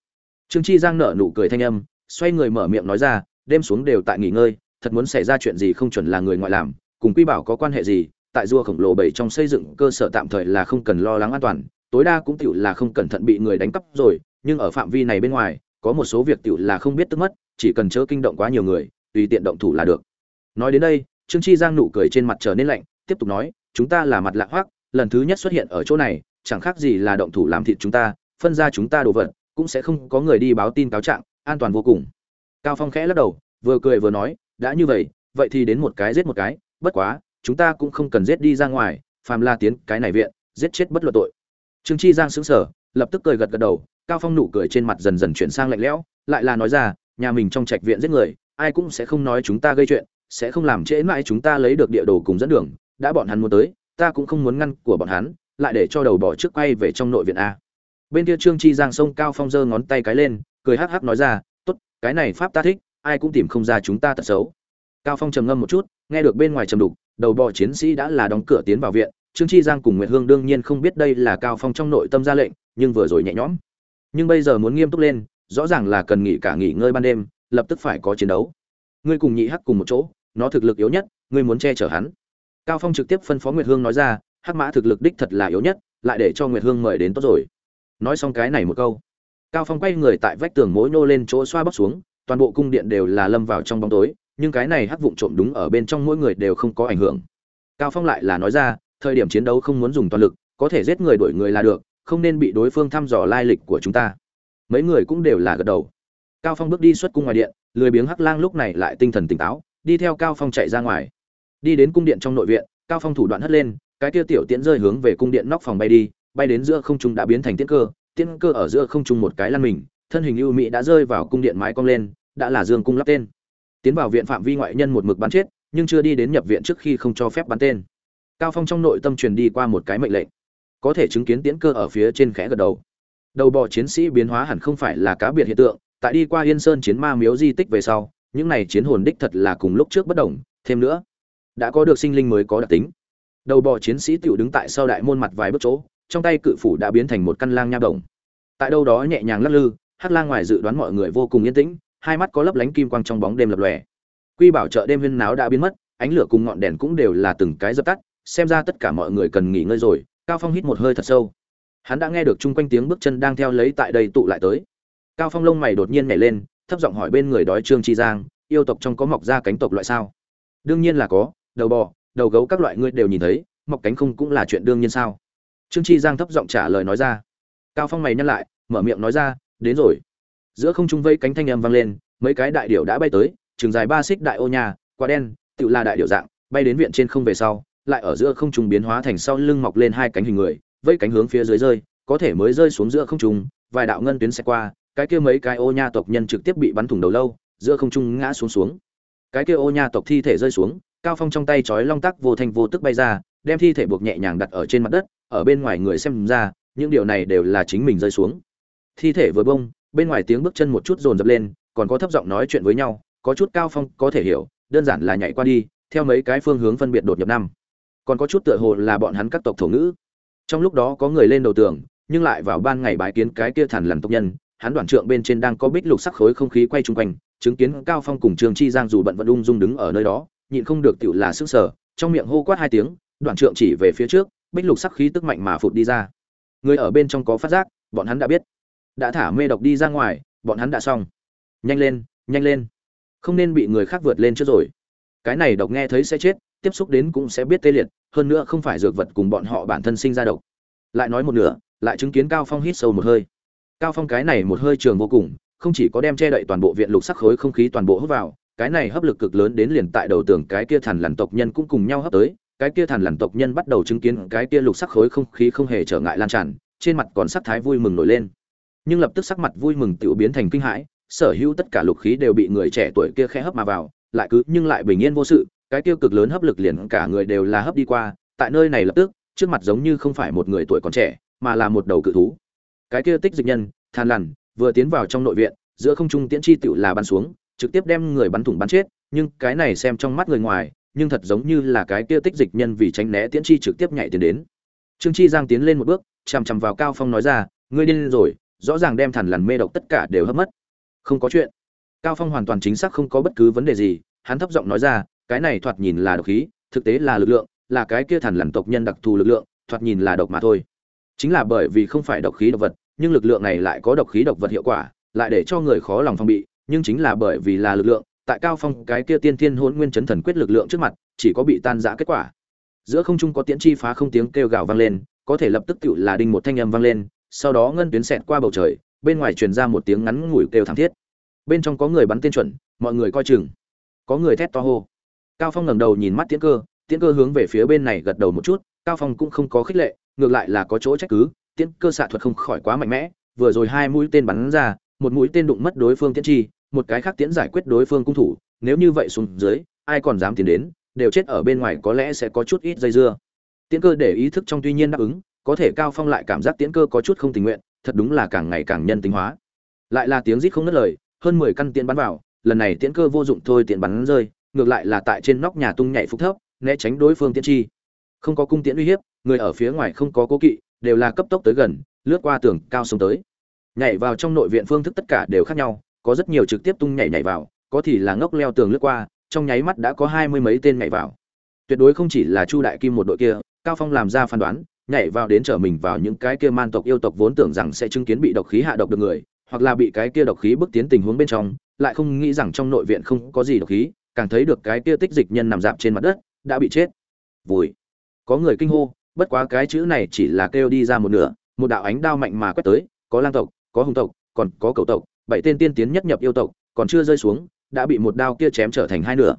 Trương chi giang nở nụ cười thanh âm, xoay người mở miệng nói ra, đêm xuống đều tại nghỉ ngơi, thật muốn xảy ra chuyện gì không chuẩn là người ngoại làm, cùng quy bảo có quan hệ gì, tại rùa khổng lồ bảy trong xây dựng cơ sở tạm thời là không cần lo lắng an toàn, tối đa cũng tiểu là không cẩn thận bị người đánh cắp rồi, nhưng ở phạm vi này bên ngoài, có một số việc tiểu là không biết tức mất, chỉ cần chớ kinh động quá nhiều người, tùy tiện động thủ là được. Nói đến đây, trương chi giang nụ cười trên mặt trở nên lạnh, tiếp tục nói chúng ta là mặt lạ hoắc, lần thứ nhất xuất hiện ở chỗ này, chẳng khác gì là động thủ làm thịt chúng ta, phân ra chúng ta đồ vật, cũng sẽ không có người đi báo tin cáo trạng, an toàn vô cùng. Cao phong khẽ lắc đầu, vừa cười vừa nói, đã như vậy vậy thì đến một cái giết một cái, bất quá, chúng ta cũng không cần giết đi ra ngoài, phàm la tiến cái này viện, giết chết bất luận tội. Trương chi giang sững sờ, lập tức cười gật gật đầu, cao phong nụ cười trên mặt dần dần chuyển sang lạnh lẽo, lại là nói ra, nhà mình trong trạch viện giết người, ai cũng sẽ không nói chúng ta gây chuyện, sẽ không làm trễ mãi chúng ta lấy được địa đồ cùng dẫn đường đã bọn hắn muốn tới, ta cũng không muốn ngăn của bọn hắn, lại để cho đầu bỏ trước quay về trong nội viện a. Bên kia trương chi giang sông cao phong giơ ngón tay cái lên, cười hắc hắc nói ra, tốt, cái này pháp ta thích, ai cũng tìm không ra chúng ta tật xấu. Cao phong trầm ngâm một chút, nghe được bên ngoài trầm đục, đầu bò chiến sĩ đã là đóng cửa tiến vào viện, trương chi giang cùng nguyệt hương đương nhiên không biết đây là cao phong trong nội tâm ra lệnh, nhưng vừa rồi nhẹ nhõm. Nhưng bây giờ muốn nghiêm túc lên, rõ ràng là cần nghỉ cả nghỉ ngơi ban đêm, lập tức phải có chiến đấu. Ngươi cùng nhị hắc cùng một chỗ, nó thực lực yếu nhất, ngươi muốn che chở hắn cao phong trực tiếp phân phó nguyệt hương nói ra, hắc mã thực lực đích thật là yếu nhất, lại để cho nguyệt hương mời đến tốt rồi. Nói xong cái này một câu, cao phong quay người tại vách tường mối nô lên chỗ xoa bóc xuống, toàn bộ cung điện đều là lâm vào trong bóng tối, nhưng cái này hắc vụng trộm đúng ở bên trong mỗi người đều không có ảnh hưởng. Cao phong lại là nói ra, thời điểm chiến đấu không muốn dùng toàn lực, có thể giết người đuổi người là được, không nên bị đối phương thăm dò lai lịch của chúng ta. Mấy người cũng đều là gật đầu. Cao phong bước đi xuất cung ngoài điện, lười biếng hắc lang lúc này lại tinh thần tỉnh táo, đi theo cao phong chạy ra ngoài đi đến cung điện trong nội viện, cao phong thủ đoạn hất lên, cái kia tiểu tiễn rơi hướng về cung điện nóc phòng bay đi, bay đến giữa không trung đã biến thành tiễn cơ tiễn cơ ở giữa không trung một cái lăn mình, thân hình ưu mỹ đã rơi vào cung điện mái cong lên, đã là dương cung lắp tên. Tiến vào viện phạm vi ngoại nhân một mực bắn chết, nhưng chưa đi đến nhập viện trước khi không cho phép bắn tên. Cao phong trong nội tâm truyền đi qua một cái mệnh lệnh. Có thể chứng kiến tiễn cơ ở phía trên khẽ gật đầu. Đầu bò chiến sĩ biến hóa hẳn không phải là cá biệt hiện tượng, tại đi qua yên sơn chiến ma miếu di tích về sau, những này chiến hồn đích thật là cùng lúc trước bất đồng, thêm nữa đã có được sinh linh mới có đặc tính. Đầu bò chiến sĩ tiểu đứng tại sau đại môn mặt vài bước chỗ, trong tay cự phủ đã biến thành một căn lang nha động tại đâu đó nhẹ nhàng lắc lư hát lang ngoài dự đoán mọi người vô cùng yên tĩnh, hai mắt có lấp lánh kim quang trong bóng đêm lập lòe. Quy bảo chợ đêm huyên náo đã biến mất, ánh lửa cùng ngọn đèn cũng đều là từng cái dập tắt, xem ra tất cả mọi người cần nghỉ ngơi rồi, cao phong hít một hơi thật sâu. Hắn đã nghe được chung quanh tiếng bước chân đang theo lấy tại đây tụ lại tới. Cao phong lông mày đột nhiên nhảy lên, thấp giọng hỏi bên người đói trương chi giang, yêu tộc trong có mọc ra cánh tộc loại sao? Đương nhiên là có đầu bò, đầu gấu các loại ngươi đều nhìn thấy, mọc cánh không cũng là chuyện đương nhiên sao? Trương chi giang thấp giọng trả lời nói ra. Cao phong mày nhăn lại, mở miệng nói ra, đến rồi. Giữa không trung vây cánh thanh âm vang lên, mấy cái đại điểu đã bay tới, trường dài ba xích đại ô nhà, quả đen tự là đại điểu dạng, bay đến viện trên không về sau, lại ở giữa không trung biến hóa thành sau lưng mọc lên hai cánh hình người, vây cánh hướng phía dưới rơi, có thể mới rơi xuống giữa không trung, vài đạo ngân tuyến xe qua, cái kia mấy cái ô nha tộc nhân trực tiếp bị bắn thủng đầu lâu, giữa không trung ngã xuống xuống. Cái kia ô nha tộc thi thể rơi xuống cao phong trong tay chói long tắc vô thành vô tức bay ra, đem thi thể buộc nhẹ nhàng đặt ở trên mặt đất, ở bên ngoài người xem ra, những điều này đều là chính mình rơi xuống. Thi thể vừa bông, bên ngoài tiếng bước chân một chút dồn dập lên, còn có thấp giọng nói chuyện với nhau, có chút cao phong có thể hiểu, đơn giản là nhảy qua đi, theo mấy cái phương hướng phân biệt đột nhập năm. Còn có chút tựa hồ là bọn hắn các tộc thổ ngữ. Trong lúc đó có người lên đầu tường, nhưng lại vào ban ngày bái kiến cái kia thần lần tộc nhân, hắn đoạn trượng bên trên đang có bích lục sắc khối không khí quay chung quanh, chứng kiến cao phong cùng trường chi giang dù bận vận ung dung đứng ở nơi đó nhịn không được tiểu là sức sở, trong miệng hô quát hai tiếng, đoạn trượng chỉ về phía trước, bích lục sắc khí tức mạnh mà phụt đi ra. Người ở bên trong có phát giác, bọn hắn đã biết. Đã thả mê độc đi ra ngoài, bọn hắn đã xong. Nhanh lên nhanh lên. Không nên bị người khác vượt lên trước rồi. Cái này độc nghe thấy sẽ chết, tiếp xúc đến cũng sẽ biết tê liệt, hơn nữa không phải dược vật cùng bọn họ bản thân sinh ra độc. Lại nói một nửa, lại chứng kiến cao phong hít sâu một hơi. Cao phong cái này một hơi trường vô cùng, không chỉ có đem che đậy toàn bộ viện lục sắc khối không khí toàn bộ hút vào cái này hấp lực cực lớn đến liền tại đầu tường cái kia thần lằn tộc nhân cũng cùng nhau hấp tới, cái kia thần lằn tộc nhân bắt đầu chứng kiến cái kia lục sắc khối không khí không hề trở ngại lan tràn, trên mặt còn sắc thái vui mừng nổi lên. Nhưng lập tức sắc mặt vui mừng tiểu biến thành kinh hãi, sở hữu tất cả lục khí đều bị người trẻ tuổi kia khẽ hấp mà vào, lại cứ nhưng lại bình yên vô sự, cái tiêu cực lớn hấp lực liền cả người đều là hấp đi qua, tại nơi này lập tức, trước mặt giống như không phải một người tuổi còn trẻ, mà là một đầu cự thú. Cái kia tích dịch nhân than lằn, vừa tiến vào trong nội viện, giữa không trung tiễn chi tựu là bắn xuống trực tiếp đem người bắn thủng bắn chết, nhưng cái này xem trong mắt người ngoài, nhưng thật giống như là cái kia tích dịch nhân vì tránh né tiễn chi trực tiếp nhảy tiến đến. Trương chi giang tiến lên một bước, chằm chằm vào cao phong nói ra, ngươi điên rồi, rõ ràng đem thần lằn mê độc tất cả đều hấp mất. Không có chuyện. Cao phong hoàn toàn chính xác không có bất cứ vấn đề gì, hắn thấp giọng nói ra, cái này thoạt nhìn là độc khí, thực tế là lực lượng, là cái kia thần lằn tộc nhân đặc thù lực lượng, thoạt nhìn là độc mà thôi. Chính là bởi vì không phải độc khí độc vật, nhưng lực lượng này lại có độc khí độc vật hiệu quả, lại để cho người khó lòng phòng bị nhưng chính là bởi vì là lực lượng, tại cao phong cái kia tiên thiên hỗn nguyên chấn thần quyết lực lượng trước mặt, chỉ có bị tan rã kết quả. Giữa không trung có tiễn chi phá không tiếng kêu gào vang lên, có thể lập tức tự là đinh một thanh âm vang lên, sau đó ngân tuyến xẹt qua bầu trời, bên ngoài truyền ra một tiếng ngắn ngủi kêu thảm thiết. Bên trong có người bắn tên chuẩn, mọi người coi chừng. Có người thét to hô. Cao phong ngẩng đầu nhìn mắt tiễn cơ tiễn cơ hướng về phía bên này gật đầu một chút, cao phong cũng không có khích lệ, ngược lại là có chỗ trách cứ, tiễn cơ xạ thuật không khỏi quá mạnh mẽ, vừa rồi hai mũi tên bắn ra một mũi tên đụng mất đối phương tiễn chi, một cái khác tiễn giải quyết đối phương cung thủ. Nếu như vậy xuống dưới, ai còn dám tiến đến, đều chết ở bên ngoài có lẽ sẽ có chút ít dây dưa. Tiễn cơ để ý thức trong tuy nhiên đáp ứng, có thể cao phong lại cảm giác tiễn cơ có chút không tình nguyện, thật đúng là càng ngày càng nhân tính hóa. Lại là tiếng rít không ngớt lời, hơn 10 căn tiễn bắn vào, lần này tiễn cơ vô dụng thôi tiễn bắn rơi, ngược lại là tại trên nóc nhà tung nhảy phục thấp, né tránh đối phương tiễn chi. Không có cung tiễn uy hiếp, người ở phía ngoài không có cố kỵ, đều là cấp tốc tới gần, lướt qua tường cao sông tới nhảy vào trong nội viện phương thức tất cả đều khác nhau, có rất nhiều trực tiếp tung nhảy nhảy vào, có thì là ngốc leo tường lướt qua, trong nháy mắt đã có hai mươi mấy tên nhảy vào. Tuyệt đối không chỉ là chu đại kim một đội kia, cao phong làm ra phán đoán, nhảy vào đến trở mình vào những cái kia man tộc yêu tộc vốn tưởng rằng sẽ chứng kiến bị độc khí hạ độc được người, hoặc là bị cái kia độc khí bước tiến tình huống bên trong, lại không nghĩ rằng trong nội viện không có gì độc khí, càng thấy được cái kia tích dịch nhân nằm dạp trên mặt đất, đã bị chết. Vùi. Có người kinh hô, bất quá cái chữ này chỉ là kêu đi ra một nửa, một đạo ánh đao mạnh mà quét tới, có lang tộc có hùng tộc, còn có cầu tộc, bảy tên tiên tiến nhất nhập yêu tộc, còn chưa rơi xuống, đã bị một đao kia chém trở thành hai nửa.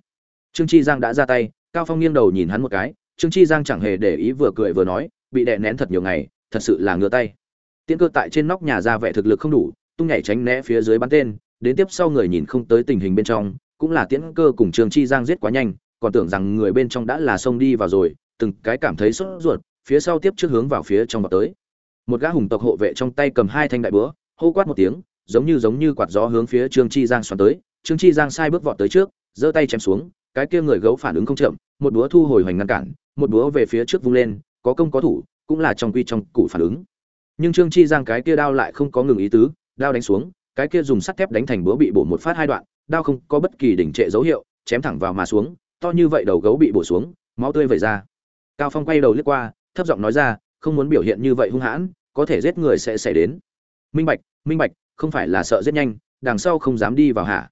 Trương chi giang đã ra tay, cao phong nghiêng đầu nhìn hắn một cái, trương chi giang chẳng hề để ý vừa cười vừa nói, bị đè nén thật nhiều ngày, thật sự là ngửa tay. Tiễn cơ tại trên nóc nhà ra vẻ thực lực không đủ, tung nhảy tránh né phía dưới bắn tên, đến tiếp sau người nhìn không tới tình hình bên trong, cũng là tiễn cơ cùng trương chi giang giết quá nhanh, còn tưởng rằng người bên trong đã là xông đi vào rồi, từng cái cảm thấy sốt ruột, phía sau tiếp trước hướng vào phía trong vào tới. Một gã hùng tộc hộ vệ trong tay cầm hai thanh đại búa hô quát một tiếng, giống như giống như quạt gió hướng phía trương chi giang xoắn tới. Trương chi giang sai bước vọt tới trước, giơ tay chém xuống, cái kia người gấu phản ứng không chậm, một búa thu hồi hoành ngăn cản, một búa về phía trước vung lên, có công có thủ, cũng là trong quy trong cụ phản ứng. Nhưng trương chi giang cái kia đao lại không có ngừng ý tứ, đao đánh xuống, cái kia dùng sắt thép đánh thành búa bị bổ một phát hai đoạn, đao không có bất kỳ đỉnh trệ dấu hiệu, chém thẳng vào mà xuống, to như vậy đầu gấu bị bổ xuống, máu tươi vẩy ra. Cao phong quay đầu liếc qua, thấp giọng nói ra, không muốn biểu hiện như vậy hung hãn, có thể giết người sẽ xảy đến. Minh bạch minh bạch, không phải là sợ giết nhanh, đằng sau không dám đi vào hạ.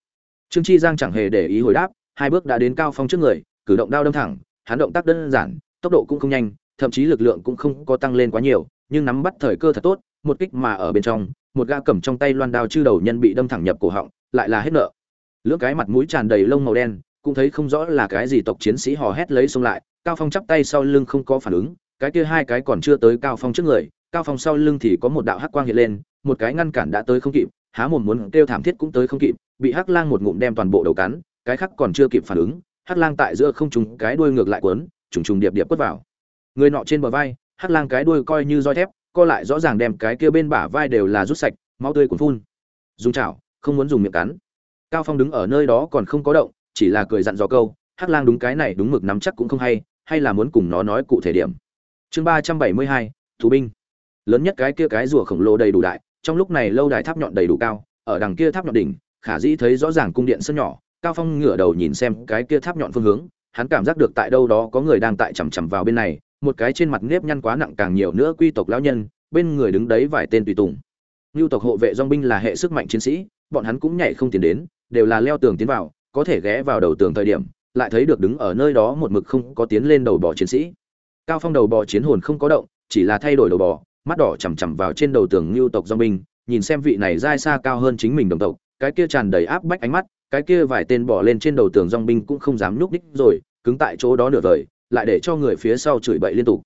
Trương chi giang chẳng hề để ý hồi đáp, hai bước đã đến cao phong trước người, cử động đao đâm thẳng, hắn động tác đơn giản, tốc độ cũng không nhanh, thậm chí lực lượng cũng không có tăng lên quá nhiều, nhưng nắm bắt thời cơ thật tốt, một kích mà ở bên trong, một gã cầm trong tay loan đao chư đầu nhân bị đâm thẳng nhập cổ họng, lại là hết nợ. Lưỡng cái mặt mũi tràn đầy lông màu đen, cũng thấy không rõ là cái gì tộc chiến sĩ hò hét lấy xông lại, cao phong chắp tay sau lưng không có phản ứng, cái kia hai cái còn chưa tới cao phong trước người, cao phong sau lưng thì có một đạo hắc quang hiện lên một cái ngăn cản đã tới không kịp, há mồm muốn kêu thảm thiết cũng tới không kịp, bị hắc lang một ngụm đem toàn bộ đầu cắn, cái khác còn chưa kịp phản ứng, hắc lang tại giữa không trùng cái đuôi ngược lại quấn trùng trùng điệp điệp quất vào. Người nọ trên bờ vai, hắc lang cái đuôi coi như roi thép, co lại rõ ràng đem cái kia bên bả vai đều là rút sạch, máu tươi cuốn phun. Dùng chảo, không muốn dùng miệng cắn. Cao phong đứng ở nơi đó còn không có động, chỉ là cười dặn dò câu, hắc lang đúng cái này đúng mực nắm chắc cũng không hay hay là muốn cùng nó nói cụ thể điểm. Chương ba trăm bảy mươi hai thủ binh. Lớn nhất cái kia cái rùa khổng lồ đầy đủ đại trong lúc này lâu đài tháp nhọn đầy đủ cao, ở đằng kia tháp nhọn đỉnh, khả dĩ thấy rõ ràng cung điện sân nhỏ, cao phong ngửa đầu nhìn xem cái kia tháp nhọn phương hướng, hắn cảm giác được tại đâu đó có người đang tại chằm chằm vào bên này, một cái trên mặt nếp nhăn quá nặng càng nhiều nữa quy tộc lão nhân, bên người đứng đấy vài tên tùy tùng. Lưu tộc hộ vệ dong binh là hệ sức mạnh chiến sĩ, bọn hắn cũng nhảy không tiến đến, đều là leo tường tiến vào, có thể ghé vào đầu tường thời điểm, lại thấy được đứng ở nơi đó một mực không có tiến lên đầu bò chiến sĩ. Cao phong đầu bò chiến hồn không có động, chỉ là thay đổi đầu bò mắt đỏ chằm chằm vào trên đầu tường lưu tộc do binh nhìn xem vị này dai xa cao hơn chính mình đồng tộc, cái kia tràn đầy áp bách ánh mắt, cái kia vài tên bỏ lên trên đầu tường dong binh cũng không dám nhúc đích rồi, cứng tại chỗ đó nửa vời, lại để cho người phía sau chửi bậy liên tục.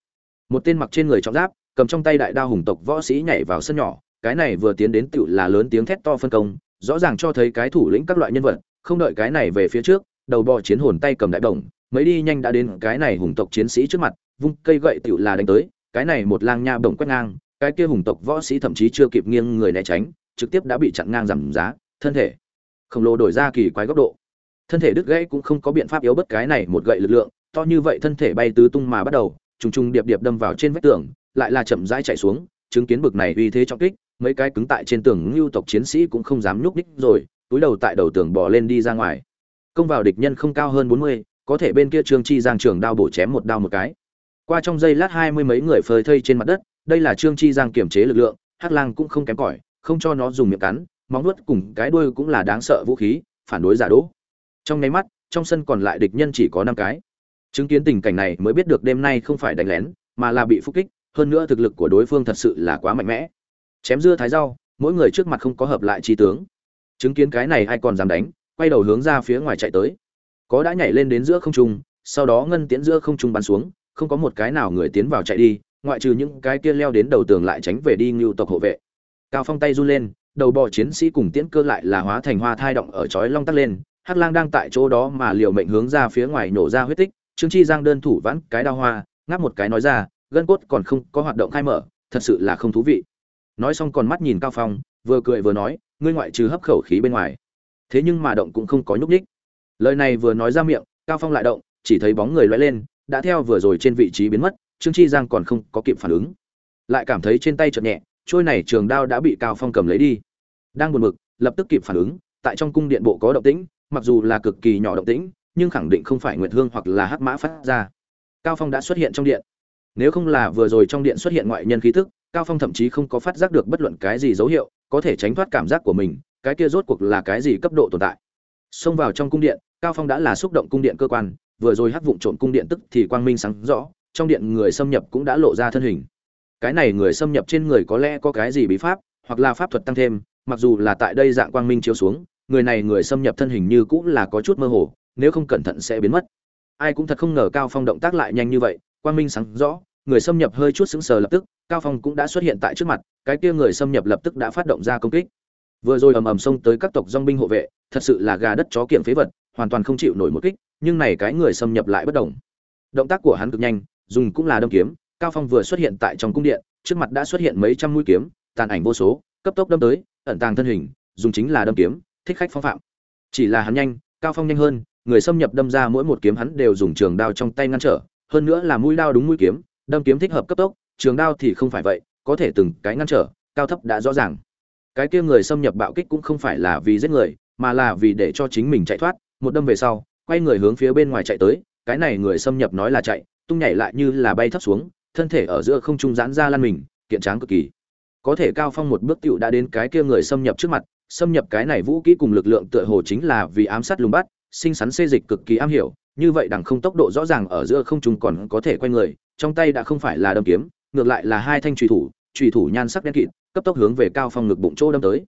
Một tên mặc trên người trọng giáp, cầm trong tay đại đao hùng tộc võ sĩ nhảy vào sân nhỏ, cái này vừa tiến đến tựu là lớn tiếng thét to phân công, rõ ràng cho thấy cái thủ lĩnh các loại nhân vật, không đợi cái này về phía trước, đầu bò chiến hồn tay cầm đại đồng mấy đi nhanh đã đến cái này hùng tộc chiến sĩ trước mặt, vung cây gậy tựu là đánh tới cái này một lang nha bổng quét ngang, cái kia hùng tộc võ sĩ thậm chí chưa kịp nghiêng người né tránh, trực tiếp đã bị chặn ngang giảm giá, thân thể khổng lồ đổi ra kỳ quái góc độ. Thân thể đứt gãy cũng không có biện pháp yếu bất cái này một gậy lực lượng, to như vậy thân thể bay tứ tung mà bắt đầu, trùng trùng điệp điệp đâm vào trên vách tường, lại là chậm rãi chạy xuống, chứng kiến bực này uy thế trọng kích, mấy cái cứng tại trên tường lưu tộc chiến sĩ cũng không dám nhúc nhích rồi, túi đầu tại đầu tường bò lên đi ra ngoài. Công vào địch nhân không cao hơn bốn mươi, có thể bên kia trương chi giang trưởng đao bổ chém một đao một cái qua trong giây lát hai mươi mấy người phơi thây trên mặt đất, đây là trương chi giang kiểm chế lực lượng, hắc lang cũng không kém cỏi, không cho nó dùng miệng cắn, móng nuốt cùng cái đuôi cũng là đáng sợ vũ khí, phản đối giả đỗ. Trong nháy mắt, trong sân còn lại địch nhân chỉ có năm cái. Chứng kiến tình cảnh này mới biết được đêm nay không phải đánh lén, mà là bị phục kích, hơn nữa thực lực của đối phương thật sự là quá mạnh mẽ. Chém dưa thái rau, mỗi người trước mặt không có hợp lại chi tướng. Chứng kiến cái này ai còn dám đánh, quay đầu hướng ra phía ngoài chạy tới. Có đã nhảy lên đến giữa không trung, sau đó ngân tiễn giữa không trung bắn xuống không có một cái nào người tiến vào chạy đi, ngoại trừ những cái kia leo đến đầu tường lại tránh về đi ngưu tộc hộ vệ. Cao phong tay run lên, đầu bò chiến sĩ cùng tiễn cơ lại là hóa thành hoa thai động ở chói long tắt lên, hắc lang đang tại chỗ đó mà liều mệnh hướng ra phía ngoài nổ ra huyết tích, trương chi giang đơn thủ vãn cái đao hoa, ngáp một cái nói ra, gân cốt còn không có hoạt động khai mở, thật sự là không thú vị. Nói xong còn mắt nhìn cao phong, vừa cười vừa nói, ngươi ngoại trừ hấp khẩu khí bên ngoài, thế nhưng mà động cũng không có nhúc nhích. Lời này vừa nói ra miệng, cao phong lại động, chỉ thấy bóng người lóe lên đã theo vừa rồi trên vị trí biến mất, trương chi giang còn không có kịp phản ứng. Lại cảm thấy trên tay chợt nhẹ, trôi này trường đao đã bị cao phong cầm lấy đi. Đang buồn bực, lập tức kịp phản ứng, tại trong cung điện bộ có động tĩnh, mặc dù là cực kỳ nhỏ động tĩnh, nhưng khẳng định không phải nguyệt hương hoặc là hắc mã phát ra. Cao phong đã xuất hiện trong điện. Nếu không là vừa rồi trong điện xuất hiện ngoại nhân khí thức cao phong thậm chí không có phát giác được bất luận cái gì dấu hiệu, có thể tránh thoát cảm giác của mình, cái kia rốt cuộc là cái gì cấp độ tồn tại. Xông vào trong cung điện, cao phong đã là xúc động cung điện cơ quan vừa rồi hắc vụng trộn cung điện tức thì quang minh sáng rõ, trong điện người xâm nhập cũng đã lộ ra thân hình. Cái này người xâm nhập trên người có lẽ có cái gì bí pháp, hoặc là pháp thuật tăng thêm, mặc dù là tại đây dạng quang minh chiếu xuống, người này người xâm nhập thân hình như cũng là có chút mơ hồ, nếu không cẩn thận sẽ biến mất. Ai cũng thật không ngờ cao phong động tác lại nhanh như vậy, quang minh sáng rõ, người xâm nhập hơi chút sững sờ lập tức, cao phong cũng đã xuất hiện tại trước mặt, cái kia người xâm nhập lập tức đã phát động ra công kích. Vừa rồi ầm ầm xông tới các tộc dòng binh hộ vệ, thật sự là gà đất chó kiện phế vật, hoàn toàn không chịu nổi một kích nhưng này cái người xâm nhập lại bất động động tác của hắn cực nhanh, dùng cũng là đâm kiếm, cao phong vừa xuất hiện tại trong cung điện, trước mặt đã xuất hiện mấy trăm mũi kiếm, tàn ảnh vô số, cấp tốc đâm tới, ẩn tàng thân hình, dùng chính là đâm kiếm, thích khách phong phạm. Chỉ là hắn nhanh, cao phong nhanh hơn, người xâm nhập đâm ra mỗi một kiếm hắn đều dùng trường đao trong tay ngăn trở, hơn nữa là mũi đao đúng mũi kiếm, đâm kiếm thích hợp cấp tốc, trường đao thì không phải vậy, có thể từng cái ngăn trở, cao thấp đã rõ ràng. Cái kia người xâm nhập bạo kích cũng không phải là vì giết người, mà là vì để cho chính mình chạy thoát, một đâm về sau quay người hướng phía bên ngoài chạy tới, cái này người xâm nhập nói là chạy, tung nhảy lại như là bay thấp xuống, thân thể ở giữa không trung giãn ra lăn mình, kiện tráng cực kỳ. Có thể cao phong một bước tựu đã đến cái kia người xâm nhập trước mặt, xâm nhập cái này vũ kỹ cùng lực lượng tựa hồ chính là vì ám sát lùng bắt, sinh sắn xê dịch cực kỳ am hiểu, như vậy đằng không tốc độ rõ ràng ở giữa không trung còn có thể quay người, trong tay đã không phải là đâm kiếm, ngược lại là hai thanh trùy thủ trùy thủ nhan sắc đen kịt, cấp tốc hướng về cao phong ngực bụng chỗ đâm tới.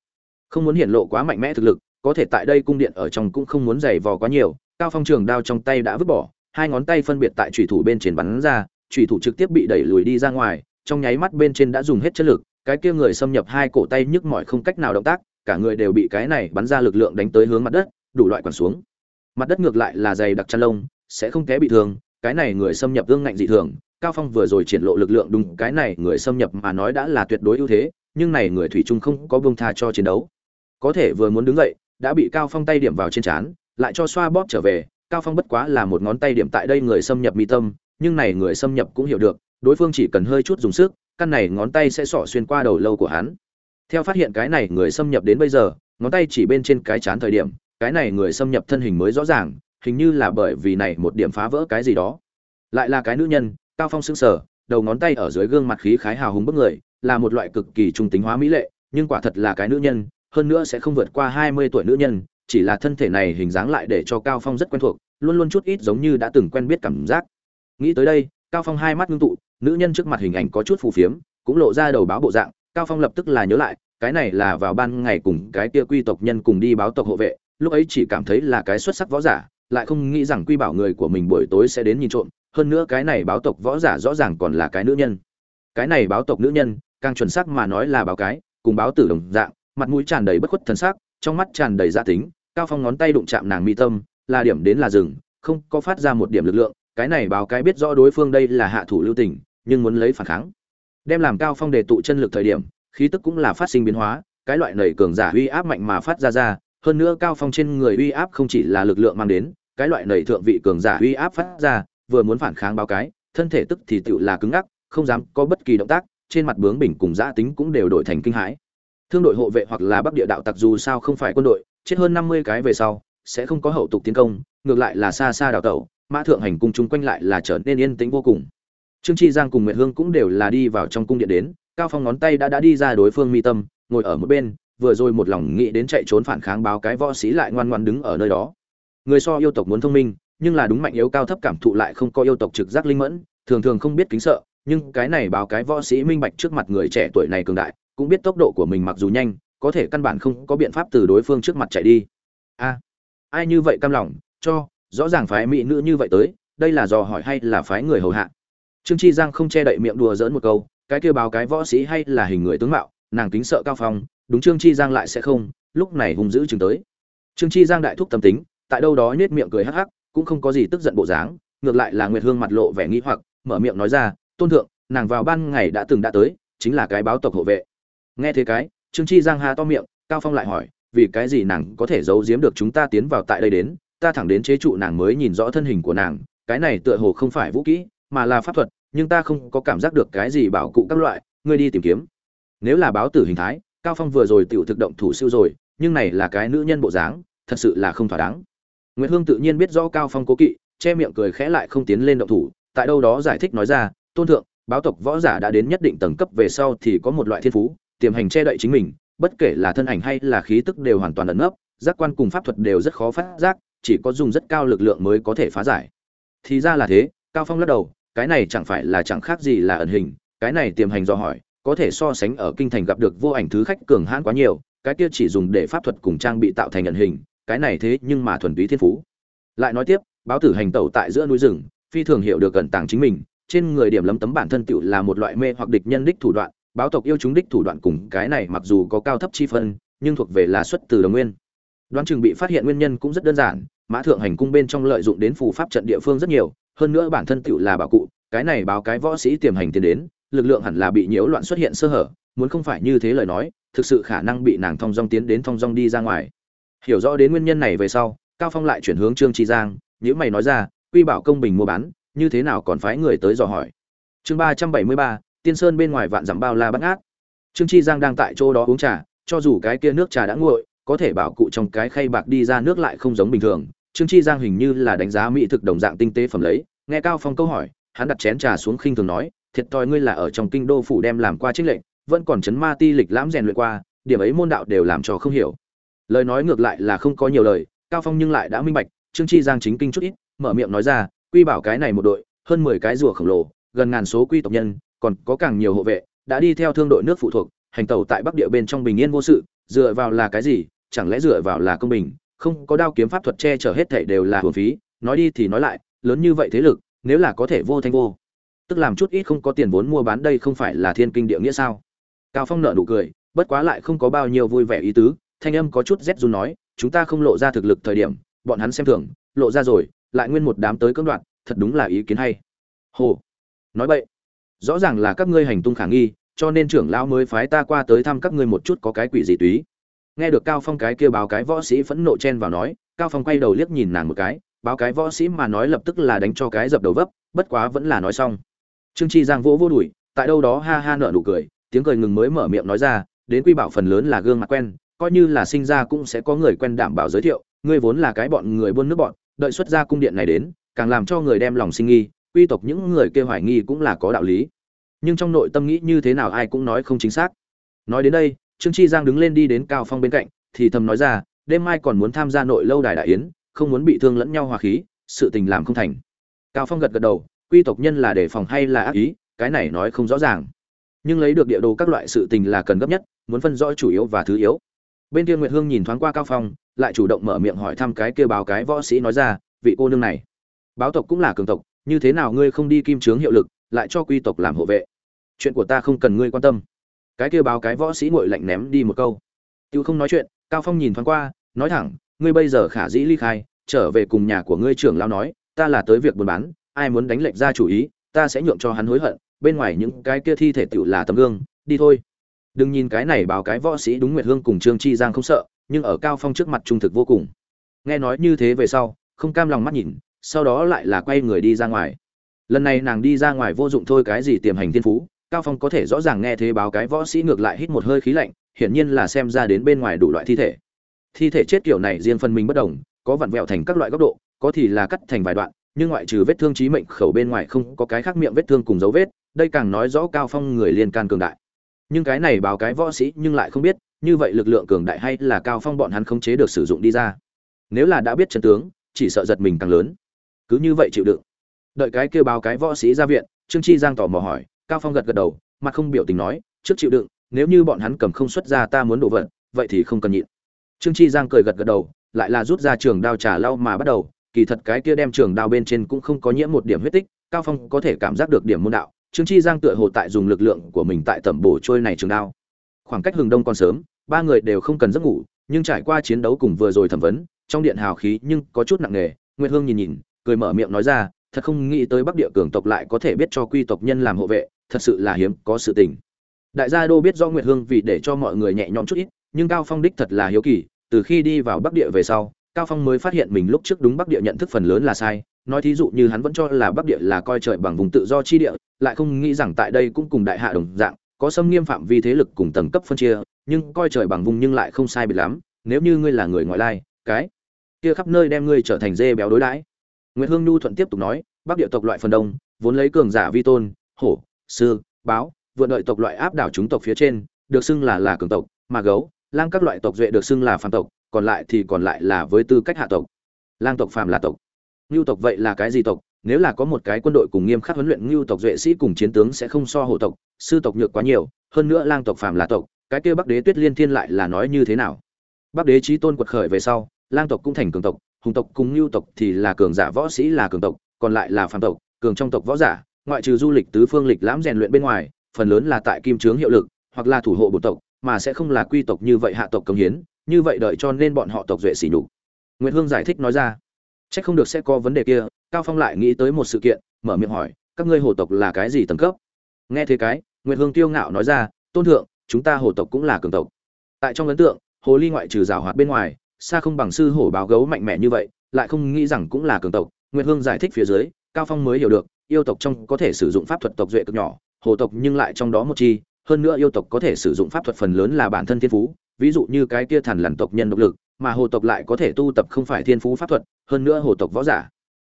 Không muốn hiện lộ quá mạnh mẽ thực lực, có thể tại đây cung điện ở trong cũng không muốn giày vò quá nhiều cao phong trường đao trong tay đã vứt bỏ, hai ngón tay phân biệt tại trùy thủ bên trên bắn ra trùy thủ trực tiếp bị đẩy lùi đi ra ngoài, trong nháy mắt bên trên đã dùng hết chất lực, cái kia người xâm nhập hai cổ tay nhức mỏi không cách nào động tác, cả người đều bị cái này bắn ra lực lượng đánh tới hướng mặt đất, đủ loại quằn xuống. Mặt đất ngược lại là dày đặc chăn lông, sẽ không té bị thương, cái này người xâm nhập gương ngạnh dị thường, cao phong vừa rồi triển lộ lực lượng đúng, cái này người xâm nhập mà nói đã là tuyệt đối ưu thế, nhưng này người thủy trung không có buông tha cho chiến đấu. Có thể vừa muốn đứng dậy, đã bị cao phong tay điểm vào trên trán lại cho xoa bóp trở về, cao phong bất quá là một ngón tay điểm tại đây người xâm nhập mi tâm, nhưng này người xâm nhập cũng hiểu được, đối phương chỉ cần hơi chút dùng sức, căn này ngón tay sẽ xỏ xuyên qua đầu lâu của hắn. Theo phát hiện cái này người xâm nhập đến bây giờ, ngón tay chỉ bên trên cái chán thời điểm, cái này người xâm nhập thân hình mới rõ ràng, hình như là bởi vì này một điểm phá vỡ cái gì đó. Lại là cái nữ nhân, cao phong sững sờ, đầu ngón tay ở dưới gương mặt khí khái hào hùng bức người, là một loại cực kỳ trung tính hóa mỹ lệ, nhưng quả thật là cái nữ nhân, hơn nữa sẽ không vượt qua 20 tuổi nữ nhân chỉ là thân thể này hình dáng lại để cho cao phong rất quen thuộc, luôn luôn chút ít giống như đã từng quen biết cảm giác. Nghĩ tới đây, cao phong hai mắt ngưng tụ, nữ nhân trước mặt hình ảnh có chút phù phiếm, cũng lộ ra đầu báo bộ dạng, cao phong lập tức là nhớ lại, cái này là vào ban ngày cùng cái kia quy tộc nhân cùng đi báo tộc hộ vệ, lúc ấy chỉ cảm thấy là cái xuất sắc võ giả, lại không nghĩ rằng quy bảo người của mình buổi tối sẽ đến nhìn trộm, hơn nữa cái này báo tộc võ giả rõ ràng còn là cái nữ nhân. Cái này báo tộc nữ nhân, càng chuẩn xác mà nói là báo cái, cùng báo tử đồng dạng, mặt mũi tràn đầy bất khuất thần sắc, trong mắt tràn đầy gia tính cao phong ngón tay đụng chạm nàng mi tâm, là điểm đến là rừng không có phát ra một điểm lực lượng, cái này báo cái biết rõ đối phương đây là hạ thủ lưu tình, nhưng muốn lấy phản kháng. Đem làm cao phong đề tụ chân lực thời điểm, khí tức cũng là phát sinh biến hóa, cái loại nảy cường giả uy áp mạnh mà phát ra ra, hơn nữa cao phong trên người uy áp không chỉ là lực lượng mang đến, cái loại nảy thượng vị cường giả uy áp phát ra, vừa muốn phản kháng báo cái, thân thể tức thì tựu là cứng ngắc, không dám có bất kỳ động tác, trên mặt bướng bỉnh cùng giã tính cũng đều đổi thành kinh hãi. Thương đội hộ vệ hoặc là bắc địa đạo tặc dù sao không phải quân đội chết hơn 50 cái về sau, sẽ không có hậu tục tiến công, ngược lại là xa xa đào tẩu, mã thượng hành cung chung quanh lại là trở nên yên tĩnh vô cùng. Trương chi giang cùng nguyệt hương cũng đều là đi vào trong cung điện đến, cao phong ngón tay đã đã đi ra đối phương mi tâm, ngồi ở một bên, vừa rồi một lòng nghĩ đến chạy trốn phản kháng báo cái võ sĩ lại ngoan ngoan đứng ở nơi đó. Người so yêu tộc muốn thông minh, nhưng là đúng mạnh yếu cao thấp cảm thụ lại không có yêu tộc trực giác linh mẫn, thường thường không biết kính sợ, nhưng cái này báo cái võ sĩ minh bạch trước mặt người trẻ tuổi này cường đại, cũng biết tốc độ của mình mặc dù nhanh có thể căn bản không có biện pháp từ đối phương trước mặt chạy đi. A, ai như vậy cam lòng, cho, rõ ràng phái mỹ nữ như vậy tới, đây là dò hỏi hay là phái người hầu hạ? Trương chi giang không che đậy miệng đùa dỡn một câu, cái kêu báo cái võ sĩ hay là hình người tướng mạo, nàng kính sợ cao phong, đúng trương chi giang lại sẽ không, lúc này hung dữ chừng tới. Trương chi giang đại thúc tâm tính, tại đâu đó nết miệng cười hắc hắc, cũng không có gì tức giận bộ dáng, ngược lại là nguyệt hương mặt lộ vẻ nghi hoặc, mở miệng nói ra, tôn thượng, nàng vào ban ngày đã từng đã tới, chính là cái báo tộc hộ vệ. Nghe thế cái trương chi giang hà to miệng, cao phong lại hỏi, vì cái gì nàng có thể giấu giếm được chúng ta tiến vào tại đây đến, ta thẳng đến chế trụ nàng mới nhìn rõ thân hình của nàng, cái này tựa hồ không phải vũ kỹ, mà là pháp thuật, nhưng ta không có cảm giác được cái gì bảo cụ các loại, ngươi đi tìm kiếm. Nếu là báo tử hình thái, cao phong vừa rồi tiểu thực động thủ siêu rồi, nhưng này là cái nữ nhân bộ dáng, thật sự là không thỏa đáng. Nguyễn hương tự nhiên biết rõ cao phong cố kỵ, che miệng cười khẽ lại không tiến lên động thủ, tại đâu đó giải thích nói ra, tôn thượng, báo tộc võ giả đã đến nhất định tầng cấp về sau thì có một loại thiên phú tiềm hành che đậy chính mình, bất kể là thân ảnh hay là khí tức đều hoàn toàn ẩn nấp, giác quan cùng pháp thuật đều rất khó phát giác, chỉ có dùng rất cao lực lượng mới có thể phá giải. Thì ra là thế, cao phong lắc đầu, cái này chẳng phải là chẳng khác gì là ẩn hình, cái này tiềm hành do hỏi, có thể so sánh ở kinh thành gặp được vô ảnh thứ khách cường hãn quá nhiều, cái kia chỉ dùng để pháp thuật cùng trang bị tạo thành ẩn hình, cái này thế nhưng mà thuần túy thiên phú. Lại nói tiếp, báo tử hành tẩu tại giữa núi rừng, phi thường hiểu được cẩn tàng chính mình, trên người điểm lấm tấm bản thân tựu là một loại mê hoặc địch nhân đích thủ đoạn báo tộc yêu chúng đích thủ đoạn cùng cái này mặc dù có cao thấp chi phân, nhưng thuộc về là xuất từ đồng nguyên. Đoán chừng bị phát hiện nguyên nhân cũng rất đơn giản, mã thượng hành cung bên trong lợi dụng đến phù pháp trận địa phương rất nhiều, hơn nữa bản thân tựu là bảo cụ, cái này báo cái võ sĩ tiềm hành tiến đến, lực lượng hẳn là bị nhiễu loạn xuất hiện sơ hở, muốn không phải như thế lời nói, thực sự khả năng bị nàng thong dong tiến đến thong dong đi ra ngoài. Hiểu rõ đến nguyên nhân này về sau, cao phong lại chuyển hướng trương tri giang nếu mày nói ra, quy bảo công bình mua bán, như thế nào còn phái người tới dò hỏi? Chương ba trăm bảy mươi ba tiên sơn bên ngoài vạn dặm bao la bắt ngát. Trương chi giang đang tại chỗ đó uống trà, cho dù cái kia nước trà đã nguội, có thể bảo cụ trong cái khay bạc đi ra nước lại không giống bình thường. Trương chi giang hình như là đánh giá mỹ thực đồng dạng tinh tế phẩm lấy, nghe cao phong câu hỏi, hắn đặt chén trà xuống khinh thường nói, thiệt thòi ngươi là ở trong kinh đô phủ đem làm qua trích lệnh, vẫn còn chấn ma ti lịch lãm rèn luyện qua, điểm ấy môn đạo đều làm cho không hiểu. Lời nói ngược lại là không có nhiều lời, cao phong nhưng lại đã minh bạch, trương chi giang chính kinh chút ít, mở miệng nói ra, quy bảo cái này một đội, hơn 10 cái rùa khổng lồ, gần ngàn số quy tộc nhân còn có càng nhiều hộ vệ, đã đi theo thương đội nước phụ thuộc, hành tàu tại bắc địa bên trong bình yên vô sự, dựa vào là cái gì, chẳng lẽ dựa vào là công bình, không có đao kiếm pháp thuật che chở hết thảy đều là hưởng phí, nói đi thì nói lại, lớn như vậy thế lực, nếu là có thể vô thanh vô, tức làm chút ít không có tiền vốn mua bán đây không phải là thiên kinh địa nghĩa sao? Cao phong nợ nụ cười, bất quá lại không có bao nhiêu vui vẻ ý tứ, thanh âm có chút rét run nói, chúng ta không lộ ra thực lực thời điểm, bọn hắn xem thường, lộ ra rồi, lại nguyên một đám tới cưỡng đoạn thật đúng là ý kiến hay. Hồ nói vậy rõ ràng là các ngươi hành tung khả nghi, cho nên trưởng lão mới phái ta qua tới thăm các ngươi một chút có cái quỷ gì túy. Nghe được cao phong cái kia báo cái võ sĩ phẫn nộ chen vào nói, cao phong quay đầu liếc nhìn nàng một cái, báo cái võ sĩ mà nói lập tức là đánh cho cái dập đầu vấp, bất quá vẫn là nói xong. Trương chi giang vỗ vô đuổi tại đâu đó ha ha nở nụ cười, tiếng cười ngừng mới mở miệng nói ra, đến quy bảo phần lớn là gương mặt quen, coi như là sinh ra cũng sẽ có người quen đảm bảo giới thiệu, ngươi vốn là cái bọn người buôn nước bọn, đợi xuất ra cung điện này đến, càng làm cho người đem lòng sinh nghi quy tộc những người kêu hoài nghi cũng là có đạo lý. Nhưng trong nội tâm nghĩ như thế nào ai cũng nói không chính xác. Nói đến đây, trương chi giang đứng lên đi đến cao phong bên cạnh, thì thầm nói ra, đêm mai còn muốn tham gia nội lâu đài đại yến, không muốn bị thương lẫn nhau hòa khí, sự tình làm không thành. Cao phong gật gật đầu, quy tộc nhân là đề phòng hay là ác ý, cái này nói không rõ ràng. Nhưng lấy được địa đồ các loại sự tình là cần gấp nhất, muốn phân rõ chủ yếu và thứ yếu. Bên kia nguyệt hương nhìn thoáng qua cao phong, lại chủ động mở miệng hỏi thăm cái kia báo cái võ sĩ nói ra, vị cô nương này, báo tộc cũng là cường tộc như thế nào ngươi không đi kim trướng hiệu lực, lại cho quy tộc làm hộ vệ? Chuyện của ta không cần ngươi quan tâm. Cái kia báo cái võ sĩ ngội lạnh ném đi một câu. Tiêu không nói chuyện, cao phong nhìn thoáng qua, nói thẳng, ngươi bây giờ khả dĩ ly khai, trở về cùng nhà của ngươi trưởng lao nói, ta là tới việc buôn bán, ai muốn đánh lệnh ra chủ ý, ta sẽ nhượng cho hắn hối hận, bên ngoài những cái kia thi thể tựu là tấm gương, đi thôi. Đừng nhìn cái này báo cái võ sĩ đúng nguyệt hương cùng trương chi giang không sợ, nhưng ở cao phong trước mặt trung thực vô cùng. Nghe nói như thế về sau, không cam lòng mắt nhìn sau đó lại là quay người đi ra ngoài. Lần này nàng đi ra ngoài vô dụng thôi, cái gì tiềm hành thiên phú, cao phong có thể rõ ràng nghe thế báo cái võ sĩ ngược lại hít một hơi khí lạnh, hiển nhiên là xem ra đến bên ngoài đủ loại thi thể. Thi thể chết kiểu này riêng phần mình bất đồng, có vặn vẹo thành các loại góc độ, có thì là cắt thành vài đoạn, nhưng ngoại trừ vết thương chí mệnh khẩu bên ngoài không có cái khác miệng vết thương cùng dấu vết, đây càng nói rõ cao phong người liên can cường đại. Nhưng cái này báo cái võ sĩ nhưng lại không biết, như vậy lực lượng cường đại hay là cao phong bọn hắn không chế được sử dụng đi ra. Nếu là đã biết trận tướng, chỉ sợ giật mình càng lớn cứ như vậy chịu đựng. Đợi cái kêu báo cái võ sĩ ra viện, trương chi giang tỏ mò hỏi, cao phong gật gật đầu, mặt không biểu tình nói, trước chịu đựng, nếu như bọn hắn cầm không xuất ra ta muốn đổ vận vậy thì không cần nhịn. Trương chi giang cười gật gật đầu, lại là rút ra trường đao trà lau mà bắt đầu, kỳ thật cái kia đem trường đao bên trên cũng không có nhiễm một điểm huyết tích, cao phong có thể cảm giác được điểm môn đạo, trương chi giang tựa hồ tại dùng lực lượng của mình tại tẩm bổ trôi này trường đao. Khoảng cách hừng đông còn sớm, ba người đều không cần giấc ngủ, nhưng trải qua chiến đấu cùng vừa rồi thẩm vấn, trong điện hào khí nhưng có chút nặng nề, nguyệt hương nhìn nhìn cười mở miệng nói ra, thật không nghĩ tới bắc địa cường tộc lại có thể biết cho quy tộc nhân làm hộ vệ, thật sự là hiếm có sự tình. Đại gia đô biết do nguyệt hương vì để cho mọi người nhẹ nhõm chút ít, nhưng cao phong đích thật là hiếu kỳ, từ khi đi vào bắc địa về sau, cao phong mới phát hiện mình lúc trước đúng bắc địa nhận thức phần lớn là sai, nói thí dụ như hắn vẫn cho là bắc địa là coi trời bằng vùng tự do chi địa, lại không nghĩ rằng tại đây cũng cùng đại hạ đồng dạng, có xâm nghiêm phạm vi thế lực cùng tầng cấp phân chia, nhưng coi trời bằng vùng nhưng lại không sai biệt lắm, nếu như ngươi là người ngoại lai, cái, kia khắp nơi đem ngươi trở thành dê béo đối đãi nguyễn hương nhu thuận tiếp tục nói, bắc địa tộc loại phần đông, vốn lấy cường giả vi tôn, hổ, sư, báo, vượn đợi tộc loại áp đảo chúng tộc phía trên, được xưng là là cường tộc, mà gấu, lang các loại tộc duệ được xưng là phàm tộc, còn lại thì còn lại là với tư cách hạ tộc. Lang tộc phàm là tộc. Nhu tộc vậy là cái gì tộc? Nếu là có một cái quân đội cùng nghiêm khắc huấn luyện Nhu tộc duệ sĩ cùng chiến tướng sẽ không so hổ tộc, sư tộc nhược quá nhiều, hơn nữa lang tộc phàm là tộc, cái kia bắc đế tuyết liên thiên lại là nói như thế nào? Bắc đế trí tôn quật khởi về sau, lang tộc cũng thành cường tộc hùng tộc cùng lưu tộc thì là cường giả võ sĩ là cường tộc, còn lại là phàm tộc, cường trong tộc võ giả, ngoại trừ du lịch tứ phương lịch lãm rèn luyện bên ngoài, phần lớn là tại kim trướng hiệu lực, hoặc là thủ hộ bộ tộc, mà sẽ không là quy tộc như vậy hạ tộc cống hiến, như vậy đợi cho nên bọn họ tộc duệ xỉ nhục. Nguyệt hương giải thích nói ra trách không được sẽ có vấn đề kia. Cao phong lại nghĩ tới một sự kiện, mở miệng hỏi, các ngươi hồ tộc là cái gì tầng cấp? Nghe thế cái, nguyệt hương tiêu ngạo nói ra, tôn thượng, chúng ta hồ tộc cũng là cường tộc. Tại trong ấn tượng, hồ ly ngoại trừ rào hoạt bên ngoài xa không bằng sư hổ báo gấu mạnh mẽ như vậy, lại không nghĩ rằng cũng là cường tộc. Nguyệt hương giải thích phía dưới, cao phong mới hiểu được, yêu tộc trong có thể sử dụng pháp thuật tộc duệ cực nhỏ, hồ tộc nhưng lại trong đó một chi. Hơn nữa yêu tộc có thể sử dụng pháp thuật phần lớn là bản thân thiên phú, ví dụ như cái kia thần lằn tộc nhân độc lực, mà hồ tộc lại có thể tu tập không phải thiên phú pháp thuật, hơn nữa hồ tộc võ giả.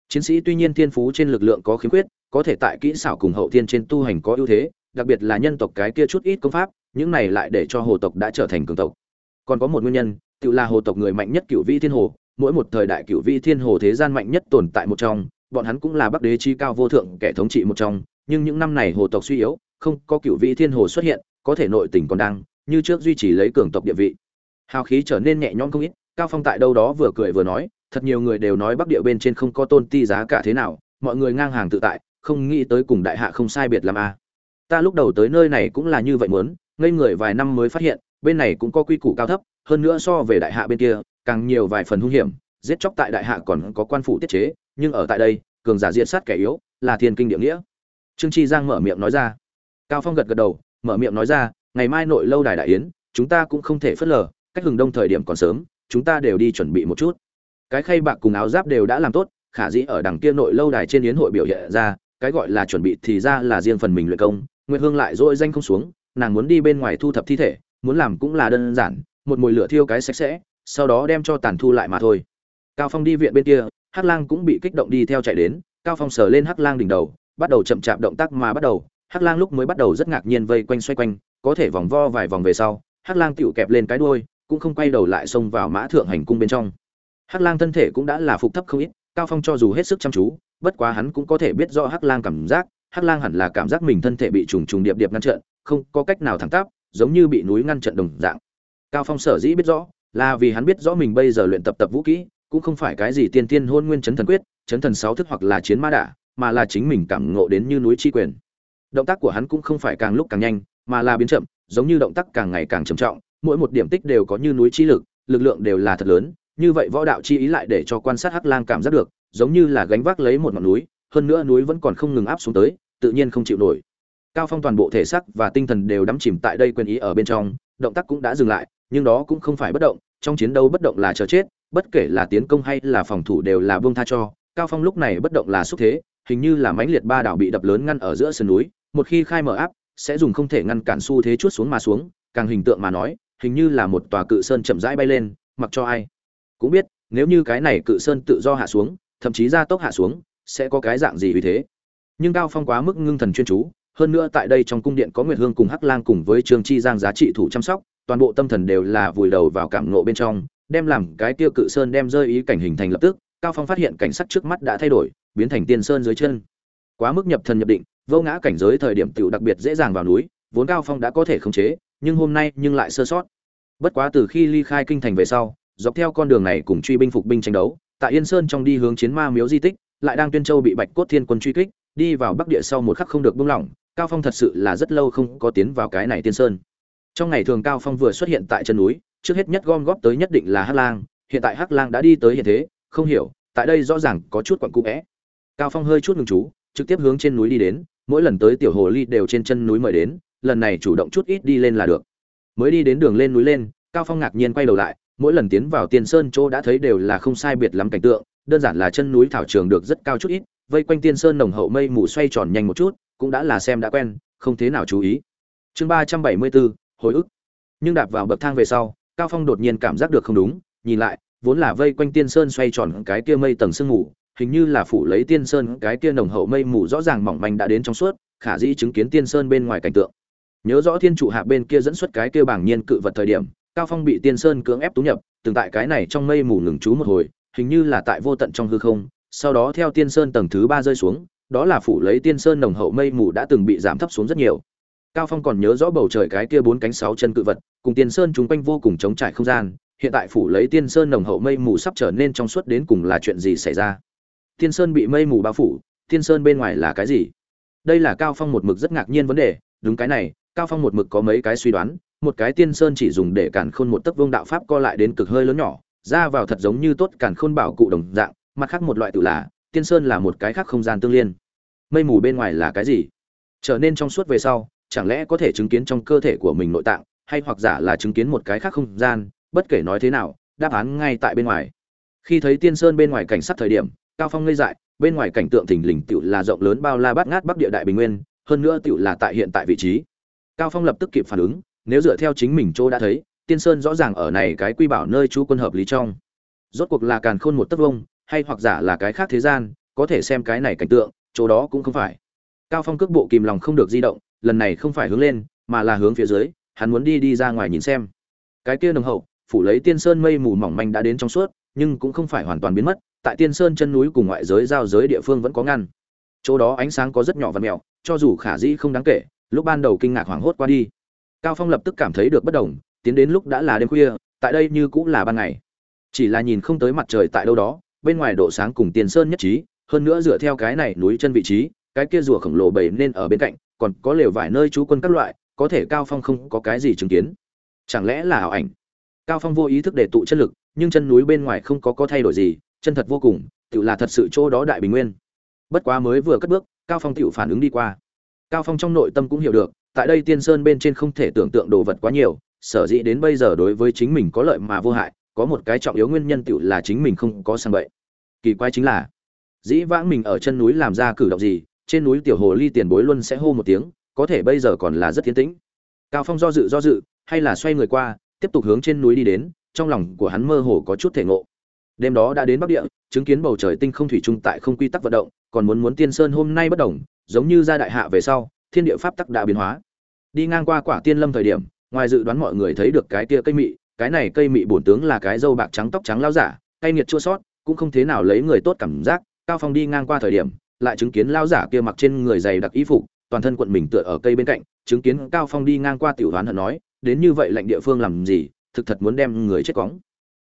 Chiến sĩ tuy nhiên thiên phú trên lực lượng có khiếm khuyết, có thể tại kỹ xảo cùng hậu thiên trên tu hành có ưu thế, đặc biệt là nhân tộc cái kia chút ít công pháp, những này lại để cho hồ tộc đã trở thành cường tộc. Còn có một nguyên nhân tự là hồ tộc người mạnh nhất cựu vi thiên hồ, mỗi một thời đại cựu vi thiên hồ thế gian mạnh nhất tồn tại một trong, bọn hắn cũng là bắc đế chi cao vô thượng kẻ thống trị một trong, nhưng những năm này hồ tộc suy yếu, không có cựu vi thiên hồ xuất hiện, có thể nội tình còn đang, như trước duy trì lấy cường tộc địa vị hào khí trở nên nhẹ nhõm không ít, cao phong tại đâu đó vừa cười vừa nói, thật nhiều người đều nói bắc địa bên trên không có tôn ti giá cả thế nào, mọi người ngang hàng tự tại, không nghĩ tới cùng đại hạ không sai biệt làm a à. ta lúc đầu tới nơi này cũng là như vậy muốn, ngây người vài năm mới phát hiện bên này cũng có quy củ cao thấp, hơn nữa so về đại hạ bên kia, càng nhiều vài phần hung hiểm, giết chóc tại đại hạ còn có quan phủ tiết chế, nhưng ở tại đây, cường giả diệt sát kẻ yếu, là thiên kinh địa nghĩa. Trương chi giang mở miệng nói ra. Cao phong gật gật đầu, mở miệng nói ra, ngày mai nội lâu đài đại yến, chúng ta cũng không thể phớt lờ, cách hừng đông thời điểm còn sớm, chúng ta đều đi chuẩn bị một chút. Cái khay bạc cùng áo giáp đều đã làm tốt, khả dĩ ở đằng kia nội lâu đài trên yến hội biểu hiện ra, cái gọi là chuẩn bị thì ra là riêng phần mình luyện công, nguyệt hương lại dỗi danh không xuống, nàng muốn đi bên ngoài thu thập thi thể muốn làm cũng là đơn giản, một mùi lửa thiêu cái sạch sẽ, sau đó đem cho tàn thu lại mà thôi. Cao phong đi viện bên kia, hắc lang cũng bị kích động đi theo chạy đến, cao phong sờ lên hắc lang đỉnh đầu, bắt đầu chậm chạp động tác mà bắt đầu, hắc lang lúc mới bắt đầu rất ngạc nhiên vây quanh xoay quanh, có thể vòng vo vài vòng về sau, hắc lang tựu kẹp lên cái đuôi, cũng không quay đầu lại xông vào mã thượng hành cung bên trong. Hắc lang thân thể cũng đã là phục thấp không ít, cao phong cho dù hết sức chăm chú, bất quá hắn cũng có thể biết rõ hắc lang cảm giác, hắc lang hẳn là cảm giác mình thân thể bị trùng trùng điệp điệp ngăn trận không có cách nào thẳng tắp giống như bị núi ngăn trận đồng dạng. Cao phong sở dĩ biết rõ, là vì hắn biết rõ mình bây giờ luyện tập tập vũ kỹ, cũng không phải cái gì tiên tiên hôn nguyên chấn thần quyết, chấn thần sáu thức hoặc là chiến ma đả, mà là chính mình cảm ngộ đến như núi chi quyền. Động tác của hắn cũng không phải càng lúc càng nhanh, mà là biến chậm, giống như động tác càng ngày càng trầm trọng, mỗi một điểm tích đều có như núi chi lực lực lượng đều là thật lớn, như vậy võ đạo chi ý lại để cho quan sát hắc lang cảm giác được, giống như là gánh vác lấy một ngọn núi, hơn nữa núi vẫn còn không ngừng áp xuống tới, tự nhiên không chịu nổi cao phong toàn bộ thể xác và tinh thần đều đắm chìm tại đây quyền ý ở bên trong, động tác cũng đã dừng lại, nhưng đó cũng không phải bất động, trong chiến đấu bất động là chờ chết, bất kể là tiến công hay là phòng thủ đều là buông tha cho. Cao phong lúc này bất động là xúc thế, hình như là mãnh liệt ba đảo bị đập lớn ngăn ở giữa sườn núi, một khi khai mở áp, sẽ dùng không thể ngăn cản xu thế chuốt xuống mà xuống, càng hình tượng mà nói, hình như là một tòa cự sơn chậm rãi bay lên, mặc cho ai cũng biết, nếu như cái này cự sơn tự do hạ xuống, thậm chí ra tốc hạ xuống, sẽ có cái dạng gì vì thế. Nhưng cao phong quá mức ngưng thần chuyên chú hơn nữa tại đây trong cung điện có nguyệt hương cùng hắc lang cùng với trương chi giang giá trị thủ chăm sóc, toàn bộ tâm thần đều là vùi đầu vào cảm ngộ bên trong, đem làm cái tiêu cự sơn đem rơi ý cảnh hình thành lập tức, cao phong phát hiện cảnh sắc trước mắt đã thay đổi, biến thành tiên sơn dưới chân. Quá mức nhập thần nhập định, vô ngã cảnh giới thời điểm tiểu đặc biệt dễ dàng vào núi, vốn cao phong đã có thể khống chế, nhưng hôm nay nhưng lại sơ sót. Bất quá từ khi ly khai kinh thành về sau, dọc theo con đường này cùng truy binh phục binh tranh đấu, tại yên sơn trong đi hướng chiến ma miếu di tích, lại đang tuyên châu bị bạch cốt thiên quân truy kích, đi vào bắc địa sau một khắc không được buông lỏng cao phong thật sự là rất lâu không có tiến vào cái này tiên sơn. Trong ngày thường cao phong vừa xuất hiện tại chân núi, trước hết nhất gom góp tới nhất định là hắc lang, hiện tại hắc lang đã đi tới hiện thế, không hiểu, tại đây rõ ràng có chút quặn cũ vẽ. Cao phong hơi chút ngừng chú, trực tiếp hướng trên núi đi đến, mỗi lần tới tiểu hồ ly đều trên chân núi mời đến, lần này chủ động chút ít đi lên là được. Mới đi đến đường lên núi lên, cao phong ngạc nhiên quay đầu lại, mỗi lần tiến vào tiên sơn chỗ đã thấy đều là không sai biệt lắm cảnh tượng, đơn giản là chân núi thảo trường được rất cao chút ít, vây quanh tiên sơn nồng hậu mây mù xoay tròn nhanh một chút cũng đã là xem đã quen, không thế nào chú ý. Chương ba trăm bảy mươi bốn, hồi ức. Nhưng đạp vào bậc thang về sau, cao phong đột nhiên cảm giác được không đúng, nhìn lại, vốn là vây quanh tiên sơn xoay tròn cái kia mây tầng sương mù, hình như là phủ lấy tiên sơn cái kia nồng hậu mây mù rõ ràng mỏng manh đã đến trong suốt, khả dĩ chứng kiến tiên sơn bên ngoài cảnh tượng. Nhớ rõ thiên trụ hạ bên kia dẫn xuất cái kia bảng nhiên cự vật thời điểm, cao phong bị tiên sơn cưỡng ép tú nhập, từng tại cái này trong mây mù ngừng trú một hồi, hình như là tại vô tận trong hư không, sau đó theo tiên sơn tầng thứ ba rơi xuống đó là phủ lấy tiên sơn nồng hậu mây mù đã từng bị giảm thấp xuống rất nhiều. Cao phong còn nhớ rõ bầu trời cái kia bốn cánh sáu chân cự vật, cùng tiên sơn chúng quanh vô cùng chống trải không gian, hiện tại phủ lấy tiên sơn nồng hậu mây mù sắp trở nên trong suốt đến cùng là chuyện gì xảy ra? Tiên sơn bị mây mù bao phủ, tiên sơn bên ngoài là cái gì? Đây là cao phong một mực rất ngạc nhiên vấn đề, đúng cái này, cao phong một mực có mấy cái suy đoán, một cái tiên sơn chỉ dùng để cản khôn một tấc vương đạo pháp co lại đến cực hơi lớn nhỏ, ra vào thật giống như tốt cản khôn bảo cụ đồng dạng, mặt khác một loại tự là, tiên sơn là một cái khác không gian tương liên mây mù bên ngoài là cái gì? Trở nên trong suốt về sau, chẳng lẽ có thể chứng kiến trong cơ thể của mình nội tạng, hay hoặc giả là chứng kiến một cái khác không gian, bất kể nói thế nào, đáp án ngay tại bên ngoài. Khi thấy tiên sơn bên ngoài cảnh sát thời điểm, cao phong ngây dại, bên ngoài cảnh tượng thình lình tựu là rộng lớn bao la bát ngát bắc địa đại bình nguyên, hơn nữa tựu là tại hiện tại vị trí. Cao phong lập tức kịp phản ứng, nếu dựa theo chính mình chỗ đã thấy, tiên sơn rõ ràng ở này cái quy bảo nơi chú quân hợp lý trong. Rốt cuộc là càn khôn một tấc vông, hay hoặc giả là cái khác thế gian, có thể xem cái này cảnh tượng chỗ đó cũng không phải. Cao phong cước bộ kìm lòng không được di động, lần này không phải hướng lên, mà là hướng phía dưới, hắn muốn đi đi ra ngoài nhìn xem. Cái kia nồng hậu, phủ lấy tiên sơn mây mù mỏng manh đã đến trong suốt, nhưng cũng không phải hoàn toàn biến mất, tại tiên sơn chân núi cùng ngoại giới giao giới địa phương vẫn có ngăn. Chỗ đó ánh sáng có rất nhỏ và mèo cho dù khả dĩ không đáng kể, lúc ban đầu kinh ngạc hoảng hốt qua đi. Cao phong lập tức cảm thấy được bất đồng, tiến đến lúc đã là đêm khuya, tại đây như cũng là ban ngày. Chỉ là nhìn không tới mặt trời tại đâu đó, bên ngoài độ sáng cùng tiền sơn nhất trí hơn nữa dựa theo cái này núi chân vị trí, cái kia rùa khổng lồ bầy nên ở bên cạnh, còn có lều vài nơi trú quân các loại, có thể cao phong không có cái gì chứng kiến. Chẳng lẽ là ảo ảnh? Cao phong vô ý thức để tụ chân lực, nhưng chân núi bên ngoài không có có thay đổi gì, chân thật vô cùng tự là thật sự chỗ đó đại bình nguyên. Bất quá mới vừa cất bước, cao phong tự phản ứng đi qua. Cao phong trong nội tâm cũng hiểu được, tại đây tiên sơn bên trên không thể tưởng tượng đồ vật quá nhiều, sở dĩ đến bây giờ đối với chính mình có lợi mà vô hại, có một cái trọng yếu nguyên nhân tự là chính mình không có sang bậy. Kỳ quái chính là dĩ vãng mình ở chân núi làm ra cử động gì trên núi tiểu hồ ly tiền bối luôn sẽ hô một tiếng có thể bây giờ còn là rất tiến tĩnh. Cao phong do dự do dự hay là xoay người qua tiếp tục hướng trên núi đi đến trong lòng của hắn mơ hồ có chút thể ngộ. Đêm đó đã đến bắc địa chứng kiến bầu trời tinh không thủy chung tại không quy tắc vận động còn muốn muốn tiên sơn hôm nay bất động, giống như ra đại hạ về sau thiên địa pháp tắc đã biến hóa. Đi ngang qua quả tiên lâm thời điểm ngoài dự đoán mọi người thấy được cái tia cây mị cái này cây mị bổn tướng là cái dâu bạc trắng tóc trắng lao giả cây nghiệt chua sót cũng không thế nào lấy người tốt cảm giác cao phong đi ngang qua thời điểm, lại chứng kiến lao giả kia mặc trên người dày đặc y phục, toàn thân quận mình tựa ở cây bên cạnh, chứng kiến cao phong đi ngang qua tiểu đoán hận nói, đến như vậy lệnh địa phương làm gì, thực thật muốn đem người chết cóng.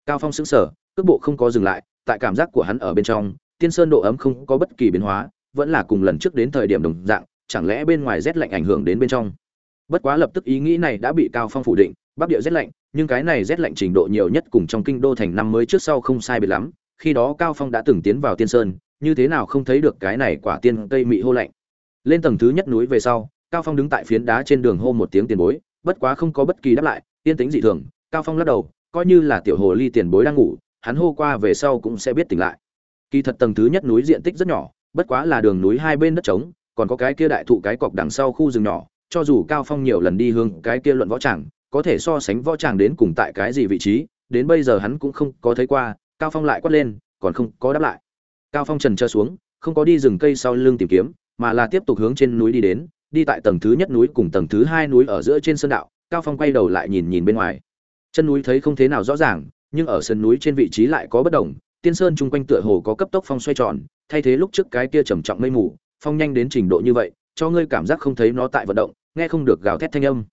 Cao phong sững sờ, cước bộ không có dừng lại, tại cảm giác của hắn ở bên trong, tiên sơn độ ấm không có bất kỳ biến hóa, vẫn là cùng lần trước đến thời điểm đồng dạng, chẳng lẽ bên ngoài rét lạnh ảnh hưởng đến bên trong? Bất quá lập tức ý nghĩ này đã bị cao phong phủ định, bắc địa rét lạnh, nhưng cái này rét lạnh trình độ nhiều nhất cùng trong kinh đô thành năm mới trước sau không sai biệt lắm, khi đó cao phong đã từng tiến vào tiên sơn như thế nào không thấy được cái này quả tiên cây mị hô lạnh. Lên tầng thứ nhất núi về sau, cao phong đứng tại phiến đá trên đường hô một tiếng tiền bối, bất quá không có bất kỳ đáp lại tiên tính dị thường, cao phong lắc đầu, coi như là tiểu hồ ly tiền bối đang ngủ, hắn hô qua về sau cũng sẽ biết tỉnh lại. Kỳ thật tầng thứ nhất núi diện tích rất nhỏ, bất quá là đường núi hai bên đất trống, còn có cái kia đại thụ cái cọc đằng sau khu rừng nhỏ, cho dù cao phong nhiều lần đi hướng cái kia luận võ tràng, có thể so sánh võ tràng đến cùng tại cái gì vị trí, đến bây giờ hắn cũng không có thấy qua, cao phong lại quát lên, còn không có đáp lại cao phong trần trơ xuống, không có đi rừng cây sau lưng tìm kiếm, mà là tiếp tục hướng trên núi đi đến, đi tại tầng thứ nhất núi cùng tầng thứ hai núi ở giữa trên sơn đạo, cao phong quay đầu lại nhìn nhìn bên ngoài. Chân núi thấy không thế nào rõ ràng, nhưng ở sườn núi trên vị trí lại có bất đồng, tiên sơn chung quanh tựa hồ có cấp tốc phong xoay tròn, thay thế lúc trước cái kia trầm trọng mây mù, phong nhanh đến trình độ như vậy, cho ngươi cảm giác không thấy nó tại vận động, nghe không được gào thét thanh âm.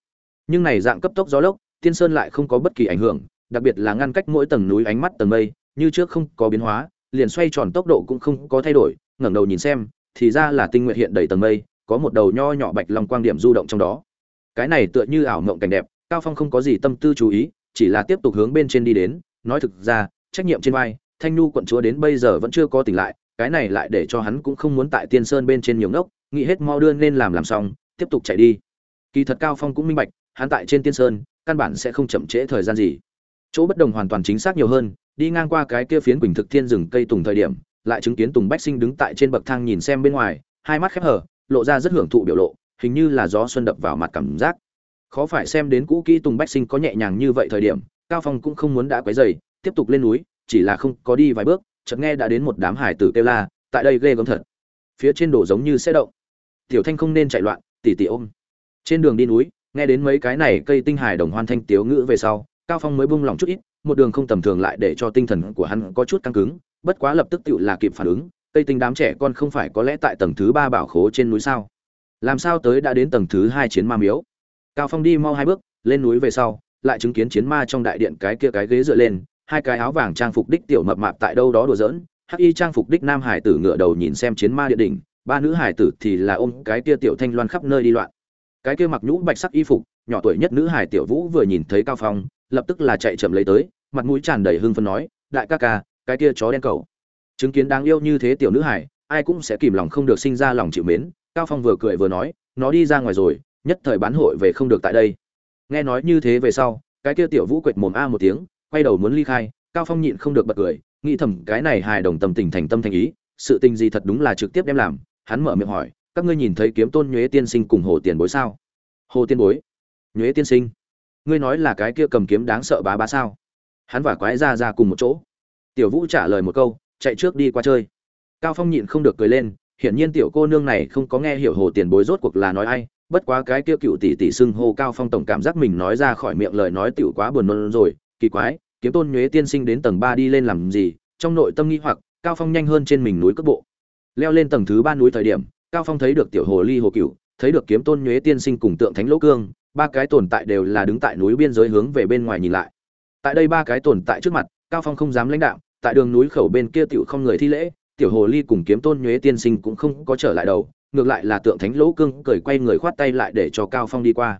Nhưng này dạng cấp tốc gió lốc, tiên sơn lại không có bất kỳ ảnh hưởng, đặc biệt là ngăn cách mỗi tầng núi ánh mắt tầng mây, như trước không có biến hóa liền xoay tròn tốc độ cũng không có thay đổi, ngẩng đầu nhìn xem, thì ra là tinh nguyện hiện đầy tầng mây, có một đầu nho nhỏ bạch long quang điểm du động trong đó. Cái này tựa như ảo mộng cảnh đẹp, cao phong không có gì tâm tư chú ý, chỉ là tiếp tục hướng bên trên đi đến, nói thực ra, trách nhiệm trên vai, thanh nhu quận chúa đến bây giờ vẫn chưa có tỉnh lại, cái này lại để cho hắn cũng không muốn tại tiên sơn bên trên nhiều ngốc, nghĩ hết mau đưa nên làm làm xong, tiếp tục chạy đi. Kỳ thật cao phong cũng minh bạch, hắn tại trên tiên sơn, căn bản sẽ không chậm trễ thời gian gì chỗ bất đồng hoàn toàn chính xác nhiều hơn, đi ngang qua cái kia phiến quỳnh thực thiên rừng cây tùng thời điểm, lại chứng kiến tùng bách sinh đứng tại trên bậc thang nhìn xem bên ngoài, hai mắt khép hở lộ ra rất hưởng thụ biểu lộ, hình như là gió xuân đập vào mặt cảm giác. Khó phải xem đến cũ kỹ tùng bách sinh có nhẹ nhàng như vậy thời điểm, cao phong cũng không muốn đã quấy dày tiếp tục lên núi, chỉ là không có đi vài bước, chợt nghe đã đến một đám hải tử kêu la, tại đây ghê gớm thật. Phía trên đổ giống như xe động. Tiểu thanh không nên chạy loạn, tỉ tỉ ôm. Trên đường đi núi, nghe đến mấy cái này cây tinh hải đồng hoan thanh tiếu ngữ về sau cao phong mới buông lòng chút ít, một đường không tầm thường lại để cho tinh thần của hắn có chút căng cứng, bất quá lập tức tự là kịp phản ứng Tây tinh đám trẻ con không phải có lẽ tại tầng thứ ba bảo khố trên núi sao? Làm sao tới đã đến tầng thứ hai chiến ma miếu? Cao phong đi mau hai bước, lên núi về sau, lại chứng kiến chiến ma trong đại điện cái kia cái ghế dựa lên, hai cái áo vàng trang phục đích tiểu mập mạp tại đâu đó đùa giỡn, hắc y trang phục đích nam hải tử ngựa đầu nhìn xem chiến ma địa đỉnh, ba nữ hải tử thì là ôm cái kia tiểu thanh loan khắp nơi đi loạn. Cái kia mặc nhũ bạch sắc y phục, nhỏ tuổi nhất nữ hải tiểu vũ vừa nhìn thấy cao phong lập tức là chạy chậm lấy tới, mặt mũi tràn đầy hưng phấn nói, đại ca ca, cái kia chó đen cầu chứng kiến đáng yêu như thế tiểu nữ hải ai cũng sẽ kìm lòng không được sinh ra lòng chịu mến, cao phong vừa cười vừa nói, nó đi ra ngoài rồi, nhất thời bán hội về không được tại đây. Nghe nói như thế về sau, cái kia tiểu vũ quệt mồm a một tiếng, quay đầu muốn ly khai, cao phong nhịn không được bật cười, nghĩ thầm cái này hài đồng tâm tình thành tâm thành ý, sự tình gì thật đúng là trực tiếp đem làm, hắn mở miệng hỏi, các ngươi nhìn thấy kiếm tôn nhuế tiên sinh cùng hồ tiền bối sao? Hồ tiên bối? Nhuế tiên sinh ngươi nói là cái kia cầm kiếm đáng sợ bá bá sao? Hắn và quái ra ra cùng một chỗ. Tiểu vũ trả lời một câu, chạy trước đi qua chơi. Cao phong nhịn không được cười lên, hiển nhiên tiểu cô nương này không có nghe hiểu hồ tiền bối rốt cuộc là nói ai, bất quá cái kia cựu tỷ tỷ xưng hô cao phong tổng cảm giác mình nói ra khỏi miệng lời nói tiểu quá buồn nôn rồi, kỳ quái, kiếm tôn nhuế tiên sinh đến tầng ba đi lên làm gì, trong nội tâm nghi hoặc, cao phong nhanh hơn trên mình núi cất bộ. Leo lên tầng thứ ba núi thời điểm, cao phong thấy được tiểu hồ ly hồ cửu, thấy được kiếm tôn nhuế tiên sinh cùng tượng thánh lỗ cương ba cái tồn tại đều là đứng tại núi biên giới hướng về bên ngoài nhìn lại. Tại đây ba cái tồn tại trước mặt, cao phong không dám lãnh đạo, tại đường núi khẩu bên kia tiểu không người thi lễ, tiểu hồ ly cùng kiếm tôn nhuế tiên sinh cũng không có trở lại đầu, ngược lại là tượng thánh lỗ cương cười quay người khoát tay lại để cho cao phong đi qua.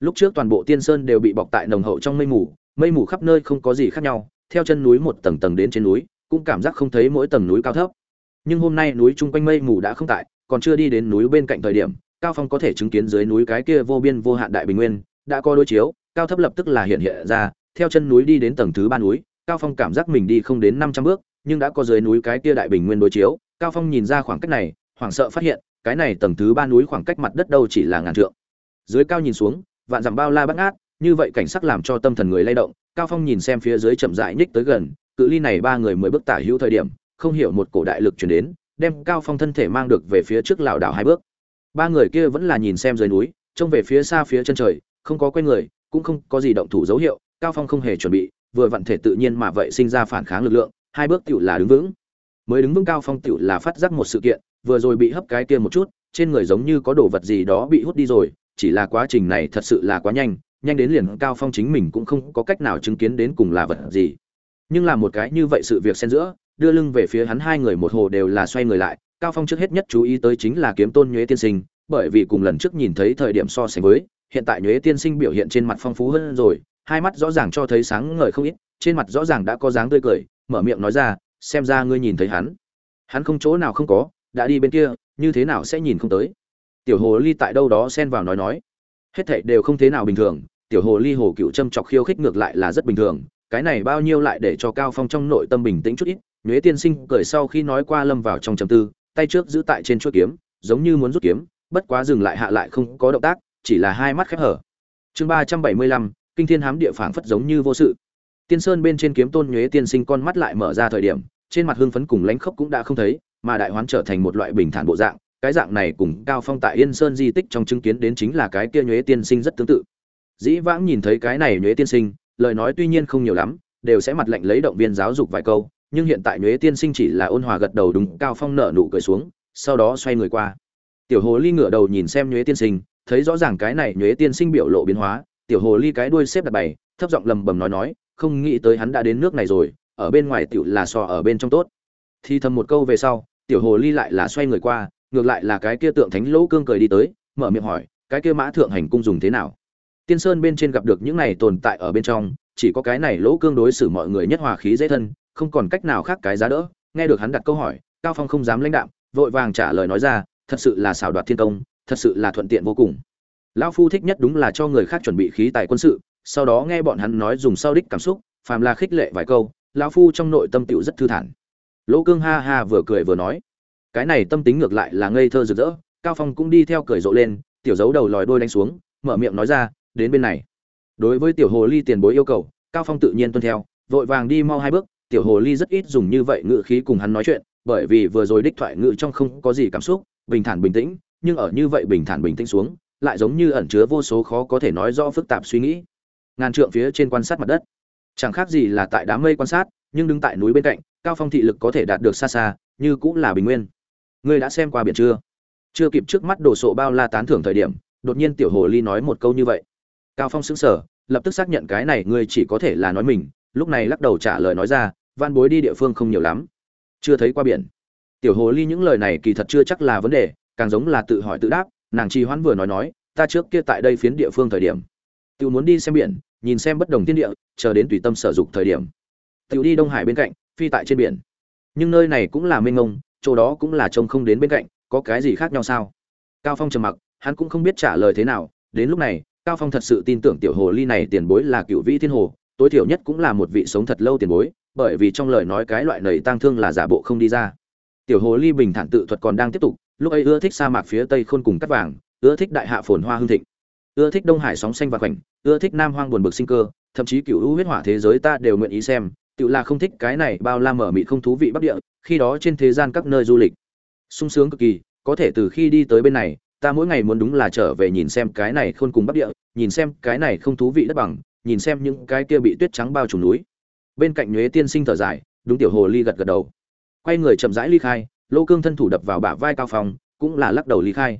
Lúc trước toàn bộ tiên sơn đều bị bọc tại nồng hậu trong mây mù mây mù khắp nơi không có gì khác nhau, theo chân núi một tầng tầng đến trên núi, cũng cảm giác không thấy mỗi tầng núi cao thấp. Nhưng hôm nay núi chung quanh mây mù đã không tại, còn chưa đi đến núi bên cạnh thời điểm cao phong có thể chứng kiến dưới núi cái kia vô biên vô hạn đại bình nguyên, đã có đối chiếu, cao thấp lập tức là hiện hiện ra, theo chân núi đi đến tầng thứ ba núi, cao phong cảm giác mình đi không đến 500 bước, nhưng đã có dưới núi cái kia đại bình nguyên đối chiếu, cao phong nhìn ra khoảng cách này, hoảng sợ phát hiện, cái này tầng thứ ba núi khoảng cách mặt đất đâu chỉ là ngàn trượng. Dưới cao nhìn xuống, vạn dặm bao la bắt ngát, như vậy cảnh sắc làm cho tâm thần người lay động, cao phong nhìn xem phía dưới chậm rãi nhích tới gần, cự ly này ba người mới bước tả hữu thời điểm, không hiểu một cổ đại lực chuyển đến, đem cao phong thân thể mang được về phía trước lảo đảo hai bước ba người kia vẫn là nhìn xem dưới núi, trông về phía xa phía chân trời, không có quen người, cũng không có gì động thủ dấu hiệu, cao phong không hề chuẩn bị, vừa vận thể tự nhiên mà vậy sinh ra phản kháng lực lượng, hai bước tựu là đứng vững. Mới đứng vững cao phong tựu là phát giác một sự kiện, vừa rồi bị hấp cái kia một chút, trên người giống như có đồ vật gì đó bị hút đi rồi, chỉ là quá trình này thật sự là quá nhanh nhanh đến liền cao phong chính mình cũng không có cách nào chứng kiến đến cùng là vật gì. Nhưng là một cái như vậy sự việc xen giữa, đưa lưng về phía hắn hai người một hồ đều là xoay người lại cao phong trước hết nhất chú ý tới chính là kiếm tôn nhuế tiên sinh, bởi vì cùng lần trước nhìn thấy thời điểm so sánh với, hiện tại nhuế tiên sinh biểu hiện trên mặt phong phú hơn rồi, hai mắt rõ ràng cho thấy sáng ngời không ít, trên mặt rõ ràng đã có dáng tươi cười, mở miệng nói ra, xem ra ngươi nhìn thấy hắn. Hắn không chỗ nào không có, đã đi bên kia, như thế nào sẽ nhìn không tới? Tiểu hồ ly tại đâu đó xen vào nói nói. Hết thảy đều không thế nào bình thường, tiểu hồ ly hồ cựu châm chọc khiêu khích ngược lại là rất bình thường, cái này bao nhiêu lại để cho cao phong trong nội tâm bình tĩnh chút ít, nhuế tiên sinh cười sau khi nói qua lâm vào trong trầm tư tay trước giữ tại trên chuôi kiếm, giống như muốn rút kiếm, bất quá dừng lại hạ lại không có động tác, chỉ là hai mắt khép hở. Chương ba trăm bảy mươi lăm, kinh thiên hám địa phảng phất giống như vô sự. Tiên sơn bên trên kiếm tôn nhuế tiên sinh con mắt lại mở ra thời điểm, trên mặt hưng phấn cùng lánh khốc cũng đã không thấy, mà đại hoán trở thành một loại bình thản bộ dạng, cái dạng này cùng cao phong tại yên sơn di tích trong chứng kiến đến chính là cái kia nhuế tiên sinh rất tương tự. Dĩ vãng nhìn thấy cái này nhuế tiên sinh, lời nói tuy nhiên không nhiều lắm, đều sẽ mặt lệnh lấy động viên giáo dục vài câu nhưng hiện tại nhuế tiên sinh chỉ là ôn hòa gật đầu đúng, cao phong nở nụ cười xuống, sau đó xoay người qua. Tiểu hồ ly ngửa đầu nhìn xem nhuế tiên sinh, thấy rõ ràng cái này nhuế tiên sinh biểu lộ biến hóa, tiểu hồ ly cái đuôi xếp đặt bày, thấp giọng lầm bầm nói nói, không nghĩ tới hắn đã đến nước này rồi, ở bên ngoài tiểu là so ở bên trong tốt. Thì thầm một câu về sau, tiểu hồ ly lại là xoay người qua, ngược lại là cái kia tượng thánh lỗ cương cười đi tới, mở miệng hỏi, cái kia mã thượng hành cung dùng thế nào? Tiên sơn bên trên gặp được những này tồn tại ở bên trong, chỉ có cái này lỗ cương đối xử mọi người nhất hòa khí dễ thân không còn cách nào khác cái giá đỡ. Nghe được hắn đặt câu hỏi, cao phong không dám lãnh đạm, vội vàng trả lời nói ra, thật sự là xảo đoạt thiên công, thật sự là thuận tiện vô cùng. Lão phu thích nhất đúng là cho người khác chuẩn bị khí tài quân sự, sau đó nghe bọn hắn nói dùng sau đích cảm xúc, phàm là khích lệ vài câu, lão phu trong nội tâm tựu rất thư thản. Lỗ cương ha ha vừa cười vừa nói, cái này tâm tính ngược lại là ngây thơ rực rỡ. Cao phong cũng đi theo cười rộ lên, tiểu dấu đầu lòi đôi đánh xuống, mở miệng nói ra, đến bên này. Đối với tiểu hồ ly tiền bối yêu cầu, cao phong tự nhiên tuân theo, vội vàng đi mau hai bước tiểu hồ ly rất ít dùng như vậy ngữ khí cùng hắn nói chuyện, bởi vì vừa rồi đích thoại ngữ trong không có gì cảm xúc, bình thản bình tĩnh, nhưng ở như vậy bình thản bình tĩnh xuống, lại giống như ẩn chứa vô số khó có thể nói rõ phức tạp suy nghĩ. Ngàn trượng phía trên quan sát mặt đất. Chẳng khác gì là tại đám mây quan sát, nhưng đứng tại núi bên cạnh, cao phong thị lực có thể đạt được xa xa, như cũng là bình nguyên. Ngươi đã xem qua biển chưa? Chưa kịp trước mắt đổ sộ bao la tán thưởng thời điểm, đột nhiên tiểu hồ ly nói một câu như vậy. Cao phong sững sờ, lập tức xác nhận cái này ngươi chỉ có thể là nói mình, lúc này lắc đầu trả lời nói ra van bối đi địa phương không nhiều lắm. Chưa thấy qua biển. Tiểu hồ ly những lời này kỳ thật chưa chắc là vấn đề, càng giống là tự hỏi tự đáp, nàng trì hoãn vừa nói nói, ta trước kia tại đây phiến địa phương thời điểm tự muốn đi xem biển, nhìn xem bất đồng thiên địa, chờ đến tùy tâm sở dục thời điểm. Tự đi đông hải bên cạnh, phi tại trên biển. Nhưng nơi này cũng là mênh ngông chỗ đó cũng là trông không đến bên cạnh, có cái gì khác nhau sao? Cao phong trầm mặc, hắn cũng không biết trả lời thế nào. Đến lúc này, cao phong thật sự tin tưởng tiểu hồ ly này tiền bối là cựu vĩ thiên hồ, tối thiểu nhất cũng là một vị sống thật lâu tiền bối bởi vì trong lời nói cái loại nầy tang thương là giả bộ không đi ra. Tiểu hồ ly bình thản tự thuật còn đang tiếp tục, lúc ấy ưa thích sa mạc phía tây khôn cùng cắt vàng, ưa thích đại hạ phồn hoa hương thịnh, ưa thích đông hải sóng xanh và khoảnh, ưa thích nam hoang buồn bực sinh cơ, thậm chí cựu hữu huyết hỏa thế giới ta đều nguyện ý xem, tự là không thích cái này bao la mở mịt không thú vị bắc địa, khi đó trên thế gian các nơi du lịch. Sung sướng cực kỳ, có thể từ khi đi tới bên này, ta mỗi ngày muốn đúng là trở về nhìn xem cái này khôn cùng bắc địa, nhìn xem cái này không thú vị đất bằng, nhìn xem những cái kia bị tuyết trắng bao trùm núi bên cạnh nhuế tiên sinh thở dài, đúng tiểu hồ ly gật gật đầu. Quay người chậm rãi ly khai, lô cương thân thủ đập vào bả vai cao phong, cũng là lắc đầu ly khai.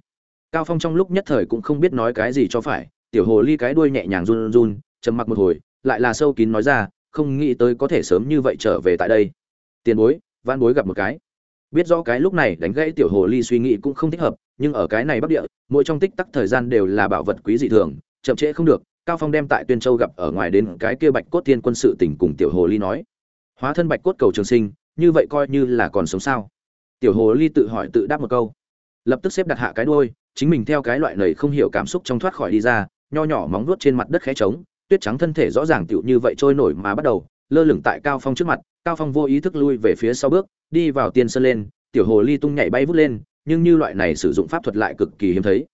Cao phong trong lúc nhất thời cũng không biết nói cái gì cho phải, tiểu hồ ly cái đuôi nhẹ nhàng run run trầm mặc một hồi, lại là sâu kín nói ra, không nghĩ tới có thể sớm như vậy trở về tại đây. Tiền bối van bối gặp một cái. Biết rõ cái lúc này đánh gãy tiểu hồ ly suy nghĩ cũng không thích hợp, nhưng ở cái này bắc địa, mỗi trong tích tắc thời gian đều là bảo vật quý dị thường, chậm trễ không được cao phong đem tại tuyên châu gặp ở ngoài đến cái kia bạch cốt tiên quân sự tỉnh cùng tiểu hồ ly nói. Hóa thân bạch cốt cầu trường sinh, như vậy coi như là còn sống sao? Tiểu hồ ly tự hỏi tự đáp một câu. Lập tức xếp đặt hạ cái đuôi, chính mình theo cái loại này không hiểu cảm xúc trong thoát khỏi đi ra, nho nhỏ móng vuốt trên mặt đất khẽ trống, tuyết trắng thân thể rõ ràng tựu như vậy trôi nổi mà bắt đầu, lơ lửng tại cao phong trước mặt. Cao phong vô ý thức lui về phía sau bước, đi vào tiên sơn lên, tiểu hồ ly tung nhảy bay vút lên, nhưng như loại này sử dụng pháp thuật lại cực kỳ hiếm thấy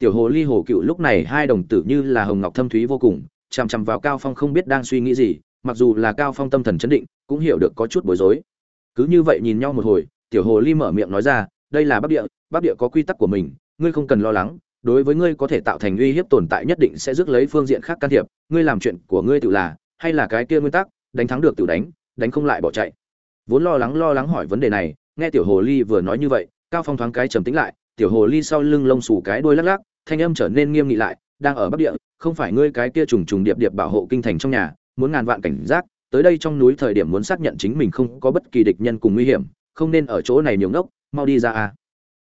tiểu hồ ly hồ cựu lúc này hai đồng tử như là hồng ngọc thâm thúy vô cùng, chằm chằm vào cao phong không biết đang suy nghĩ gì, mặc dù là cao phong tâm thần chấn định, cũng hiểu được có chút bối rối. Cứ như vậy nhìn nhau một hồi, tiểu hồ ly mở miệng nói ra, đây là bắc địa bắc địa có quy tắc của mình, ngươi không cần lo lắng, đối với ngươi có thể tạo thành uy hiếp tồn tại nhất định sẽ rước lấy phương diện khác can thiệp, ngươi làm chuyện của ngươi tự là, hay là cái kia nguyên tắc, đánh thắng được tự đánh đánh không lại bỏ chạy. Vốn lo lắng lo lắng hỏi vấn đề này, nghe tiểu hồ ly vừa nói như vậy, cao phong thoáng cái trầm tĩnh lại, tiểu hồ ly sau lưng lông xù cái đuôi lắc lắc thanh âm trở nên nghiêm nghị lại, đang ở bắc địa, không phải ngươi cái kia trùng trùng điệp điệp bảo hộ kinh thành trong nhà, muốn ngàn vạn cảnh giác, tới đây trong núi thời điểm muốn xác nhận chính mình không có bất kỳ địch nhân cùng nguy hiểm, không nên ở chỗ này nhiều ngốc, mau đi ra a.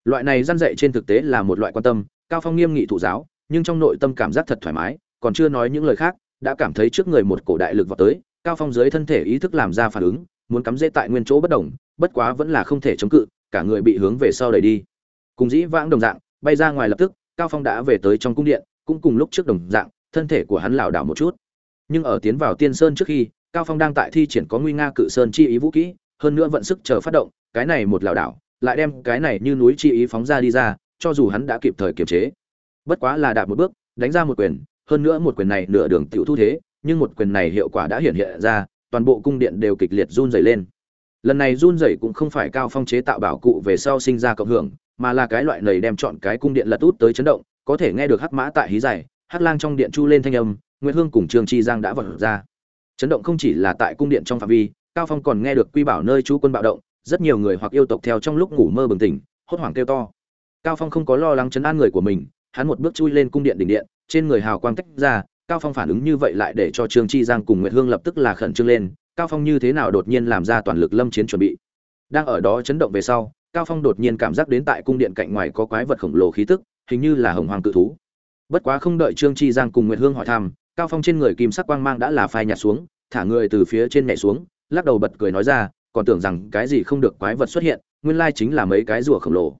Loại này răn dạy trên thực tế là một loại quan tâm, cao phong nghiêm nghị thụ giáo, nhưng trong nội tâm cảm giác thật thoải mái, còn chưa nói những lời khác, đã cảm thấy trước người một cổ đại lực vào tới, cao phong dưới thân thể ý thức làm ra phản ứng, muốn cắm dễ tại nguyên chỗ bất động, bất quá vẫn là không thể chống cự, cả người bị hướng về sau đẩy đi. Cùng dĩ vãng đồng dạng, bay ra ngoài lập tức cao phong đã về tới trong cung điện, cũng cùng lúc trước đồng dạng, thân thể của hắn lảo đảo một chút. Nhưng ở tiến vào tiên sơn trước khi, cao phong đang tại thi triển có nguy nga cự sơn chi ý vũ kỹ, hơn nữa vận sức chờ phát động, cái này một lảo đảo, lại đem cái này như núi chi ý phóng ra đi ra, cho dù hắn đã kịp thời kiềm chế. Bất quá là đạp một bước, đánh ra một quyền, hơn nữa một quyền này nửa đường tiểu thu thế, nhưng một quyền này hiệu quả đã hiện hiện ra, toàn bộ cung điện đều kịch liệt run rẩy lên. Lần này run rẩy cũng không phải cao phong chế tạo bảo cụ về sau sinh ra cộng hưởng mà là cái loại nầy đem chọn cái cung điện lật út tới chấn động, có thể nghe được hắc mã tại hí giải hắc lang trong điện chu lên thanh âm nguyễn hương cùng trương chi giang đã vật ra. Chấn động không chỉ là tại cung điện trong phạm vi, cao phong còn nghe được quy bảo nơi chú quân bạo động, rất nhiều người hoặc yêu tộc theo trong lúc ngủ mơ bừng tỉnh, hốt hoảng kêu to. Cao phong không có lo lắng chấn an người của mình, hắn một bước chui lên cung điện đỉnh điện, trên người hào quang tách ra, cao phong phản ứng như vậy lại để cho trương chi giang cùng nguyệt hương lập tức là khẩn trương lên, cao phong như thế nào đột nhiên làm ra toàn lực lâm chiến chuẩn bị. Đang ở đó chấn động về sau cao phong đột nhiên cảm giác đến tại cung điện cạnh ngoài có quái vật khổng lồ khí tức, hình như là hồng hoàng cự thú. Bất quá không đợi trương chi giang cùng nguyệt hương hỏi thăm, cao phong trên người kim sắc quang mang đã là phai nhạt xuống, thả người từ phía trên nhảy xuống, lắc đầu bật cười nói ra, còn tưởng rằng cái gì không được quái vật xuất hiện, nguyên lai chính là mấy cái rùa khổng lồ.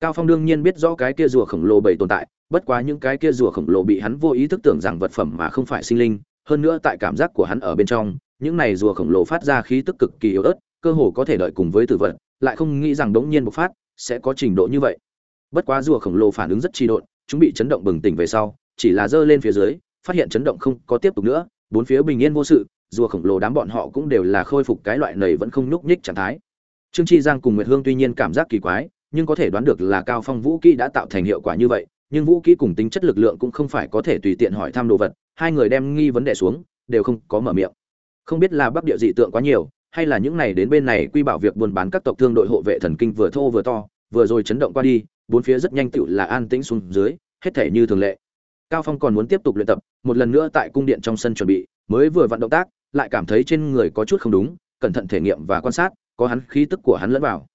Cao phong đương nhiên biết rõ cái kia rùa khổng lồ bầy tồn tại, bất quá những cái kia rùa khổng lồ bị hắn vô ý thức tưởng rằng vật phẩm mà không phải sinh linh, hơn nữa tại cảm giác của hắn ở bên trong, những này rùa khổng lồ phát ra khí tức cực kỳ yếu ớt, cơ hồ có thể đợi cùng với tử vận lại không nghĩ rằng đống nhiên bộc phát sẽ có trình độ như vậy. Bất quá rùa khổng lồ phản ứng rất trì độn, chúng bị chấn động bừng tỉnh về sau, chỉ là giơ lên phía dưới, phát hiện chấn động không có tiếp tục nữa, bốn phía bình yên vô sự, rùa khổng lồ đám bọn họ cũng đều là khôi phục cái loại này vẫn không nhúc nhích trạng thái. Trương chi giang cùng nguyệt hương tuy nhiên cảm giác kỳ quái, nhưng có thể đoán được là cao phong vũ kỹ đã tạo thành hiệu quả như vậy, nhưng vũ kỹ cùng tính chất lực lượng cũng không phải có thể tùy tiện hỏi thăm đồ vật, hai người đem nghi vấn đề xuống, đều không có mở miệng. Không biết là bắc địa dị tượng quá nhiều hay là những này đến bên này quy bảo việc buôn bán các tộc thương đội hộ vệ thần kinh vừa thô vừa to, vừa rồi chấn động qua đi, bốn phía rất nhanh tựu là an tĩnh xuống dưới, hết thể như thường lệ. Cao phong còn muốn tiếp tục luyện tập, một lần nữa tại cung điện trong sân chuẩn bị, mới vừa vận động tác, lại cảm thấy trên người có chút không đúng, cẩn thận thể nghiệm và quan sát, có hắn khí tức của hắn lẫn vào.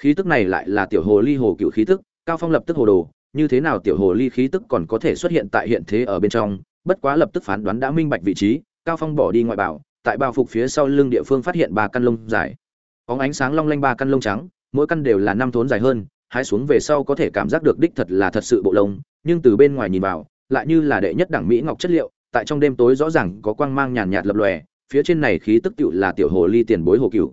Khí tức này lại là tiểu hồ ly hồ cựu khí tức, cao phong lập tức hồ đồ, như thế nào tiểu hồ ly khí tức còn có thể xuất hiện tại hiện thế ở bên trong, bất quá lập tức phán đoán đã minh bạch vị trí, cao phong bỏ đi ngoại bảo tại bao phục phía sau lưng địa phương phát hiện ba căn lông dài. Có ánh sáng long lanh ba căn lông trắng, mỗi căn đều là năm thốn dài hơn hái xuống về sau có thể cảm giác được đích thật là thật sự bộ lông, nhưng từ bên ngoài nhìn vào, lại như là đệ nhất đẳng mỹ ngọc chất liệu, tại trong đêm tối rõ ràng có quang mang nhàn nhạt lập lòe, phía trên này khí tức tựu là tiểu hồ ly tiền bối hồ cựu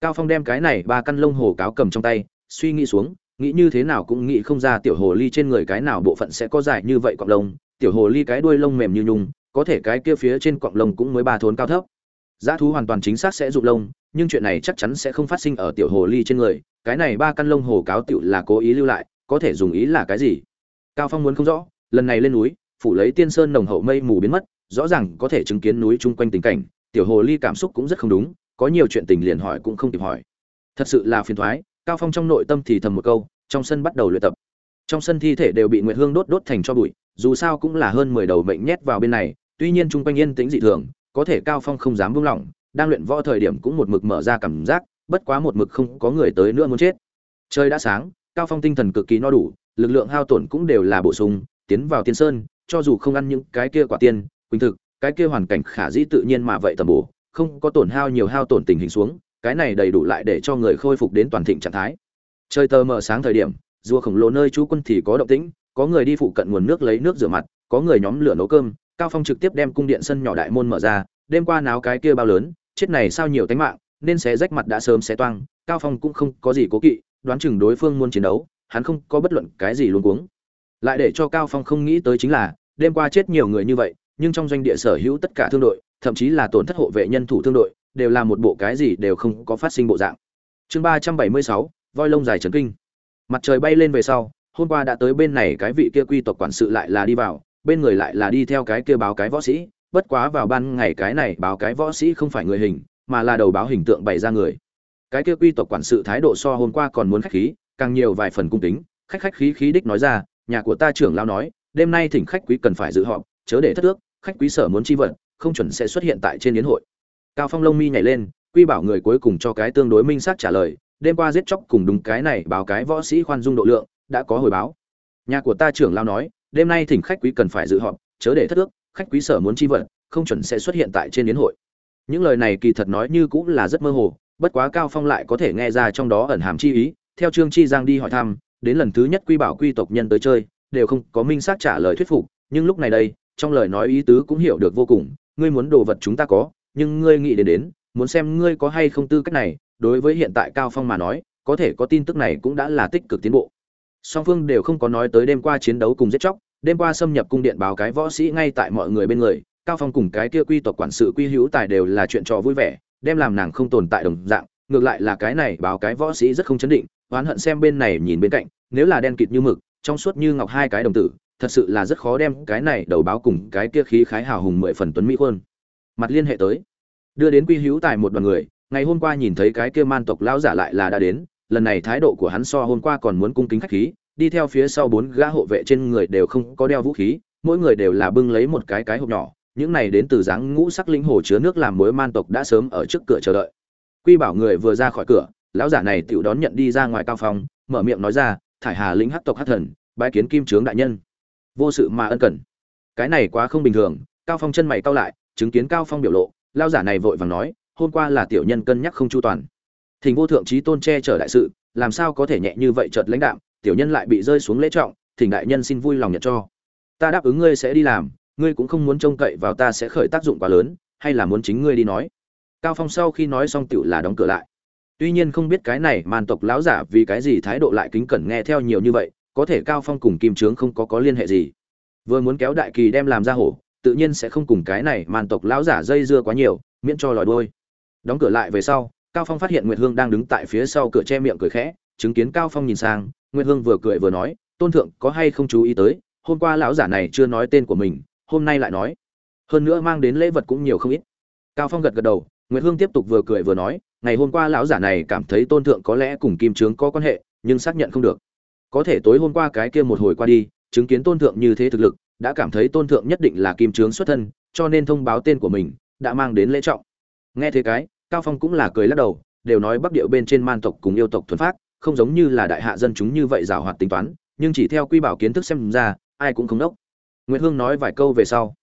cao phong đem cái này ba căn lông hồ cáo cầm trong tay, suy nghĩ xuống, nghĩ như thế nào cũng nghĩ không ra tiểu hồ ly trên người cái nào bộ phận sẽ có dài như vậy cọng lông, tiểu hồ ly cái đuôi lông mềm như nhung, có thể cái kia phía trên cọng lông cũng mới ba thốn cao thấp giá thú hoàn toàn chính xác sẽ rụng lông, nhưng chuyện này chắc chắn sẽ không phát sinh ở tiểu hồ ly trên người, cái này ba căn lông hồ cáo tiểu là cố ý lưu lại, có thể dùng ý là cái gì? Cao phong muốn không rõ, lần này lên núi, phủ lấy tiên sơn nồng hậu mây mù biến mất, rõ ràng có thể chứng kiến núi chung quanh tình cảnh, tiểu hồ ly cảm xúc cũng rất không đúng, có nhiều chuyện tình liền hỏi cũng không kịp hỏi. Thật sự là phiền thoái, cao phong trong nội tâm thì thầm một câu, trong sân bắt đầu luyện tập. Trong sân thi thể đều bị nguyệt hương đốt đốt thành cho bụi, dù sao cũng là hơn 10 đầu mệnh nhét vào bên này, tuy nhiên chung quanh yên tĩnh dị thường có thể cao phong không dám buông lỏng, đang luyện võ thời điểm cũng một mực mở ra cảm giác, bất quá một mực không có người tới nữa muốn chết. Trời đã sáng, cao phong tinh thần cực kỳ no đủ, lực lượng hao tổn cũng đều là bổ sung, tiến vào tiên sơn, cho dù không ăn những cái kia quả tiên, quỳnh thực, cái kia hoàn cảnh khả dĩ tự nhiên mà vậy tầm bổ, không có tổn hao nhiều hao tổn tình hình xuống, cái này đầy đủ lại để cho người khôi phục đến toàn thịnh trạng thái. Trời tờ mờ sáng thời điểm, rùa khổng lồ nơi chú quân thì có động tĩnh, có người đi phụ cận nguồn nước lấy nước rửa mặt, có người nhóm lửa nấu cơm cao phong trực tiếp đem cung điện sân nhỏ đại môn mở ra, đêm qua náo cái kia bao lớn, chết này sao nhiều tánh mạng, nên xé rách mặt đã sớm xé toang, cao phong cũng không có gì cố kỵ, đoán chừng đối phương muốn chiến đấu, hắn không có bất luận cái gì luôn cuống. Lại để cho cao phong không nghĩ tới chính là, đêm qua chết nhiều người như vậy, nhưng trong doanh địa sở hữu tất cả thương đội, thậm chí là tổn thất hộ vệ nhân thủ thương đội, đều là một bộ cái gì đều không có phát sinh bộ dạng. Chương ba trăm bảy mươi sáu, voi lông dài trấn kinh. Mặt trời bay lên về sau, hôm qua đã tới bên này cái vị kia quy tộc quản sự lại là đi vào bên người lại là đi theo cái kia báo cái võ sĩ, bất quá vào ban ngày cái này báo cái võ sĩ không phải người hình, mà là đầu báo hình tượng bày ra người. Cái kia quy tộc quản sự thái độ so hôm qua còn muốn khách khí, càng nhiều vài phần cung kính, khách khách khí khí đích nói ra, nhà của ta trưởng lao nói, đêm nay thỉnh khách quý cần phải dự họp, chớ để thất ước khách quý sở muốn chi vật, không chuẩn sẽ xuất hiện tại trên yến hội. Cao phong lông mi nhảy lên, quy bảo người cuối cùng cho cái tương đối minh xác trả lời, đêm qua giết chóc cùng đúng cái này báo cái võ sĩ khoan dung độ lượng, đã có hồi báo. Nhà của ta trưởng lao nói đêm nay thỉnh khách quý cần phải dự họp, chớ để thất ước, khách quý sở muốn chi vật, không chuẩn sẽ xuất hiện tại trên yến hội. Những lời này kỳ thật nói như cũng là rất mơ hồ, bất quá cao phong lại có thể nghe ra trong đó ẩn hàm chi ý, theo trương chi giang đi hỏi thăm, đến lần thứ nhất quy bảo quy tộc nhân tới chơi, đều không có minh xác trả lời thuyết phục, nhưng lúc này đây, trong lời nói ý tứ cũng hiểu được vô cùng, ngươi muốn đồ vật chúng ta có, nhưng ngươi nghĩ đến đến, muốn xem ngươi có hay không tư cách này, đối với hiện tại cao phong mà nói, có thể có tin tức này cũng đã là tích cực tiến bộ song phương đều không có nói tới đêm qua chiến đấu cùng giết chóc, đêm qua xâm nhập cung điện báo cái võ sĩ ngay tại mọi người bên người, cao phong cùng cái kia quy tộc quản sự quy hữu tài đều là chuyện trò vui vẻ, đem làm nàng không tồn tại đồng dạng, ngược lại là cái này báo cái võ sĩ rất không chấn định, oán hận xem bên này nhìn bên cạnh, nếu là đen kịt như mực, trong suốt như ngọc hai cái đồng tử, thật sự là rất khó đem cái này đầu báo cùng cái kia khí khái hào hùng mười phần tuấn mỹ khuôn mặt liên hệ tới. Đưa đến quy hữu tài một đoàn người, ngày hôm qua nhìn thấy cái kia man tộc lão giả lại là đã đến lần này thái độ của hắn so hôm qua còn muốn cung kính khách khí, đi theo phía sau bốn gã hộ vệ trên người đều không có đeo vũ khí, mỗi người đều là bưng lấy một cái cái hộp nhỏ, những này đến từ dáng ngũ sắc linh hồ chứa nước làm mối man tộc đã sớm ở trước cửa chờ đợi. Quy bảo người vừa ra khỏi cửa, lão giả này tiểu đón nhận đi ra ngoài cao phòng, mở miệng nói ra, thải hà lĩnh hắc tộc hắc thần, bái kiến kim trướng đại nhân. Vô sự mà ân cần. Cái này quá không bình thường. Cao phong chân mày cau lại, chứng kiến cao phong biểu lộ, lão giả này vội vàng nói, hôm qua là tiểu nhân cân nhắc không chu toàn thỉnh vô thượng trí tôn che chở đại sự, làm sao có thể nhẹ như vậy chợt lãnh đạm, tiểu nhân lại bị rơi xuống lễ trọng, thỉnh đại nhân xin vui lòng nhận cho. Ta đáp ứng ngươi sẽ đi làm, ngươi cũng không muốn trông cậy vào ta sẽ khởi tác dụng quá lớn, hay là muốn chính ngươi đi nói. Cao phong sau khi nói xong tựu là đóng cửa lại. Tuy nhiên không biết cái này màn tộc lão giả vì cái gì thái độ lại kính cẩn nghe theo nhiều như vậy, có thể cao phong cùng kim trướng không có có liên hệ gì. Vừa muốn kéo đại kỳ đem làm ra hổ, tự nhiên sẽ không cùng cái này màn tộc lão giả dây dưa quá nhiều, miễn cho lòi đôi đóng cửa lại về sau cao phong phát hiện nguyệt hương đang đứng tại phía sau cửa che miệng cười khẽ, chứng kiến cao phong nhìn sang, nguyệt hương vừa cười vừa nói, tôn thượng, có hay không chú ý tới, hôm qua lão giả này chưa nói tên của mình, hôm nay lại nói. Hơn nữa mang đến lễ vật cũng nhiều không ít. Cao phong gật gật đầu, nguyệt hương tiếp tục vừa cười vừa nói, ngày hôm qua lão giả này cảm thấy tôn thượng có lẽ cùng kim trướng có quan hệ, nhưng xác nhận không được. Có thể tối hôm qua cái kia một hồi qua đi, chứng kiến tôn thượng như thế thực lực, đã cảm thấy tôn thượng nhất định là kim trướng xuất thân, cho nên thông báo tên của mình, đã mang đến lễ trọng. Nghe thế cái cao phong cũng là cười lắc đầu, đều nói bắc điệu bên trên man tộc cùng yêu tộc thuần phát không giống như là đại hạ dân chúng như vậy rào hoạt tính toán, nhưng chỉ theo quy bảo kiến thức xem ra, ai cũng không đốc. Nguyễn hương nói vài câu về sau,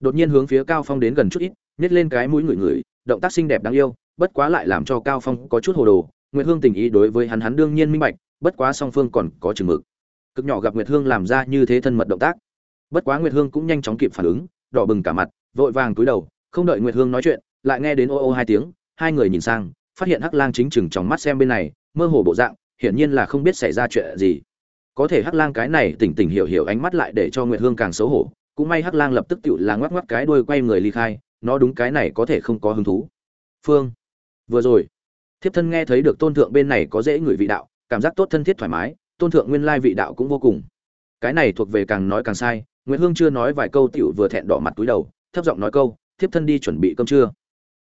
đột nhiên hướng phía cao phong đến gần chút ít, nhét lên cái mũi ngửi ngửi, động tác xinh đẹp đáng yêu, bất quá lại làm cho cao phong có chút hồ đồ. Nguyệt hương tình ý đối với hắn hắn đương nhiên minh bạch, bất quá song phương còn có chừng mực. Cực nhỏ gặp nguyệt hương làm ra như thế thân mật động tác. Bất quá nguyệt hương cũng nhanh chóng kịp phản ứng, đỏ bừng cả mặt, vội vàng cúi đầu, không đợi nguyệt hương nói chuyện, lại nghe đến ô ô hai tiếng hai người nhìn sang, phát hiện hắc lang chính chừng trong mắt xem bên này, mơ hồ bộ dạng, hiển nhiên là không biết xảy ra chuyện gì. Có thể hắc lang cái này tỉnh tỉnh hiểu hiểu ánh mắt lại để cho nguyệt hương càng xấu hổ, cũng may hắc lang lập tức tựu là ngoắc ngoắc cái đuôi quay người ly khai, nó đúng cái này có thể không có hứng thú. Phương, vừa rồi, thiếp thân nghe thấy được tôn thượng bên này có dễ người vị đạo, cảm giác tốt thân thiết thoải mái, tôn thượng nguyên lai vị đạo cũng vô cùng. Cái này thuộc về càng nói càng sai nguyễn hương chưa nói vài câu tiểu vừa thẹn đỏ mặt túi đầu, thấp giọng nói câu, thiếp thân đi chuẩn bị cơm trưa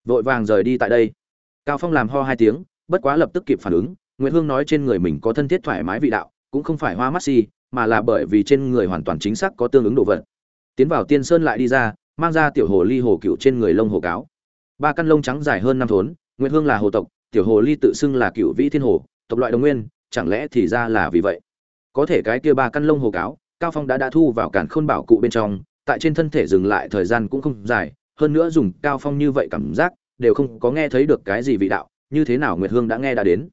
vội vàng rời đi tại đây. Cao phong làm ho hai tiếng, bất quá lập tức kịp phản ứng nguyễn hương nói trên người mình có thân thiết thoải mái vị đạo, cũng không phải hoa mắt si, mà là bởi vì trên người hoàn toàn chính xác có tương ứng đồ vật. Tiến vào tiên sơn lại đi ra, mang ra tiểu hồ ly hồ cựu trên người lông hồ cáo. Ba căn lông trắng dài hơn năm thốn, nguyệt hương là hồ tộc, tiểu hồ ly tự xưng là cựu vĩ thiên hồ, tộc loại đồng nguyên, chẳng lẽ thì ra là vì vậy? Có thể cái kia ba căn lông hồ cáo, cao phong đã đã thu vào cản khôn bảo cụ bên trong, tại trên thân thể dừng lại thời gian cũng không dài hơn nữa dùng cao phong như vậy cảm giác đều không có nghe thấy được cái gì vị đạo như thế nào nguyệt hương đã nghe đã đến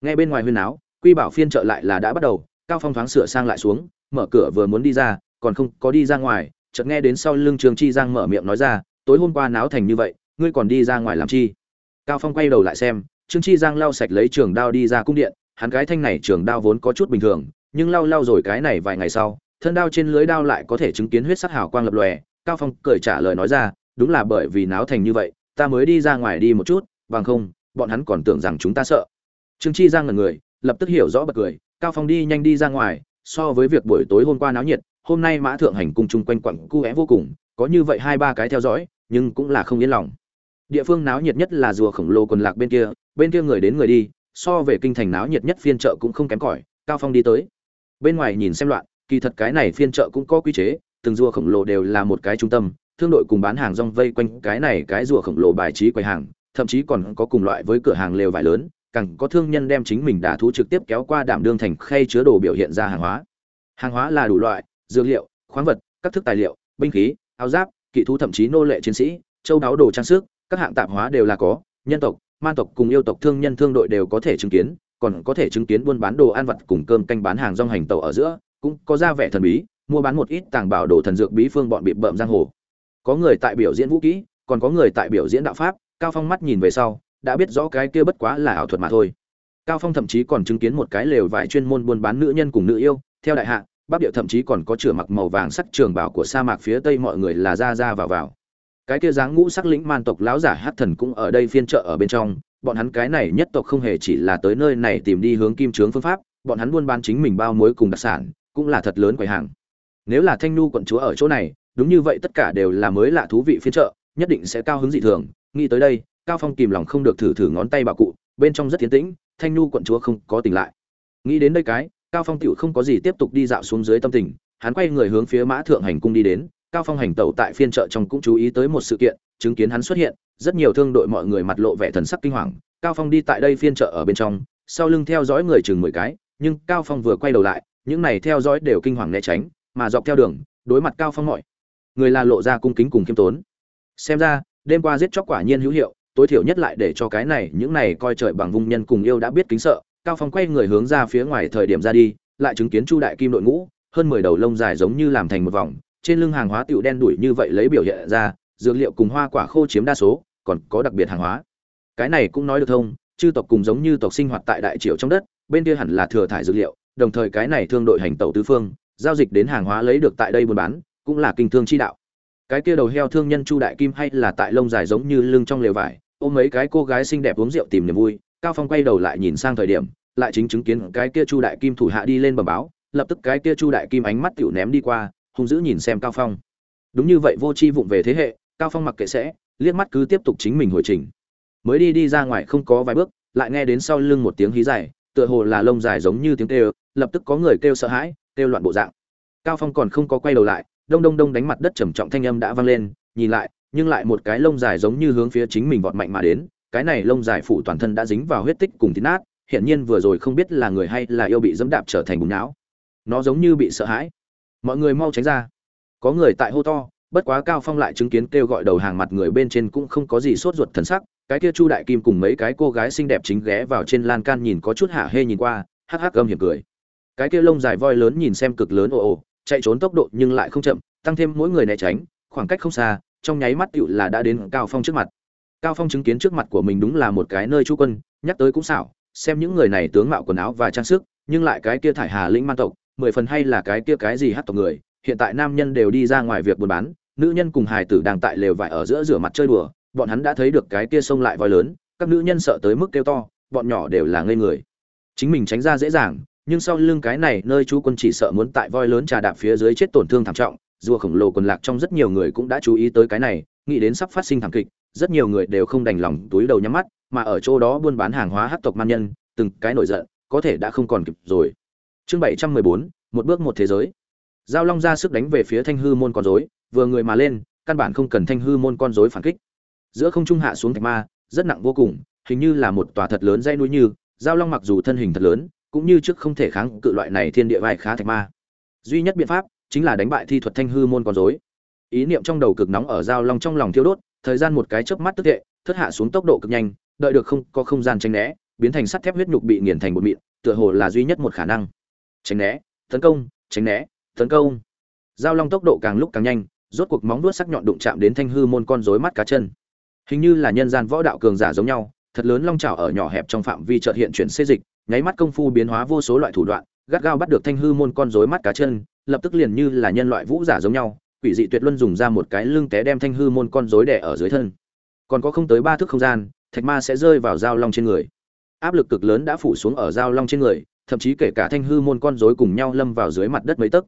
nghe bên ngoài huyên áo quy bảo phiên trợ lại là đã bắt đầu cao phong thoáng sửa sang lại xuống mở cửa vừa muốn đi ra còn không có đi ra ngoài chợt nghe đến sau lưng Trường Chi Giang mở miệng nói ra, tối hôm qua náo thành như vậy, ngươi còn đi ra ngoài làm chi? Cao Phong quay đầu lại xem, Trương Chi Giang lau sạch lấy trường đao đi ra cung điện, hắn cái thanh này trường đao vốn có chút bình thường, nhưng lau lau rồi cái này vài ngày sau, thân đao trên lưới đao lại có thể chứng kiến huyết sắc hào quang lập lòe, Cao Phong cười trả lời nói ra, đúng là bởi vì náo thành như vậy, ta mới đi ra ngoài đi một chút, bằng không, bọn hắn còn tưởng rằng chúng ta sợ. Trương Chi Giang ngẩn người, lập tức hiểu rõ bật cười, Cao Phong đi nhanh đi ra ngoài, so với việc buổi tối hôm qua náo nhiệt, hôm nay mã thượng hành cung chung quanh quặng cu é vô cùng có như vậy hai ba cái theo dõi nhưng cũng là không yên lòng địa phương náo nhiệt nhất là rùa khổng lồ quần lạc bên kia bên kia người đến người đi so về kinh thành náo nhiệt nhất phiên chợ cũng không kém cỏi cao phong đi tới bên ngoài nhìn xem loạn kỳ thật cái này phiên chợ cũng có quy chế từng rùa khổng lồ đều là một cái trung tâm thương đội cùng bán hàng rong vây quanh cái này cái rùa khổng lồ bài trí quầy hàng, thậm chí còn có cùng loại với cửa hàng lều vải lớn, càng có thương nhân đem chính mình đả thú trực tiếp kéo qua đảm đương thành khay chứa đồ biểu hiện ra hàng hóa. Hàng hóa là đủ loại, dược liệu, khoáng vật, các thức tài liệu, binh khí, áo giáp, kỵ thú thậm chí nô lệ chiến sĩ, châu đáo đồ trang sức, các hạng tạp hóa đều là có, nhân tộc man tộc cùng yêu tộc thương nhân thương đội đều có thể chứng kiến, còn có thể chứng kiến buôn bán đồ ăn vật cùng cơm canh bán hàng rong hành tàu ở giữa, cũng có ra vẻ thần bí, mua bán một ít tàng bảo đồ thần dược bí phương bọn bị bợm giang hồ có người tại biểu diễn vũ kỹ, còn có người tại biểu diễn đạo pháp, cao phong mắt nhìn về sau, đã biết rõ cái kia bất quá là ảo thuật mà thôi. Cao phong thậm chí còn chứng kiến một cái lều vải chuyên môn buôn bán nữ nhân cùng nữ yêu, theo đại hạ, bắc địa thậm chí còn có chửa mặc màu vàng sắc trường bảo của sa mạc phía tây mọi người là ra ra vào vào. Cái kia dáng ngũ sắc lĩnh man tộc lão giả hát thần cũng ở đây phiên trợ ở bên trong, bọn hắn cái này nhất tộc không hề chỉ là tới nơi này tìm đi hướng kim trướng phương pháp, bọn hắn buôn bán chính mình bao mối cùng đặc sản, cũng là thật lớn quầy hàng. Nếu là thanh nu quận chúa ở chỗ này đúng như vậy tất cả đều là mới lạ thú vị phiên trợ nhất định sẽ cao hứng dị thường. Nghĩ tới đây, cao phong kìm lòng không được thử thử ngón tay bà cụ, bên trong rất tiến tĩnh, thanh nu quận chúa không có tỉnh lại. Nghĩ đến đây cái, cao phong tựu không có gì tiếp tục đi dạo xuống dưới tâm tình, hắn quay người hướng phía mã thượng hành cung đi đến. Cao phong hành tẩu tại phiên chợ trong cũng chú ý tới một sự kiện, chứng kiến hắn xuất hiện, rất nhiều thương đội mọi người mặt lộ vẻ thần sắc kinh hoàng. Cao phong đi tại đây phiên chợ ở bên trong, sau lưng theo dõi người chừng mười cái, nhưng cao phong vừa quay đầu lại, những này theo dõi đều kinh hoàng né tránh, mà dọc theo đường, đối mặt cao phong mọi người là lộ ra cung kính cùng khiêm tốn. Xem ra, đêm qua giết chóc quả nhiên hữu hiệu, tối thiểu nhất lại để cho cái này, những này coi trời bằng vung nhân cùng yêu đã biết kính sợ, cao phong quay người hướng ra phía ngoài thời điểm ra đi, lại chứng kiến chu đại kim đội ngũ, hơn mười đầu lông dài giống như làm thành một vòng, trên lưng hàng hóa tựu đen đuổi như vậy lấy biểu hiện ra, dược liệu cùng hoa quả khô chiếm đa số, còn có đặc biệt hàng hóa. Cái này cũng nói được thông, chư tộc cùng giống như tộc sinh hoạt tại đại triều trong đất, bên kia hẳn là thừa thải dược liệu, đồng thời cái này thương đội hành tẩu tứ phương, giao dịch đến hàng hóa lấy được tại đây buôn bán cũng là kinh thương chi đạo. Cái kia đầu heo thương nhân chu đại kim hay là tại lông dài giống như lưng trong lều vải, ôm mấy cái cô gái xinh đẹp uống rượu tìm niềm vui, cao phong quay đầu lại nhìn sang thời điểm, lại chính chứng kiến cái kia chu đại kim thủ hạ đi lên bẩm báo, lập tức cái kia chu đại kim ánh mắt tiểu ném đi qua, hung dữ nhìn xem cao phong. Đúng như vậy vô chi vụng về thế hệ, cao phong mặc kệ sẽ, liếc mắt cứ tiếp tục chính mình hồi trình. Mới đi đi ra ngoài không có vài bước, lại nghe đến sau lưng một tiếng hí dài, tựa hồ là lông dài giống như tiếng kêu, lập tức có người kêu sợ hãi, kêu loạn bộ dạng. Cao phong còn không có quay đầu lại đông đông đông đánh mặt đất trầm trọng thanh âm đã vang lên, nhìn lại, nhưng lại một cái lông dài giống như hướng phía chính mình vọt mạnh mà đến, cái này lông dài phủ toàn thân đã dính vào huyết tích cùng thịt nát, hiển nhiên vừa rồi không biết là người hay là yêu bị dẫm đạp trở thành bùn não. Nó giống như bị sợ hãi. Mọi người mau tránh ra. Có người tại hô to, bất quá cao phong lại chứng kiến kêu gọi đầu hàng mặt người bên trên cũng không có gì sốt ruột thần sắc, cái kia chu đại kim cùng mấy cái cô gái xinh đẹp chính ghé vào trên lan can nhìn có chút hạ hê nhìn qua, hắc hắc âm hiểm cười. Cái kia lông dài voi lớn nhìn xem cực lớn ồ ồ chạy trốn tốc độ nhưng lại không chậm, tăng thêm mỗi người né tránh, khoảng cách không xa, trong nháy mắt tựu là đã đến cao phong trước mặt. Cao phong chứng kiến trước mặt của mình đúng là một cái nơi trú quân, nhắc tới cũng xảo, xem những người này tướng mạo quần áo và trang sức, nhưng lại cái kia thải hà lĩnh man tộc, mười phần hay là cái kia cái gì hát tộc người, hiện tại nam nhân đều đi ra ngoài việc buôn bán, nữ nhân cùng hài tử đang tại lều vải ở giữa rửa mặt chơi đùa, bọn hắn đã thấy được cái kia sông lại voi lớn, các nữ nhân sợ tới mức kêu to, bọn nhỏ đều là ngây người. Chính mình tránh ra dễ dàng nhưng sau lưng cái này, nơi chú quân chỉ sợ muốn tại voi lớn trà đạp phía dưới chết tổn thương thảm trọng rùa khổng lồ quần lạc trong rất nhiều người cũng đã chú ý tới cái này, nghĩ đến sắp phát sinh thảm kịch, rất nhiều người đều không đành lòng túi đầu nhắm mắt, mà ở chỗ đó buôn bán hàng hóa hát tộc man nhân, từng cái nổi giận, có thể đã không còn kịp rồi. Chương bảy trăm mười bốn, một bước một thế giới. Giao long ra sức đánh về phía thanh hư môn con rối, vừa người mà lên, căn bản không cần thanh hư môn con rối phản kích. Giữa không trung hạ xuống thạch ma, rất nặng vô cùng, hình như là một tòa thật lớn dây núi như, giao long mặc dù thân hình thật lớn cũng như trước không thể kháng cự loại này thiên địa vai khá thạch ma. Duy nhất biện pháp chính là đánh bại thi thuật thanh hư môn con rối. Ý niệm trong đầu cực nóng ở giao long trong lòng thiêu đốt, thời gian một cái chớp mắt tức hệ, thất hạ xuống tốc độ cực nhanh, đợi được không có không gian tranh né, biến thành sắt thép huyết nhục bị nghiền thành một mịn, tựa hồ là duy nhất một khả năng. Tránh né, tấn công, tránh né, tấn công. Giao long tốc độ càng lúc càng nhanh, rốt cuộc móng đuốt sắc nhọn đụng chạm đến thanh hư môn con rối mắt cá chân. Hình như là nhân gian võ đạo cường giả giống nhau, thật lớn long trào ở nhỏ hẹp trong phạm vi chợt hiện chuyển xê dịch nháy mắt công phu biến hóa vô số loại thủ đoạn, gắt gao bắt được thanh hư môn con rối mắt cá chân, lập tức liền như là nhân loại vũ giả giống nhau, quỷ dị tuyệt luân dùng ra một cái lưng té đem thanh hư môn con rối đè ở dưới thân. Còn có không tới ba thước không gian, thạch ma sẽ rơi vào dao long trên người. Áp lực cực lớn đã phủ xuống ở dao long trên người, thậm chí kể cả thanh hư môn con rối cùng nhau lâm vào dưới mặt đất mấy tấc.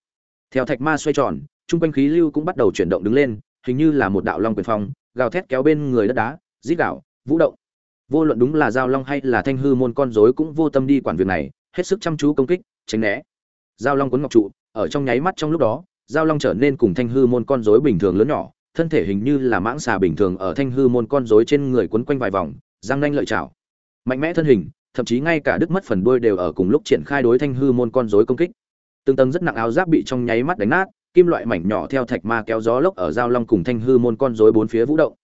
Theo thạch ma xoay tròn, trung quanh khí lưu cũng bắt đầu chuyển động đứng lên, hình như là một đạo long quyền phong, gào thét kéo bên người đất đá, rít đảo vũ động vô luận đúng là giao long hay là thanh hư môn con rối cũng vô tâm đi quản việc này, hết sức chăm chú công kích, tránh né. Giao long quấn ngọc trụ, ở trong nháy mắt trong lúc đó, giao long trở nên cùng thanh hư môn con rối bình thường lớn nhỏ, thân thể hình như là mãng xà bình thường ở thanh hư môn con rối trên người quấn quanh vài vòng, răng nanh lợi chảo mạnh mẽ thân hình, thậm chí ngay cả đứt mất phần đuôi đều ở cùng lúc triển khai đối thanh hư môn con rối công kích. Từng tầng rất nặng áo giáp bị trong nháy mắt đánh nát, kim loại mảnh nhỏ theo thạch ma kéo gió lốc ở giao long cùng thanh hư môn con rối bốn phía vũ động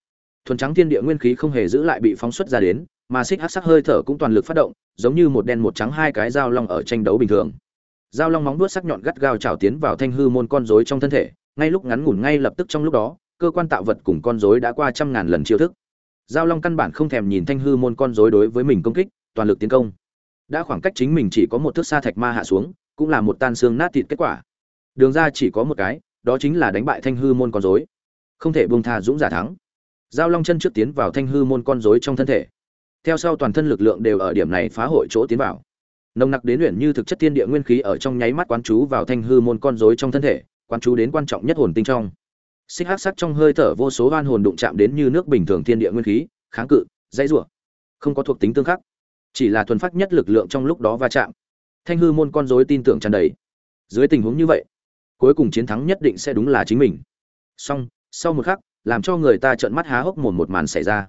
thuần trắng thiên địa nguyên khí không hề giữ lại bị phóng xuất ra đến, mà xích hắc sắc hơi thở cũng toàn lực phát động, giống như một đen một trắng hai cái giao long ở tranh đấu bình thường. Giao long móng vuốt sắc nhọn gắt gao trào tiến vào thanh hư môn con rối trong thân thể, ngay lúc ngắn ngủn ngay lập tức trong lúc đó, cơ quan tạo vật cùng con rối đã qua trăm ngàn lần chiêu thức. Giao long căn bản không thèm nhìn thanh hư môn con rối đối với mình công kích, toàn lực tiến công. Đã khoảng cách chính mình chỉ có một thước xa thạch ma hạ xuống, cũng là một tan xương nát thịt kết quả. Đường ra chỉ có một cái, đó chính là đánh bại thanh hư môn con rối. Không thể buông tha dũng giả thắng giao long chân trước tiến vào thanh hư môn con rối trong thân thể. Theo sau toàn thân lực lượng đều ở điểm này phá hội chỗ tiến vào. Nồng nặc đến luyện như thực chất thiên địa nguyên khí ở trong nháy mắt quán chú vào thanh hư môn con rối trong thân thể, quán chú đến quan trọng nhất hồn tinh trong. Xích hắc sắc trong hơi thở vô số oan hồn đụng chạm đến như nước bình thường thiên địa nguyên khí, kháng cự, dãy rủa. Không có thuộc tính tương khắc, chỉ là thuần phát nhất lực lượng trong lúc đó va chạm. Thanh hư môn con rối tin tưởng tràn đầy. Dưới tình huống như vậy, cuối cùng chiến thắng nhất định sẽ đúng là chính mình. Song sau một khắc làm cho người ta trợn mắt há hốc mồm một màn xảy ra.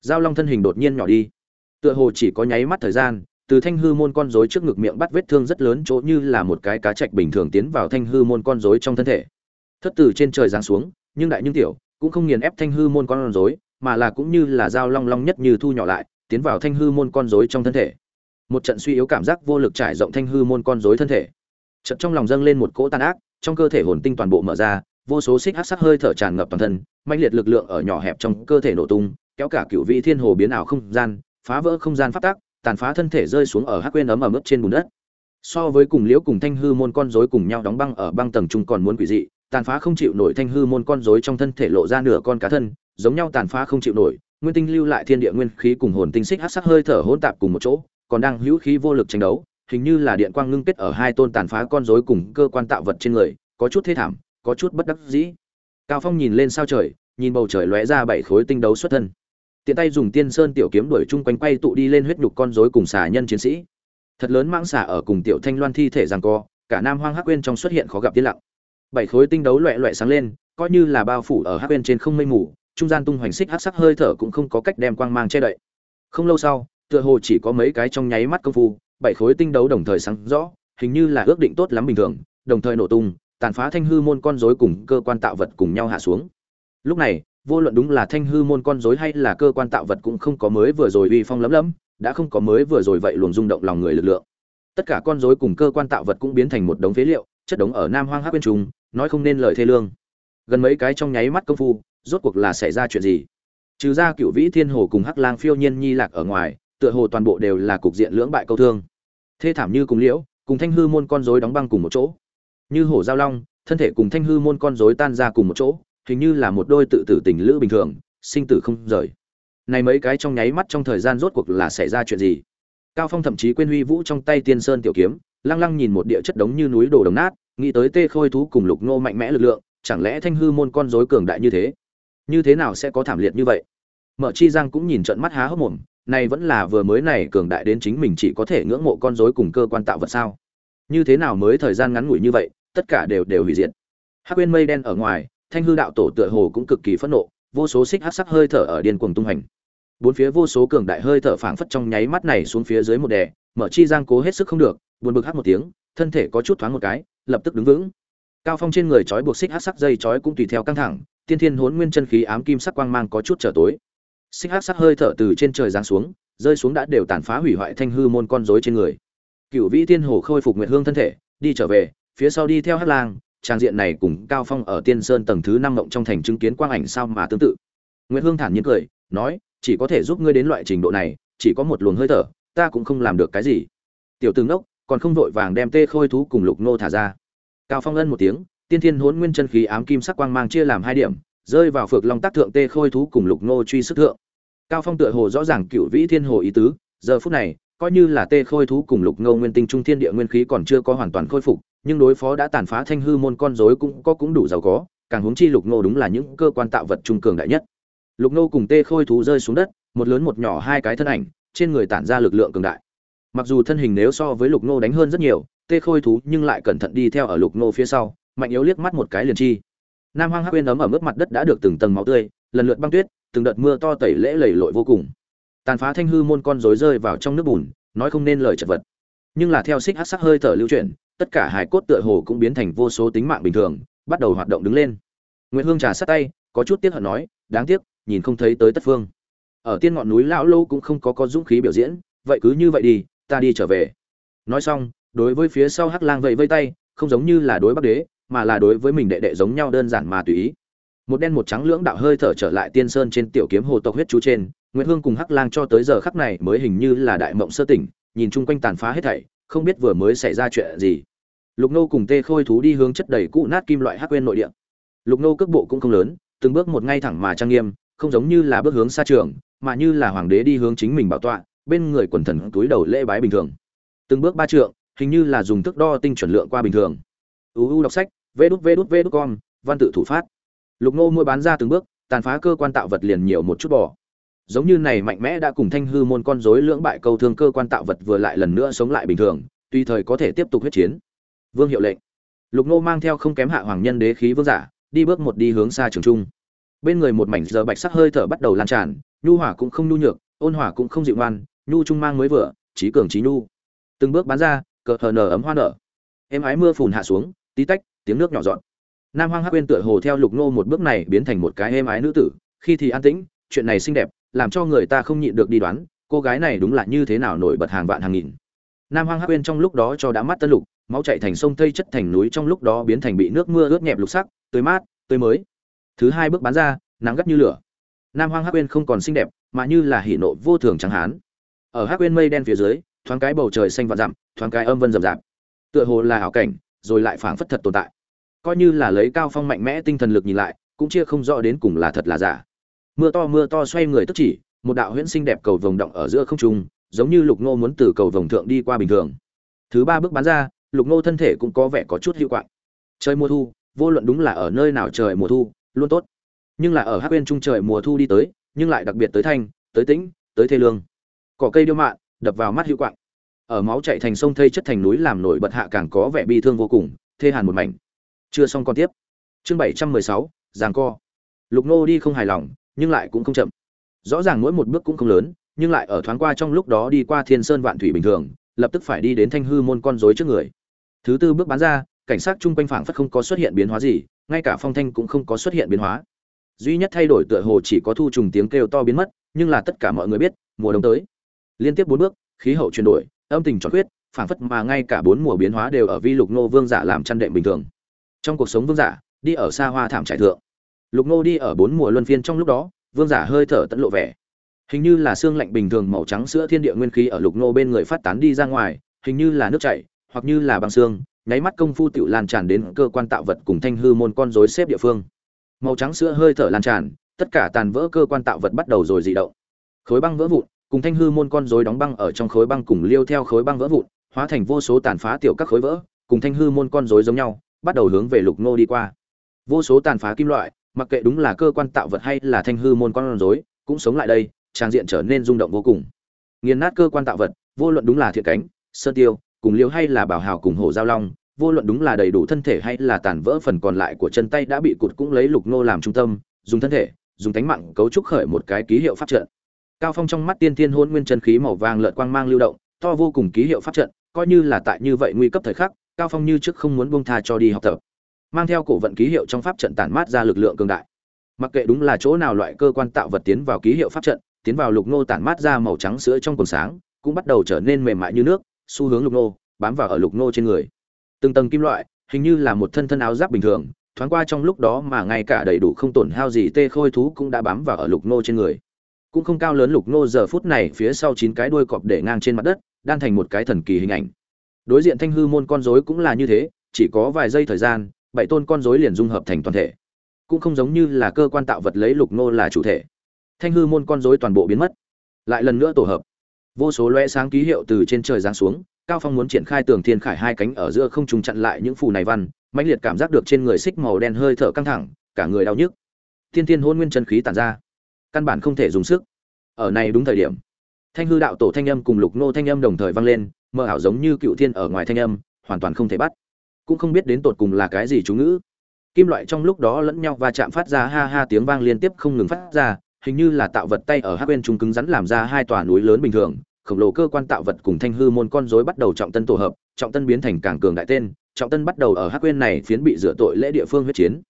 Giao long thân hình đột nhiên nhỏ đi. Tựa hồ chỉ có nháy mắt thời gian, từ thanh hư môn con rối trước ngực miệng bắt vết thương rất lớn chỗ như là một cái cá trạch bình thường tiến vào thanh hư môn con rối trong thân thể. Thất từ trên trời giáng xuống, nhưng đại nhưng tiểu, cũng không nghiền ép thanh hư môn con rối, mà là cũng như là dao long long nhất như thu nhỏ lại, tiến vào thanh hư môn con rối trong thân thể. Một trận suy yếu cảm giác vô lực trải rộng thanh hư môn con rối thân thể. Trận trong lòng dâng lên một cỗ tàn ác, trong cơ thể hồn tinh toàn bộ mở ra vô số xích hắc sắc hơi thở tràn ngập toàn thân, mãnh liệt lực lượng ở nhỏ hẹp trong cơ thể nổ tung, kéo cả cựu vị thiên hồ biến ảo không gian, phá vỡ không gian phát tác, tàn phá thân thể rơi xuống ở hắc quên ấm ở mức trên bùn đất. So với cùng liễu cùng thanh hư môn con rối cùng nhau đóng băng ở băng tầng trung còn muốn quỷ dị, tàn phá không chịu nổi thanh hư môn con rối trong thân thể lộ ra nửa con cá thân, giống nhau tàn phá không chịu nổi, nguyên tinh lưu lại thiên địa nguyên khí cùng hồn tinh xích hắc sắc hơi thở hỗn tạp cùng một chỗ, còn đang hữu khí vô lực tranh đấu, hình như là điện quang ngưng kết ở hai tôn tàn phá con rối cùng cơ quan tạo vật trên người, có chút thế thảm có chút bất đắc dĩ. Cao phong nhìn lên sao trời, nhìn bầu trời lóe ra bảy khối tinh đấu xuất thân. Tiện tay dùng tiên sơn tiểu kiếm đuổi chung quanh quay tụ đi lên huyết nhục con rối cùng xà nhân chiến sĩ. Thật lớn mãng xà ở cùng tiểu thanh loan thi thể giằng co, cả nam hoang hắc quên trong xuất hiện khó gặp tiên lặng. Bảy khối tinh đấu loẹ loẹ sáng lên, coi như là bao phủ ở hắc quên trên không mây mù, trung gian tung hoành xích hắc sắc hơi thở cũng không có cách đem quang mang che đậy. Không lâu sau, tựa hồ chỉ có mấy cái trong nháy mắt công phu, bảy khối tinh đấu đồng thời sáng rõ, hình như là ước định tốt lắm bình thường, đồng thời nổ tung tàn phá thanh hư môn con rối cùng cơ quan tạo vật cùng nhau hạ xuống. Lúc này, vô luận đúng là thanh hư môn con rối hay là cơ quan tạo vật cũng không có mới vừa rồi uy phong lấm lấm, đã không có mới vừa rồi vậy luồng rung động lòng người lực lượng. Tất cả con rối cùng cơ quan tạo vật cũng biến thành một đống phế liệu, chất đống ở nam hoang hắc bên trùng nói không nên lời thê lương. Gần mấy cái trong nháy mắt công phu, rốt cuộc là xảy ra chuyện gì? Trừ ra cựu vĩ thiên hồ cùng hắc lang phiêu nhiên nhi lạc ở ngoài, tựa hồ toàn bộ đều là cục diện lưỡng bại câu thương. Thê thảm như cùng liễu, cùng thanh hư môn con rối đóng băng cùng một chỗ như hổ giao long, thân thể cùng thanh hư môn con rối tan ra cùng một chỗ, hình như là một đôi tự tử tình lữ bình thường, sinh tử không rời. Này mấy cái trong nháy mắt trong thời gian rốt cuộc là xảy ra chuyện gì? Cao phong thậm chí quên huy vũ trong tay tiên sơn tiểu kiếm, lăng lăng nhìn một địa chất đống như núi đổ đồng nát, nghĩ tới tê khôi thú cùng lục nô mạnh mẽ lực lượng, chẳng lẽ thanh hư môn con rối cường đại như thế? Như thế nào sẽ có thảm liệt như vậy? Mở chi giang cũng nhìn trận mắt há hốc mồm, này vẫn là vừa mới này cường đại đến chính mình chỉ có thể ngưỡng mộ con rối cùng cơ quan tạo vật sao? Như thế nào mới thời gian ngắn ngủi như vậy tất cả đều đều hủy diệt. Hắc quên mây đen ở ngoài, thanh hư đạo tổ tựa hồ cũng cực kỳ phẫn nộ, vô số xích hắc sắc hơi thở ở điên cuồng tung hành. Bốn phía vô số cường đại hơi thở phảng phất trong nháy mắt này xuống phía dưới một đè, mở chi giang cố hết sức không được, buồn bực hắt một tiếng, thân thể có chút thoáng một cái, lập tức đứng vững. Cao phong trên người trói buộc xích hắc sắc dây trói cũng tùy theo căng thẳng, tiên thiên hốn nguyên chân khí ám kim sắc quang mang có chút trở tối. Xích hắc sắc hơi thở từ trên trời giáng xuống, rơi xuống đã đều tàn phá hủy hoại thanh hư môn con rối trên người. Cựu vĩ tiên hồ khôi phục nguyệt hương thân thể, đi trở về phía sau đi theo hát lang, trang diện này cùng cao phong ở tiên sơn tầng thứ năm ngộng trong thành chứng kiến quang ảnh sao mà tương tự. Nguyễn hương thản nhiên cười, nói, chỉ có thể giúp ngươi đến loại trình độ này, chỉ có một luồng hơi thở, ta cũng không làm được cái gì. Tiểu tướng đốc còn không vội vàng đem tê khôi thú cùng lục nô thả ra. Cao phong ân một tiếng, tiên thiên hỗn nguyên chân khí ám kim sắc quang mang chia làm hai điểm, rơi vào phược long tác thượng tê khôi thú cùng lục nô truy sức thượng. Cao phong tựa hồ rõ ràng cựu vĩ thiên hồ ý tứ, giờ phút này, coi như là tê khôi thú cùng lục ngô nguyên tinh trung thiên địa nguyên khí còn chưa có hoàn toàn khôi phục nhưng đối phó đã tàn phá thanh hư môn con rối cũng có cũng đủ giàu có, càng huống chi lục ngô đúng là những cơ quan tạo vật trung cường đại nhất. Lục ngô cùng tê khôi thú rơi xuống đất, một lớn một nhỏ hai cái thân ảnh, trên người tản ra lực lượng cường đại. Mặc dù thân hình nếu so với lục ngô đánh hơn rất nhiều, tê khôi thú nhưng lại cẩn thận đi theo ở lục ngô phía sau, mạnh yếu liếc mắt một cái liền chi. Nam hoang hắc quên ấm ở mức mặt đất đã được từng tầng máu tươi, lần lượt băng tuyết, từng đợt mưa to tẩy lễ lầy lội vô cùng. Tàn phá thanh hư môn con rối rơi vào trong nước bùn, nói không nên lời chật vật. Nhưng là theo xích hát sắc hơi thở lưu chuyển tất cả hải cốt tựa hồ cũng biến thành vô số tính mạng bình thường, bắt đầu hoạt động đứng lên. Nguyễn hương trà sát tay, có chút tiếc hận nói, đáng tiếc, nhìn không thấy tới tất phương. Ở tiên ngọn núi lão lâu cũng không có có dũng khí biểu diễn, vậy cứ như vậy đi, ta đi trở về. Nói xong, đối với phía sau hắc lang vậy vây tay, không giống như là đối bắc đế, mà là đối với mình đệ đệ giống nhau đơn giản mà tùy ý. Một đen một trắng lưỡng đạo hơi thở trở lại tiên sơn trên tiểu kiếm hồ tộc huyết chú trên nguyễn hương cùng hắc lang cho tới giờ khắc này mới hình như là đại mộng sơ tỉnh, nhìn chung quanh tàn phá hết thảy, không biết vừa mới xảy ra chuyện gì lục nô cùng tê khôi thú đi hướng chất đầy cũ nát kim loại hắc quên nội địa. Lục nô cước bộ cũng không lớn, từng bước một ngay thẳng mà trang nghiêm, không giống như là bước hướng xa trường, mà như là hoàng đế đi hướng chính mình bảo tọa, bên người quần thần túi đầu lễ bái bình thường. Từng bước ba trượng, hình như là dùng thước đo tinh chuẩn lượng qua bình thường. Uu đọc sách, vê đút vê đút vê đút con văn tự thủ phát. Lục nô mua bán ra từng bước, tàn phá cơ quan tạo vật liền nhiều một chút bỏ. Giống như này mạnh mẽ đã cùng thanh hư môn con rối lưỡng bại câu thương cơ quan tạo vật vừa lại lần nữa sống lại bình thường tùy thời có thể tiếp tục huyết chiến vương hiệu lệnh. Lục nô mang theo không kém hạ hoàng nhân đế khí vương giả, đi bước một đi hướng xa trường trung. Bên người một mảnh giờ bạch sắc hơi thở bắt đầu lan tràn, nhu hỏa cũng không nhu nhược, ôn hỏa cũng không dịu ngoan, nhu trung mang mới vừa, trí cường trí nhu. Từng bước bán ra, cờ hờ nở ấm hoa nở. Em ái mưa phùn hạ xuống, tí tách, tiếng nước nhỏ dọn. Nam hoang hắc quên tựa hồ theo lục nô một bước này biến thành một cái êm ái nữ tử, khi thì an tĩnh, chuyện này xinh đẹp, làm cho người ta không nhịn được đi đoán, cô gái này đúng là như thế nào nổi bật hàng vạn hàng nghìn. Nam hoang hắc quên trong lúc đó cho đã mắt tân lục máu chảy thành sông tây chất thành núi trong lúc đó biến thành bị nước mưa ướt nhẹp lục sắc, tươi mát, tươi mới. Thứ hai bước bán ra, nắng gắt như lửa. Nam hoang hắc uyên không còn xinh đẹp, mà như là hỉ nộ vô thường trắng hán. Ở hắc uyên mây đen phía dưới, thoáng cái bầu trời xanh và dặm, thoáng cái âm vân rậm rạp. Tựa hồ là hảo cảnh, rồi lại phảng phất thật tồn tại. Coi như là lấy cao phong mạnh mẽ tinh thần lực nhìn lại, cũng chia không rõ đến cùng là thật là giả. Mưa to mưa to xoay người tức chỉ, một đạo huyễn sinh đẹp cầu vồng động ở giữa không trung, giống như lục ngô muốn từ cầu vồng thượng đi qua bình thường. Thứ ba bước bán ra lục ngô thân thể cũng có vẻ có chút hiệu quạng. Trời mùa thu, vô luận đúng là ở nơi nào trời mùa thu, luôn tốt. Nhưng là ở hắc bên trung trời mùa thu đi tới, nhưng lại đặc biệt tới thanh, tới tĩnh, tới thê lương. Cỏ cây điêu mạn, đập vào mắt hiệu quạng. Ở máu chạy thành sông thây chất thành núi làm nổi bật hạ càng có vẻ bi thương vô cùng, thê hàn một mảnh. Chưa xong còn tiếp. Chương bảy trăm mười sáu giàng co. Lục nô đi không hài lòng, nhưng lại cũng không chậm. Rõ ràng mỗi một bước cũng không lớn, nhưng lại ở thoáng qua trong lúc đó đi qua thiên sơn vạn thủy bình thường, lập tức phải đi đến thanh hư môn con rối trước người thứ tư bước bán ra, cảnh sát chung quanh phảng phất không có xuất hiện biến hóa gì, ngay cả phong thanh cũng không có xuất hiện biến hóa. Duy nhất thay đổi tựa hồ chỉ có thu trùng tiếng kêu to biến mất, nhưng là tất cả mọi người biết, mùa đông tới. Liên tiếp bốn bước, khí hậu chuyển đổi, âm tình trọn quyết phảng phất mà ngay cả bốn mùa biến hóa đều ở vi lục nô vương giả làm chăn đệm bình thường. Trong cuộc sống vương giả, đi ở xa hoa thảm trải thượng. Lục nô đi ở bốn mùa luân phiên trong lúc đó, vương giả hơi thở tận lộ vẻ. Hình như là xương lạnh bình thường màu trắng sữa thiên địa nguyên khí ở lục nô bên người phát tán đi ra ngoài, hình như là nước chảy hoặc như là băng xương, nháy mắt công phu tựu lan tràn đến cơ quan tạo vật cùng thanh hư môn con rối xếp địa phương. Màu trắng sữa hơi thở lan tràn, tất cả tàn vỡ cơ quan tạo vật bắt đầu rồi dị động. Khối băng vỡ vụn, cùng thanh hư môn con rối đóng băng ở trong khối băng cùng liêu theo khối băng vỡ vụn, hóa thành vô số tàn phá tiểu các khối vỡ, cùng thanh hư môn con rối giống nhau, bắt đầu hướng về lục nô đi qua. Vô số tàn phá kim loại, mặc kệ đúng là cơ quan tạo vật hay là thanh hư môn con rối, cũng sống lại đây, trang diện trở nên rung động vô cùng. Nghiền nát cơ quan tạo vật, vô luận đúng là thiện cánh, sơn tiêu cùng liêu hay là bảo hào cùng hổ giao long, vô luận đúng là đầy đủ thân thể hay là tàn vỡ phần còn lại của chân tay đã bị cụt cũng lấy lục nô làm trung tâm, dùng thân thể, dùng tánh mạng cấu trúc khởi một cái ký hiệu pháp trận. Cao phong trong mắt tiên thiên hôn nguyên chân khí màu vàng lợn quang mang lưu động, to vô cùng ký hiệu pháp trận, coi như là tại như vậy nguy cấp thời khắc, cao phong như trước không muốn buông tha cho đi học tập. Mang theo cổ vận ký hiệu trong pháp trận tản mát ra lực lượng cường đại. Mặc kệ đúng là chỗ nào loại cơ quan tạo vật tiến vào ký hiệu pháp trận, tiến vào lục nô tản mát ra màu trắng sữa trong quần sáng, cũng bắt đầu trở nên mềm mại như nước xu hướng lục nô, bám vào ở lục nô trên người. Từng tầng kim loại, hình như là một thân thân áo giáp bình thường, thoáng qua trong lúc đó mà ngay cả đầy đủ không tổn hao gì tê khôi thú cũng đã bám vào ở lục nô trên người. Cũng không cao lớn lục nô giờ phút này phía sau chín cái đuôi cọp để ngang trên mặt đất, đan thành một cái thần kỳ hình ảnh. Đối diện thanh hư môn con rối cũng là như thế, chỉ có vài giây thời gian, bảy tôn con rối liền dung hợp thành toàn thể. Cũng không giống như là cơ quan tạo vật lấy lục nô là chủ thể. Thanh hư môn con rối toàn bộ biến mất, lại lần nữa tổ hợp vô số loe sáng ký hiệu từ trên trời giáng xuống, cao phong muốn triển khai tường thiên khải hai cánh ở giữa không trùng chặn lại những phù này văn, mãnh liệt cảm giác được trên người xích màu đen hơi thở căng thẳng, cả người đau nhức. Thiên thiên hôn nguyên chân khí tản ra. Căn bản không thể dùng sức. Ở này đúng thời điểm. Thanh hư đạo tổ thanh âm cùng lục nô thanh âm đồng thời vang lên mơ ảo giống như cựu thiên ở ngoài thanh âm, hoàn toàn không thể bắt. Cũng không biết đến tột cùng là cái gì chú ngữ. Kim loại trong lúc đó lẫn nhau va chạm phát ra ha ha tiếng vang liên tiếp không ngừng phát ra, hình như là tạo vật tay ở hát bên trung cứng rắn làm ra hai tòa núi lớn bình thường khổng lồ cơ quan tạo vật cùng thanh hư môn con rối bắt đầu trọng tân tổ hợp, trọng tân biến thành càng cường đại tên, trọng tân bắt đầu ở hắc quên này phiến bị rửa tội lễ địa phương huyết chiến.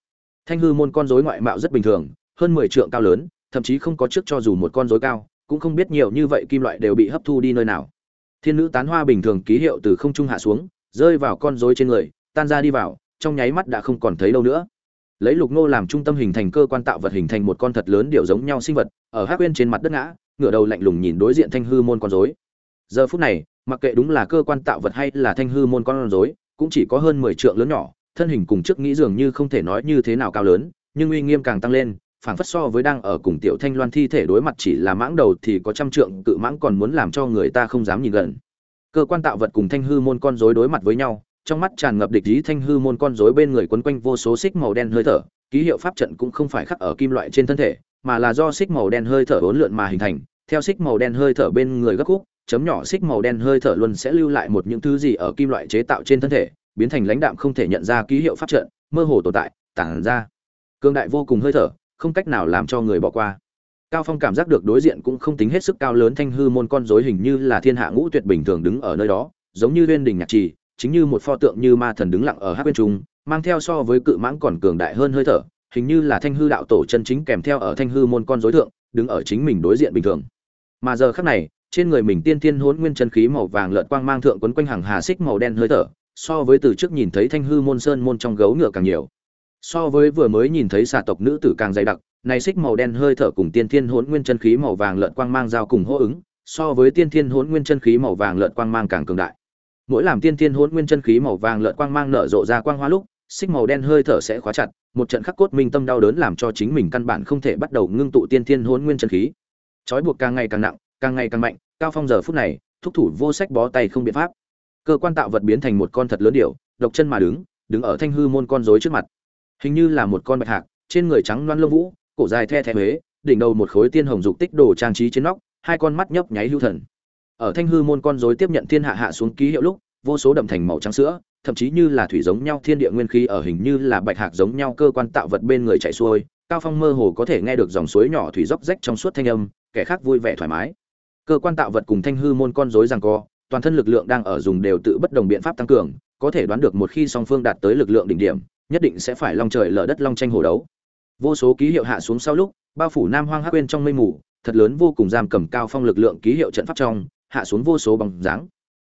Thanh hư môn con rối ngoại mạo rất bình thường, hơn mười trượng cao lớn, thậm chí không có trước cho dù một con rối cao, cũng không biết nhiều như vậy kim loại đều bị hấp thu đi nơi nào. Thiên nữ tán hoa bình thường ký hiệu từ không trung hạ xuống, rơi vào con rối trên người, tan ra đi vào, trong nháy mắt đã không còn thấy đâu nữa. Lấy lục ngô làm trung tâm hình thành cơ quan tạo vật hình thành một con thật lớn điều giống nhau sinh vật, ở hắc quên trên mặt đất ngã ngửa đầu lạnh lùng nhìn đối diện thanh hư môn con rối. Giờ phút này, mặc kệ đúng là cơ quan tạo vật hay là thanh hư môn con rối, cũng chỉ có hơn mười trượng lớn nhỏ, thân hình cùng trước nghĩ dường như không thể nói như thế nào cao lớn, nhưng uy nghiêm càng tăng lên, phảng phất so với đang ở cùng tiểu thanh loan thi thể đối mặt chỉ là mãng đầu thì có trăm trượng, cự mãng còn muốn làm cho người ta không dám nhìn gần. Cơ quan tạo vật cùng thanh hư môn con rối đối mặt với nhau, trong mắt tràn ngập địch ý thanh hư môn con rối bên người quấn quanh vô số xích màu đen hơi thở, ký hiệu pháp trận cũng không phải khắc ở kim loại trên thân thể mà là do xích màu đen hơi thở uốn lượn mà hình thành. Theo xích màu đen hơi thở bên người gấp khúc, chấm nhỏ xích màu đen hơi thở luôn sẽ lưu lại một những thứ gì ở kim loại chế tạo trên thân thể, biến thành lãnh đạm không thể nhận ra ký hiệu pháp trận, mơ hồ tồn tại, tản ra. Cương đại vô cùng hơi thở, không cách nào làm cho người bỏ qua. Cao phong cảm giác được đối diện cũng không tính hết sức cao lớn thanh hư môn con rối hình như là thiên hạ ngũ tuyệt bình thường đứng ở nơi đó, giống như viên đình nhạc trì, chính như một pho tượng như ma thần đứng lặng ở hắc bên trung, mang theo so với cự mãng còn cường đại hơn hơi thở hình như là thanh hư đạo tổ chân chính kèm theo ở thanh hư môn con dối thượng, đứng ở chính mình đối diện bình thường. Mà giờ khắc này, trên người mình tiên tiên hỗn nguyên chân khí màu vàng lợn quang mang thượng quấn quanh hàng hà xích màu đen hơi thở, so với từ trước nhìn thấy thanh hư môn sơn môn trong gấu ngựa càng nhiều. So với vừa mới nhìn thấy xà tộc nữ tử càng dày đặc, này xích màu đen hơi thở cùng tiên thiên hỗn nguyên chân khí màu vàng lợn quang mang giao cùng hô ứng, so với tiên thiên hỗn nguyên chân khí màu vàng lợn quang mang càng cường đại. Mỗi làm tiên thiên hỗn nguyên chân khí màu vàng lợn quang mang nở rộ ra quang hoa lúc xích màu đen hơi thở sẽ khóa chặt, một trận khắc cốt minh tâm đau đớn làm cho chính mình căn bản không thể bắt đầu ngưng tụ tiên thiên hỗn nguyên chân khí. Trói buộc càng ngày càng nặng, càng ngày càng mạnh, cao phong giờ phút này, thúc thủ vô sách bó tay không biện pháp. Cơ quan tạo vật biến thành một con thật lớn điểu, độc chân mà đứng đứng ở thanh hư môn con rối trước mặt. Hình như là một con bạch hạc, trên người trắng loan lông vũ, cổ dài the thé huế, đỉnh đầu một khối tiên hồng dục tích đồ trang trí trên nóc, hai con mắt nhấp nháy hưu thần. Ở thanh hư môn con rối tiếp nhận thiên hạ hạ xuống ký hiệu lúc, vô số đậm thành màu trắng sữa thậm chí như là thủy giống nhau, thiên địa nguyên khí ở hình như là bạch hạc giống nhau, cơ quan tạo vật bên người chạy xuôi, cao phong mơ hồ có thể nghe được dòng suối nhỏ thủy róc rách trong suốt thanh âm, kẻ khác vui vẻ thoải mái. Cơ quan tạo vật cùng thanh hư môn con rối rằng co, toàn thân lực lượng đang ở dùng đều tự bất đồng biện pháp tăng cường, có thể đoán được một khi song phương đạt tới lực lượng đỉnh điểm, nhất định sẽ phải long trời lở đất long tranh hổ đấu. Vô số ký hiệu hạ xuống sau lúc, bao phủ nam hoang hắc quên trong mây mù, thật lớn vô cùng giam cầm cao phong lực lượng ký hiệu trận pháp trong, hạ xuống vô số bóng dáng.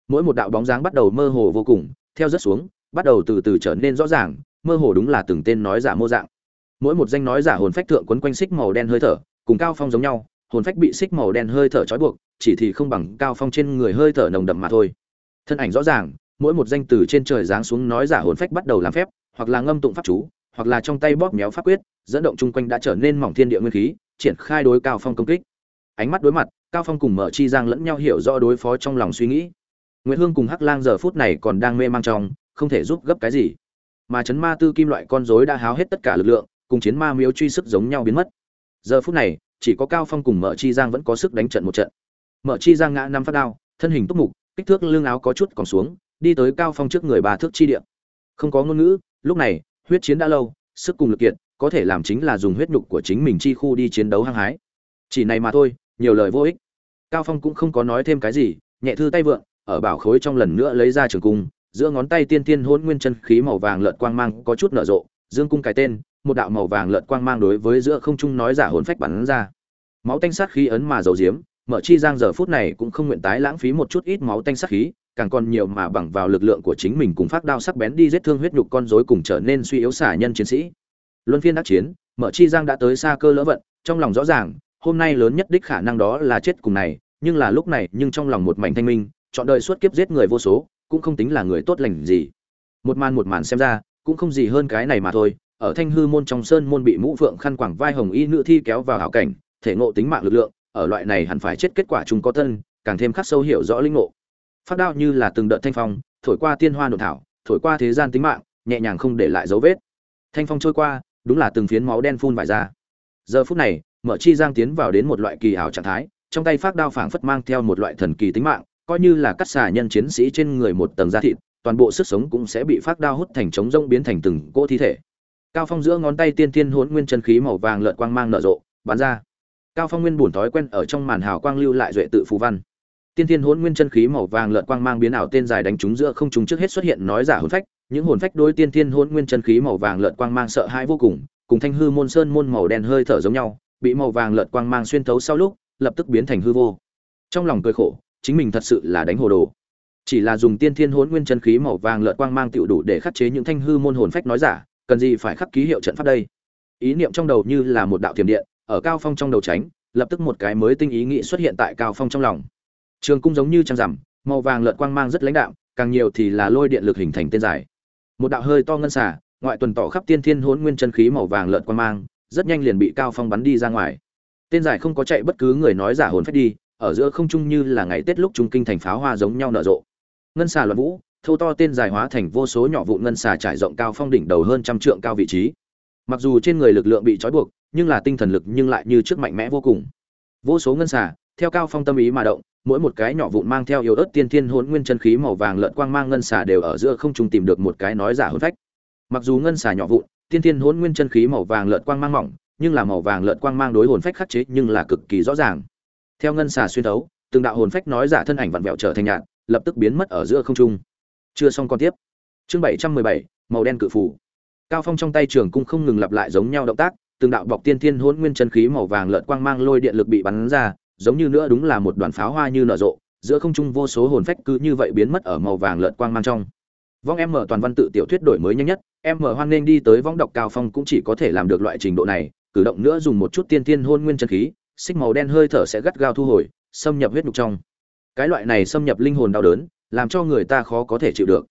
Mỗi một đạo bóng dáng bắt đầu mơ hồ vô cùng theo rất xuống, bắt đầu từ từ trở nên rõ ràng, mơ hồ đúng là từng tên nói giả mô dạng. Mỗi một danh nói giả hồn phách thượng quấn quanh xích màu đen hơi thở, cùng cao phong giống nhau, hồn phách bị xích màu đen hơi thở trói buộc, chỉ thì không bằng cao phong trên người hơi thở nồng đậm mà thôi. Thân ảnh rõ ràng, mỗi một danh từ trên trời giáng xuống nói giả hồn phách bắt đầu làm phép, hoặc là ngâm tụng pháp chú, hoặc là trong tay bóp méo pháp quyết, dẫn động chung quanh đã trở nên mỏng thiên địa nguyên khí, triển khai đối cao phong công kích. Ánh mắt đối mặt, cao phong cùng mở chi giang lẫn nhau hiểu rõ đối phó trong lòng suy nghĩ nguyễn hương cùng hắc lang giờ phút này còn đang mê mang trong, không thể giúp gấp cái gì. Mà chấn ma tư kim loại con rối đã háo hết tất cả lực lượng, cùng chiến ma miếu truy sức giống nhau biến mất. Giờ phút này, chỉ có cao phong cùng mở chi giang vẫn có sức đánh trận một trận. Mở chi giang ngã năm phát đao, thân hình túc mục, kích thước lưng áo có chút còn xuống, đi tới cao phong trước người bà thước chi địa. Không có ngôn ngữ, lúc này, huyết chiến đã lâu, sức cùng lực kiện có thể làm chính là dùng huyết nhục của chính mình chi khu đi chiến đấu hăng hái. Chỉ này mà thôi, nhiều lời vô ích. Cao phong cũng không có nói thêm cái gì, nhẹ thư tay vượng ở bảo khối trong lần nữa lấy ra trường cung, giữa ngón tay tiên tiên hôn nguyên chân khí màu vàng lợn quang mang có chút nở rộ, dương cung cái tên, một đạo màu vàng lợn quang mang đối với giữa không trung nói giả hồn phách bắn ra. Máu tanh sát khí ấn mà dầu diếm mở chi giang giờ phút này cũng không nguyện tái lãng phí một chút ít máu tanh sát khí, càng còn nhiều mà bằng vào lực lượng của chính mình cùng phát đao sắc bén đi giết thương huyết nhục con rối cùng trở nên suy yếu xả nhân chiến sĩ. Luân phiên đắc chiến, mở chi giang đã tới xa cơ lỡ vận, trong lòng rõ ràng, hôm nay lớn nhất đích khả năng đó là chết cùng này, nhưng là lúc này, nhưng trong lòng một mảnh thanh minh chọn đời suốt kiếp giết người vô số, cũng không tính là người tốt lành gì. Một màn một màn xem ra, cũng không gì hơn cái này mà thôi. Ở thanh hư môn trong sơn môn bị mũ phượng khăn quảng vai hồng y nữ thi kéo vào hảo cảnh, thể ngộ tính mạng lực lượng, ở loại này hẳn phải chết kết quả chúng có thân, càng thêm khắc sâu hiểu rõ linh ngộ. Phát đao như là từng đợt thanh phong, thổi qua tiên hoa nội thảo, thổi qua thế gian tính mạng, nhẹ nhàng không để lại dấu vết. Thanh phong trôi qua, đúng là từng phiến máu đen phun vải ra. Giờ phút này, mở chi giang tiến vào đến một loại kỳ ảo trạng thái, trong tay phát đao phảng phất mang theo một loại thần kỳ tính mạng coi như là cắt xả nhân chiến sĩ trên người một tầng da thịt, toàn bộ sức sống cũng sẽ bị phát đao hút thành trống rông biến thành từng cỗ thi thể. Cao phong giữa ngón tay tiên tiên hỗn nguyên chân khí màu vàng lợn quang mang nở rộ, bắn ra. Cao phong nguyên buồn thói quen ở trong màn hào quang lưu lại duệ tự phù văn. Tiên tiên hỗn nguyên chân khí màu vàng lợn quang mang biến ảo tên dài đánh trúng giữa không trúng trước hết xuất hiện nói giả hồn phách, những hồn phách đối tiên tiên hỗn nguyên chân khí màu vàng lợn quang mang sợ hãi vô cùng cùng thanh hư môn sơn môn màu đen hơi thở giống nhau, bị màu vàng lợn quang mang xuyên thấu sau lúc, lập tức biến thành hư vô. Trong lòng cười khổ chính mình thật sự là đánh hồ đồ. Chỉ là dùng tiên thiên hỗn nguyên chân khí màu vàng lợn quang mang tựu đủ để khắc chế những thanh hư môn hồn phách nói giả cần gì phải khắc ký hiệu trận pháp đây? Ý niệm trong đầu như là một đạo thiểm điện ở cao phong trong đầu tránh lập tức một cái mới tinh ý nghĩ xuất hiện tại cao phong trong lòng. Trường cung giống như trăng rằm màu vàng lợn quang mang rất lãnh đạo, càng nhiều thì là lôi điện lực hình thành tên dài. Một đạo hơi to ngân xả ngoại tuần tỏ khắp tiên thiên hỗn nguyên chân khí màu vàng lợn quang mang rất nhanh liền bị cao phong bắn đi ra ngoài. Tên dài không có chạy bất cứ người nói giả hồn phách đi ở giữa không trung như là ngày tết lúc trung kinh thành pháo hoa giống nhau nở rộ. Ngân xà luận vũ, thâu to tên dài hóa thành vô số nhỏ vụn ngân xà trải rộng cao phong đỉnh đầu hơn trăm trượng cao vị trí. Mặc dù trên người lực lượng bị trói buộc, nhưng là tinh thần lực nhưng lại như trước mạnh mẽ vô cùng. Vô số ngân xà, theo cao phong tâm ý mà động, mỗi một cái nhỏ vụn mang theo yếu ớt tiên thiên hồn nguyên chân khí màu vàng lợn quang mang ngân xà đều ở giữa không trung tìm được một cái nói giả hồn phách. Mặc dù ngân xà nhỏ vụn, tiên thiên hồn nguyên chân khí màu vàng lợn quang mang mỏng, nhưng là màu vàng lợn quang mang đối hồn phách khắc chế nhưng là cực kỳ rõ ràng theo ngân xà xuyên thấu, từng đạo hồn phách nói giả thân ảnh vặn vẹo trở thành nhạt, lập tức biến mất ở giữa không trung. Chưa xong con tiếp. Chương bảy trăm mười bảy, màu đen cự phủ. Cao phong trong tay trường cung không ngừng lặp lại giống nhau động tác, từng đạo bọc tiên thiên hỗn nguyên chân khí màu vàng lợn quang mang lôi điện lực bị bắn ra, giống như nữa đúng là một đoàn pháo hoa như nở rộ, giữa không trung vô số hồn phách cứ như vậy biến mất ở màu vàng lợn quang mang trong. Vong em mở toàn văn tự tiểu thuyết đổi mới nhanh nhất em mở hoan nên đi tới vong đọc cao phong cũng chỉ có thể làm được loại trình độ này, cử động nữa dùng một chút tiên thiên hôn nguyên chân khí xích màu đen hơi thở sẽ gắt gao thu hồi, xâm nhập huyết nhục trong. Cái loại này xâm nhập linh hồn đau đớn, làm cho người ta khó có thể chịu được.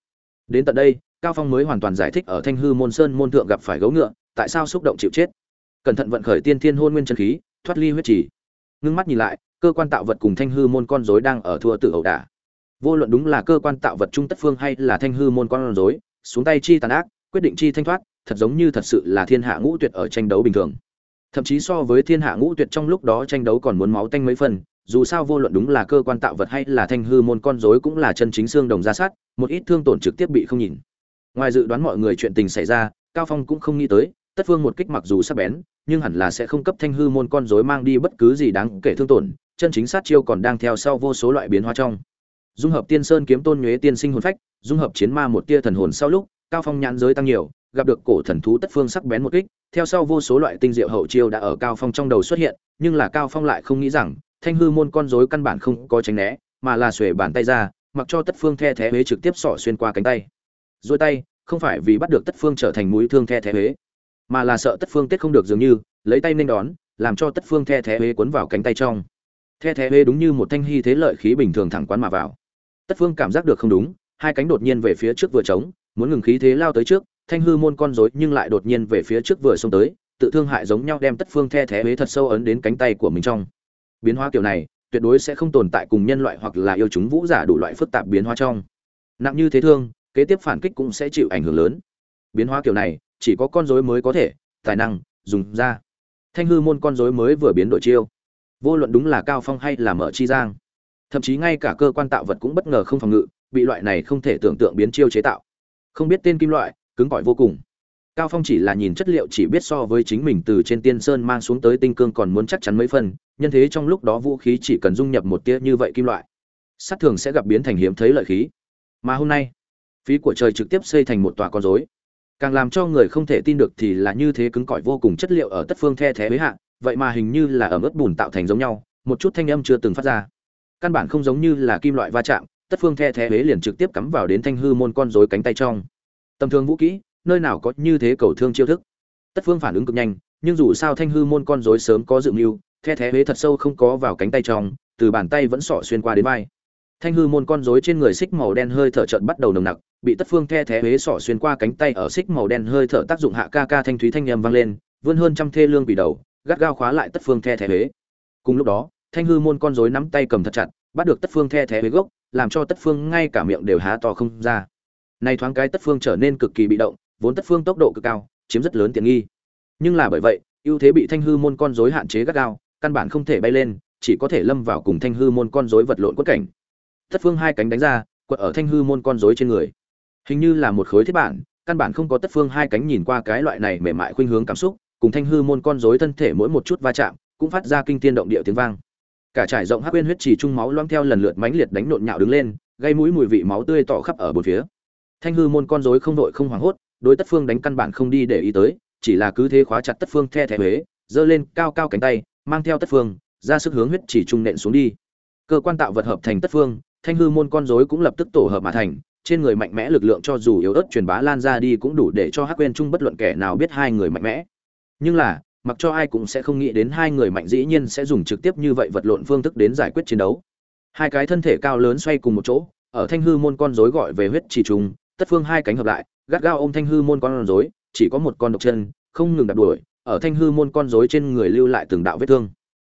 Đến tận đây, cao phong mới hoàn toàn giải thích ở thanh hư môn sơn môn thượng gặp phải gấu ngựa, tại sao xúc động chịu chết. Cẩn thận vận khởi tiên thiên hôn nguyên chân khí, thoát ly huyết trì. Ngưng mắt nhìn lại, cơ quan tạo vật cùng thanh hư môn con rối đang ở thua tự ẩu đả. Vô luận đúng là cơ quan tạo vật trung tất phương hay là thanh hư môn con rối, xuống tay chi tàn ác, quyết định chi thanh thoát, thật giống như thật sự là thiên hạ ngũ tuyệt ở tranh đấu bình thường thậm chí so với thiên hạ ngũ tuyệt trong lúc đó tranh đấu còn muốn máu tanh mấy phần, dù sao vô luận đúng là cơ quan tạo vật hay là thanh hư môn con rối cũng là chân chính xương đồng ra sát, một ít thương tổn trực tiếp bị không nhìn. Ngoài dự đoán mọi người chuyện tình xảy ra, cao phong cũng không nghĩ tới, tất phương một kích mặc dù sắc bén, nhưng hẳn là sẽ không cấp thanh hư môn con rối mang đi bất cứ gì đáng kể thương tổn, chân chính sát chiêu còn đang theo sau vô số loại biến hóa trong. Dung hợp tiên sơn kiếm tôn nhuế tiên sinh hồn phách, dung hợp chiến ma một tia thần hồn sau lúc, cao phong nhãn giới tăng nhiều, gặp được cổ thần thú tất phương sắc bén một kích theo sau vô số loại tinh diệu hậu chiêu đã ở cao phong trong đầu xuất hiện, nhưng là cao phong lại không nghĩ rằng, thanh hư môn con rối căn bản không có tránh né, mà là xuề bàn tay ra, mặc cho tất phương the thế huế trực tiếp xỏ xuyên qua cánh tay. Dôi tay, không phải vì bắt được tất phương trở thành mũi thương the thế huế, mà là sợ tất phương tết không được dường như, lấy tay nên đón, làm cho tất phương the thế huế cuốn vào cánh tay trong. The thế huế đúng như một thanh hy thế lợi khí bình thường thẳng quán mà vào. Tất phương cảm giác được không đúng, hai cánh đột nhiên về phía trước vừa trống, muốn ngừng khí thế lao tới trước thanh hư môn con rối nhưng lại đột nhiên về phía trước vừa xông tới, tự thương hại giống nhau đem tất phương the thế huế thật sâu ấn đến cánh tay của mình trong. Biến hóa kiểu này, tuyệt đối sẽ không tồn tại cùng nhân loại hoặc là yêu chúng vũ giả đủ loại phức tạp biến hóa trong. Nặng như thế thương, kế tiếp phản kích cũng sẽ chịu ảnh hưởng lớn. Biến hóa kiểu này, chỉ có con rối mới có thể, tài năng, dùng ra. Thanh hư môn con rối mới vừa biến đổi chiêu. Vô luận đúng là cao phong hay là mở chi giang, thậm chí ngay cả cơ quan tạo vật cũng bất ngờ không phòng ngự, bị loại này không thể tưởng tượng biến chiêu chế tạo. Không biết tên kim loại cứng cỏi vô cùng. Cao phong chỉ là nhìn chất liệu chỉ biết so với chính mình từ trên tiên sơn mang xuống tới tinh cương còn muốn chắc chắn mấy phần, nhân thế trong lúc đó vũ khí chỉ cần dung nhập một tia như vậy kim loại, sát thường sẽ gặp biến thành hiếm thấy lợi khí. Mà hôm nay, phí của trời trực tiếp xây thành một tòa con rối. Càng làm cho người không thể tin được thì là như thế cứng cỏi vô cùng chất liệu ở tất phương the thế với hạ, vậy mà hình như là ở mức bùn tạo thành giống nhau, một chút thanh âm chưa từng phát ra. Căn bản không giống như là kim loại va chạm, tất phương the thế huế liền trực tiếp cắm vào đến thanh hư môn con rối cánh tay trong tầm thường vũ kỹ, nơi nào có như thế cầu thương chiêu thức. Tất phương phản ứng cực nhanh, nhưng dù sao thanh hư môn con rối sớm có dự mưu, the thế huế thật sâu không có vào cánh tay trong, từ bàn tay vẫn sỏ xuyên qua đến vai. Thanh hư môn con rối trên người xích màu đen hơi thở trận bắt đầu nồng nặc, bị tất phương the thế huế sỏ xuyên qua cánh tay ở xích màu đen hơi thở tác dụng hạ ca ca thanh thúy thanh nhầm vang lên, vươn hơn trăm thê lương bị đầu, gắt gao khóa lại tất phương the thế huế. Cùng lúc đó, thanh hư môn con rối nắm tay cầm thật chặt, bắt được tất phương the thế huế gốc, làm cho tất phương ngay cả miệng đều há to không ra nay thoáng cái tất phương trở nên cực kỳ bị động, vốn tất phương tốc độ cực cao, chiếm rất lớn tiện nghi. Nhưng là bởi vậy, ưu thế bị thanh hư môn con rối hạn chế gắt gao, căn bản không thể bay lên, chỉ có thể lâm vào cùng thanh hư môn con rối vật lộn quất cảnh. Tất phương hai cánh đánh ra, quật ở thanh hư môn con rối trên người. Hình như là một khối thiết bản, căn bản không có tất phương hai cánh nhìn qua cái loại này mềm mại khuynh hướng cảm xúc, cùng thanh hư môn con rối thân thể mỗi một chút va chạm, cũng phát ra kinh thiên động địa tiếng vang. Cả trải rộng hắc huyết trì trung máu loang theo lần lượt mãnh liệt đánh nộn nhạo đứng lên, gây mũi mùi vị máu tươi tỏ khắp ở bốn phía thanh hư môn con rối không đội không hoảng hốt, đối tất phương đánh căn bản không đi để ý tới, chỉ là cứ thế khóa chặt tất phương the thẻ huế, giơ lên cao cao cánh tay, mang theo tất phương, ra sức hướng huyết chỉ trung nện xuống đi. Cơ quan tạo vật hợp thành tất phương, thanh hư môn con rối cũng lập tức tổ hợp mà thành, trên người mạnh mẽ lực lượng cho dù yếu ớt truyền bá lan ra đi cũng đủ để cho hắc quên trung bất luận kẻ nào biết hai người mạnh mẽ. Nhưng là, mặc cho ai cũng sẽ không nghĩ đến hai người mạnh dĩ nhiên sẽ dùng trực tiếp như vậy vật lộn phương thức đến giải quyết chiến đấu. Hai cái thân thể cao lớn xoay cùng một chỗ, ở thanh hư môn con rối gọi về huyết chỉ trùng tất phương hai cánh hợp lại, gắt gao ôm thanh hư môn con rối, chỉ có một con độc chân, không ngừng đạp đuổi, ở thanh hư môn con rối trên người lưu lại từng đạo vết thương.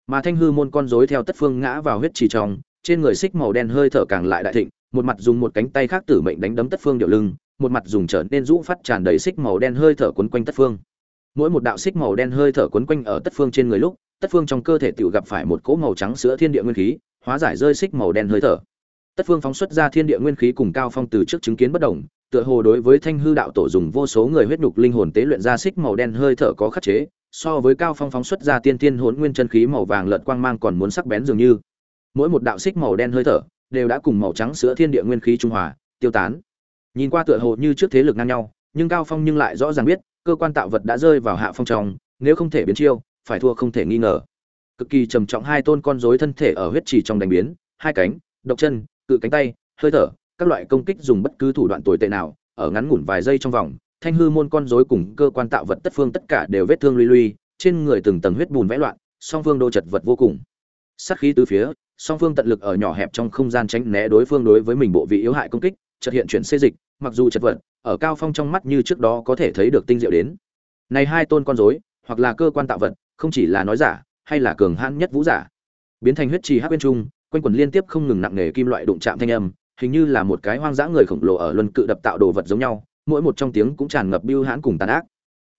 Mà thanh hư môn con rối theo tất phương ngã vào huyết trì trong, trên người xích màu đen hơi thở càng lại đại thịnh, một mặt dùng một cánh tay khác tử mệnh đánh đấm tất phương điệu lưng, một mặt dùng trở nên rũ phát tràn đầy xích màu đen hơi thở quấn quanh tất phương. Mỗi một đạo xích màu đen hơi thở quấn quanh ở tất phương trên người lúc, tất phương trong cơ thể tự gặp phải một cỗ màu trắng sữa thiên địa nguyên khí, hóa giải rơi xích màu đen hơi thở tất phương phóng xuất ra thiên địa nguyên khí cùng cao phong từ trước chứng kiến bất đồng tựa hồ đối với thanh hư đạo tổ dùng vô số người huyết nhục linh hồn tế luyện ra xích màu đen hơi thở có khắc chế, so với cao phong phóng xuất ra tiên tiên hỗn nguyên chân khí màu vàng lợn quang mang còn muốn sắc bén dường như. Mỗi một đạo xích màu đen hơi thở đều đã cùng màu trắng sữa thiên địa nguyên khí trung hòa, tiêu tán. Nhìn qua tựa hồ như trước thế lực ngang nhau, nhưng cao phong nhưng lại rõ ràng biết, cơ quan tạo vật đã rơi vào hạ phong trong, nếu không thể biến chiêu, phải thua không thể nghi ngờ. Cực kỳ trầm trọng hai tôn con rối thân thể ở huyết trì trong đánh biến, hai cánh, độc chân cự cánh tay hơi thở các loại công kích dùng bất cứ thủ đoạn tồi tệ nào ở ngắn ngủn vài giây trong vòng thanh hư môn con rối cùng cơ quan tạo vật tất phương tất cả đều vết thương lui lui, trên người từng tầng huyết bùn vẽ loạn song phương đô chật vật vô cùng. Sát khí từ phía song phương tận lực ở nhỏ hẹp trong không gian tránh né đối phương đối với mình bộ vị yếu hại công kích chợt hiện chuyển xê dịch mặc dù chật vật ở cao phong trong mắt như trước đó có thể thấy được tinh diệu đến. Này hai tôn con rối hoặc là cơ quan tạo vật không chỉ là nói giả hay là cường hãn nhất vũ giả. Biến thành huyết trì hắc bên trung quanh quần liên tiếp không ngừng nặng nề kim loại đụng chạm thanh âm, hình như là một cái hoang dã người khổng lồ ở luân cự đập tạo đồ vật giống nhau, mỗi một trong tiếng cũng tràn ngập biêu hãn cùng tàn ác.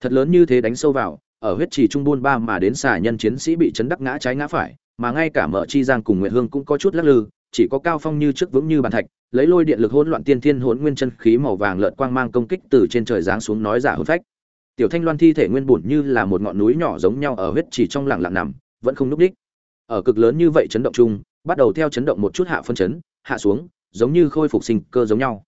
Thật lớn như thế đánh sâu vào, ở huyết trì trung buôn ba mà đến xà nhân chiến sĩ bị chấn đắc ngã trái ngã phải, mà ngay cả mở chi giang cùng nguyệt hương cũng có chút lắc lư, chỉ có cao phong như trước vững như bàn thạch, lấy lôi điện lực hỗn loạn tiên thiên hỗn nguyên chân khí màu vàng lợn quang mang công kích từ trên trời giáng xuống nói giả hôn phách. Tiểu thanh loan thi thể nguyên bổn như là một ngọn núi nhỏ giống nhau ở huyết chỉ trong lặng lặng nằm, vẫn không núp đích. Ở cực lớn như vậy chấn động chung bắt đầu theo chấn động một chút hạ phân chấn, hạ xuống, giống như khôi phục sinh cơ giống nhau.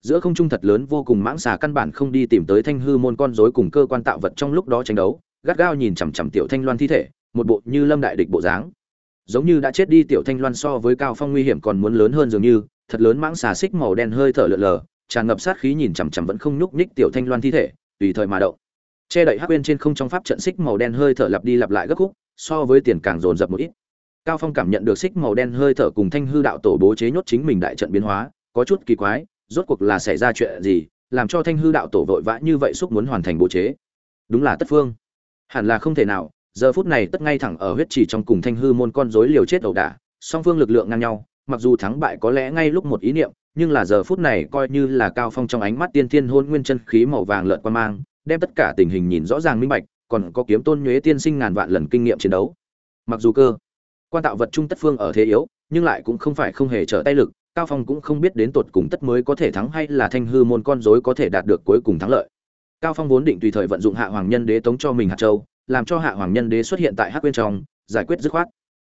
Giữa không trung thật lớn vô cùng mãng xà căn bản không đi tìm tới thanh hư môn con rối cùng cơ quan tạo vật trong lúc đó tranh đấu, gắt gao nhìn chằm chằm tiểu thanh loan thi thể, một bộ như lâm đại địch bộ dáng. Giống như đã chết đi tiểu thanh loan so với cao phong nguy hiểm còn muốn lớn hơn dường như, thật lớn mãng xà xích màu đen hơi thở lượn lờ, tràn ngập sát khí nhìn chằm chằm vẫn không nhúc nhích tiểu thanh loan thi thể, tùy thời mà động. Che đậy hắc bên trên không trong pháp trận xích màu đen hơi thở lặp đi lặp lại gấp khúc, so với tiền càng dồn dập một ít cao phong cảm nhận được xích màu đen hơi thở cùng thanh hư đạo tổ bố chế nhốt chính mình đại trận biến hóa, có chút kỳ quái, rốt cuộc là xảy ra chuyện gì, làm cho thanh hư đạo tổ vội vã như vậy xúc muốn hoàn thành bố chế? Đúng là tất phương. Hẳn là không thể nào, giờ phút này tất ngay thẳng ở huyết chỉ trong cùng thanh hư môn con rối liều chết ẩu đả, song phương lực lượng ngang nhau, mặc dù thắng bại có lẽ ngay lúc một ý niệm, nhưng là giờ phút này coi như là cao phong trong ánh mắt tiên thiên hôn nguyên chân khí màu vàng lợn quan mang, đem tất cả tình hình nhìn rõ ràng minh bạch, còn có kiếm tôn nhuế tiên sinh ngàn vạn lần kinh nghiệm chiến đấu. Mặc dù cơ quan tạo vật trung tất phương ở thế yếu, nhưng lại cũng không phải không hề trở tay lực, cao phong cũng không biết đến tột cùng tất mới có thể thắng hay là thanh hư môn con rối có thể đạt được cuối cùng thắng lợi. Cao phong vốn định tùy thời vận dụng hạ hoàng nhân đế tống cho mình hạt châu, làm cho hạ hoàng nhân đế xuất hiện tại hắc bên trong, giải quyết dứt khoát.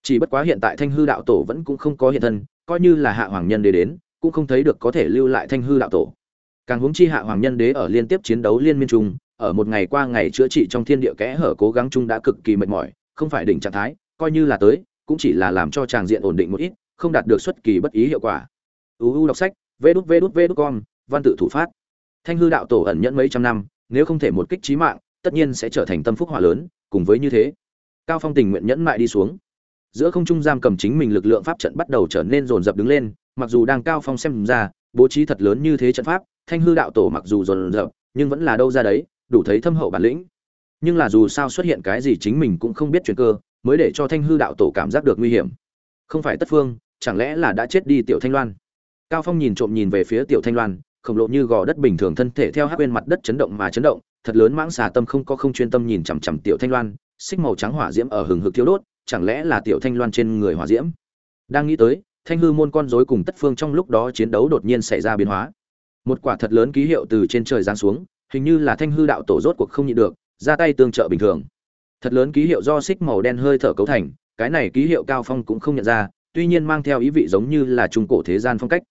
Chỉ bất quá hiện tại thanh hư đạo tổ vẫn cũng không có hiện thân, coi như là hạ hoàng nhân đế đến, cũng không thấy được có thể lưu lại thanh hư đạo tổ. Càng huống chi hạ hoàng nhân đế ở liên tiếp chiến đấu liên miên chung, ở một ngày qua ngày chữa trị trong thiên địa kẽ hở cố gắng chung đã cực kỳ mệt mỏi, không phải đỉnh trạng thái, coi như là tới cũng chỉ là làm cho tràng diện ổn định một ít, không đạt được xuất kỳ bất ý hiệu quả. Uu đọc sách, vê đút vê đút vê đút con văn tự thủ phát. Thanh hư đạo tổ ẩn nhẫn mấy trăm năm, nếu không thể một kích trí mạng, tất nhiên sẽ trở thành tâm phúc hỏa lớn, cùng với như thế, cao phong tình nguyện nhẫn mại đi xuống. Giữa không trung giam cầm chính mình lực lượng pháp trận bắt đầu trở nên rồn rập đứng lên, mặc dù đang cao phong xem ra, bố trí thật lớn như thế trận pháp, thanh hư đạo tổ mặc dù rồn rập nhưng vẫn là đâu ra đấy, đủ thấy thâm hậu bản lĩnh. Nhưng là dù sao xuất hiện cái gì chính mình cũng không biết chuyện cơ mới để cho thanh hư đạo tổ cảm giác được nguy hiểm. Không phải tất phương, chẳng lẽ là đã chết đi tiểu thanh loan? Cao phong nhìn trộm nhìn về phía tiểu thanh loan, khổng lộ như gò đất bình thường thân thể theo hát bên mặt đất chấn động mà chấn động, thật lớn mãng xà tâm không có không chuyên tâm nhìn chằm chằm tiểu thanh loan, xích màu trắng hỏa diễm ở hừng hực thiếu đốt, chẳng lẽ là tiểu thanh loan trên người hỏa diễm? Đang nghĩ tới, thanh hư môn con rối cùng tất phương trong lúc đó chiến đấu đột nhiên xảy ra biến hóa. Một quả thật lớn ký hiệu từ trên trời giáng xuống, hình như là thanh hư đạo tổ rốt cuộc không nhịn được, ra tay tương trợ bình thường thật lớn ký hiệu do xích màu đen hơi thở cấu thành, cái này ký hiệu cao phong cũng không nhận ra, tuy nhiên mang theo ý vị giống như là trung cổ thế gian phong cách.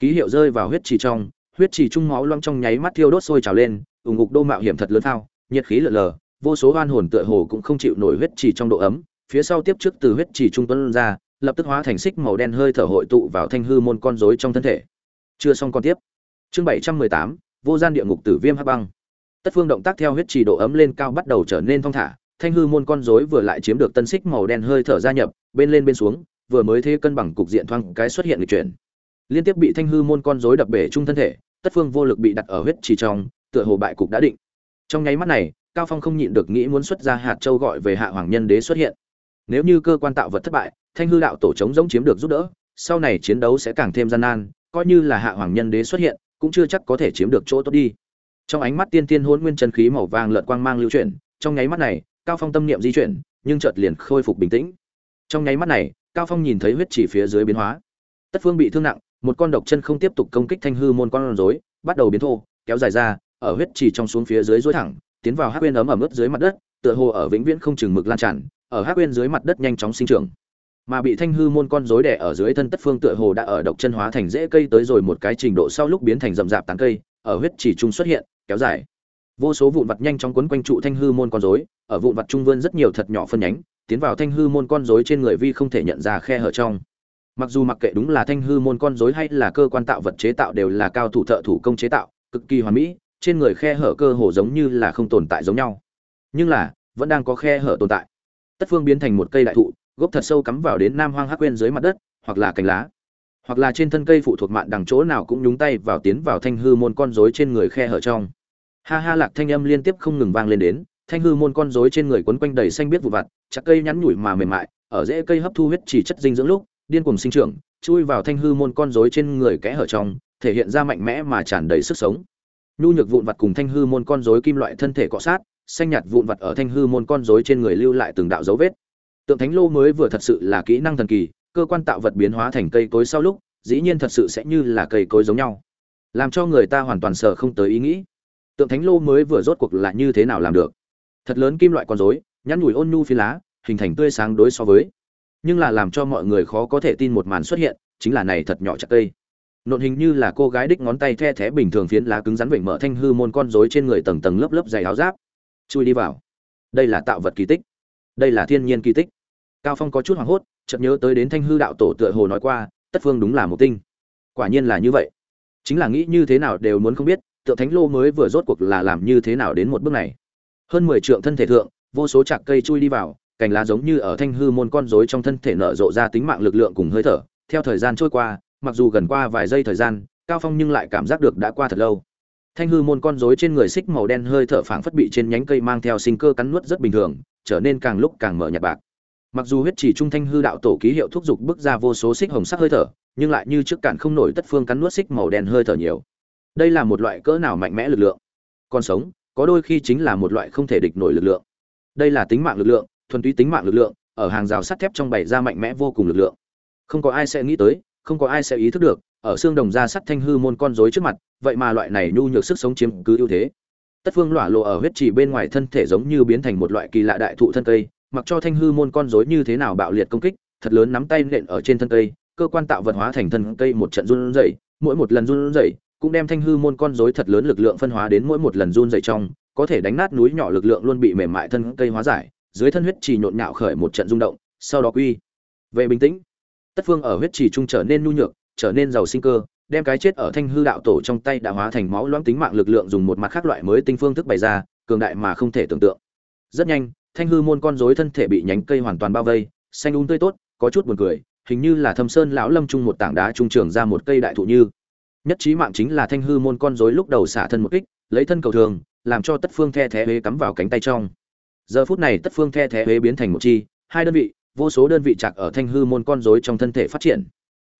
Ký hiệu rơi vào huyết trì trong, huyết trì trung máu loang trong nháy mắt thiêu đốt sôi trào lên, ủng ngục đô mạo hiểm thật lớn thao nhiệt khí lở lờ, vô số oan hồn tựa hồ cũng không chịu nổi huyết trì trong độ ấm, phía sau tiếp trước từ huyết trì trung tuấn ra, lập tức hóa thành xích màu đen hơi thở hội tụ vào thanh hư môn con rối trong thân thể. Chưa xong con tiếp. Chương bảy trăm mười tám, vô gian địa ngục tử viêm hắc băng. Tất phương động tác theo huyết trì độ ấm lên cao bắt đầu trở nên thong thả thanh hư môn con rối vừa lại chiếm được tân xích màu đen hơi thở gia nhập, bên lên bên xuống, vừa mới thế cân bằng cục diện thoáng cái xuất hiện lịch chuyển. Liên tiếp bị thanh hư môn con rối đập bể trung thân thể, tất phương vô lực bị đặt ở huyết trì trong, tựa hồ bại cục đã định. Trong nháy mắt này, cao phong không nhịn được nghĩ muốn xuất ra hạt châu gọi về hạ hoàng nhân đế xuất hiện. Nếu như cơ quan tạo vật thất bại, thanh hư đạo tổ chống giống chiếm được giúp đỡ, sau này chiến đấu sẽ càng thêm gian nan, coi như là hạ hoàng nhân đế xuất hiện, cũng chưa chắc có thể chiếm được chỗ tốt đi. Trong ánh mắt tiên tiên hôn nguyên chân khí màu vàng lợn quang mang lưu chuyển, trong nháy mắt này cao phong tâm niệm di chuyển, nhưng chợt liền khôi phục bình tĩnh. Trong nháy mắt này, cao phong nhìn thấy huyết chỉ phía dưới biến hóa. Tất phương bị thương nặng, một con độc chân không tiếp tục công kích thanh hư môn con rối, bắt đầu biến thô, kéo dài ra, ở huyết chỉ trong xuống phía dưới dối thẳng, tiến vào hắc quên ấm ẩm ướt dưới mặt đất, tựa hồ ở vĩnh viễn không chừng mực lan tràn, ở hắc quên dưới mặt đất nhanh chóng sinh trưởng. Mà bị thanh hư môn con rối đẻ ở dưới thân tất phương tựa hồ đã ở độc chân hóa thành rễ cây tới rồi một cái trình độ sau lúc biến thành rậm rạp tán cây, ở huyết chỉ trung xuất hiện, kéo dài vô số vụn vặt nhanh chóng quấn quanh trụ thanh hư môn con rối, ở vụn vặt trung vươn rất nhiều thật nhỏ phân nhánh, tiến vào thanh hư môn con rối trên người vi không thể nhận ra khe hở trong. Mặc dù mặc kệ đúng là thanh hư môn con rối hay là cơ quan tạo vật chế tạo đều là cao thủ thợ thủ công chế tạo, cực kỳ hoàn mỹ, trên người khe hở cơ hồ giống như là không tồn tại giống nhau. Nhưng là, vẫn đang có khe hở tồn tại. Tất phương biến thành một cây đại thụ, gốc thật sâu cắm vào đến nam hoang hắc quên dưới mặt đất, hoặc là cành lá. Hoặc là trên thân cây phụ thuộc mạn đằng chỗ nào cũng nhúng tay vào tiến vào thanh hư môn con rối trên người khe hở trong ha ha lạc thanh âm liên tiếp không ngừng vang lên đến, thanh hư môn con rối trên người quấn quanh đầy xanh biết vụ vặt, chặt cây nhắn nhủi mà mềm mại, ở rễ cây hấp thu huyết chỉ chất dinh dưỡng lúc, điên cuồng sinh trưởng, chui vào thanh hư môn con rối trên người kẽ hở trong, thể hiện ra mạnh mẽ mà tràn đầy sức sống. Nhu nhược vụn vặt cùng thanh hư môn con rối kim loại thân thể cọ sát, xanh nhạt vụn vặt ở thanh hư môn con rối trên người lưu lại từng đạo dấu vết. Tượng thánh lô mới vừa thật sự là kỹ năng thần kỳ, cơ quan tạo vật biến hóa thành cây cối sau lúc, dĩ nhiên thật sự sẽ như là cây cối giống nhau, làm cho người ta hoàn toàn sợ không tới ý nghĩ tượng thánh lô mới vừa rốt cuộc là như thế nào làm được? Thật lớn kim loại con rối, nhắn nhủi ôn nhu phi lá, hình thành tươi sáng đối so với. Nhưng là làm cho mọi người khó có thể tin một màn xuất hiện, chính là này thật nhỏ chặt cây. Nộn hình như là cô gái đích ngón tay the thé bình thường phiến lá cứng rắn vịnh mở thanh hư môn con rối trên người tầng tầng lớp lớp dày áo giáp. Chui đi vào. Đây là tạo vật kỳ tích. Đây là thiên nhiên kỳ tích. Cao phong có chút hoảng hốt, chợt nhớ tới đến thanh hư đạo tổ tựa hồ nói qua, tất phương đúng là một tinh. Quả nhiên là như vậy. Chính là nghĩ như thế nào đều muốn không biết tượng thánh lô mới vừa rốt cuộc là làm như thế nào đến một bước này? Hơn mười trượng thân thể thượng, vô số chạc cây chui đi vào, cành lá giống như ở thanh hư môn con rối trong thân thể nở rộ ra tính mạng lực lượng cùng hơi thở. Theo thời gian trôi qua, mặc dù gần qua vài giây thời gian, cao phong nhưng lại cảm giác được đã qua thật lâu. Thanh hư môn con rối trên người xích màu đen hơi thở phảng phất bị trên nhánh cây mang theo sinh cơ cắn nuốt rất bình thường, trở nên càng lúc càng mở nhạt bạc. Mặc dù huyết chỉ trung thanh hư đạo tổ ký hiệu thúc giục bước ra vô số xích hồng sắc hơi thở, nhưng lại như trước cản không nổi tất phương cắn nuốt xích màu đen hơi thở nhiều đây là một loại cỡ nào mạnh mẽ lực lượng? Còn sống, có đôi khi chính là một loại không thể địch nổi lực lượng. Đây là tính mạng lực lượng, thuần túy tính mạng lực lượng, ở hàng rào sắt thép trong bày ra mạnh mẽ vô cùng lực lượng. Không có ai sẽ nghĩ tới, không có ai sẽ ý thức được, ở xương đồng ra sắt thanh hư môn con rối trước mặt, vậy mà loại này nhu nhược sức sống chiếm cứ ưu thế. Tất phương lỏa lộ ở huyết trì bên ngoài thân thể giống như biến thành một loại kỳ lạ đại thụ thân cây, mặc cho thanh hư môn con rối như thế nào bạo liệt công kích, thật lớn nắm tay nện ở trên thân cây, cơ quan tạo vật hóa thành thân cây một trận run rẩy, mỗi một lần run rẩy cũng đem thanh hư môn con rối thật lớn lực lượng phân hóa đến mỗi một lần run dày trong, có thể đánh nát núi nhỏ lực lượng luôn bị mềm mại thân cây hóa giải, dưới thân huyết chỉ nhộn nhạo khởi một trận rung động, sau đó quy về bình tĩnh. Tất phương ở huyết chỉ trung trở nên nhu nhược, trở nên giàu sinh cơ, đem cái chết ở thanh hư đạo tổ trong tay đã hóa thành máu loãng tính mạng lực lượng dùng một mặt khác loại mới tinh phương thức bày ra, cường đại mà không thể tưởng tượng. Rất nhanh, thanh hư môn con rối thân thể bị nhánh cây hoàn toàn bao vây, xanh un um tươi tốt, có chút buồn cười, hình như là thâm sơn lão lâm trung một tảng đá trung trường ra một cây đại thụ như nhất trí mạng chính là thanh hư môn con rối lúc đầu xả thân một kích, lấy thân cầu thường, làm cho tất phương the thé huế cắm vào cánh tay trong. Giờ phút này tất phương the thé huế biến thành một chi, hai đơn vị, vô số đơn vị chặt ở thanh hư môn con rối trong thân thể phát triển.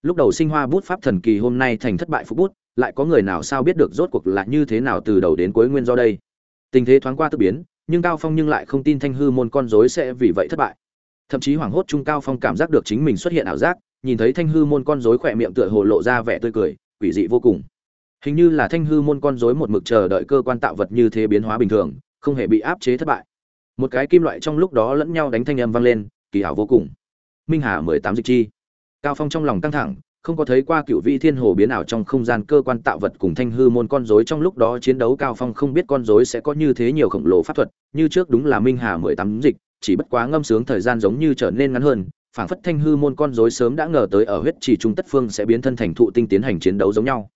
Lúc đầu sinh hoa bút pháp thần kỳ hôm nay thành thất bại phục bút, lại có người nào sao biết được rốt cuộc là như thế nào từ đầu đến cuối nguyên do đây? Tình thế thoáng qua tự biến, nhưng cao phong nhưng lại không tin thanh hư môn con rối sẽ vì vậy thất bại. Thậm chí hoảng hốt trung cao phong cảm giác được chính mình xuất hiện ảo giác, nhìn thấy thanh hư môn con rối khỏe miệng tựa hồ lộ ra vẻ tươi cười quỷ dị vô cùng. Hình như là thanh hư môn con rối một mực chờ đợi cơ quan tạo vật như thế biến hóa bình thường, không hề bị áp chế thất bại. Một cái kim loại trong lúc đó lẫn nhau đánh thanh âm vang lên, kỳ ảo vô cùng. Minh hà mười tám dịch chi. Cao phong trong lòng căng thẳng, không có thấy qua cựu vị thiên hồ biến ảo trong không gian cơ quan tạo vật cùng thanh hư môn con rối trong lúc đó chiến đấu, cao phong không biết con rối sẽ có như thế nhiều khổng lồ pháp thuật, như trước đúng là minh hà mười tám dịch, chỉ bất quá ngâm sướng thời gian giống như trở nên ngắn hơn phảng phất thanh hư môn con rối sớm đã ngờ tới ở huyết chỉ trung tất phương sẽ biến thân thành thụ tinh tiến hành chiến đấu giống nhau.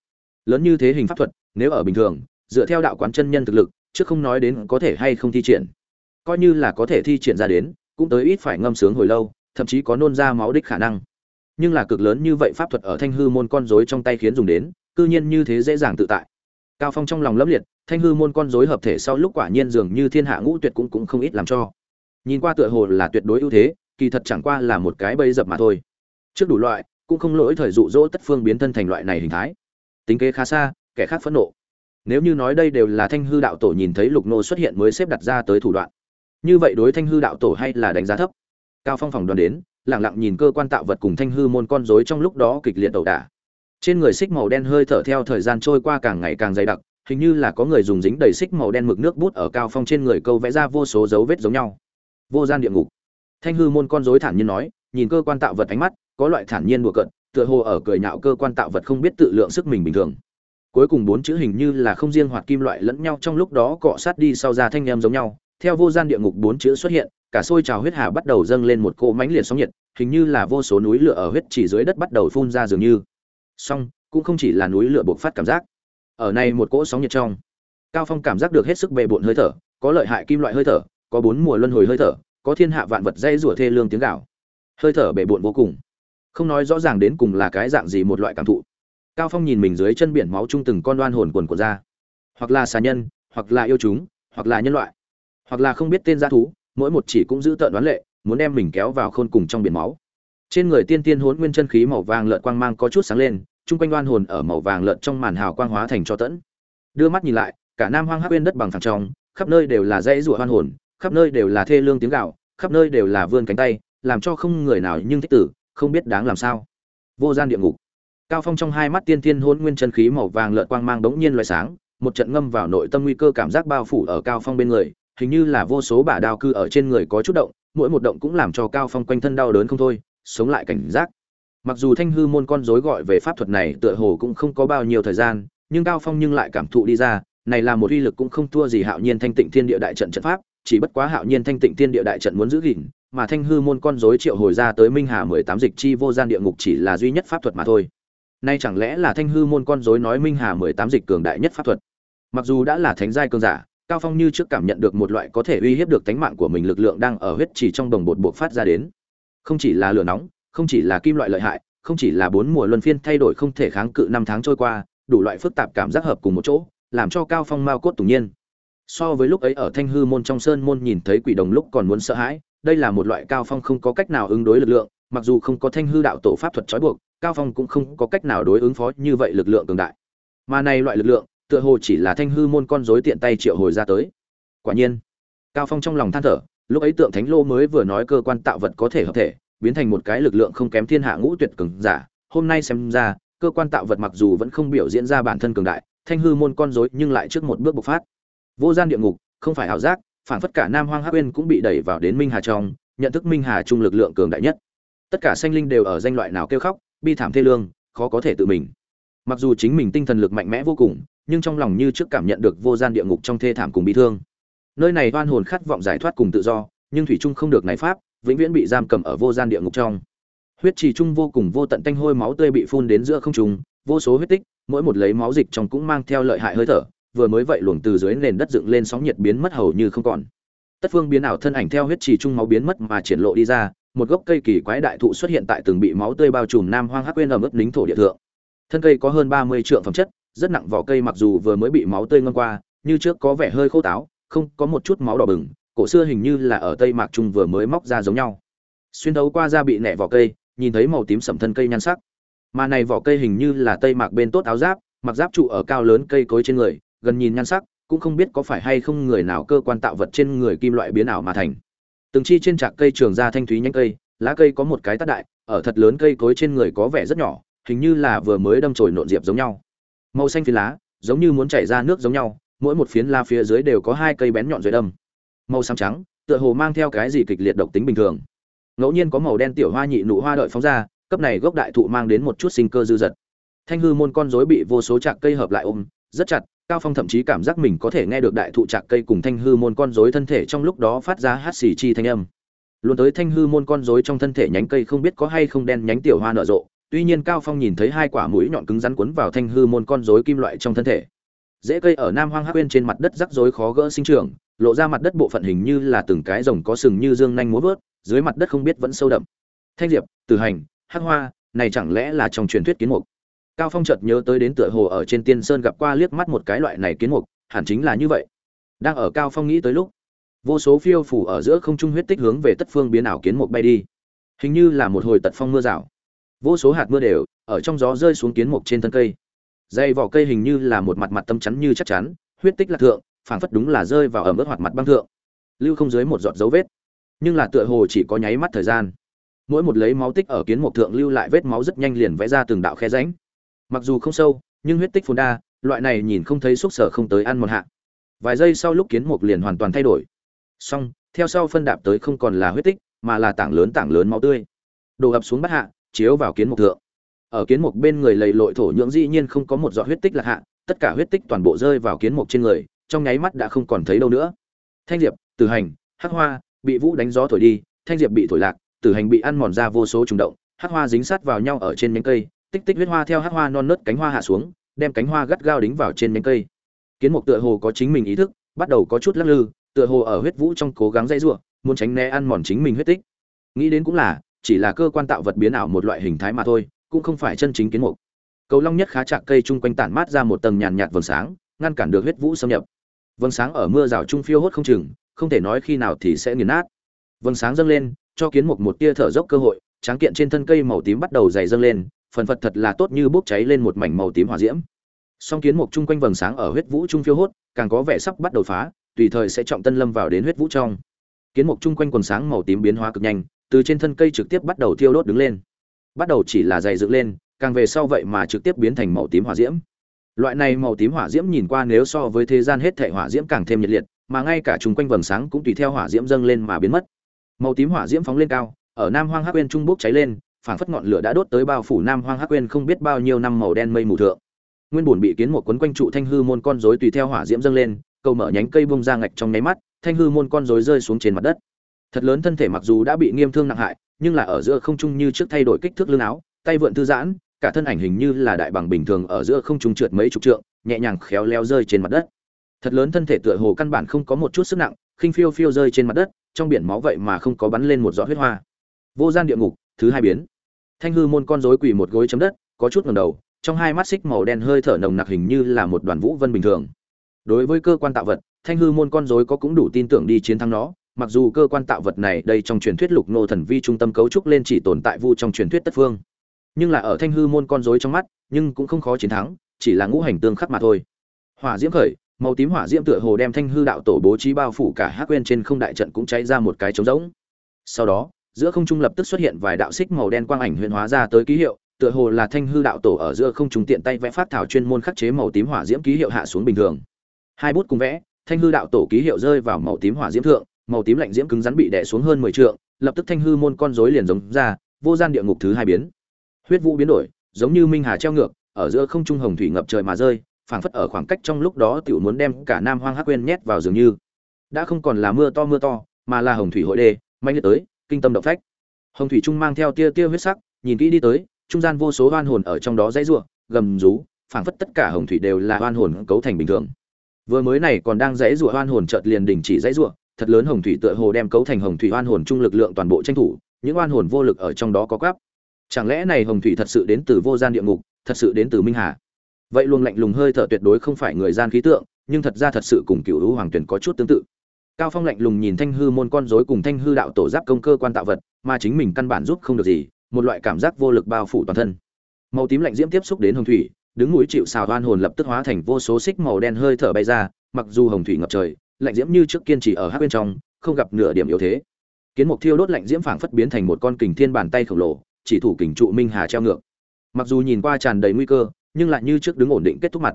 Lớn như thế hình pháp thuật, nếu ở bình thường, dựa theo đạo quán chân nhân thực lực, chứ không nói đến có thể hay không thi triển. Coi như là có thể thi triển ra đến, cũng tới ít phải ngâm sướng hồi lâu, thậm chí có nôn ra máu đích khả năng. Nhưng là cực lớn như vậy pháp thuật ở thanh hư môn con rối trong tay khiến dùng đến, cư nhiên như thế dễ dàng tự tại. Cao phong trong lòng lấp liệt, thanh hư môn con rối hợp thể sau lúc quả nhiên dường như thiên hạ ngũ tuyệt cũng cũng không ít làm cho. Nhìn qua tựa hồ là tuyệt đối ưu thế kỳ thật chẳng qua là một cái bẫy dập mà thôi. Trước đủ loại, cũng không lỗi thời dụ dỗ tất phương biến thân thành loại này hình thái. Tính kế khá xa, kẻ khác phẫn nộ. Nếu như nói đây đều là thanh hư đạo tổ nhìn thấy lục nô xuất hiện mới xếp đặt ra tới thủ đoạn. Như vậy đối thanh hư đạo tổ hay là đánh giá thấp? Cao phong phòng đoàn đến, lặng lặng nhìn cơ quan tạo vật cùng thanh hư môn con rối trong lúc đó kịch liệt ẩu đả. Trên người xích màu đen hơi thở theo thời gian trôi qua càng ngày càng dày đặc, hình như là có người dùng dính đầy xích màu đen mực nước bút ở cao phong trên người câu vẽ ra vô số dấu vết giống nhau. Vô gian địa ngục thanh hư môn con rối thản nhiên nói, nhìn cơ quan tạo vật ánh mắt, có loại thản nhiên đùa cận tựa hồ ở cười nhạo cơ quan tạo vật không biết tự lượng sức mình bình thường. Cuối cùng bốn chữ hình như là không riêng hoạt kim loại lẫn nhau, trong lúc đó cọ sát đi sau ra thanh em giống nhau. Theo vô gian địa ngục bốn chữ xuất hiện, cả sôi trào huyết hà bắt đầu dâng lên một cỗ mãnh liệt sóng nhiệt, hình như là vô số núi lửa ở huyết chỉ dưới đất bắt đầu phun ra dường như. Song, cũng không chỉ là núi lửa bộc phát cảm giác, ở này một cỗ sóng nhiệt trong, cao phong cảm giác được hết sức bề bộn hơi thở, có lợi hại kim loại hơi thở, có bốn mùa luân hồi hơi thở có thiên hạ vạn vật dây rủa thê lương tiếng gạo. Hơi thở bể bộn vô cùng. Không nói rõ ràng đến cùng là cái dạng gì một loại cảm thụ. Cao phong nhìn mình dưới chân biển máu chung từng con đoan hồn quần của ra. Hoặc là xà nhân, hoặc là yêu chúng, hoặc là nhân loại. Hoặc là không biết tên g thú, mỗi một chỉ cũng giữ tợn đoán lệ, muốn đem mình kéo vào khôn cùng trong biển máu. Trên người tiên tiên hốn nguyên chân khí màu vàng lợn quang mang có chút sáng lên, chung quanh đoan hồn ở màu vàng lợn trong màn hào quang hóa thành cho tẫn. Đưa mắt nhìn lại, cả nam hoang hắc bên đất bằng thẳng trong, khắp nơi đều là dãy rủa hoan hồn, khắp nơi đều là thê lương tiếng gạo khắp nơi đều là vươn cánh tay, làm cho không người nào nhưng thích tử, không biết đáng làm sao. Vô gian địa ngục. Cao phong trong hai mắt tiên tiên hôn nguyên chân khí màu vàng lợn quang mang đống nhiên loại sáng, một trận ngâm vào nội tâm nguy cơ cảm giác bao phủ ở cao phong bên người, hình như là vô số bả đao cư ở trên người có chút động, mỗi một động cũng làm cho cao phong quanh thân đau đớn không thôi, sống lại cảnh giác. Mặc dù thanh hư môn con rối gọi về pháp thuật này tựa hồ cũng không có bao nhiêu thời gian, nhưng cao phong nhưng lại cảm thụ đi ra, này là một uy lực cũng không thua gì hạo nhiên thanh tịnh thiên địa đại trận trận pháp chỉ bất quá hạo nhiên thanh tịnh thiên địa đại trận muốn giữ gìn, mà thanh hư môn con rối triệu hồi ra tới minh hà mười tám dịch chi vô gian địa ngục chỉ là duy nhất pháp thuật mà thôi. Nay chẳng lẽ là thanh hư môn con rối nói minh hà mười tám dịch cường đại nhất pháp thuật? Mặc dù đã là thánh giai cường giả, cao phong như trước cảm nhận được một loại có thể uy hiếp được tánh mạng của mình lực lượng đang ở huyết chỉ trong đồng bột buộc phát ra đến. Không chỉ là lửa nóng, không chỉ là kim loại lợi hại, không chỉ là bốn mùa luân phiên thay đổi không thể kháng cự năm tháng trôi qua, đủ loại phức tạp cảm giác hợp cùng một chỗ, làm cho cao phong mao cốt tủng nhiên so với lúc ấy ở thanh hư môn trong sơn môn nhìn thấy quỷ đồng lúc còn muốn sợ hãi, đây là một loại cao phong không có cách nào ứng đối lực lượng, mặc dù không có thanh hư đạo tổ pháp thuật trói buộc, cao phong cũng không có cách nào đối ứng phó như vậy lực lượng cường đại. Mà này loại lực lượng, tựa hồ chỉ là thanh hư môn con rối tiện tay triệu hồi ra tới. Quả nhiên, cao phong trong lòng than thở, lúc ấy tượng thánh lô mới vừa nói cơ quan tạo vật có thể hợp thể, biến thành một cái lực lượng không kém thiên hạ ngũ tuyệt cường giả. Hôm nay xem ra, cơ quan tạo vật mặc dù vẫn không biểu diễn ra bản thân cường đại, thanh hư môn con rối nhưng lại trước một bước bộc phát vô gian địa ngục, không phải ảo giác phản phất cả nam hoang hắc uyên cũng bị đẩy vào đến minh hà trong, nhận thức minh hà trung lực lượng cường đại nhất. Tất cả sanh linh đều ở danh loại nào kêu khóc, bi thảm thê lương, khó có thể tự mình. Mặc dù chính mình tinh thần lực mạnh mẽ vô cùng, nhưng trong lòng như trước cảm nhận được vô gian địa ngục trong thê thảm cùng bi thương. Nơi này oan hồn khát vọng giải thoát cùng tự do, nhưng thủy trung không được này pháp, vĩnh viễn bị giam cầm ở vô gian địa ngục trong. Huyết trì trung vô cùng vô tận tanh hôi máu tươi bị phun đến giữa không trung, vô số huyết tích, mỗi một lấy máu dịch trong cũng mang theo lợi hại hơi thở vừa mới vậy luồng từ dưới nền đất dựng lên sóng nhiệt biến mất hầu như không còn. Tất phương biến ảo thân ảnh theo huyết trì trung máu biến mất mà triển lộ đi ra, một gốc cây kỳ quái đại thụ xuất hiện tại từng bị máu tươi bao trùm nam hoang hắc quên ở mức lính thổ địa thượng. Thân cây có hơn ba mươi trượng phẩm chất, rất nặng vỏ cây mặc dù vừa mới bị máu tươi ngâm qua, như trước có vẻ hơi khô táo, không có một chút máu đỏ bừng, cổ xưa hình như là ở tây mạc trung vừa mới móc ra giống nhau. Xuyên thấu qua da bị nẻ vỏ cây, nhìn thấy màu tím sẫm thân cây nhan sắc. Mà này vỏ cây hình như là tây mạc bên tốt áo giáp, mặc giáp trụ ở cao lớn cây cối trên người gần nhìn nhan sắc, cũng không biết có phải hay không người nào cơ quan tạo vật trên người kim loại biến ảo mà thành. Từng chi trên trạc cây trường ra thanh thúy nhánh cây, lá cây có một cái tát đại, ở thật lớn cây cối trên người có vẻ rất nhỏ, hình như là vừa mới đâm chồi nộn diệp giống nhau. Màu xanh phiến lá, giống như muốn chảy ra nước giống nhau, mỗi một phiến la phía dưới đều có hai cây bén nhọn dưới đâm. Màu xám trắng, tựa hồ mang theo cái gì kịch liệt độc tính bình thường. Ngẫu nhiên có màu đen tiểu hoa nhị nụ hoa đợi phóng ra, cấp này gốc đại thụ mang đến một chút sinh cơ dư dật. Thanh hư môn con rối bị vô số chạc cây hợp lại ôm, rất chặt cao phong thậm chí cảm giác mình có thể nghe được đại thụ trạc cây cùng thanh hư môn con rối thân thể trong lúc đó phát ra hát xì chi thanh âm. Luôn tới thanh hư môn con rối trong thân thể nhánh cây không biết có hay không đen nhánh tiểu hoa nở rộ, tuy nhiên cao phong nhìn thấy hai quả mũi nhọn cứng rắn quấn vào thanh hư môn con rối kim loại trong thân thể. Dễ cây ở nam hoang hắc bên trên mặt đất rắc rối khó gỡ sinh trưởng, lộ ra mặt đất bộ phận hình như là từng cái rồng có sừng như dương nhanh múa vớt, dưới mặt đất không biết vẫn sâu đậm. Thanh diệp, tử hành, hắc hoa, này chẳng lẽ là trong truyền thuyết kiến mục? Cao phong chợt nhớ tới đến tựa hồ ở trên tiên sơn gặp qua liếc mắt một cái loại này kiến mục, hẳn chính là như vậy. Đang ở cao phong nghĩ tới lúc, vô số phiêu phủ ở giữa không trung huyết tích hướng về tất phương biến ảo kiến mục bay đi. Hình như là một hồi tật phong mưa rào. Vô số hạt mưa đều ở trong gió rơi xuống kiến mục trên thân cây. Dây vỏ cây hình như là một mặt mặt tâm chắn như chắc chắn, huyết tích lạc thượng, phảng phất đúng là rơi vào ở mức hoạt mặt băng thượng, lưu không dưới một giọt dấu vết. Nhưng là tựa hồ chỉ có nháy mắt thời gian. Mỗi một lấy máu tích ở kiến mục thượng lưu lại vết máu rất nhanh liền vẽ ra từng đạo khe rãnh mặc dù không sâu, nhưng huyết tích phồn đa, loại này nhìn không thấy xúc sở không tới ăn một hạ. Vài giây sau lúc kiến mục liền hoàn toàn thay đổi. Xong, theo sau phân đạp tới không còn là huyết tích, mà là tảng lớn tảng lớn máu tươi. Đổ ập xuống bắt hạ, chiếu vào kiến mục thượng. Ở kiến mục bên người lầy lội thổ nhưỡng dĩ nhiên không có một giọt huyết tích lạc hạ, tất cả huyết tích toàn bộ rơi vào kiến mục trên người, trong nháy mắt đã không còn thấy đâu nữa. Thanh diệp, tử hành, hắc hoa, bị vũ đánh gió thổi đi, thanh diệp bị thổi lạc, tử hành bị ăn mòn ra vô số trùng động, hắc hoa dính sát vào nhau ở trên nhánh cây tích tích huyết hoa theo hắc hoa non nớt cánh hoa hạ xuống, đem cánh hoa gắt gao đính vào trên nhánh cây. Kiến mục tựa hồ có chính mình ý thức, bắt đầu có chút lắc lư, tựa hồ ở huyết vũ trong cố gắng dây rủa, muốn tránh né ăn mòn chính mình huyết tích. Nghĩ đến cũng là, chỉ là cơ quan tạo vật biến ảo một loại hình thái mà thôi, cũng không phải chân chính kiến mục. Cầu long nhất khá chạc cây chung quanh tản mát ra một tầng nhàn nhạt vầng sáng, ngăn cản được huyết vũ xâm nhập. Vầng sáng ở mưa rào trung phiêu hốt không chừng, không thể nói khi nào thì sẽ nghiền nát. Vầng sáng dâng lên, cho kiến mục một tia thở dốc cơ hội, tráng kiện trên thân cây màu tím bắt đầu dày dâng lên phần phật thật là tốt như bốc cháy lên một mảnh màu tím hỏa diễm. Song kiến mục chung quanh vầng sáng ở huyết vũ trung phiêu hốt, càng có vẻ sắp bắt đầu phá, tùy thời sẽ trọng tân lâm vào đến huyết vũ trong. Kiến mục chung quanh quần sáng màu tím biến hóa cực nhanh, từ trên thân cây trực tiếp bắt đầu thiêu đốt đứng lên. Bắt đầu chỉ là dày dựng lên, càng về sau vậy mà trực tiếp biến thành màu tím hỏa diễm. Loại này màu tím hỏa diễm nhìn qua nếu so với thế gian hết thể hỏa diễm càng thêm nhiệt liệt, mà ngay cả chung quanh vầng sáng cũng tùy theo hỏa diễm dâng lên mà biến mất. Màu tím hỏa diễm phóng lên cao, ở nam hoang hắc bên trung bốc cháy lên phảng phất ngọn lửa đã đốt tới bao phủ nam hoang hắc quên không biết bao nhiêu năm màu đen mây mù thượng. Nguyên bổn bị kiến một quấn quanh trụ thanh hư môn con rối tùy theo hỏa diễm dâng lên câu mở nhánh cây bung ra ngạch trong nháy mắt, thanh hư môn con rối rơi xuống trên mặt đất. Thật lớn thân thể mặc dù đã bị nghiêm thương nặng hại, nhưng là ở giữa không trung như trước thay đổi kích thước lưng áo, tay vượn thư giãn, cả thân ảnh hình như là đại bằng bình thường ở giữa không trung trượt mấy chục trượng, nhẹ nhàng khéo léo rơi trên mặt đất. Thật lớn thân thể tựa hồ căn bản không có một chút sức nặng, khinh phiêu phiêu rơi trên mặt đất, trong biển máu vậy mà không có bắn lên một giọt huyết hoa. Vô gian địa ngục, thứ hai biến thanh hư môn con rối quỳ một gối chấm đất, có chút ngầm đầu, trong hai mắt xích màu đen hơi thở nồng nặc hình như là một đoàn vũ vân bình thường. Đối với cơ quan tạo vật, thanh hư môn con rối có cũng đủ tin tưởng đi chiến thắng nó, mặc dù cơ quan tạo vật này đây trong truyền thuyết lục nô thần vi trung tâm cấu trúc lên chỉ tồn tại vu trong truyền thuyết tất phương. Nhưng là ở thanh hư môn con rối trong mắt, nhưng cũng không khó chiến thắng, chỉ là ngũ hành tương khắc mà thôi. Hỏa diễm khởi, màu tím hỏa diễm tựa hồ đem thanh hư đạo tổ bố trí bao phủ cả hắc quên trên không đại trận cũng cháy ra một cái trống rỗng. Sau đó giữa không trung lập tức xuất hiện vài đạo xích màu đen quang ảnh huyền hóa ra tới ký hiệu, tựa hồ là thanh hư đạo tổ ở giữa không trung tiện tay vẽ phát thảo chuyên môn khắc chế màu tím hỏa diễm ký hiệu hạ xuống bình thường. Hai bút cùng vẽ, thanh hư đạo tổ ký hiệu rơi vào màu tím hỏa diễm thượng, màu tím lạnh diễm cứng rắn bị đè xuống hơn mười trượng, lập tức thanh hư môn con rối liền giống ra, vô gian địa ngục thứ hai biến. Huyết vũ biến đổi, giống như minh hà treo ngược, ở giữa không trung hồng thủy ngập trời mà rơi, phảng phất ở khoảng cách trong lúc đó tiểu muốn đem cả nam hoang hắc quên nhét vào dường như. Đã không còn là mưa to mưa to, mà là hồng thủy hội đê mạnh liệt tới kinh tâm động phách. Hồng thủy trung mang theo tia tia huyết sắc, nhìn kỹ đi tới, trung gian vô số oan hồn ở trong đó dãy rủa, gầm rú, phảng phất tất cả hồng thủy đều là oan hồn cấu thành bình thường. Vừa mới này còn đang dãy rủa oan hồn chợt liền đình chỉ dãy rủa, thật lớn hồng thủy tựa hồ đem cấu thành hồng thủy oan hồn trung lực lượng toàn bộ tranh thủ, những oan hồn vô lực ở trong đó có quắp. Chẳng lẽ này hồng thủy thật sự đến từ vô gian địa ngục, thật sự đến từ minh hà? Vậy luồng lạnh lùng hơi thở tuyệt đối không phải người gian khí tượng, nhưng thật ra thật sự cùng cựu hữu hoàng tuyển có chút tương tự cao phong lạnh lùng nhìn thanh hư môn con rối cùng thanh hư đạo tổ giáp công cơ quan tạo vật, mà chính mình căn bản giúp không được gì, một loại cảm giác vô lực bao phủ toàn thân. Màu tím lạnh diễm tiếp xúc đến hồng thủy, đứng núi chịu xào oan hồn lập tức hóa thành vô số xích màu đen hơi thở bay ra, mặc dù hồng thủy ngập trời, lạnh diễm như trước kiên trì ở hát bên trong, không gặp nửa điểm yếu thế. Kiến mục thiêu đốt lạnh diễm phảng phất biến thành một con kình thiên bàn tay khổng lồ, chỉ thủ kình trụ minh hà treo ngược. Mặc dù nhìn qua tràn đầy nguy cơ, nhưng lại như trước đứng ổn định kết thúc mặt.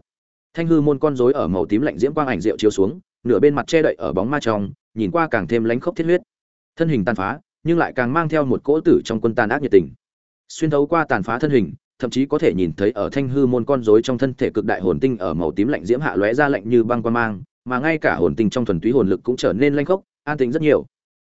Thanh hư môn con rối ở màu tím lạnh diễm quang ảnh rượu chiếu xuống nửa bên mặt che đậy ở bóng ma trong, nhìn qua càng thêm lánh khốc thiết huyết. Thân hình tàn phá, nhưng lại càng mang theo một cỗ tử trong quân tàn ác nhiệt tình. Xuyên thấu qua tàn phá thân hình, thậm chí có thể nhìn thấy ở thanh hư môn con rối trong thân thể cực đại hồn tinh ở màu tím lạnh diễm hạ lóe ra lạnh như băng quan mang, mà ngay cả hồn tinh trong thuần túy hồn lực cũng trở nên lanh khốc, an tĩnh rất nhiều.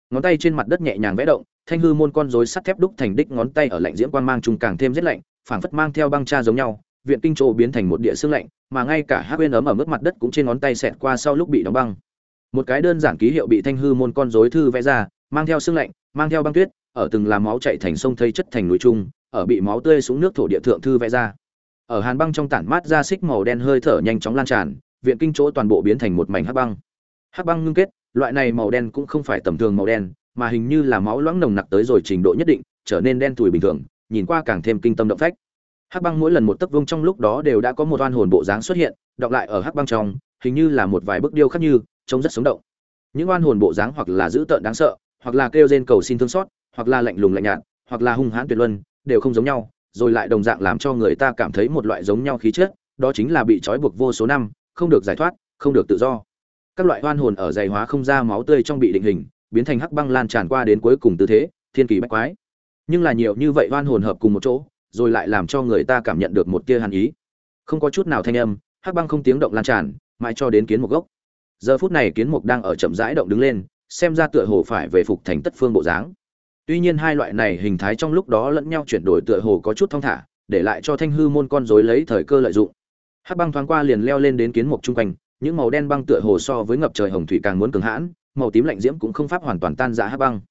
Ngón tay trên mặt đất nhẹ nhàng vẽ động, thanh hư môn con rối sắt thép đúc thành đích ngón tay ở lạnh diễm quang mang trùng càng thêm rất lạnh, phảng phất mang theo băng cha giống nhau viện kinh chỗ biến thành một địa xương lạnh, mà ngay cả hát bên ấm ở mức mặt đất cũng trên ngón tay xẹt qua sau lúc bị đóng băng. Một cái đơn giản ký hiệu bị thanh hư môn con rối thư vẽ ra, mang theo xương lạnh, mang theo băng tuyết, ở từng làm máu chạy thành sông thây chất thành núi trung, ở bị máu tươi xuống nước thổ địa thượng thư vẽ ra. Ở hàn băng trong tản mát ra xích màu đen hơi thở nhanh chóng lan tràn, viện kinh chỗ toàn bộ biến thành một mảnh hắc băng. Hắc băng ngưng kết, loại này màu đen cũng không phải tầm thường màu đen, mà hình như là máu loãng nồng nặc tới rồi trình độ nhất định, trở nên đen thùi bình thường, nhìn qua càng thêm kinh tâm động phách hắc băng mỗi lần một tấc vông trong lúc đó đều đã có một oan hồn bộ dáng xuất hiện, đọc lại ở hắc băng trong, hình như là một vài bức điêu khắc như, trông rất sống động. Những oan hồn bộ dáng hoặc là dữ tợn đáng sợ, hoặc là kêu rên cầu xin thương xót, hoặc là lạnh lùng lạnh nhạt, hoặc là hung hãn tuyệt luân, đều không giống nhau, rồi lại đồng dạng làm cho người ta cảm thấy một loại giống nhau khí chất, đó chính là bị trói buộc vô số năm, không được giải thoát, không được tự do. Các loại oan hồn ở dày hóa không ra máu tươi trong bị định hình, biến thành hắc băng lan tràn qua đến cuối cùng tư thế, thiên kỳ bách quái. Nhưng là nhiều như vậy oan hồn hợp cùng một chỗ rồi lại làm cho người ta cảm nhận được một tia hàn ý. Không có chút nào thanh âm, hắc băng không tiếng động lan tràn, mãi cho đến kiến một gốc. Giờ phút này kiến mục đang ở chậm rãi động đứng lên, xem ra tựa hồ phải về phục thành tất phương bộ dáng. Tuy nhiên hai loại này hình thái trong lúc đó lẫn nhau chuyển đổi tựa hồ có chút thong thả, để lại cho thanh hư môn con rối lấy thời cơ lợi dụng. Hắc băng thoáng qua liền leo lên đến kiến mục chung quanh, những màu đen băng tựa hồ so với ngập trời hồng thủy càng muốn cường hãn, màu tím lạnh diễm cũng không pháp hoàn toàn tan rã hắc băng.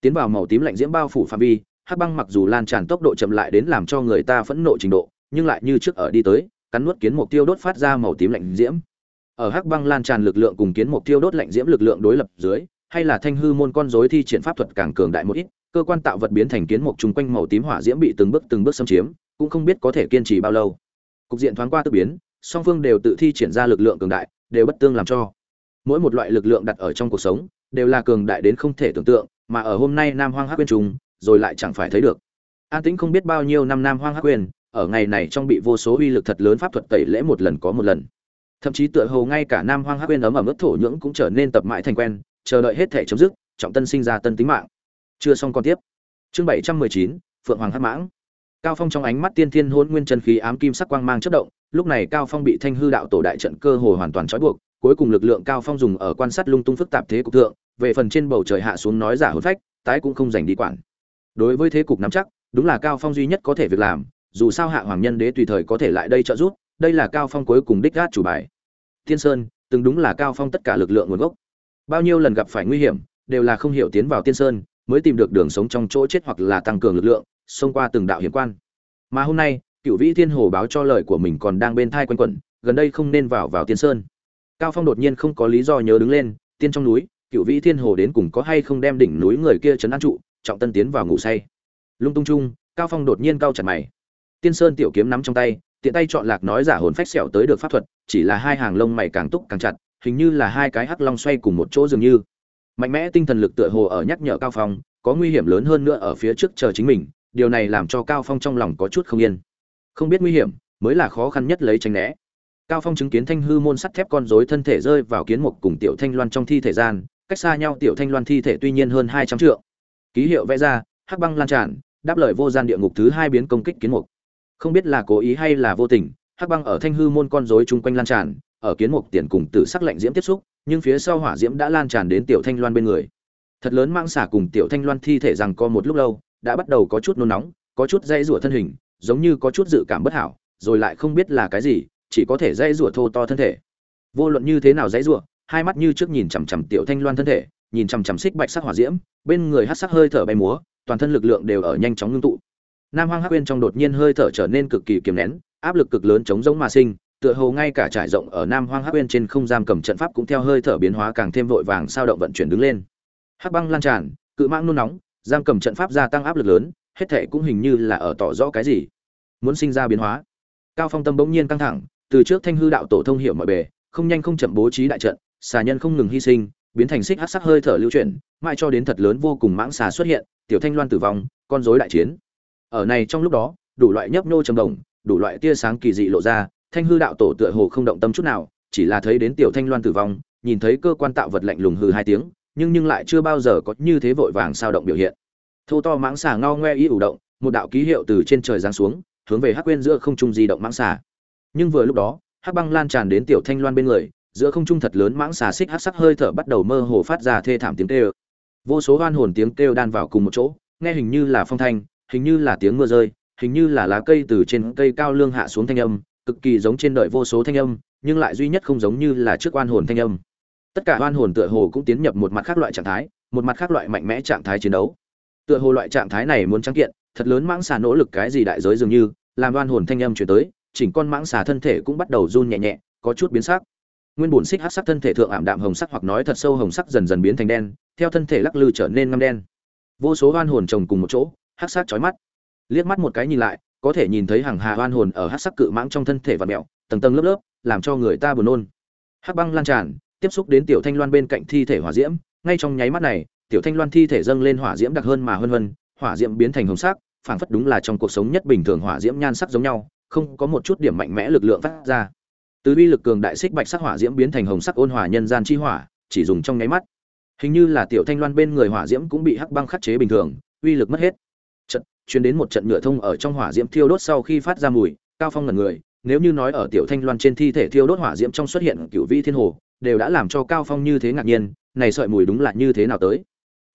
Tiến vào màu tím lạnh diễm bao phủ phạm vi hắc băng mặc dù lan tràn tốc độ chậm lại đến làm cho người ta phẫn nộ trình độ, nhưng lại như trước ở đi tới, cắn nuốt kiến mục tiêu đốt phát ra màu tím lạnh diễm. Ở hắc băng lan tràn lực lượng cùng kiến mục tiêu đốt lạnh diễm lực lượng đối lập dưới, hay là thanh hư môn con rối thi triển pháp thuật càng cường đại một ít, cơ quan tạo vật biến thành kiến mục chung quanh màu tím hỏa diễm bị từng bước từng bước xâm chiếm, cũng không biết có thể kiên trì bao lâu. Cục diện thoáng qua tự biến, song phương đều tự thi triển ra lực lượng cường đại, đều bất tương làm cho. Mỗi một loại lực lượng đặt ở trong cuộc sống, đều là cường đại đến không thể tưởng tượng, mà ở hôm nay nam hoang hắc quyên trùng rồi lại chẳng phải thấy được. An tĩnh không biết bao nhiêu năm nam hoang hắc quyền, ở ngày này trong bị vô số uy lực thật lớn pháp thuật tẩy lễ một lần có một lần. Thậm chí tựa hồ ngay cả nam hoang hắc quyền ấm ở mức thổ nhưỡng cũng trở nên tập mãi thành quen chờ đợi hết thể chấm dứt trọng tân sinh ra tân tính mạng. Chưa xong còn tiếp. Chương bảy trăm mười chín phượng hoàng hắc mãng. Cao phong trong ánh mắt tiên thiên hôn nguyên chân khí ám kim sắc quang mang chất động lúc này cao phong bị thanh hư đạo tổ đại trận cơ hồ hoàn toàn trói buộc cuối cùng lực lượng cao phong dùng ở quan sát lung tung phức tạp thế cục thượng về phần trên bầu trời hạ xuống nói giả hồn phách tái cũng không dành đi quản đối với thế cục nắm chắc, đúng là cao phong duy nhất có thể việc làm, dù sao hạ hoàng nhân đế tùy thời có thể lại đây trợ giúp, đây là cao phong cuối cùng đích gác chủ bài. Thiên sơn, từng đúng là cao phong tất cả lực lượng nguồn gốc. Bao nhiêu lần gặp phải nguy hiểm, đều là không hiểu tiến vào tiên sơn, mới tìm được đường sống trong chỗ chết hoặc là tăng cường lực lượng, xông qua từng đạo hiểm quan. Mà hôm nay cựu vĩ thiên hồ báo cho lời của mình còn đang bên thai quanh quẩn, gần đây không nên vào vào tiên sơn. Cao phong đột nhiên không có lý do nhớ đứng lên, tiên trong núi cựu vĩ thiên hồ đến cùng có hay không đem đỉnh núi người kia chấn an trụ trọng tân tiến vào ngủ say. Lung tung chung, cao phong đột nhiên cao chặt mày. Tiên sơn tiểu kiếm nắm trong tay, tiện tay chọn lạc nói giả hồn phách sẹo tới được pháp thuật, chỉ là hai hàng lông mày càng túc càng chặt, hình như là hai cái hắc long xoay cùng một chỗ dường như. Mạnh mẽ tinh thần lực tựa hồ ở nhắc nhở cao phong, có nguy hiểm lớn hơn nữa ở phía trước chờ chính mình, điều này làm cho cao phong trong lòng có chút không yên. Không biết nguy hiểm, mới là khó khăn nhất lấy tránh né. Cao phong chứng kiến thanh hư môn sắt thép con rối thân thể rơi vào kiến mục cùng tiểu thanh loan trong thi thể gian, cách xa nhau tiểu thanh loan thi thể tuy nhiên hơn hai trăm trượng ký hiệu vẽ ra, hắc băng lan tràn, đáp lời vô gian địa ngục thứ hai biến công kích kiến mục. Không biết là cố ý hay là vô tình, hắc băng ở thanh hư môn con rối chung quanh lan tràn, ở kiến mục tiền cùng tử sắc lạnh diễm tiếp xúc, nhưng phía sau hỏa diễm đã lan tràn đến tiểu thanh loan bên người. Thật lớn mang xả cùng tiểu thanh loan thi thể rằng co một lúc lâu, đã bắt đầu có chút nôn nóng, có chút dây rủa thân hình, giống như có chút dự cảm bất hảo, rồi lại không biết là cái gì, chỉ có thể dây rủa thô to thân thể. Vô luận như thế nào dây rủa, hai mắt như trước nhìn chằm chằm tiểu thanh loan thân thể nhìn chằm chằm xích bạch sắc hỏa diễm, bên người hắc sắc hơi thở bay múa, toàn thân lực lượng đều ở nhanh chóng ngưng tụ. Nam hoang hắc Uyên trong đột nhiên hơi thở trở nên cực kỳ kiềm nén, áp lực cực lớn chống giống mà sinh, tựa hồ ngay cả trải rộng ở nam hoang hắc Uyên trên không giam cầm trận pháp cũng theo hơi thở biến hóa càng thêm vội vàng sao động vận chuyển đứng lên. Hắc băng lan tràn, cự mãng nôn nóng, giam cầm trận pháp gia tăng áp lực lớn, hết thảy cũng hình như là ở tỏ rõ cái gì. Muốn sinh ra biến hóa. Cao phong tâm bỗng nhiên căng thẳng, từ trước thanh hư đạo tổ thông hiểu mọi bề, không nhanh không chậm bố trí đại trận, xà nhân không ngừng hy sinh biến thành xích hắc sắc hơi thở lưu chuyển mãi cho đến thật lớn vô cùng mãng xà xuất hiện tiểu thanh loan tử vong con rối đại chiến. Ở này trong lúc đó đủ loại nhấp nhô trầm động, đủ loại tia sáng kỳ dị lộ ra thanh hư đạo tổ tựa hồ không động tâm chút nào chỉ là thấy đến tiểu thanh loan tử vong nhìn thấy cơ quan tạo vật lạnh lùng hư hai tiếng nhưng nhưng lại chưa bao giờ có như thế vội vàng sao động biểu hiện. Thô to mãng xà ngao ngoe ý ủ động một đạo ký hiệu từ trên trời giáng xuống hướng về hắc quên giữa không trung di động mãng xà. Nhưng vừa lúc đó hắc băng lan tràn đến tiểu thanh loan bên người giữa không trung thật lớn mãng xà xích hắc sắc hơi thở bắt đầu mơ hồ phát ra thê thảm tiếng kêu. Vô số oan hồn tiếng kêu đan vào cùng một chỗ, nghe hình như là phong thanh, hình như là tiếng mưa rơi, hình như là lá cây từ trên cây cao lương hạ xuống thanh âm, cực kỳ giống trên đời vô số thanh âm, nhưng lại duy nhất không giống như là trước oan hồn thanh âm. Tất cả oan hồn tựa hồ cũng tiến nhập một mặt khác loại trạng thái, một mặt khác loại mạnh mẽ trạng thái chiến đấu. Tựa hồ loại trạng thái này muốn trắng kiện, thật lớn mãng xà nỗ lực cái gì đại giới dường như, làm oan hồn thanh âm chuyển tới, chỉnh con mãng xà thân thể cũng bắt đầu run nhẹ nhẹ, có chút biến sắc nguyên bổn xích hắc sắc thân thể thượng ảm đạm hồng sắc hoặc nói thật sâu hồng sắc dần dần biến thành đen, theo thân thể lắc lư trở nên ngăm đen. Vô số oan hồn chồng cùng một chỗ, hắc sắc chói mắt. Liếc mắt một cái nhìn lại, có thể nhìn thấy hàng hà oan hồn ở hắc sắc cự mãng trong thân thể và mẹo tầng tầng lớp lớp, làm cho người ta buồn nôn. Hắc băng lan tràn, tiếp xúc đến tiểu thanh loan bên cạnh thi thể hỏa diễm, ngay trong nháy mắt này, tiểu thanh loan thi thể dâng lên hỏa diễm đặc hơn mà hơn hơn hỏa diễm biến thành hồng sắc, phảng phất đúng là trong cuộc sống nhất bình thường hỏa diễm nhan sắc giống nhau, không có một chút điểm mạnh mẽ lực lượng phát ra từ uy lực cường đại xích bạch sắc hỏa diễm biến thành hồng sắc ôn hòa nhân gian chi hỏa, chỉ dùng trong nháy mắt. Hình như là tiểu thanh loan bên người hỏa diễm cũng bị hắc băng khắc chế bình thường, uy lực mất hết. Trận chuyến đến một trận nhựa thông ở trong hỏa diễm thiêu đốt sau khi phát ra mùi, cao phong ngẩn người, nếu như nói ở tiểu thanh loan trên thi thể thiêu đốt hỏa diễm trong xuất hiện cửu vĩ thiên hồ, đều đã làm cho cao phong như thế ngạc nhiên, này sợi mùi đúng là như thế nào tới?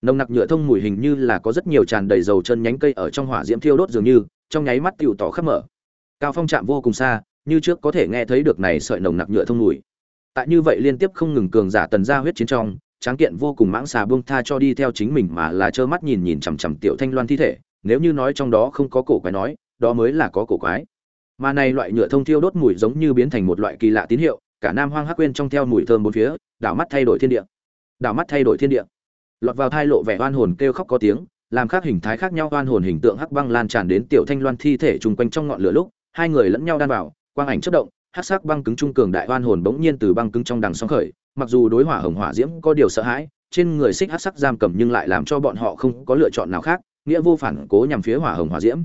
Nồng nặc nhựa thông mùi hình như là có rất nhiều tràn đầy dầu chân nhánh cây ở trong hỏa diễm thiêu đốt dường như, trong nháy mắt tiểu tỏ khắp mở. Cao phong chạm vô cùng xa như trước có thể nghe thấy được này sợi nồng nặc nhựa thông mùi. Tại như vậy liên tiếp không ngừng cường giả tần ra huyết chiến trong, tráng kiện vô cùng mãng xà buông tha cho đi theo chính mình mà là trơ mắt nhìn nhìn chằm chằm tiểu thanh loan thi thể, nếu như nói trong đó không có cổ quái nói, đó mới là có cổ quái. Mà này loại nhựa thông thiêu đốt mùi giống như biến thành một loại kỳ lạ tín hiệu, cả nam hoang hắc quên trong theo mùi thơm bốn phía, đảo mắt thay đổi thiên địa. Đảo mắt thay đổi thiên địa. Lọt vào thai lộ vẻ oan hồn kêu khóc có tiếng, làm khác hình thái khác nhau oan hồn hình tượng hắc băng lan tràn đến tiểu thanh loan thi thể chung quanh trong ngọn lửa lúc, hai người lẫn nhau đan vào quang ảnh chất động, hắc sắc băng cứng trung cường đại oan hồn bỗng nhiên từ băng cứng trong đằng sóng khởi, mặc dù đối hỏa hồng hỏa diễm có điều sợ hãi, trên người xích hắc sắc giam cầm nhưng lại làm cho bọn họ không có lựa chọn nào khác, nghĩa vô phản cố nhằm phía hỏa hồng hỏa diễm.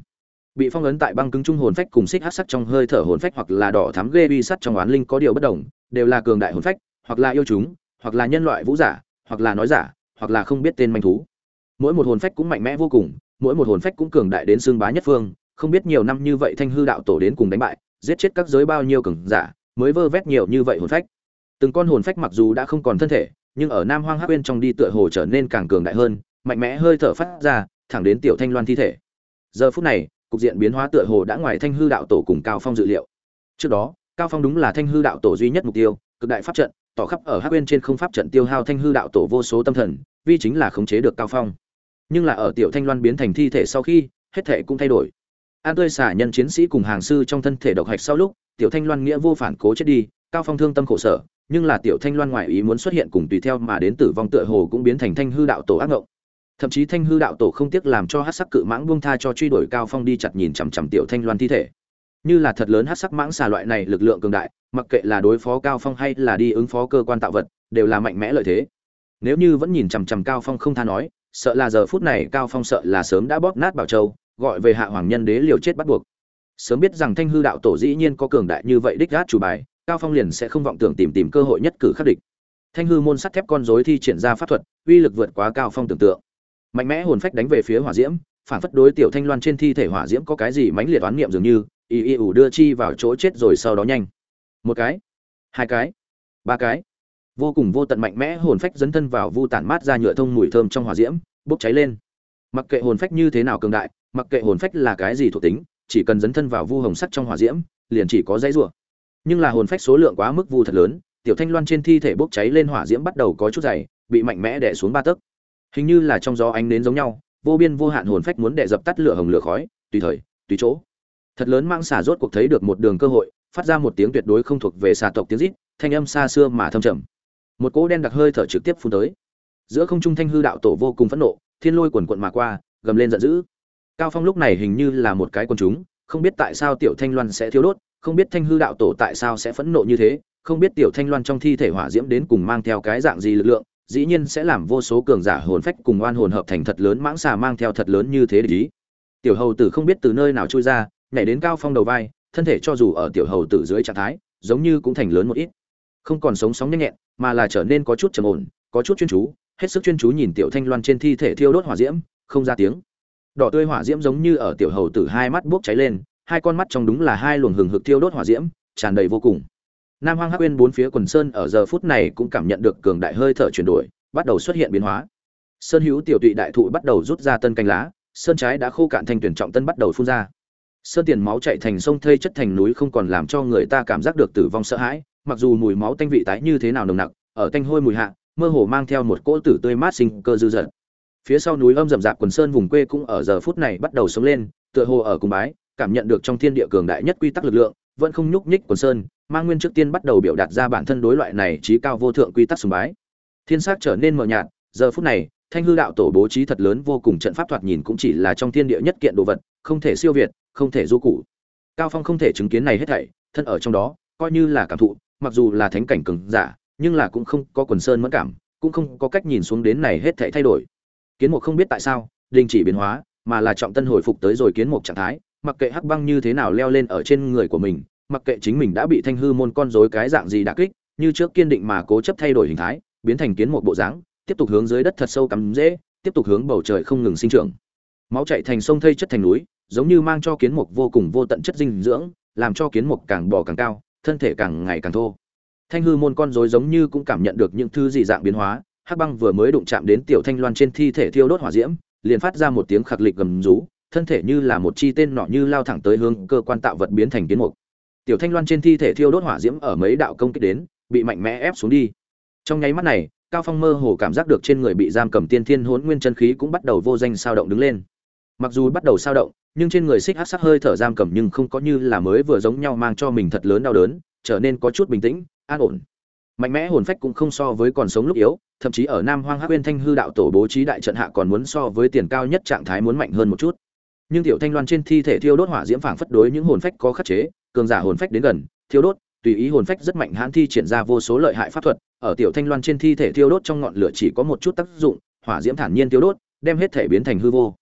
Bị phong ấn tại băng cứng trung hồn phách cùng xích hắc sắc trong hơi thở hồn phách hoặc là đỏ thắm ghê bi sắt trong oán linh có điều bất đồng, đều là cường đại hồn phách, hoặc là yêu chúng, hoặc là nhân loại vũ giả, hoặc là nói giả, hoặc là không biết tên manh thú. Mỗi một hồn phách cũng mạnh mẽ vô cùng, mỗi một hồn phách cũng cường đại đến xương bá nhất phương, không biết nhiều năm như vậy thanh hư đạo tổ đến cùng đánh bại giết chết các giới bao nhiêu cường giả, mới vơ vét nhiều như vậy hồn phách. Từng con hồn phách mặc dù đã không còn thân thể, nhưng ở nam hoang hắc Uyên trong đi tựa hồ trở nên càng cường đại hơn, mạnh mẽ hơi thở phát ra, thẳng đến tiểu thanh loan thi thể. Giờ phút này, cục diện biến hóa tựa hồ đã ngoài thanh hư đạo tổ cùng cao phong dự liệu. Trước đó, cao phong đúng là thanh hư đạo tổ duy nhất mục tiêu, cực đại pháp trận, tỏ khắp ở hắc Uyên trên không pháp trận tiêu hao thanh hư đạo tổ vô số tâm thần, vì chính là khống chế được cao phong. Nhưng là ở tiểu thanh loan biến thành thi thể sau khi, hết thể cũng thay đổi an tươi xả nhân chiến sĩ cùng hàng sư trong thân thể độc hạch sau lúc, tiểu thanh loan nghĩa vô phản cố chết đi, cao phong thương tâm khổ sở, nhưng là tiểu thanh loan ngoại ý muốn xuất hiện cùng tùy theo mà đến tử vong tựa hồ cũng biến thành thanh hư đạo tổ ác ngộng. Thậm chí thanh hư đạo tổ không tiếc làm cho hát sắc cự mãng buông tha cho truy đuổi cao phong đi chặt nhìn chằm chằm tiểu thanh loan thi thể. Như là thật lớn hát sắc mãng xà loại này lực lượng cường đại, mặc kệ là đối phó cao phong hay là đi ứng phó cơ quan tạo vật, đều là mạnh mẽ lợi thế. Nếu như vẫn nhìn chằm chằm cao phong không tha nói, sợ là giờ phút này cao phong sợ là sớm đã bóp nát bảo châu gọi về hạ hoàng nhân đế liều chết bắt buộc. Sớm biết rằng thanh hư đạo tổ dĩ nhiên có cường đại như vậy đích gác chủ bài, cao phong liền sẽ không vọng tưởng tìm tìm cơ hội nhất cử khắc địch. Thanh hư môn sắt thép con rối thi triển ra pháp thuật, uy lực vượt quá cao phong tưởng tượng. Mạnh mẽ hồn phách đánh về phía hỏa diễm, phản phất đối tiểu thanh loan trên thi thể hỏa diễm có cái gì mãnh liệt oán niệm dường như, y y ủ đưa chi vào chỗ chết rồi sau đó nhanh. Một cái, hai cái, ba cái. Vô cùng vô tận mạnh mẽ hồn phách dấn thân vào vu tản mát ra nhựa thông mùi thơm trong hỏa diễm, bốc cháy lên. Mặc kệ hồn phách như thế nào cường đại mặc kệ hồn phách là cái gì thuộc tính, chỉ cần dấn thân vào vu hồng sắt trong hỏa diễm, liền chỉ có dãy rủa. Nhưng là hồn phách số lượng quá mức vu thật lớn, tiểu thanh loan trên thi thể bốc cháy lên hỏa diễm bắt đầu có chút dày, bị mạnh mẽ đè xuống ba tấc. Hình như là trong gió ánh nến giống nhau, vô biên vô hạn hồn phách muốn đè dập tắt lửa hồng lửa khói, tùy thời, tùy chỗ. Thật lớn mang xả rốt cuộc thấy được một đường cơ hội, phát ra một tiếng tuyệt đối không thuộc về xà tộc tiếng rít, thanh âm xa xưa mà thâm trầm. Một cỗ đen đặc hơi thở trực tiếp phun tới. Giữa không trung thanh hư đạo tổ vô cùng phẫn nộ, thiên lôi quần quận mà qua, gầm lên giận dữ cao phong lúc này hình như là một cái quần chúng, không biết tại sao tiểu thanh loan sẽ thiếu đốt, không biết thanh hư đạo tổ tại sao sẽ phẫn nộ như thế, không biết tiểu thanh loan trong thi thể hỏa diễm đến cùng mang theo cái dạng gì lực lượng, dĩ nhiên sẽ làm vô số cường giả hồn phách cùng oan hồn hợp thành thật lớn mãng xà mang theo thật lớn như thế để ý. Tiểu hầu tử không biết từ nơi nào trôi ra, nhảy đến cao phong đầu vai, thân thể cho dù ở tiểu hầu tử dưới trạng thái, giống như cũng thành lớn một ít. Không còn sống sóng nhanh nhẹn, mà là trở nên có chút trầm ổn, có chút chuyên chú, hết sức chuyên chú nhìn tiểu thanh loan trên thi thể thiêu đốt hỏa diễm, không ra tiếng đỏ tươi hỏa diễm giống như ở tiểu hầu tử hai mắt bốc cháy lên, hai con mắt trong đúng là hai luồng hừng hực thiêu đốt hỏa diễm, tràn đầy vô cùng. Nam hoang hắc uyên bốn phía quần sơn ở giờ phút này cũng cảm nhận được cường đại hơi thở chuyển đổi, bắt đầu xuất hiện biến hóa. Sơn hữu tiểu tụy đại thụ bắt đầu rút ra tân canh lá, sơn trái đã khô cạn thành tuyển trọng tân bắt đầu phun ra. Sơn tiền máu chạy thành sông thây chất thành núi không còn làm cho người ta cảm giác được tử vong sợ hãi, mặc dù mùi máu tanh vị tái như thế nào nồng nặc, ở tanh hôi mùi hạ, mơ hồ mang theo một cỗ tử tươi mát sinh cơ dư dật phía sau núi âm rậm rạp quần sơn vùng quê cũng ở giờ phút này bắt đầu sống lên, tựa hồ ở cùng bái, cảm nhận được trong thiên địa cường đại nhất quy tắc lực lượng, vẫn không nhúc nhích quần sơn, mang nguyên trước tiên bắt đầu biểu đạt ra bản thân đối loại này trí cao vô thượng quy tắc sùng bái. Thiên sắc trở nên mờ nhạt, giờ phút này, thanh hư đạo tổ bố trí thật lớn vô cùng trận pháp thoạt nhìn cũng chỉ là trong thiên địa nhất kiện đồ vật, không thể siêu việt, không thể du cụ cao phong không thể chứng kiến này hết thảy, thân ở trong đó, coi như là cảm thụ, mặc dù là thánh cảnh cường giả, nhưng là cũng không có quần sơn mẫn cảm, cũng không có cách nhìn xuống đến này hết thảy thay đổi kiến mục không biết tại sao, đình chỉ biến hóa, mà là trọng tân hồi phục tới rồi kiến mục trạng thái, mặc kệ hắc băng như thế nào leo lên ở trên người của mình, mặc kệ chính mình đã bị thanh hư môn con rối cái dạng gì đả kích, như trước kiên định mà cố chấp thay đổi hình thái, biến thành kiến một bộ dáng, tiếp tục hướng dưới đất thật sâu cắm dễ tiếp tục hướng bầu trời không ngừng sinh trưởng. Máu chạy thành sông thây chất thành núi, giống như mang cho kiến mục vô cùng vô tận chất dinh dưỡng, làm cho kiến mục càng bò càng cao, thân thể càng ngày càng thô. Thanh hư môn con rối giống như cũng cảm nhận được những thứ gì dạng biến hóa hắc băng vừa mới đụng chạm đến tiểu thanh loan trên thi thể thiêu đốt hỏa diễm, liền phát ra một tiếng khạc lịch gầm rú, thân thể như là một chi tên nọ như lao thẳng tới hướng cơ quan tạo vật biến thành kiến mục. Tiểu thanh loan trên thi thể thiêu đốt hỏa diễm ở mấy đạo công kích đến, bị mạnh mẽ ép xuống đi. Trong nháy mắt này, cao phong mơ hồ cảm giác được trên người bị giam cầm tiên thiên hỗn nguyên chân khí cũng bắt đầu vô danh sao động đứng lên. Mặc dù bắt đầu sao động, nhưng trên người xích hát sắc hơi thở giam cầm nhưng không có như là mới vừa giống nhau mang cho mình thật lớn đau đớn, trở nên có chút bình tĩnh, an ổn mạnh mẽ hồn phách cũng không so với còn sống lúc yếu, thậm chí ở nam hoang hắc uyên thanh hư đạo tổ bố trí đại trận hạ còn muốn so với tiền cao nhất trạng thái muốn mạnh hơn một chút. Nhưng tiểu thanh loan trên thi thể thiêu đốt hỏa diễm phảng phất đối những hồn phách có khắc chế, cường giả hồn phách đến gần, thiêu đốt, tùy ý hồn phách rất mạnh hãn thi triển ra vô số lợi hại pháp thuật, ở tiểu thanh loan trên thi thể thiêu đốt trong ngọn lửa chỉ có một chút tác dụng, hỏa diễm thản nhiên thiêu đốt, đem hết thể biến thành hư vô.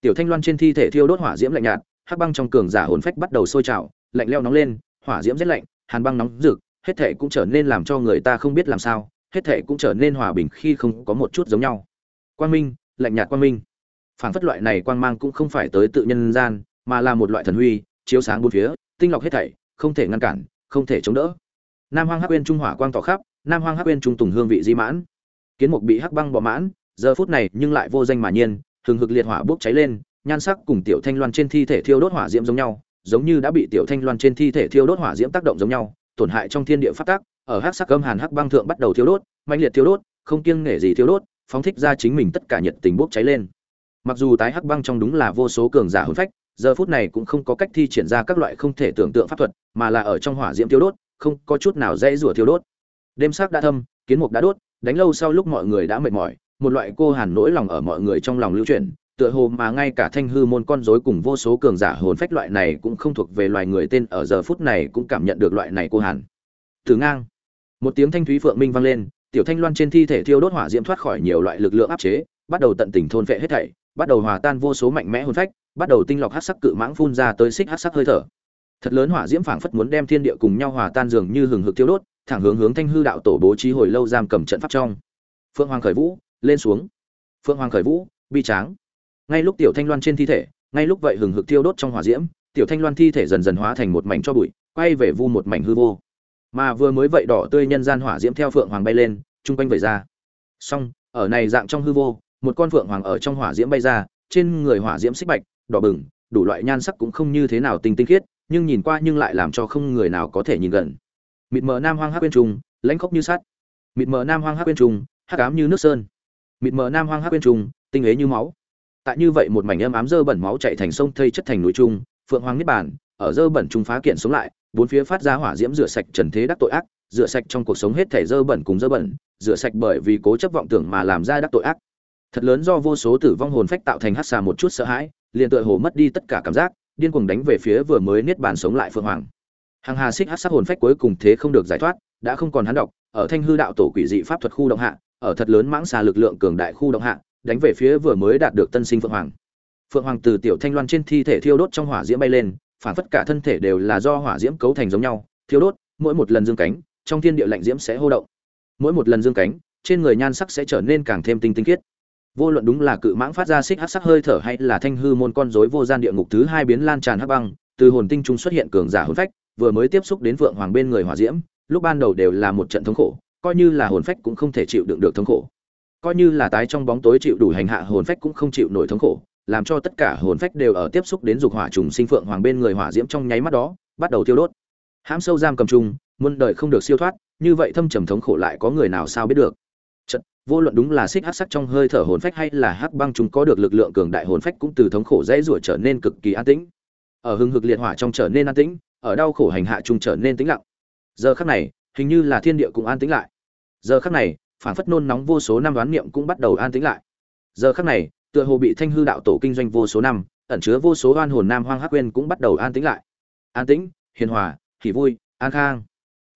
Tiểu thanh loan trên thi thể thiêu đốt hỏa diễm lạnh nhạt, hắc băng trong cường giả hồn phách bắt đầu sôi trào, lạnh leo nóng lên, hỏa diễm rất lạnh, hàn băng nóng rực hết thệ cũng trở nên làm cho người ta không biết làm sao, hết thệ cũng trở nên hòa bình khi không có một chút giống nhau. Quang minh, lạnh nhạt quang minh. Phản phất loại này quang mang cũng không phải tới tự nhân gian, mà là một loại thần huy, chiếu sáng bốn phía, tinh lọc hết thảy, không thể ngăn cản, không thể chống đỡ. Nam hoang hắc uyên trung hỏa quang tỏ khắp, nam hoang hắc uyên trung tùng hương vị di mãn. Kiến mục bị hắc băng bỏ mãn, giờ phút này nhưng lại vô danh mà nhiên, hừng hực liệt hỏa bốc cháy lên, nhan sắc cùng tiểu thanh loan trên thi thể thiêu đốt hỏa diễm giống nhau, giống như đã bị tiểu thanh loan trên thi thể thiêu đốt hỏa diễm tác động giống nhau tổn hại trong thiên địa phát tác ở hắc sắc âm hàn hắc băng thượng bắt đầu thiêu đốt mạnh liệt thiêu đốt, không kiêng nể gì thiêu đốt, phóng thích ra chính mình tất cả nhiệt tình bốc cháy lên. Mặc dù tái hắc băng trong đúng là vô số cường giả hồn phách, giờ phút này cũng không có cách thi triển ra các loại không thể tưởng tượng pháp thuật, mà là ở trong hỏa diễm thiêu đốt, không có chút nào dễ rủa thiêu đốt. Đêm sắc đã thâm, kiến mục đã đốt, đánh lâu sau lúc mọi người đã mệt mỏi, một loại cô hàn nỗi lòng ở mọi người trong lòng lưu chuyển tựa hồ mà ngay cả thanh hư môn con rối cùng vô số cường giả hồn phách loại này cũng không thuộc về loài người tên ở giờ phút này cũng cảm nhận được loại này cô hàn từ ngang, một tiếng thanh thúy phượng minh vang lên, tiểu thanh loan trên thi thể thiêu đốt hỏa diễm thoát khỏi nhiều loại lực lượng áp chế, bắt đầu tận tình thôn vệ hết thảy, bắt đầu hòa tan vô số mạnh mẽ hồn phách, bắt đầu tinh lọc hắc sắc cự mãng phun ra tới xích hắc sắc hơi thở. Thật lớn hỏa diễm phảng phất muốn đem thiên địa cùng nhau hòa tan dường như hừng hực thiêu đốt, thẳng hướng hướng thanh hư đạo tổ bố trí hồi lâu giam cầm trận pháp trong. Phượng hoàng khởi vũ, lên xuống. Phượng hoàng khởi vũ, bi tráng ngay lúc tiểu thanh loan trên thi thể, ngay lúc vậy hừng hực thiêu đốt trong hỏa diễm, tiểu thanh loan thi thể dần dần hóa thành một mảnh cho bụi, quay về vu một mảnh hư vô. Mà vừa mới vậy đỏ tươi nhân gian hỏa diễm theo phượng hoàng bay lên, chung quanh vẩy ra. Xong, ở này dạng trong hư vô, một con phượng hoàng ở trong hỏa diễm bay ra, trên người hỏa diễm xích bạch, đỏ bừng, đủ loại nhan sắc cũng không như thế nào tinh tinh khiết, nhưng nhìn qua nhưng lại làm cho không người nào có thể nhìn gần. Mịt mờ nam hoang hắc bên trung, lãnh khốc như sắt. Mịt mờ nam hoang hắc bên trung, hắc ám như nước sơn. Mịt mờ nam hoang hắc bên trung, tinh ế như máu tại như vậy một mảnh âm ám dơ bẩn máu chảy thành sông thây chất thành núi trung, phượng hoàng niết bàn, ở dơ bẩn trung phá kiện sống lại, bốn phía phát ra hỏa diễm rửa sạch trần thế đắc tội ác, rửa sạch trong cuộc sống hết thể dơ bẩn cùng dơ bẩn, rửa sạch bởi vì cố chấp vọng tưởng mà làm ra đắc tội ác. Thật lớn do vô số tử vong hồn phách tạo thành hắc xà một chút sợ hãi, liền tựa hồ mất đi tất cả cảm giác, điên cuồng đánh về phía vừa mới niết bàn sống lại phượng hoàng. Hàng hà xích hắc sắc hồn phách cuối cùng thế không được giải thoát, đã không còn hắn độc, ở thanh hư đạo tổ quỷ dị pháp thuật khu động hạ, ở thật lớn mãng xà lực lượng cường đại khu động hạ đánh về phía vừa mới đạt được tân sinh phượng hoàng. Phượng hoàng từ tiểu thanh loan trên thi thể thiêu đốt trong hỏa diễm bay lên phản phất cả thân thể đều là do hỏa diễm cấu thành giống nhau, thiêu đốt, mỗi một lần dương cánh, trong thiên địa lạnh diễm sẽ hô động. Mỗi một lần dương cánh, trên người nhan sắc sẽ trở nên càng thêm tinh tinh khiết. Vô luận đúng là cự mãng phát ra xích hắc sắc hơi thở hay là thanh hư môn con rối vô gian địa ngục thứ hai biến lan tràn hắc băng, từ hồn tinh trung xuất hiện cường giả hồn phách, vừa mới tiếp xúc đến vượng hoàng bên người hỏa diễm, lúc ban đầu đều là một trận thống khổ, coi như là hồn phách cũng không thể chịu đựng được thống khổ coi như là tái trong bóng tối chịu đủ hành hạ hồn phách cũng không chịu nổi thống khổ làm cho tất cả hồn phách đều ở tiếp xúc đến dục hỏa trùng sinh phượng hoàng bên người hỏa diễm trong nháy mắt đó bắt đầu tiêu đốt. Hãm sâu giam cầm trùng muôn đời không được siêu thoát như vậy thâm trầm thống khổ lại có người nào sao biết được? Chật, vô luận đúng là xích hắc sắc trong hơi thở hồn phách hay là hắc băng chúng có được lực lượng cường đại hồn phách cũng từ thống khổ dễ rủa trở nên cực kỳ an tĩnh. Ở hưng hực liệt hỏa trong trở nên an tĩnh ở đau khổ hành hạ trung trở nên tĩnh lặng. Giờ khắc này hình như là thiên địa cũng an tĩnh lại. Giờ khắc này phản phất nôn nóng vô số năm đoán niệm cũng bắt đầu an tĩnh lại. Giờ khắc này, tựa hồ bị thanh hư đạo tổ kinh doanh vô số năm, ẩn chứa vô số oan hồn nam hoang hắc quên cũng bắt đầu an tĩnh lại. An tĩnh, hiền hòa, hỉ vui, an khang.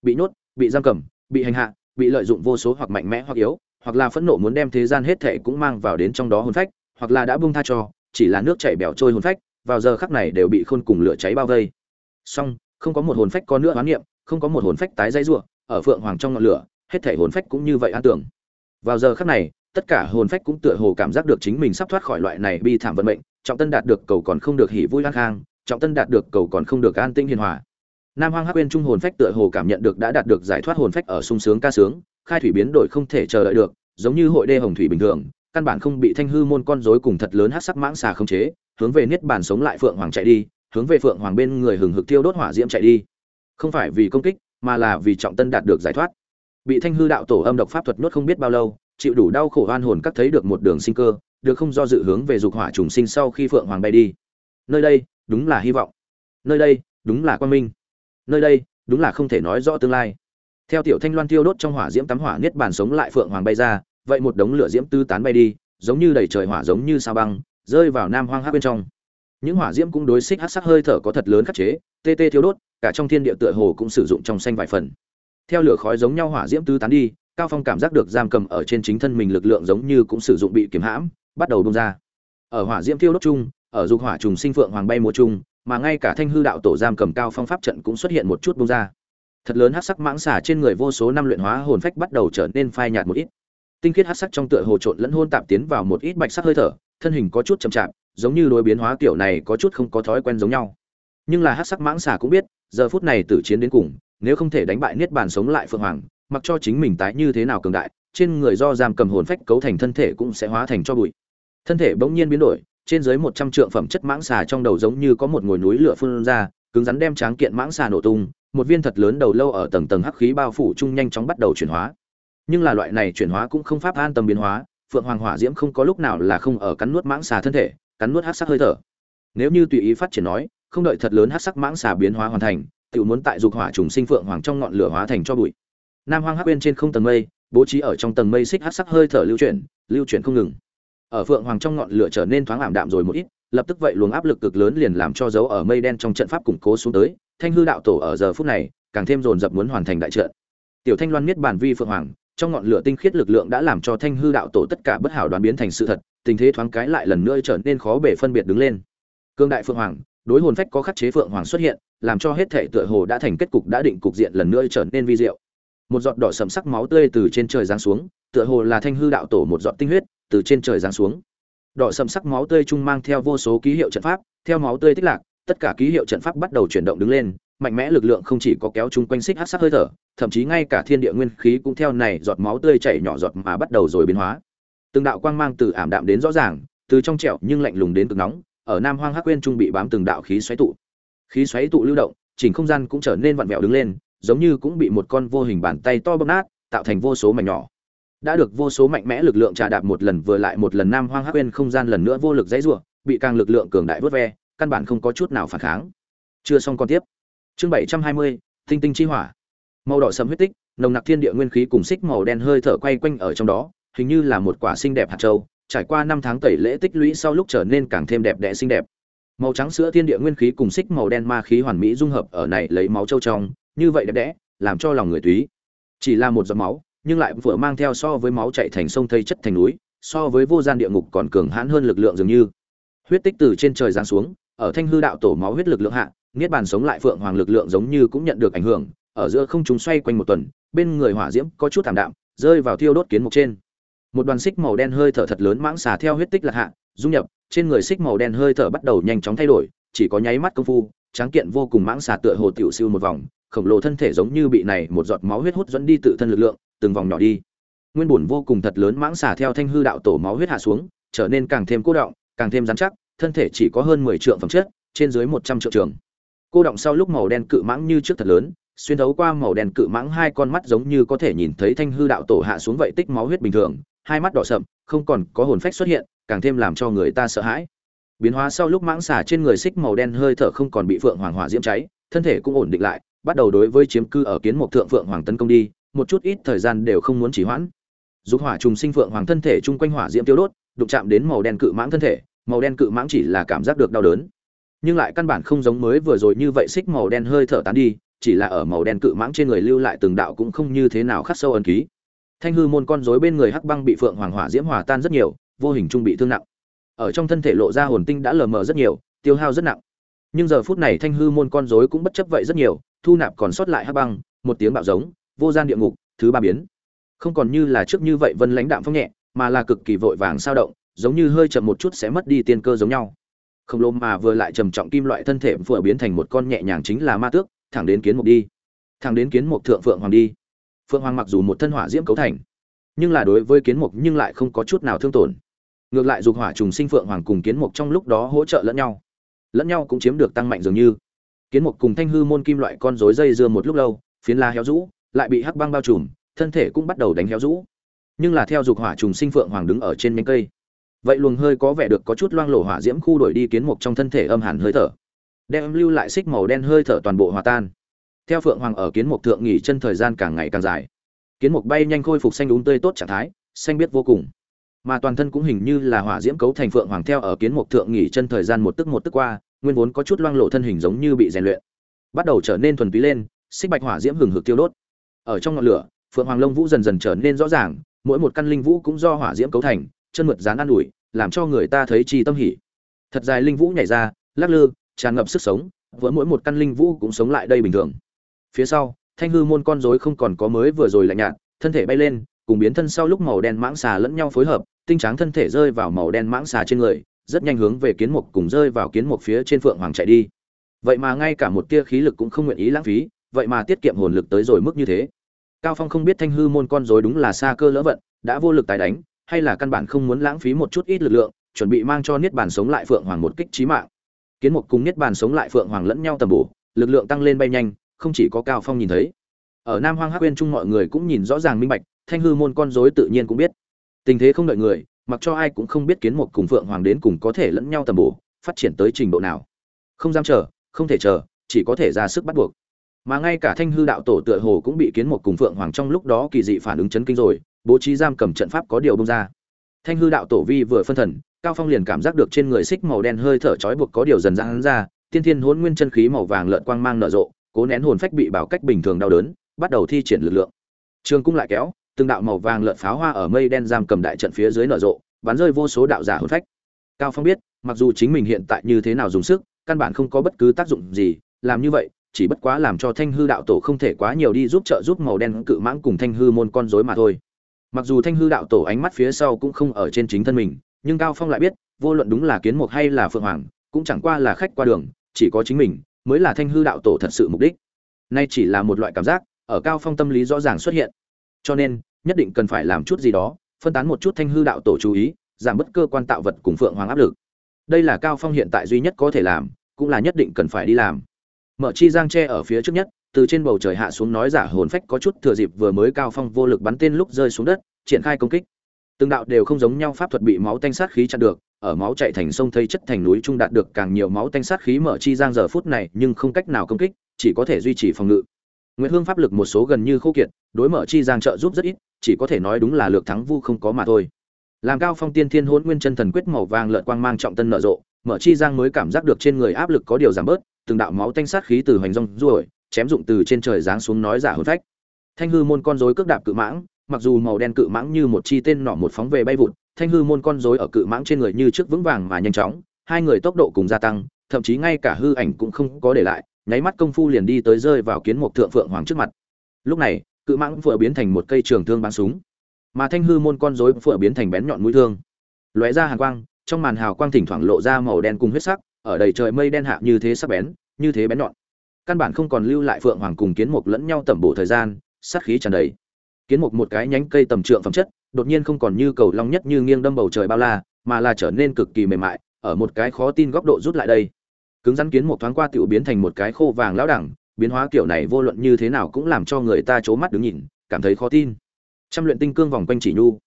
Bị nhốt, bị giam cầm, bị hành hạ, bị lợi dụng vô số hoặc mạnh mẽ hoặc yếu, hoặc là phẫn nộ muốn đem thế gian hết thệ cũng mang vào đến trong đó hồn phách, hoặc là đã buông tha cho, chỉ là nước chảy bẻo trôi hồn phách, vào giờ khắc này đều bị khôn cùng lửa cháy bao vây. Song không có một hồn phách có nữa hoán niệm, không có một hồn phách tái dây rủa, ở phượng hoàng trong ngọn lửa hết thảy hồn phách cũng như vậy an tưởng vào giờ khắc này, tất cả hồn phách cũng tựa hồ cảm giác được chính mình sắp thoát khỏi loại này bi thảm vận mệnh, trọng tân đạt được cầu còn không được hỉ vui an khang trọng tân đạt được cầu còn không được an tinh hiền hòa. Nam hoang hắc quên trung hồn phách tựa hồ cảm nhận được đã đạt được giải thoát hồn phách ở sung sướng ca sướng, khai thủy biến đổi không thể chờ đợi được, giống như hội đê hồng thủy bình thường, căn bản không bị thanh hư môn con rối cùng thật lớn hắc sắc mãng xà khống chế, hướng về niết bàn sống lại phượng hoàng chạy đi, hướng về phượng hoàng bên người hừng hực thiêu đốt hỏa diễm chạy đi. Không phải vì công kích, mà là vì trọng tân đạt được giải thoát bị thanh hư đạo tổ âm độc pháp thuật nuốt không biết bao lâu, chịu đủ đau khổ oan hồn các thấy được một đường sinh cơ, được không do dự hướng về dục hỏa trùng sinh sau khi phượng hoàng bay đi. Nơi đây, đúng là hy vọng. Nơi đây, đúng là quan minh. Nơi đây, đúng là không thể nói rõ tương lai. Theo tiểu thanh loan tiêu đốt trong hỏa diễm tắm hỏa niết bàn sống lại phượng hoàng bay ra, vậy một đống lửa diễm tư tán bay đi, giống như đầy trời hỏa giống như sao băng, rơi vào nam hoang hát bên trong. Những hỏa diễm cũng đối xích hát sắc hơi thở có thật lớn khắc chế, tê tê thiếu đốt, cả trong thiên địa tựa hồ cũng sử dụng trong xanh vài phần theo lửa khói giống nhau hỏa diễm tứ tán đi, cao phong cảm giác được giam cầm ở trên chính thân mình lực lượng giống như cũng sử dụng bị kiếm hãm, bắt đầu bung ra. Ở hỏa diễm thiêu đốt chung, ở dục hỏa trùng sinh phượng hoàng bay múa chung, mà ngay cả thanh hư đạo tổ giam cầm cao phong pháp trận cũng xuất hiện một chút bung ra. Thật lớn hắc sắc mãng xà trên người vô số năm luyện hóa hồn phách bắt đầu trở nên phai nhạt một ít. Tinh khiết hắc sắc trong tựa hồ trộn lẫn hôn tạp tiến vào một ít bạch sắc hơi thở, thân hình có chút chậm chạp, giống như đối biến hóa kiểu này có chút không có thói quen giống nhau. Nhưng là hắc sắc mãng xà cũng biết, giờ phút này tử chiến đến cùng nếu không thể đánh bại niết bàn sống lại phượng hoàng, mặc cho chính mình tái như thế nào cường đại, trên người do giam cầm hồn phách cấu thành thân thể cũng sẽ hóa thành cho bụi. Thân thể bỗng nhiên biến đổi, trên dưới một trăm trượng phẩm chất mãng xà trong đầu giống như có một ngồi núi lửa phun ra, cứng rắn đem tráng kiện mãng xà nổ tung, một viên thật lớn đầu lâu ở tầng tầng hắc khí bao phủ chung nhanh chóng bắt đầu chuyển hóa. Nhưng là loại này chuyển hóa cũng không pháp an tâm biến hóa, phượng hoàng hỏa diễm không có lúc nào là không ở cắn nuốt mãng xà thân thể, cắn nuốt hắc sắc hơi thở. Nếu như tùy ý phát triển nói, không đợi thật lớn hắc sắc mãng xà biến hóa hoàn thành tự muốn tại dục hỏa trùng sinh phượng hoàng trong ngọn lửa hóa thành cho bụi. Nam hoang hắc bên trên không tầng mây, bố trí ở trong tầng mây xích hắc sắc hơi thở lưu chuyển lưu chuyển không ngừng. Ở phượng hoàng trong ngọn lửa trở nên thoáng ảm đạm rồi một ít, lập tức vậy luồng áp lực cực lớn liền làm cho dấu ở mây đen trong trận pháp củng cố xuống tới, thanh hư đạo tổ ở giờ phút này, càng thêm dồn dập muốn hoàn thành đại trận. Tiểu thanh loan miết bản vi phượng hoàng, trong ngọn lửa tinh khiết lực lượng đã làm cho thanh hư đạo tổ tất cả bất hảo đoán biến thành sự thật, tình thế thoáng cái lại lần nữa trở nên khó bể phân biệt đứng lên. Cương đại phượng hoàng, đối hồn phách có khắc chế phượng hoàng xuất hiện làm cho hết thể tựa hồ đã thành kết cục đã định cục diện lần nữa trở nên vi diệu. Một giọt đỏ sầm sắc máu tươi từ trên trời giáng xuống, tựa hồ là thanh hư đạo tổ một giọt tinh huyết từ trên trời giáng xuống. Đỏ sầm sắc máu tươi trung mang theo vô số ký hiệu trận pháp, theo máu tươi tích lạc, tất cả ký hiệu trận pháp bắt đầu chuyển động đứng lên, mạnh mẽ lực lượng không chỉ có kéo chung quanh xích hát sắc hơi thở, thậm chí ngay cả thiên địa nguyên khí cũng theo này giọt máu tươi chảy nhỏ giọt mà bắt đầu rồi biến hóa. Từng đạo quang mang từ ảm đạm đến rõ ràng, từ trong trẻo nhưng lạnh lùng đến cực nóng, ở nam hoang hắc quên trung bị bám từng đạo khí xoáy tụ khí xoáy tụ lưu động, chỉnh không gian cũng trở nên vặn vẹo đứng lên, giống như cũng bị một con vô hình bàn tay to bóp nát, tạo thành vô số mảnh nhỏ. Đã được vô số mạnh mẽ lực lượng trà đạp một lần vừa lại một lần nam hoang hắc quên không gian lần nữa vô lực dãy rủa, bị càng lực lượng cường đại vớt ve, căn bản không có chút nào phản kháng. Chưa xong con tiếp. Chương bảy trăm hai mươi tinh tinh chi hỏa. Màu đỏ sẫm huyết tích, nồng nặc thiên địa nguyên khí cùng xích màu đen hơi thở quay quanh ở trong đó, hình như là một quả xinh đẹp hạt châu, trải qua năm tháng tẩy lễ tích lũy sau lúc trở nên càng thêm đẹp đẽ xinh đẹp màu trắng sữa thiên địa nguyên khí cùng xích màu đen ma khí hoàn mỹ dung hợp ở này lấy máu châu trong, như vậy đẹp đẽ, làm cho lòng người túy. Chỉ là một giọt máu, nhưng lại vừa mang theo so với máu chảy thành sông thây chất thành núi, so với vô gian địa ngục còn cường hãn hơn lực lượng dường như. Huyết tích từ trên trời giáng xuống, ở thanh hư đạo tổ máu huyết lực lượng hạ, niết bàn sống lại phượng hoàng lực lượng giống như cũng nhận được ảnh hưởng, ở giữa không chúng xoay quanh một tuần, bên người hỏa diễm có chút thảm đạm, rơi vào thiêu đốt kiến mục trên. Một đoàn xích màu đen hơi thở thật lớn mãng xà theo huyết tích lạc hạ dung nhập, trên người xích màu đen hơi thở bắt đầu nhanh chóng thay đổi, chỉ có nháy mắt công phu, tráng kiện vô cùng mãng xà tựa hồ tiểu siêu một vòng, khổng lồ thân thể giống như bị này một giọt máu huyết hút dẫn đi tự thân lực lượng, từng vòng nhỏ đi. Nguyên bổn vô cùng thật lớn mãng xà theo thanh hư đạo tổ máu huyết hạ xuống, trở nên càng thêm cố động, càng thêm rắn chắc, thân thể chỉ có hơn mười trượng phẩm chất, trên dưới một trăm triệu trường. Cô động sau lúc màu đen cự mãng như trước thật lớn, xuyên thấu qua màu đen cự mãng hai con mắt giống như có thể nhìn thấy thanh hư đạo tổ hạ xuống vậy tích máu huyết bình thường, hai mắt đỏ sậm, không còn có hồn phách xuất hiện càng thêm làm cho người ta sợ hãi. Biến hóa sau lúc mãng xà trên người xích màu đen hơi thở không còn bị phượng hoàng hỏa diễm cháy, thân thể cũng ổn định lại, bắt đầu đối với chiếm cư ở kiến mục thượng phượng hoàng tấn công đi, một chút ít thời gian đều không muốn chỉ hoãn. Dục hỏa trùng sinh phượng hoàng thân thể chung quanh hỏa diễm tiêu đốt, đụng chạm đến màu đen cự mãng thân thể, màu đen cự mãng chỉ là cảm giác được đau đớn. Nhưng lại căn bản không giống mới vừa rồi như vậy xích màu đen hơi thở tán đi, chỉ là ở màu đen cự mãng trên người lưu lại từng đạo cũng không như thế nào khắc sâu ẩn ký. Thanh hư môn con rối bên người hắc băng bị phượng hoàng hỏa diễm hòa tan rất nhiều vô hình trung bị thương nặng. Ở trong thân thể lộ ra hồn tinh đã lờ mờ rất nhiều, tiêu hao rất nặng. Nhưng giờ phút này thanh hư môn con rối cũng bất chấp vậy rất nhiều, thu nạp còn sót lại hắc băng, một tiếng bạo giống, vô gian địa ngục, thứ ba biến. Không còn như là trước như vậy vân lãnh đạm phong nhẹ, mà là cực kỳ vội vàng sao động, giống như hơi chậm một chút sẽ mất đi tiên cơ giống nhau. Không lồ mà vừa lại trầm trọng kim loại thân thể vừa biến thành một con nhẹ nhàng chính là ma tước, thẳng đến kiến mục đi. Thẳng đến kiến mục thượng phượng hoàng đi. Phượng hoàng mặc dù một thân hỏa diễm cấu thành, nhưng là đối với kiến mục nhưng lại không có chút nào thương tổn ngược lại dục hỏa trùng sinh phượng hoàng cùng kiến mục trong lúc đó hỗ trợ lẫn nhau. Lẫn nhau cũng chiếm được tăng mạnh dường như. Kiến mục cùng thanh hư môn kim loại con rối dây dưa một lúc lâu, phiến la héo rũ, lại bị hắc băng bao trùm, thân thể cũng bắt đầu đánh héo rũ. Nhưng là theo dục hỏa trùng sinh phượng hoàng đứng ở trên nhánh cây. Vậy luồng hơi có vẻ được có chút loang lổ hỏa diễm khu đổi đi kiến mục trong thân thể âm hẳn hơi thở. Đem lưu lại xích màu đen hơi thở toàn bộ hòa tan. Theo phượng hoàng ở kiến mục thượng nghỉ chân thời gian càng ngày càng dài. Kiến mục bay nhanh khôi phục xanh đúng tươi tốt trạng thái, xanh biết vô cùng mà toàn thân cũng hình như là hỏa diễm cấu thành phượng hoàng theo ở kiến mục thượng nghỉ chân thời gian một tức một tức qua, nguyên vốn có chút loang lộ thân hình giống như bị rèn luyện. Bắt đầu trở nên thuần túy lên, xích bạch hỏa diễm hừng hực tiêu đốt. Ở trong ngọn lửa, phượng hoàng lông vũ dần dần trở nên rõ ràng, mỗi một căn linh vũ cũng do hỏa diễm cấu thành, chân mượt dán an ủi, làm cho người ta thấy chi tâm hỉ. Thật dài linh vũ nhảy ra, lắc lư, tràn ngập sức sống, với mỗi một căn linh vũ cũng sống lại đây bình thường. Phía sau, thanh hư môn con rối không còn có mới vừa rồi lạnh nhạt, thân thể bay lên cùng biến thân sau lúc màu đen mãng xà lẫn nhau phối hợp, tinh trắng thân thể rơi vào màu đen mãng xà trên người, rất nhanh hướng về kiến mục cùng rơi vào kiến mục phía trên phượng hoàng chạy đi. Vậy mà ngay cả một tia khí lực cũng không nguyện ý lãng phí, vậy mà tiết kiệm hồn lực tới rồi mức như thế. Cao phong không biết thanh hư môn con rối đúng là xa cơ lỡ vận, đã vô lực tái đánh, hay là căn bản không muốn lãng phí một chút ít lực lượng, chuẩn bị mang cho niết bàn sống lại phượng hoàng một kích chí mạng. Kiến mục cùng niết bàn sống lại phượng hoàng lẫn nhau tầm bổ, lực lượng tăng lên bay nhanh, không chỉ có cao phong nhìn thấy. Ở nam hoang hắc uyên trung mọi người cũng nhìn rõ ràng minh bạch thanh hư môn con rối tự nhiên cũng biết. Tình thế không đợi người, mặc cho ai cũng không biết kiến một cùng phượng hoàng đến cùng có thể lẫn nhau tầm bổ, phát triển tới trình độ nào. Không dám chờ, không thể chờ, chỉ có thể ra sức bắt buộc. Mà ngay cả thanh hư đạo tổ tựa hồ cũng bị kiến một cùng phượng hoàng trong lúc đó kỳ dị phản ứng chấn kinh rồi, bố trí giam cầm trận pháp có điều bông ra. Thanh hư đạo tổ vi vừa phân thần, cao phong liền cảm giác được trên người xích màu đen hơi thở trói buộc có điều dần dãn ra, tiên thiên hỗn nguyên chân khí màu vàng lợn quang mang nở rộ, cố nén hồn phách bị bảo cách bình thường đau đớn, bắt đầu thi triển lực lượng. Trường cung lại kéo từng đạo màu vàng lợn pháo hoa ở mây đen giam cầm đại trận phía dưới nở rộ, bắn rơi vô số đạo giả hồn phách. Cao phong biết, mặc dù chính mình hiện tại như thế nào dùng sức, căn bản không có bất cứ tác dụng gì, làm như vậy, chỉ bất quá làm cho thanh hư đạo tổ không thể quá nhiều đi giúp trợ giúp màu đen cự mãng cùng thanh hư môn con rối mà thôi. Mặc dù thanh hư đạo tổ ánh mắt phía sau cũng không ở trên chính thân mình, nhưng cao phong lại biết, vô luận đúng là kiến mục hay là phượng hoàng, cũng chẳng qua là khách qua đường, chỉ có chính mình mới là thanh hư đạo tổ thật sự mục đích. Nay chỉ là một loại cảm giác, ở cao phong tâm lý rõ ràng xuất hiện. Cho nên nhất định cần phải làm chút gì đó, phân tán một chút thanh hư đạo tổ chú ý, giảm bớt cơ quan tạo vật cùng phượng hoàng áp lực. Đây là cao phong hiện tại duy nhất có thể làm, cũng là nhất định cần phải đi làm. Mở chi giang tre ở phía trước nhất, từ trên bầu trời hạ xuống nói giả hồn phách có chút thừa dịp vừa mới cao phong vô lực bắn tên lúc rơi xuống đất, triển khai công kích. Từng đạo đều không giống nhau pháp thuật bị máu tanh sát khí chặn được, ở máu chạy thành sông thấy chất thành núi trung đạt được càng nhiều máu tanh sát khí mở chi giang giờ phút này, nhưng không cách nào công kích, chỉ có thể duy trì phòng ngự. Nguyễn hương pháp lực một số gần như khô kiệt, đối mở chi giang trợ giúp rất ít chỉ có thể nói đúng là lược thắng vu không có mà thôi. Làm cao phong tiên thiên hôn nguyên chân thần quyết màu vàng lợn quang mang trọng tân nở rộ, mở chi giang mới cảm giác được trên người áp lực có điều giảm bớt, từng đạo máu tanh sát khí từ hoành rong ruổi chém dụng từ trên trời giáng xuống nói giả hồn phách. Thanh hư môn con rối cước đạp cự mãng, mặc dù màu đen cự mãng như một chi tên nỏ một phóng về bay vụt, thanh hư môn con rối ở cự mãng trên người như trước vững vàng mà nhanh chóng, hai người tốc độ cùng gia tăng, thậm chí ngay cả hư ảnh cũng không có để lại, nháy mắt công phu liền đi tới rơi vào kiến mục thượng phượng hoàng trước mặt. Lúc này cự mãng vừa biến thành một cây trường thương bắn súng. Mà thanh hư môn con rối vừa biến thành bén nhọn mũi thương. Lóe ra hàn quang, trong màn hào quang thỉnh thoảng lộ ra màu đen cùng huyết sắc, ở đầy trời mây đen hạ như thế sắc bén, như thế bén nhọn. Căn bản không còn lưu lại phượng hoàng cùng kiến mục lẫn nhau tẩm bổ thời gian, sát khí tràn đầy. Kiến mục một cái nhánh cây tầm trượng phẩm chất, đột nhiên không còn như cầu long nhất như nghiêng đâm bầu trời bao la, mà là trở nên cực kỳ mềm mại, ở một cái khó tin góc độ rút lại đây. Cứng rắn kiến một thoáng qua tiểu biến thành một cái khô vàng lão đẳng biến hóa kiểu này vô luận như thế nào cũng làm cho người ta c mắt đứng nhìn, cảm thấy khó tin. Trăm luyện tinh cương vòng quanh chỉ nhu.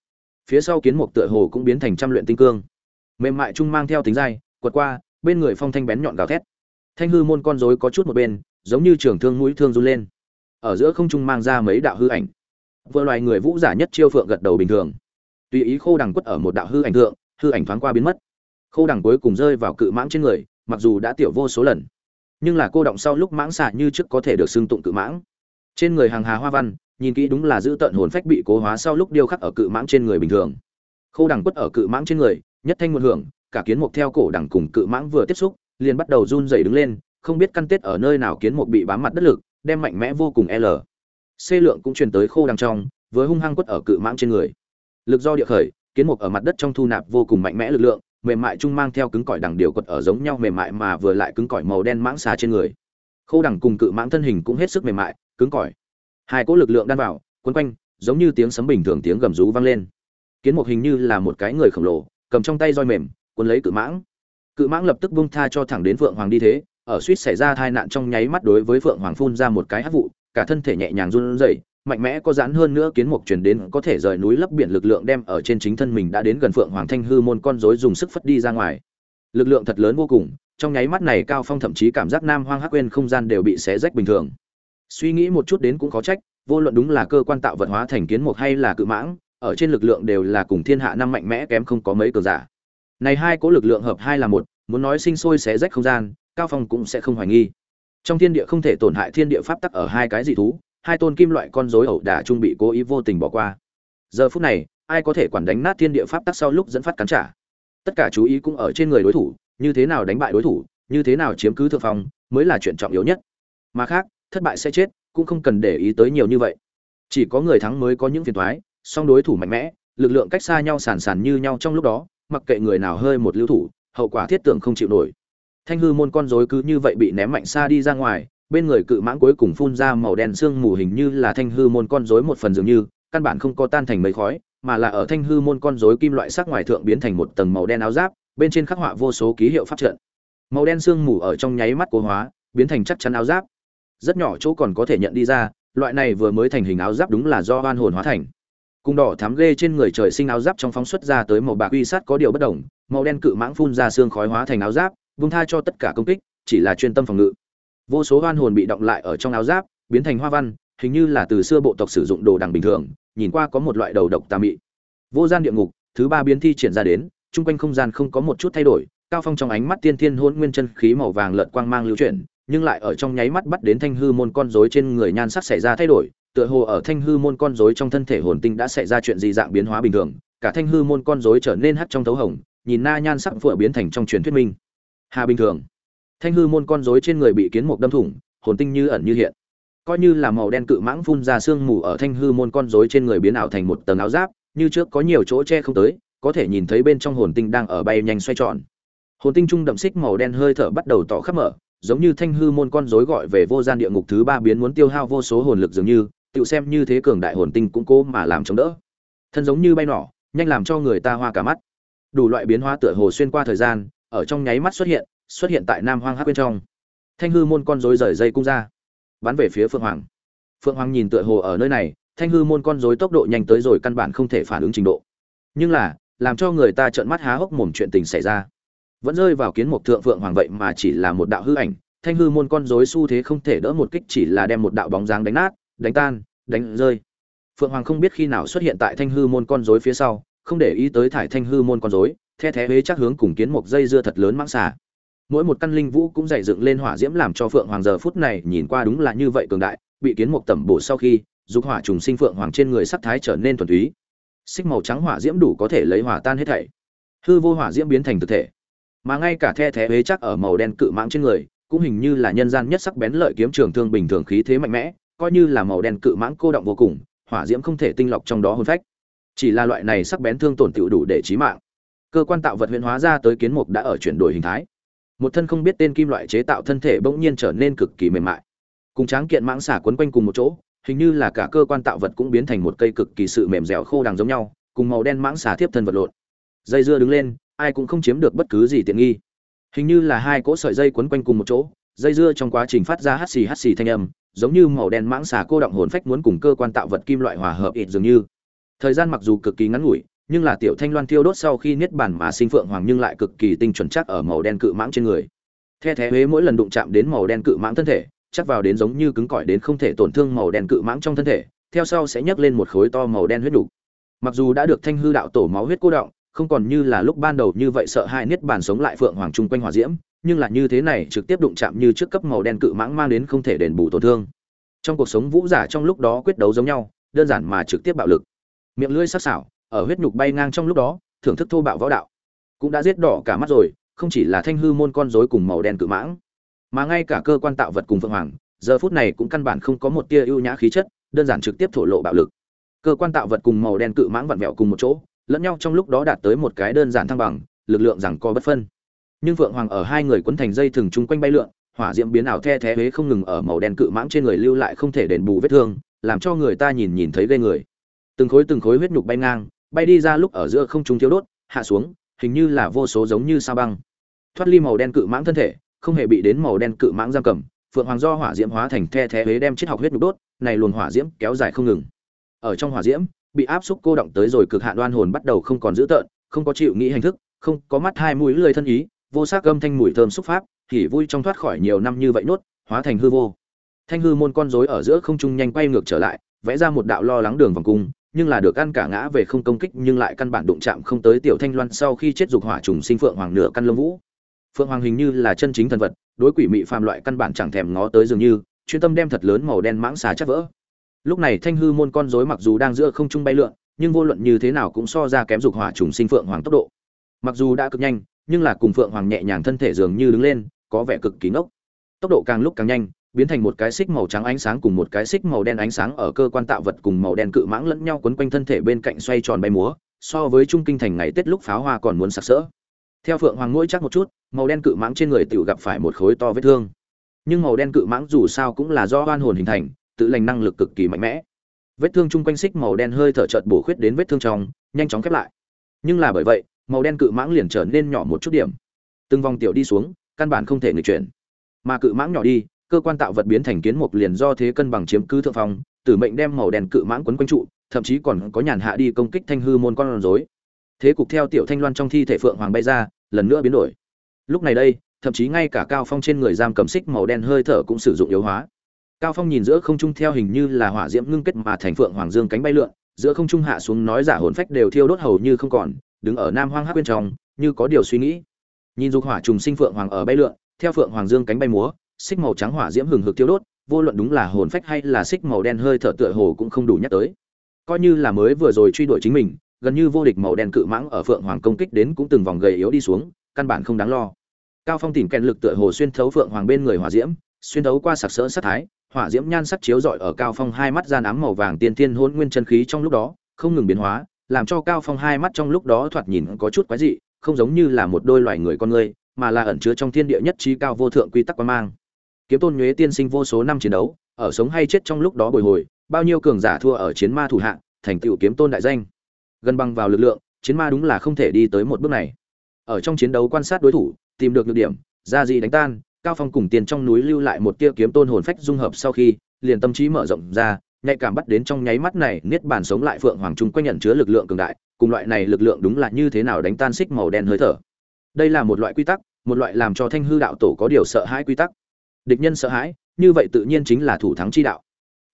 Phía sau kiến mục tựa hồ cũng biến thành trăm luyện tinh cương. Mềm mại trung mang theo tính dai, quật qua, bên người phong thanh bén nhọn gào thét. Thanh hư môn con rối có chút một bên, giống như trường thương mũi thương run lên. Ở giữa không trung mang ra mấy đạo hư ảnh. Vừa loài người vũ giả nhất chiêu phượng gật đầu bình thường. Tùy ý khô đằng quất ở một đạo hư ảnh thượng, hư ảnh thoáng qua biến mất. Khô đằng cuối cùng rơi vào cự mãng trên người, mặc dù đã tiểu vô số lần nhưng là cô động sau lúc mãng xạ như trước có thể được xưng tụng cự mãng. Trên người hàng hà hoa văn, nhìn kỹ đúng là giữ tận hồn phách bị cố hóa sau lúc điêu khắc ở cự mãng trên người bình thường. Khâu đằng quất ở cự mãng trên người, nhất thanh một hưởng, cả kiến mục theo cổ đằng cùng cự mãng vừa tiếp xúc, liền bắt đầu run rẩy đứng lên, không biết căn tết ở nơi nào kiến mục bị bám mặt đất lực, đem mạnh mẽ vô cùng l. C lượng cũng truyền tới khô đằng trong, với hung hăng quất ở cự mãng trên người. Lực do địa khởi, kiến mục ở mặt đất trong thu nạp vô cùng mạnh mẽ lực lượng mềm mại chung mang theo cứng cỏi đằng điều quật ở giống nhau mềm mại mà vừa lại cứng cỏi màu đen mãng xà trên người. Khô đằng cùng cự mãng thân hình cũng hết sức mềm mại, cứng cỏi. Hai cỗ lực lượng đan vào, quấn quanh, giống như tiếng sấm bình thường tiếng gầm rú vang lên. Kiến mục hình như là một cái người khổng lồ, cầm trong tay roi mềm, cuốn lấy cự mãng. Cự mãng lập tức bung tha cho thẳng đến phượng hoàng đi thế, ở suýt xảy ra tai nạn trong nháy mắt đối với phượng hoàng phun ra một cái hắc vụ, cả thân thể nhẹ nhàng run rẩy mạnh mẽ có giãn hơn nữa kiến mục truyền đến, có thể rời núi lấp biển lực lượng đem ở trên chính thân mình đã đến gần phượng hoàng thanh hư môn con rối dùng sức phất đi ra ngoài. Lực lượng thật lớn vô cùng, trong nháy mắt này cao phong thậm chí cảm giác nam hoang hắc quên không gian đều bị xé rách bình thường. Suy nghĩ một chút đến cũng khó trách, vô luận đúng là cơ quan tạo vật hóa thành kiến mục hay là cự mãng, ở trên lực lượng đều là cùng thiên hạ năm mạnh mẽ kém không có mấy cường giả. Này hai cố lực lượng hợp hai là một, muốn nói sinh sôi xé rách không gian, cao phong cũng sẽ không hoài nghi. Trong thiên địa không thể tổn hại thiên địa pháp tắc ở hai cái dị thú hai tôn kim loại con rối ẩu đả trung bị cố ý vô tình bỏ qua. Giờ phút này, ai có thể quản đánh nát thiên địa pháp tắc sau lúc dẫn phát cắn trả? Tất cả chú ý cũng ở trên người đối thủ, như thế nào đánh bại đối thủ, như thế nào chiếm cứ thượng phong, mới là chuyện trọng yếu nhất. Mà khác, thất bại sẽ chết, cũng không cần để ý tới nhiều như vậy. Chỉ có người thắng mới có những phiền toái, song đối thủ mạnh mẽ, lực lượng cách xa nhau sàn sàn như nhau trong lúc đó, mặc kệ người nào hơi một lưu thủ, hậu quả thiết tưởng không chịu nổi. Thanh hư môn con rối cứ như vậy bị ném mạnh xa đi ra ngoài bên người cự mãng cuối cùng phun ra màu đen xương mù hình như là thanh hư môn con rối một phần dường như, căn bản không có tan thành mấy khói, mà là ở thanh hư môn con rối kim loại sắc ngoài thượng biến thành một tầng màu đen áo giáp, bên trên khắc họa vô số ký hiệu pháp trận. Màu đen xương mù ở trong nháy mắt cố hóa, biến thành chắc chắn áo giáp. Rất nhỏ chỗ còn có thể nhận đi ra, loại này vừa mới thành hình áo giáp đúng là do oan hồn hóa thành. Cung đỏ thám ghê trên người trời sinh áo giáp trong phóng xuất ra tới màu bạc uy sát có điều bất đồng, màu đen cự mãng phun ra xương khói hóa thành áo giáp vung tha cho tất cả công kích, chỉ là chuyên tâm phòng ngự vô số hoan hồn bị động lại ở trong áo giáp, biến thành hoa văn, hình như là từ xưa bộ tộc sử dụng đồ đằng bình thường, nhìn qua có một loại đầu độc tà mị. Vô gian địa ngục, thứ ba biến thi triển ra đến, chung quanh không gian không có một chút thay đổi, cao phong trong ánh mắt tiên thiên hôn nguyên chân khí màu vàng lợn quang mang lưu chuyển, nhưng lại ở trong nháy mắt bắt đến thanh hư môn con rối trên người nhan sắc xảy ra thay đổi, tựa hồ ở thanh hư môn con rối trong thân thể hồn tinh đã xảy ra chuyện gì dạng biến hóa bình thường, cả thanh hư môn con rối trở nên hắt trong thấu hồng, nhìn na nhan sắc vừa biến thành trong truyền thuyết minh. Hà bình thường thanh hư môn con rối trên người bị kiến mục đâm thủng, hồn tinh như ẩn như hiện. Coi như là màu đen cự mãng phun ra sương mù ở thanh hư môn con rối trên người biến ảo thành một tầng áo giáp, như trước có nhiều chỗ che không tới, có thể nhìn thấy bên trong hồn tinh đang ở bay nhanh xoay tròn. Hồn tinh trung đậm xích màu đen hơi thở bắt đầu tỏ khắp mở, giống như thanh hư môn con rối gọi về vô gian địa ngục thứ ba biến muốn tiêu hao vô số hồn lực dường như, tự xem như thế cường đại hồn tinh cũng cố mà làm chống đỡ. Thân giống như bay nỏ, nhanh làm cho người ta hoa cả mắt. Đủ loại biến hóa tựa hồ xuyên qua thời gian, ở trong nháy mắt xuất hiện xuất hiện tại nam hoang hát bên trong. Thanh hư môn con rối rời dây cung ra. Bắn về phía phượng hoàng. Phượng hoàng nhìn tựa hồ ở nơi này, thanh hư môn con rối tốc độ nhanh tới rồi căn bản không thể phản ứng trình độ. Nhưng là, làm cho người ta trợn mắt há hốc mồm chuyện tình xảy ra. Vẫn rơi vào kiến mục thượng phượng hoàng vậy mà chỉ là một đạo hư ảnh. Thanh hư môn con rối xu thế không thể đỡ một kích, chỉ là đem một đạo bóng dáng đánh nát, đánh tan, đánh rơi. Phượng hoàng không biết khi nào xuất hiện tại thanh hư môn con rối phía sau, không để ý tới thải thanh hư môn con rối, the thé huế chắc hướng cùng kiến mục dây dưa thật lớn mãng xả mỗi một căn linh vũ cũng dày dựng lên hỏa diễm làm cho phượng hoàng giờ phút này nhìn qua đúng là như vậy cường đại, bị kiến mục tẩm bổ sau khi, dục hỏa trùng sinh phượng hoàng trên người sắc thái trở nên thuần túy. Xích màu trắng hỏa diễm đủ có thể lấy hỏa tan hết thảy. Hư vô hỏa diễm biến thành thực thể. Mà ngay cả the thé huế chắc ở màu đen cự mãng trên người, cũng hình như là nhân gian nhất sắc bén lợi kiếm trường thương bình thường khí thế mạnh mẽ, coi như là màu đen cự mãng cô động vô cùng, hỏa diễm không thể tinh lọc trong đó hôn phách. Chỉ là loại này sắc bén thương tổn tiểu đủ để chí mạng. Cơ quan tạo vật huyễn hóa ra tới kiến mục đã ở chuyển đổi hình thái một thân không biết tên kim loại chế tạo thân thể bỗng nhiên trở nên cực kỳ mềm mại. Cùng tráng kiện mãng xả quấn quanh cùng một chỗ, hình như là cả cơ quan tạo vật cũng biến thành một cây cực kỳ sự mềm dẻo khô đằng giống nhau, cùng màu đen mãng xả tiếp thân vật lộn. Dây dưa đứng lên, ai cũng không chiếm được bất cứ gì tiện nghi. Hình như là hai cỗ sợi dây quấn quanh cùng một chỗ, dây dưa trong quá trình phát ra hắt xì hắt xì thanh âm, giống như màu đen mãng xà cô động hồn phách muốn cùng cơ quan tạo vật kim loại hòa hợp ít dường như. Thời gian mặc dù cực kỳ ngắn ngủi nhưng là tiểu thanh loan thiêu đốt sau khi niết bàn mà sinh phượng hoàng nhưng lại cực kỳ tinh chuẩn chắc ở màu đen cự mãng trên người. The thé huế mỗi lần đụng chạm đến màu đen cự mãng thân thể, chắc vào đến giống như cứng cỏi đến không thể tổn thương màu đen cự mãng trong thân thể, theo sau sẽ nhấc lên một khối to màu đen huyết đủ. mặc dù đã được thanh hư đạo tổ máu huyết cô động, không còn như là lúc ban đầu như vậy sợ hai niết bàn sống lại phượng hoàng chung quanh hỏa diễm, nhưng là như thế này trực tiếp đụng chạm như trước cấp màu đen cự mãng mang đến không thể đền bù tổn thương. Trong cuộc sống vũ giả trong lúc đó quyết đấu giống nhau, đơn giản mà trực tiếp bạo lực. Miệng lưỡi sắc sảo ở huyết nhục bay ngang trong lúc đó, thưởng thức thô bạo võ đạo. Cũng đã giết đỏ cả mắt rồi, không chỉ là thanh hư môn con rối cùng màu đen cự mãng, mà ngay cả cơ quan tạo vật cùng phượng hoàng, giờ phút này cũng căn bản không có một tia ưu nhã khí chất, đơn giản trực tiếp thổ lộ bạo lực. Cơ quan tạo vật cùng màu đen cự mãng vặn vẹo cùng một chỗ, lẫn nhau trong lúc đó đạt tới một cái đơn giản thăng bằng, lực lượng rằng co bất phân. Nhưng phượng hoàng ở hai người quấn thành dây thừng chung quanh bay lượn, hỏa diễm biến ảo the thé huế không ngừng ở màu đen cự mãng trên người lưu lại không thể đền bù vết thương, làm cho người ta nhìn nhìn thấy ghê người. Từng khối từng khối huyết nhục bay ngang bay đi ra lúc ở giữa không trung thiếu đốt, hạ xuống, hình như là vô số giống như sao băng. Thoát ly màu đen cự mãng thân thể, không hề bị đến màu đen cự mãng giam cầm, phượng hoàng do hỏa diễm hóa thành the thé huế đem chiết học huyết nhục đốt, này luồn hỏa diễm kéo dài không ngừng. Ở trong hỏa diễm, bị áp xúc cô động tới rồi cực hạn đoan hồn bắt đầu không còn giữ tợn, không có chịu nghĩ hành thức, không có mắt hai mũi lười thân ý, vô sắc âm thanh mùi thơm xúc pháp thì vui trong thoát khỏi nhiều năm như vậy nốt, hóa thành hư vô. Thanh hư môn con rối ở giữa không trung nhanh quay ngược trở lại, vẽ ra một đạo lo lắng đường vòng cung nhưng là được ăn cả ngã về không công kích, nhưng lại căn bản đụng chạm không tới tiểu thanh loan sau khi chết dục hỏa trùng sinh phượng hoàng nửa căn lông vũ. Phượng hoàng hình như là chân chính thần vật, đối quỷ mị phàm loại căn bản chẳng thèm ngó tới dường như, chuyên tâm đem thật lớn màu đen mãng xà chắc vỡ. Lúc này thanh hư môn con rối mặc dù đang giữa không trung bay lượn, nhưng vô luận như thế nào cũng so ra kém dục hỏa trùng sinh phượng hoàng tốc độ. Mặc dù đã cực nhanh, nhưng là cùng phượng hoàng nhẹ nhàng thân thể dường như đứng lên, có vẻ cực kỳ ngốc. Tốc độ càng lúc càng nhanh biến thành một cái xích màu trắng ánh sáng cùng một cái xích màu đen ánh sáng ở cơ quan tạo vật cùng màu đen cự mãng lẫn nhau quấn quanh thân thể bên cạnh xoay tròn bay múa, so với trung kinh thành ngày tết lúc pháo hoa còn muốn sặc sỡ. Theo phượng hoàng ngỗi chắc một chút, màu đen cự mãng trên người tự gặp phải một khối to vết thương. Nhưng màu đen cự mãng dù sao cũng là do oan hồn hình thành, tự lành năng lực cực kỳ mạnh mẽ. Vết thương chung quanh xích màu đen hơi thở chợt bổ khuyết đến vết thương trong, nhanh chóng khép lại. Nhưng là bởi vậy, màu đen cự mãng liền trở nên nhỏ một chút điểm. Từng vòng tiểu đi xuống, căn bản không thể người chuyển. Mà cự mãng nhỏ đi cơ quan tạo vật biến thành kiến mục liền do thế cân bằng chiếm cứ thượng phong, tử mệnh đem màu đen cự mãng quấn quanh trụ, thậm chí còn có nhàn hạ đi công kích thanh hư môn con rối. Thế cục theo tiểu thanh loan trong thi thể phượng hoàng bay ra, lần nữa biến đổi. Lúc này đây, thậm chí ngay cả cao phong trên người giam cầm xích màu đen hơi thở cũng sử dụng yếu hóa. Cao phong nhìn giữa không trung theo hình như là hỏa diễm ngưng kết mà thành phượng hoàng dương cánh bay lượn, giữa không trung hạ xuống nói giả hồn phách đều thiêu đốt hầu như không còn, đứng ở nam hoang hắc bên trong, như có điều suy nghĩ. Nhìn dục hỏa trùng sinh phượng hoàng ở bay lượn, theo phượng hoàng dương cánh bay múa xích màu trắng hỏa diễm hừng hực thiêu đốt, vô luận đúng là hồn phách hay là xích màu đen hơi thở tựa hồ cũng không đủ nhắc tới. Coi như là mới vừa rồi truy đuổi chính mình, gần như vô địch màu đen cự mãng ở phượng hoàng công kích đến cũng từng vòng gầy yếu đi xuống, căn bản không đáng lo. Cao phong tìm kèn lực tựa hồ xuyên thấu phượng hoàng bên người hỏa diễm, xuyên thấu qua sặc sỡ sắc thái, hỏa diễm nhan sắc chiếu rọi ở cao phong hai mắt gian ám màu vàng tiên thiên hôn nguyên chân khí trong lúc đó, không ngừng biến hóa, làm cho cao phong hai mắt trong lúc đó thoạt nhìn có chút quái dị, không giống như là một đôi loài người con người, mà là ẩn chứa trong thiên địa nhất trí cao vô thượng quy tắc quan mang kiếm tôn nhuế tiên sinh vô số năm chiến đấu, ở sống hay chết trong lúc đó bồi hồi, bao nhiêu cường giả thua ở chiến ma thủ hạ, thành tựu kiếm tôn đại danh. Gần bằng vào lực lượng, chiến ma đúng là không thể đi tới một bước này. Ở trong chiến đấu quan sát đối thủ, tìm được nhược điểm, ra gì đánh tan, cao phong cùng tiền trong núi lưu lại một tia kiếm tôn hồn phách dung hợp sau khi, liền tâm trí mở rộng ra, nhạy cảm bắt đến trong nháy mắt này, niết bàn sống lại phượng hoàng trung quanh nhận chứa lực lượng cường đại, cùng loại này lực lượng đúng là như thế nào đánh tan xích màu đen hơi thở. Đây là một loại quy tắc, một loại làm cho thanh hư đạo tổ có điều sợ hãi quy tắc địch nhân sợ hãi, như vậy tự nhiên chính là thủ thắng chi đạo.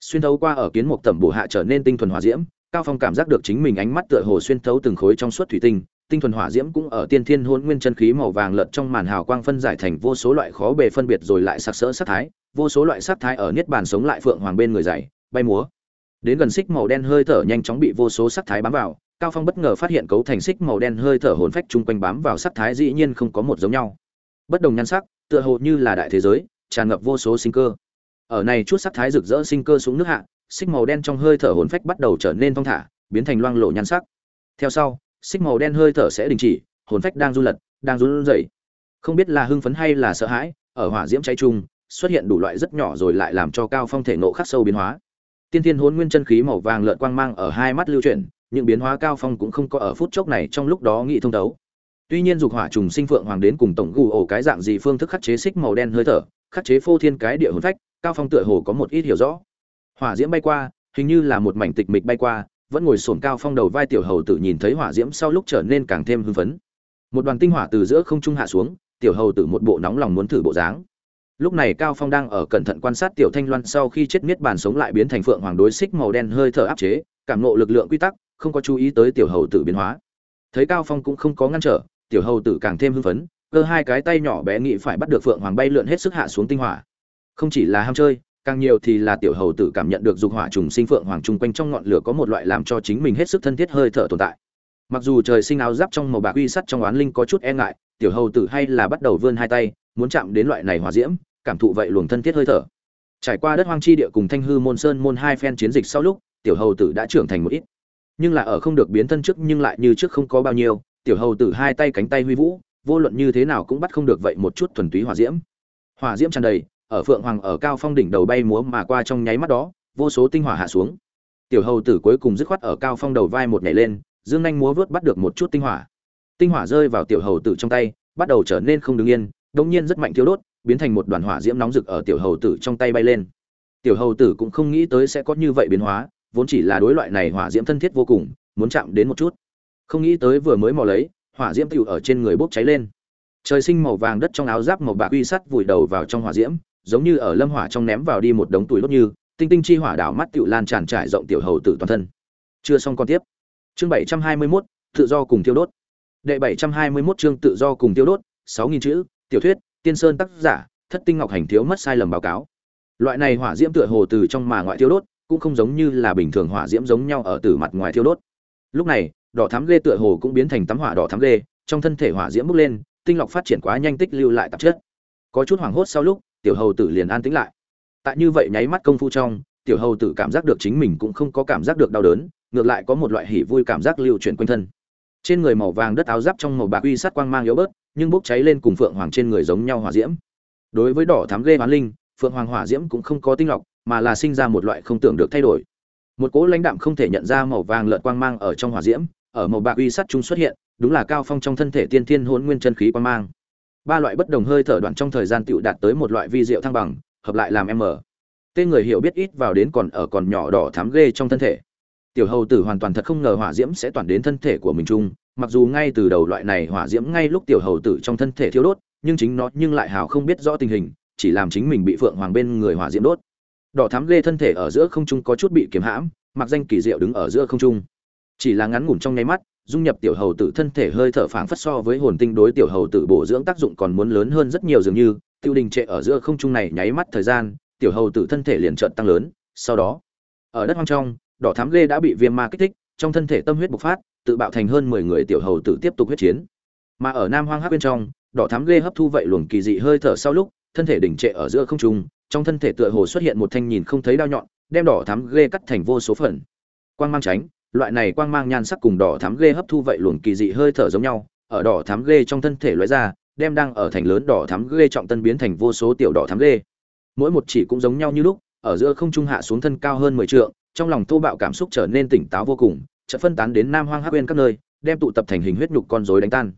Xuyên thấu qua ở kiến mục tẩm bổ hạ trở nên tinh thuần hỏa diễm, cao phong cảm giác được chính mình ánh mắt tựa hồ xuyên thấu từng khối trong suốt thủy tinh tinh thuần hỏa diễm cũng ở tiên thiên hôn nguyên chân khí màu vàng lợn trong màn hào quang phân giải thành vô số loại khó bề phân biệt rồi lại sặc sỡ sắc thái, vô số loại sắc thái ở niết bàn sống lại phượng hoàng bên người dày, bay múa. Đến gần xích màu đen hơi thở nhanh chóng bị vô số sắc thái bám vào, cao phong bất ngờ phát hiện cấu thành xích màu đen hơi thở hồn phách chung quanh bám vào sắc thái dĩ nhiên không có một giống nhau. Bất đồng nhan sắc, tựa hồ như là đại thế giới tràn ngập vô số sinh cơ. Ở này chút sắc thái rực rỡ sinh cơ xuống nước hạ, xích màu đen trong hơi thở hồn phách bắt đầu trở nên thong thả, biến thành loang lộ nhan sắc. Theo sau, xích màu đen hơi thở sẽ đình chỉ, hồn phách đang run lật, đang run rẩy. Không biết là hưng phấn hay là sợ hãi, ở hỏa diễm cháy chung xuất hiện đủ loại rất nhỏ rồi lại làm cho cao phong thể nộ khắc sâu biến hóa. Tiên thiên hồn nguyên chân khí màu vàng lợn quang mang ở hai mắt lưu chuyển, những biến hóa cao phong cũng không có ở phút chốc này trong lúc đó nghị thông đấu tuy nhiên dục hỏa trùng sinh phượng hoàng đến cùng tổng gù ổ cái dạng gì phương thức khắc chế xích màu đen hơi thở khắc chế phô thiên cái địa hồn phách, cao phong tựa hồ có một ít hiểu rõ. Hỏa diễm bay qua, hình như là một mảnh tịch mịch bay qua, vẫn ngồi sồn cao phong đầu vai tiểu hầu tử nhìn thấy hỏa diễm sau lúc trở nên càng thêm hưng phấn. Một đoàn tinh hỏa từ giữa không trung hạ xuống, tiểu hầu tử một bộ nóng lòng muốn thử bộ dáng. Lúc này cao phong đang ở cẩn thận quan sát tiểu thanh loan sau khi chết miết bàn sống lại biến thành phượng hoàng đối xích màu đen hơi thở áp chế, cảm nộ lực lượng quy tắc, không có chú ý tới tiểu hầu tử biến hóa. Thấy cao phong cũng không có ngăn trở, tiểu hầu tử càng thêm hưng phấn cơ hai cái tay nhỏ bé nghĩ phải bắt được phượng hoàng bay lượn hết sức hạ xuống tinh hỏa. Không chỉ là ham chơi, càng nhiều thì là tiểu hầu tử cảm nhận được dục hỏa trùng sinh phượng hoàng trung quanh trong ngọn lửa có một loại làm cho chính mình hết sức thân thiết hơi thở tồn tại. Mặc dù trời sinh áo giáp trong màu bạc uy sắt trong oán linh có chút e ngại, tiểu hầu tử hay là bắt đầu vươn hai tay, muốn chạm đến loại này hỏa diễm, cảm thụ vậy luồng thân thiết hơi thở. Trải qua đất hoang chi địa cùng thanh hư môn sơn môn hai phen chiến dịch sau lúc, tiểu hầu tử đã trưởng thành một ít. Nhưng là ở không được biến thân trước nhưng lại như trước không có bao nhiêu, tiểu hầu tử hai tay cánh tay huy vũ vô luận như thế nào cũng bắt không được vậy một chút thuần túy hỏa diễm. Hỏa diễm tràn đầy, ở phượng hoàng, ở cao phong đỉnh đầu bay múa mà qua trong nháy mắt đó, vô số tinh hỏa hạ xuống. Tiểu hầu tử cuối cùng dứt khoát ở cao phong đầu vai một nhảy lên, dương nhanh múa vớt bắt được một chút tinh hỏa. Tinh hỏa rơi vào tiểu hầu tử trong tay, bắt đầu trở nên không đứng yên, đống nhiên rất mạnh thiếu đốt, biến thành một đoàn hỏa diễm nóng rực ở tiểu hầu tử trong tay bay lên. Tiểu hầu tử cũng không nghĩ tới sẽ có như vậy biến hóa, vốn chỉ là đối loại này hỏa diễm thân thiết vô cùng, muốn chạm đến một chút. Không nghĩ tới vừa mới mò lấy hỏa diễm tựu ở trên người bốc cháy lên. Trời sinh màu vàng đất trong áo giáp màu bạc uy sắt vùi đầu vào trong hỏa diễm giống như ở lâm hỏa trong ném vào đi một đống tuổi đốt như tinh tinh chi hỏa đảo mắt tựu lan tràn trải rộng tiểu hầu tử toàn thân. Chưa xong con tiếp. Chương bảy trăm hai mươi 721, tự do cùng tiêu đốt. Đệ bảy trăm hai mươi 721 chương tự do cùng tiêu đốt sáu nghìn chữ tiểu thuyết tiên sơn tác giả thất tinh ngọc hành thiếu mất sai lầm báo cáo. Loại này hỏa diễm tựa hồ từ trong mà ngoại tiêu đốt cũng không giống như là bình thường hỏa diễm giống nhau ở từ mặt ngoài thiêu đốt. Lúc này đỏ thắm lê tựa hồ cũng biến thành tấm hỏa đỏ thắm lê trong thân thể hỏa diễm bốc lên, tinh lọc phát triển quá nhanh tích lưu lại tạp chất. Có chút hoảng hốt sau lúc, tiểu hầu tử liền an tĩnh lại. Tại như vậy nháy mắt công phu trong, tiểu hầu tử cảm giác được chính mình cũng không có cảm giác được đau đớn, ngược lại có một loại hỉ vui cảm giác lưu chuyển quanh thân. Trên người màu vàng đất áo giáp trong màu bạc uy sắt quang mang yếu bớt, nhưng bốc cháy lên cùng phượng hoàng trên người giống nhau hỏa diễm. Đối với đỏ thắm ghê hoán linh, phượng hoàng hỏa diễm cũng không có tinh lọc, mà là sinh ra một loại không tưởng được thay đổi. Một cỗ lãnh đạm không thể nhận ra màu vàng lợn quang mang ở trong hỏa diễm ở màu bạc uy sắt trung xuất hiện, đúng là cao phong trong thân thể tiên thiên hỗn nguyên chân khí quang mang. Ba loại bất đồng hơi thở đoạn trong thời gian tựu đạt tới một loại vi diệu thăng bằng, hợp lại làm m. Tên người hiểu biết ít vào đến còn ở còn nhỏ đỏ thắm ghê trong thân thể. Tiểu hầu tử hoàn toàn thật không ngờ hỏa diễm sẽ toàn đến thân thể của mình chung, mặc dù ngay từ đầu loại này hỏa diễm ngay lúc tiểu hầu tử trong thân thể thiêu đốt, nhưng chính nó nhưng lại hào không biết rõ tình hình, chỉ làm chính mình bị phượng hoàng bên người hỏa diễm đốt. Đỏ thắm ghê thân thể ở giữa không trung có chút bị kiềm hãm, mặc danh kỳ diệu đứng ở giữa không trung chỉ là ngắn ngủn trong nháy mắt, dung nhập tiểu hầu tử thân thể hơi thở phảng phất so với hồn tinh đối tiểu hầu tử bổ dưỡng tác dụng còn muốn lớn hơn rất nhiều dường như, tiêu đình trệ ở giữa không trung này nháy mắt thời gian, tiểu hầu tử thân thể liền trợn tăng lớn, sau đó, ở đất hoang trong, đỏ thám ghê đã bị viêm ma kích thích, trong thân thể tâm huyết bộc phát, tự bạo thành hơn mười người tiểu hầu tử tiếp tục huyết chiến. Mà ở nam hoang hắc bên trong, đỏ thám ghê hấp thu vậy luồng kỳ dị hơi thở sau lúc, thân thể đỉnh trệ ở giữa không trung, trong thân thể tựa hồ xuất hiện một thanh nhìn không thấy đao nhọn, đem đỏ thám ghê cắt thành vô số phần. Quang mang tránh loại này quang mang nhan sắc cùng đỏ thắm ghê hấp thu vậy luồng kỳ dị hơi thở giống nhau, ở đỏ thắm ghê trong thân thể lóe ra, đem đang ở thành lớn đỏ thắm ghê trọng tân biến thành vô số tiểu đỏ thắm ghê. Mỗi một chỉ cũng giống nhau như lúc, ở giữa không trung hạ xuống thân cao hơn mười trượng, trong lòng thô bạo cảm xúc trở nên tỉnh táo vô cùng, chợt phân tán đến nam hoang hắc uyên các nơi, đem tụ tập thành hình huyết nhục con rối đánh tan.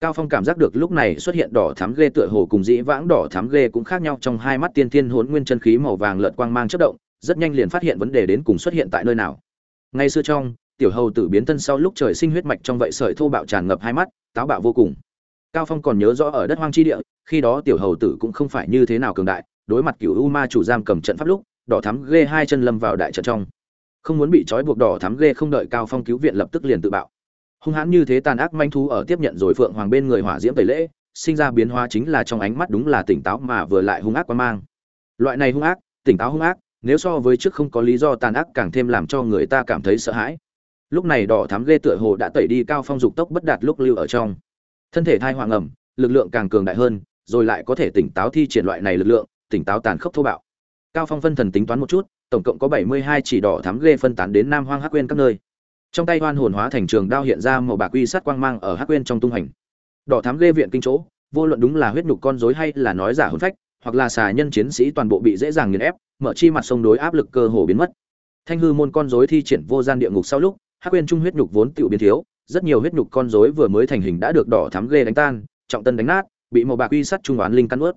Cao phong cảm giác được lúc này xuất hiện đỏ thắm ghê tựa hồ cùng dĩ vãng đỏ thắm ghê cũng khác nhau, trong hai mắt tiên tiên hồn nguyên chân khí màu vàng lợn quang mang chớp động, rất nhanh liền phát hiện vấn đề đến cùng xuất hiện tại nơi nào ngay xưa trong, tiểu hầu tử biến thân sau lúc trời sinh huyết mạch trong vậy sợi thô bạo tràn ngập hai mắt, táo bạo vô cùng. Cao phong còn nhớ rõ ở đất hoang chi địa, khi đó tiểu hầu tử cũng không phải như thế nào cường đại, đối mặt cửu u ma chủ giam cầm trận pháp lúc, đỏ thắm ghê hai chân lâm vào đại trận trong. Không muốn bị trói buộc đỏ thắm ghê không đợi cao phong cứu viện lập tức liền tự bạo. Hung hãn như thế tàn ác manh thú ở tiếp nhận rồi phượng hoàng bên người hỏa diễm tẩy lễ, sinh ra biến hóa chính là trong ánh mắt đúng là tỉnh táo mà vừa lại hung ác quan mang. Loại này hung ác, tỉnh táo hung ác nếu so với trước không có lý do tàn ác càng thêm làm cho người ta cảm thấy sợ hãi. Lúc này đỏ thám ghê tựa hồ đã tẩy đi cao phong dục tốc bất đạt lúc lưu ở trong. Thân thể thai hoàng ẩm, lực lượng càng cường đại hơn, rồi lại có thể tỉnh táo thi triển loại này lực lượng, tỉnh táo tàn khốc thô bạo. Cao phong phân thần tính toán một chút, tổng cộng có 72 chỉ đỏ thám ghê phân tán đến nam hoang hắc quên các nơi. Trong tay hoan hồn hóa thành trường đao hiện ra màu bạc uy sắt quang mang ở hắc quên trong tung hành. Đỏ thám ghê viện kinh chỗ, vô luận đúng là huyết nhục con rối hay là nói giả hôn phách, hoặc là xà nhân chiến sĩ toàn bộ bị dễ dàng nghiền ép mở chi mặt sông đối áp lực cơ hồ biến mất. Thanh hư môn con rối thi triển vô gian địa ngục sau lúc, hắc Uyên trung huyết nhục vốn tiểu biến thiếu, rất nhiều huyết nhục con rối vừa mới thành hình đã được đỏ thắm ghê đánh tan, trọng tân đánh nát, bị màu bạc uy sắt trung oán linh căn ướt.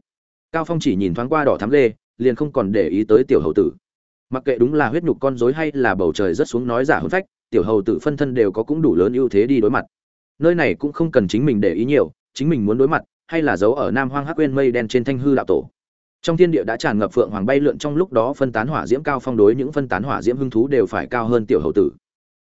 Cao phong chỉ nhìn thoáng qua đỏ thắm ghê, liền không còn để ý tới tiểu hầu tử. Mặc kệ đúng là huyết nhục con rối hay là bầu trời rất xuống nói giả hồn phách, tiểu hầu tử phân thân đều có cũng đủ lớn ưu thế đi đối mặt. Nơi này cũng không cần chính mình để ý nhiều, chính mình muốn đối mặt, hay là giấu ở nam hoang hắc Uyên mây đen trên thanh hư đạo tổ trong thiên địa đã tràn ngập phượng hoàng bay lượn trong lúc đó phân tán hỏa diễm cao phong đối những phân tán hỏa diễm hưng thú đều phải cao hơn tiểu hầu tử.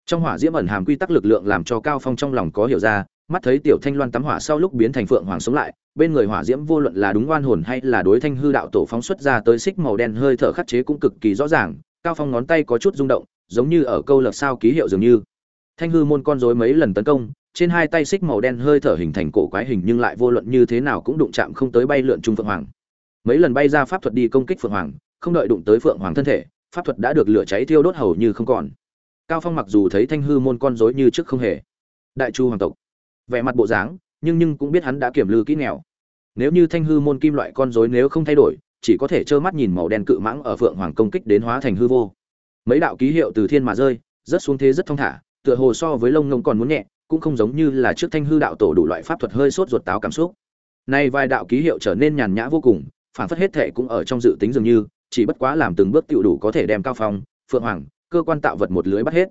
Trong hỏa diễm ẩn hàm quy tắc lực lượng làm cho cao phong trong lòng có hiểu ra, mắt thấy tiểu thanh loan tắm hỏa sau lúc biến thành phượng hoàng sống lại, bên người hỏa diễm vô luận là đúng oan hồn hay là đối thanh hư đạo tổ phóng xuất ra tới xích màu đen hơi thở khắc chế cũng cực kỳ rõ ràng, cao phong ngón tay có chút rung động, giống như ở câu lật sao ký hiệu dường như. Thanh hư môn con rối mấy lần tấn công, trên hai tay xích màu đen hơi thở hình thành cổ quái hình nhưng lại vô luận như thế nào cũng đụng chạm không tới bay lượn trung phượng hoàng mấy lần bay ra pháp thuật đi công kích phượng hoàng, không đợi đụng tới phượng hoàng thân thể, pháp thuật đã được lửa cháy thiêu đốt hầu như không còn. Cao phong mặc dù thấy thanh hư môn con rối như trước không hề. Đại chu hoàng tộc. Vẻ mặt bộ dáng, nhưng nhưng cũng biết hắn đã kiểm lư kỹ nghèo. Nếu như thanh hư môn kim loại con rối nếu không thay đổi, chỉ có thể trơ mắt nhìn màu đen cự mãng ở phượng hoàng công kích đến hóa thành hư vô. Mấy đạo ký hiệu từ thiên mà rơi rất xuống thế rất thong thả, tựa hồ so với lông ngông còn muốn nhẹ, cũng không giống như là trước thanh hư đạo tổ đủ loại pháp thuật hơi sốt ruột táo cảm xúc. Nay vài đạo ký hiệu trở nên nhàn nhã vô cùng phản phất hết thệ cũng ở trong dự tính dường như, chỉ bất quá làm từng bước tiểu đủ có thể đem cao phong, phượng hoàng, cơ quan tạo vật một lưới bắt hết.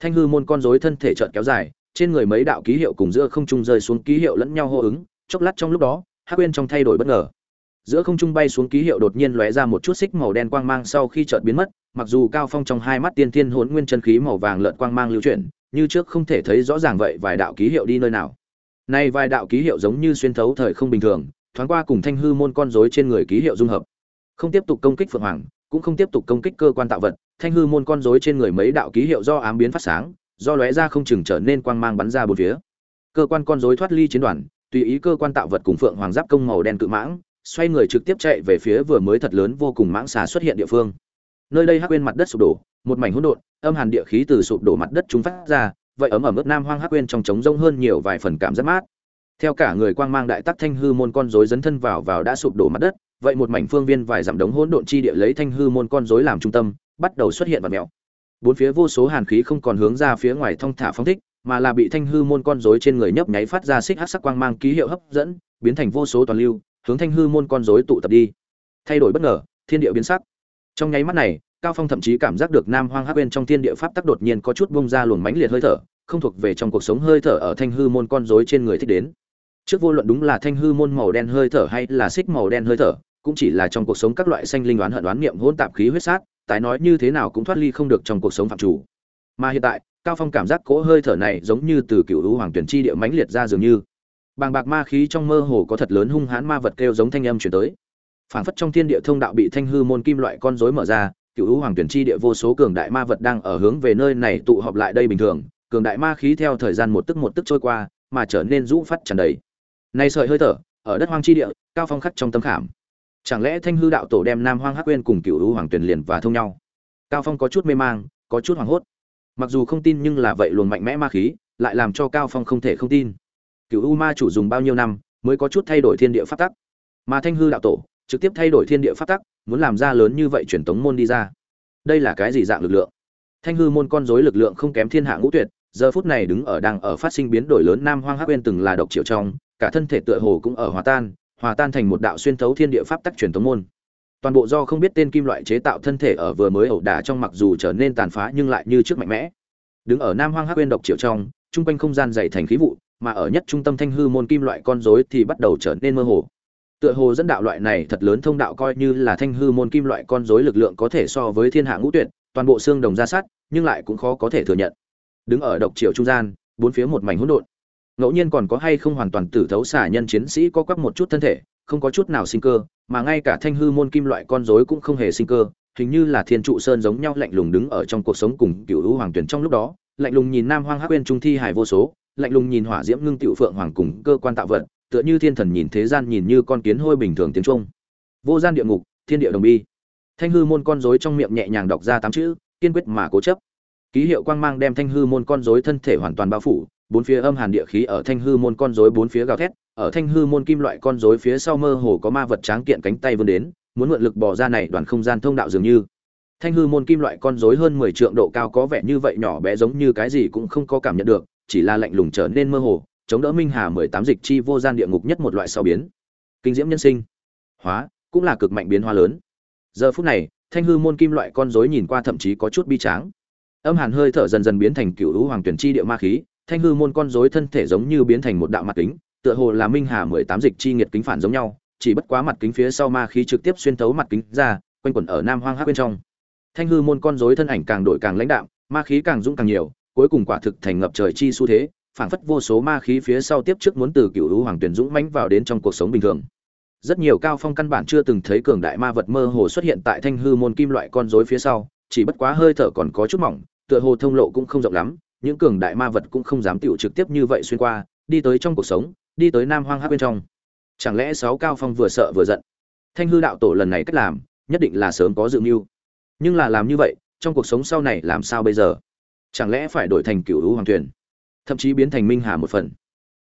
Thanh hư môn con rối thân thể trợn kéo dài, trên người mấy đạo ký hiệu cùng giữa không trung rơi xuống ký hiệu lẫn nhau hô ứng, chốc lát trong lúc đó, hắc Uyên trong thay đổi bất ngờ. Giữa không trung bay xuống ký hiệu đột nhiên lóe ra một chút xích màu đen quang mang sau khi chợt biến mất, mặc dù cao phong trong hai mắt tiên thiên hỗn nguyên chân khí màu vàng lợn quang mang lưu chuyển, như trước không thể thấy rõ ràng vậy vài đạo ký hiệu đi nơi nào. Nay vài đạo ký hiệu giống như xuyên thấu thời không bình thường thoáng qua cùng thanh hư môn con rối trên người ký hiệu dung hợp. Không tiếp tục công kích phượng hoàng, cũng không tiếp tục công kích cơ quan tạo vật, thanh hư môn con rối trên người mấy đạo ký hiệu do ám biến phát sáng, do lóe ra không chừng trở nên quang mang bắn ra bốn phía. Cơ quan con rối thoát ly chiến đoàn, tùy ý cơ quan tạo vật cùng phượng hoàng giáp công màu đen cự mãng, xoay người trực tiếp chạy về phía vừa mới thật lớn vô cùng mãng xà xuất hiện địa phương. Nơi đây hắc quên mặt đất sụp đổ, một mảnh hỗn độn, âm hàn địa khí từ sụp đổ mặt đất chúng phát ra, vậy ấm ở mức nam hoang hắc quên trong trống rông hơn nhiều vài phần cảm giác mát theo cả người quang mang đại tắc thanh hư môn con rối dấn thân vào vào đã sụp đổ mặt đất, vậy một mảnh phương viên vài dặm đống hỗn độn chi địa lấy thanh hư môn con rối làm trung tâm, bắt đầu xuất hiện vật mèo bốn phía vô số hàn khí không còn hướng ra phía ngoài thông thả phóng thích, mà là bị thanh hư môn con rối trên người nhấp nháy phát ra xích hắc sắc quang mang ký hiệu hấp dẫn, biến thành vô số toàn lưu, hướng thanh hư môn con rối tụ tập đi. Thay đổi bất ngờ, thiên địa biến sắc. Trong nháy mắt này, cao phong thậm chí cảm giác được nam hoang hắc bên trong thiên địa pháp tắc đột nhiên có chút bung ra luồng mãnh liệt hơi thở, không thuộc về trong cuộc sống hơi thở ở thanh hư môn con rối trên người thích đến trước vô luận đúng là thanh hư môn màu đen hơi thở hay là xích màu đen hơi thở, cũng chỉ là trong cuộc sống các loại xanh linh đoán hận đoán niệm hỗn tạp khí huyết sát, tái nói như thế nào cũng thoát ly không được trong cuộc sống phạm chủ. Mà hiện tại, cao phong cảm giác cỗ hơi thở này giống như từ cựu hữu hoàng tuyển chi địa mãnh liệt ra dường như. Bàng bạc ma khí trong mơ hồ có thật lớn hung hãn ma vật kêu giống thanh âm chuyển tới. Phảng phất trong thiên địa thông đạo bị thanh hư môn kim loại con rối mở ra, cựu hữu hoàng tuyển chi địa vô số cường đại ma vật đang ở hướng về nơi này tụ họp lại đây bình thường, cường đại ma khí theo thời gian một tức một tức trôi qua, mà trở nên rũ phát tràn đầy này sợi hơi thở, ở đất hoang chi địa, cao phong khắc trong tâm khảm. Chẳng lẽ thanh hư đạo tổ đem nam hoang hắc quên cùng cựu hữu hoàng tuyền liền và thông nhau? Cao phong có chút mê mang, có chút hoảng hốt. Mặc dù không tin nhưng là vậy luồng mạnh mẽ ma khí, lại làm cho cao phong không thể không tin. Cựu u ma chủ dùng bao nhiêu năm mới có chút thay đổi thiên địa pháp tắc? Mà thanh hư đạo tổ trực tiếp thay đổi thiên địa pháp tắc, muốn làm ra lớn như vậy truyền tống môn đi ra. Đây là cái gì dạng lực lượng? Thanh hư môn con rối lực lượng không kém thiên hạ ngũ tuyệt, giờ phút này đứng ở đang ở phát sinh biến đổi lớn nam hoang hắc quên từng là độc triệu trong cả thân thể tựa hồ cũng ở hòa tan hòa tan thành một đạo xuyên thấu thiên địa pháp tắc truyền thống môn. Toàn bộ do không biết tên kim loại chế tạo thân thể ở vừa mới ẩu đả trong mặc dù trở nên tàn phá nhưng lại như trước mạnh mẽ. Đứng ở nam hoang hắc quên độc triệu trong trung quanh không gian dày thành khí vụ, mà ở nhất trung tâm thanh hư môn kim loại con rối thì bắt đầu trở nên mơ hồ. Tựa hồ dẫn đạo loại này thật lớn thông đạo coi như là thanh hư môn kim loại con rối lực lượng có thể so với thiên hạ ngũ tuyệt, toàn bộ xương đồng ra sát nhưng lại cũng khó có thể thừa nhận. Đứng ở độc triệu trung gian, bốn phía một mảnh hỗn độn ngẫu nhiên còn có hay không hoàn toàn tử thấu xả nhân chiến sĩ có quắc một chút thân thể, không có chút nào sinh cơ, mà ngay cả thanh hư môn kim loại con rối cũng không hề sinh cơ, hình như là thiên trụ sơn giống nhau lạnh lùng đứng ở trong cuộc sống cùng cựu hữu hoàng tuyển trong lúc đó, lạnh lùng nhìn nam hoang hắc quên trung thi hài vô số, lạnh lùng nhìn hỏa diễm ngưng tiểu phượng hoàng cùng cơ quan tạo vật, tựa như thiên thần nhìn thế gian nhìn như con kiến hôi bình thường tiếng trung. Vô gian địa ngục, thiên địa đồng bi. Thanh hư môn con rối trong miệng nhẹ nhàng đọc ra tám chữ, kiên quyết mà cố chấp. Ký hiệu quang mang đem thanh hư môn con rối thân thể hoàn toàn bao phủ bốn phía âm hàn địa khí ở thanh hư môn con rối bốn phía gào thét, ở thanh hư môn kim loại con rối phía sau mơ hồ có ma vật tráng kiện cánh tay vươn đến, muốn mượn lực bỏ ra này đoàn không gian thông đạo dường như. Thanh hư môn kim loại con rối hơn mười trượng độ cao có vẻ như vậy nhỏ bé giống như cái gì cũng không có cảm nhận được, chỉ là lạnh lùng trở nên mơ hồ, chống đỡ minh hà mười tám dịch chi vô gian địa ngục nhất một loại sau biến. Kinh diễm nhân sinh. Hóa, cũng là cực mạnh biến hóa lớn. Giờ phút này, thanh hư môn kim loại con rối nhìn qua thậm chí có chút bi tráng. Âm hàn hơi thở dần dần biến thành cựu hữu hoàng tuyển chi địa ma khí thanh hư môn con rối thân thể giống như biến thành một đạo mặt kính, tựa hồ là minh hà mười tám dịch chi nghiệt kính phản giống nhau, chỉ bất quá mặt kính phía sau ma khí trực tiếp xuyên thấu mặt kính ra, quanh quẩn ở nam hoang hắc bên trong. Thanh hư môn con rối thân ảnh càng đổi càng lãnh đạo ma khí càng dũng càng nhiều, cuối cùng quả thực thành ngập trời chi xu thế, phảng phất vô số ma khí phía sau tiếp trước muốn từ cựu hữu hoàng tuyển dũng mãnh vào đến trong cuộc sống bình thường. Rất nhiều cao phong căn bản chưa từng thấy cường đại ma vật mơ hồ xuất hiện tại thanh hư môn kim loại con rối phía sau, chỉ bất quá hơi thở còn có chút mỏng, tựa hồ thông lộ cũng không rộng lắm những cường đại ma vật cũng không dám tiểu trực tiếp như vậy xuyên qua, đi tới trong cuộc sống, đi tới nam hoang Hắc bên trong. Chẳng lẽ sáu cao phong vừa sợ vừa giận? Thanh hư đạo tổ lần này cách làm, nhất định là sớm có dự mưu. Nhưng là làm như vậy, trong cuộc sống sau này làm sao bây giờ? Chẳng lẽ phải đổi thành cựu hữu hoàng thuyền? Thậm chí biến thành minh hà một phần.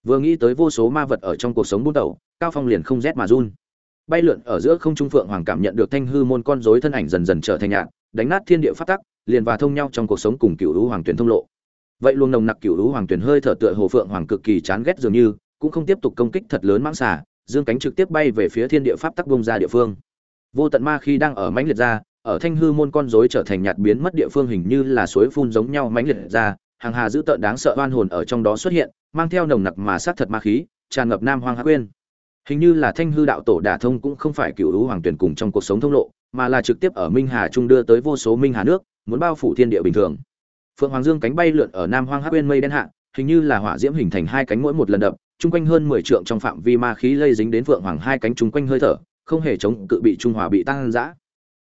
Vừa nghĩ tới vô số ma vật ở trong cuộc sống buôn tẩu cao phong liền không rét mà run. Bay lượn ở giữa không trung phượng hoàng cảm nhận được thanh hư môn con rối thân ảnh dần dần trở thành nhạn đánh nát thiên địa phát tắc, liền và thông nhau trong cuộc sống cùng cựu hữu hoàng tuyển thông lộ vậy luôn nồng nặc cựu lũ hoàng tuyển hơi thở tựa hồ phượng hoàng cực kỳ chán ghét dường như, cũng không tiếp tục công kích thật lớn mãng xà, dương cánh trực tiếp bay về phía thiên địa pháp tắc bông ra địa phương. Vô tận ma khi đang ở mãnh liệt ra, ở thanh hư môn con rối trở thành nhạt biến mất địa phương hình như là suối phun giống nhau mãnh liệt ra, hàng hà dữ tợn đáng sợ oan hồn ở trong đó xuất hiện, mang theo nồng nặc mà sát thật ma khí, tràn ngập nam hoang hắc quên hình như là thanh hư đạo tổ đả thông cũng không phải cựu lũ hoàng tuyển cùng trong cuộc sống thông lộ, mà là trực tiếp ở minh hà trung đưa tới vô số minh hà nước, muốn bao phủ thiên địa bình thường phượng hoàng dương cánh bay lượn ở nam hoang hắc uyên mây đen hạ, hình như là hỏa diễm hình thành hai cánh mỗi một lần đập, chung quanh hơn mười trượng trong phạm vi ma khí lây dính đến phượng hoàng hai cánh chung quanh hơi thở, không hề chống cự bị trung hòa bị tăng dã.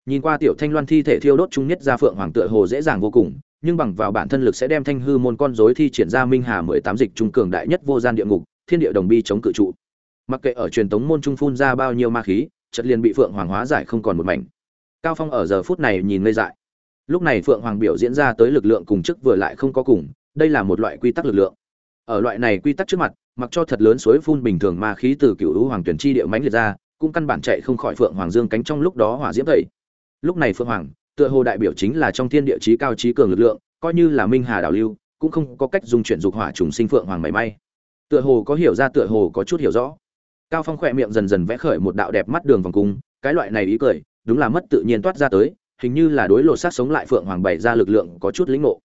Nhìn qua tiểu thanh loan thi thể thiêu đốt trung nhất ra phượng hoàng tựa hồ dễ dàng vô cùng, nhưng bằng vào bản thân lực sẽ đem thanh hư môn con rối thi triển ra minh hà mười tám dịch trung cường đại nhất vô gian địa ngục, thiên địa đồng bi chống cự trụ. Mặc kệ ở truyền tống môn trung phun ra bao nhiêu ma khí, chợt liền bị phượng hoàng hóa giải không còn một mảnh. Cao phong ở giờ phút này nhìn ngây dại lúc này phượng hoàng biểu diễn ra tới lực lượng cùng chức vừa lại không có cùng, đây là một loại quy tắc lực lượng. Ở loại này quy tắc trước mặt, mặc cho thật lớn suối phun bình thường ma khí từ cựu hữu hoàng tuyển chi địa mãnh liệt ra, cũng căn bản chạy không khỏi phượng hoàng dương cánh trong lúc đó hỏa diễm thầy lúc này phượng hoàng, tựa hồ đại biểu chính là trong thiên địa chí cao chí cường lực lượng, coi như là minh hà đảo lưu, cũng không có cách dùng chuyển dục hỏa trùng sinh phượng hoàng mảy may. Tựa hồ có hiểu ra, tựa hồ có chút hiểu rõ. Cao phong khỏe miệng dần dần vẽ khởi một đạo đẹp mắt đường vòng cung, cái loại này ý cười, đúng là mất tự nhiên toát ra tới hình như là đối lộ sát sống lại phượng hoàng bày ra lực lượng có chút lĩnh ngộ.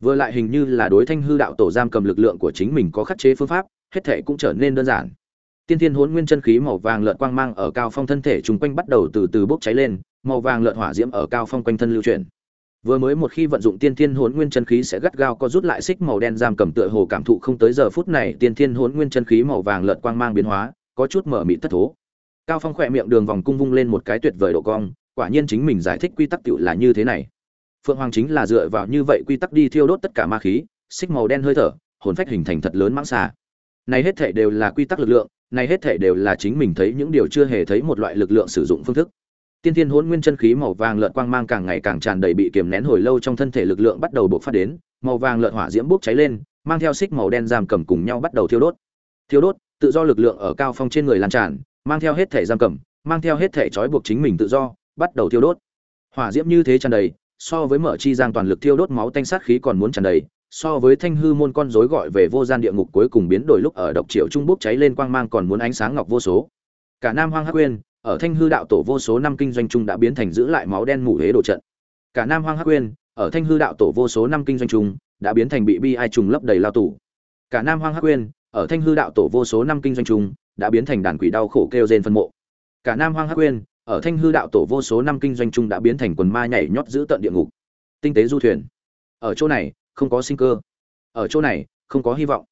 Vừa lại hình như là đối thanh hư đạo tổ giam cầm lực lượng của chính mình có khắc chế phương pháp, hết thể cũng trở nên đơn giản. Tiên thiên hốn nguyên chân khí màu vàng lợn quang mang ở cao phong thân thể chung quanh bắt đầu từ từ bốc cháy lên, màu vàng lợn hỏa diễm ở cao phong quanh thân lưu chuyển. Vừa mới một khi vận dụng tiên thiên hốn nguyên chân khí sẽ gắt gao có rút lại xích màu đen giam cầm tựa hồ cảm thụ không tới giờ phút này tiên thiên hốn nguyên chân khí màu vàng lợn quang mang biến hóa, có chút mở mịt thất thố. Cao phong khỏe miệng đường vòng cung vung lên một cái tuyệt vời độ cong quả nhiên chính mình giải thích quy tắc tựu là như thế này. Phượng hoàng chính là dựa vào như vậy quy tắc đi thiêu đốt tất cả ma khí, xích màu đen hơi thở, hồn phách hình thành thật lớn mãng xà. Này hết thể đều là quy tắc lực lượng, này hết thể đều là chính mình thấy những điều chưa hề thấy một loại lực lượng sử dụng phương thức. Tiên thiên hỗn nguyên chân khí màu vàng lợn quang mang càng ngày càng tràn đầy bị kiềm nén hồi lâu trong thân thể lực lượng bắt đầu bộc phát đến, màu vàng lợn hỏa diễm bốc cháy lên, mang theo xích màu đen giam cầm cùng nhau bắt đầu thiêu đốt. Thiêu đốt, tự do lực lượng ở cao phong trên người lan tràn, mang theo hết thể giam cầm, mang theo hết thể trói buộc chính mình tự do bắt đầu thiêu đốt. Hỏa diễm như thế tràn đầy, so với mở chi giang toàn lực thiêu đốt máu tanh sát khí còn muốn tràn đầy, so với thanh hư môn con rối gọi về vô gian địa ngục cuối cùng biến đổi lúc ở độc triệu trung bốc cháy lên quang mang còn muốn ánh sáng ngọc vô số. Cả nam hoang hắc quên ở thanh hư đạo tổ vô số năm kinh doanh trung đã biến thành giữ lại máu đen mủ hế đồ trận. Cả nam hoang hắc quên ở thanh hư đạo tổ vô số năm kinh doanh trung đã biến thành bị bi ai trùng lấp đầy lao tủ cả nam hoang hắc quên ở thanh hư đạo tổ vô số năm kinh doanh trung đã biến thành đàn quỷ đau khổ kêu rên phân mộ. Cả nam hoang hắc quên ở thanh hư đạo tổ vô số năm kinh doanh chung đã biến thành quần ma nhảy nhót giữ tận địa ngục. Tinh tế du thuyền. Ở chỗ này, không có sinh cơ. Ở chỗ này, không có hy vọng.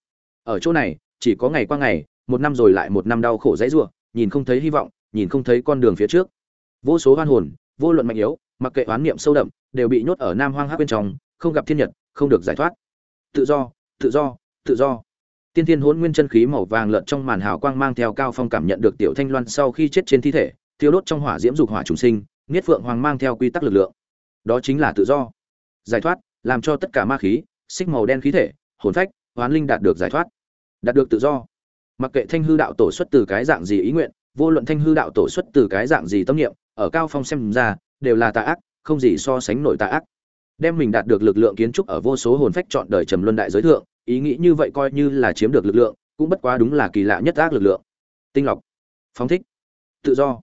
Ở chỗ này, chỉ có ngày qua ngày, một năm rồi lại một năm đau khổ dãy rủa, nhìn không thấy hy vọng, nhìn không thấy con đường phía trước. Vô số hoan hồn, vô luận mạnh yếu, mặc kệ oán niệm sâu đậm, đều bị nhốt ở nam hoang hát bên trong, không gặp thiên nhật, không được giải thoát. Tự do tự do tự do. Tiên thiên hỗn nguyên chân khí màu vàng lợn trong màn hào quang mang theo cao phong cảm nhận được tiểu thanh loan sau khi chết trên thi thể thiêu đốt trong hỏa diễm dục hỏa trùng sinh, niết phượng hoàng mang theo quy tắc lực lượng. Đó chính là tự do. Giải thoát, làm cho tất cả ma khí, xích màu đen khí thể, hồn phách hoán linh đạt được giải thoát. Đạt được tự do. Mặc kệ thanh hư đạo tổ xuất từ cái dạng gì ý nguyện, vô luận thanh hư đạo tổ xuất từ cái dạng gì tâm niệm, ở cao phong xem ra, đều là tà ác, không gì so sánh nổi tà ác. Đem mình đạt được lực lượng kiến trúc ở vô số hồn phách chọn đời trầm luân đại giới thượng, ý nghĩ như vậy coi như là chiếm được lực lượng, cũng bất quá đúng là kỳ lạ nhất ác lực lượng. Tinh lọc. Phóng thích. Tự do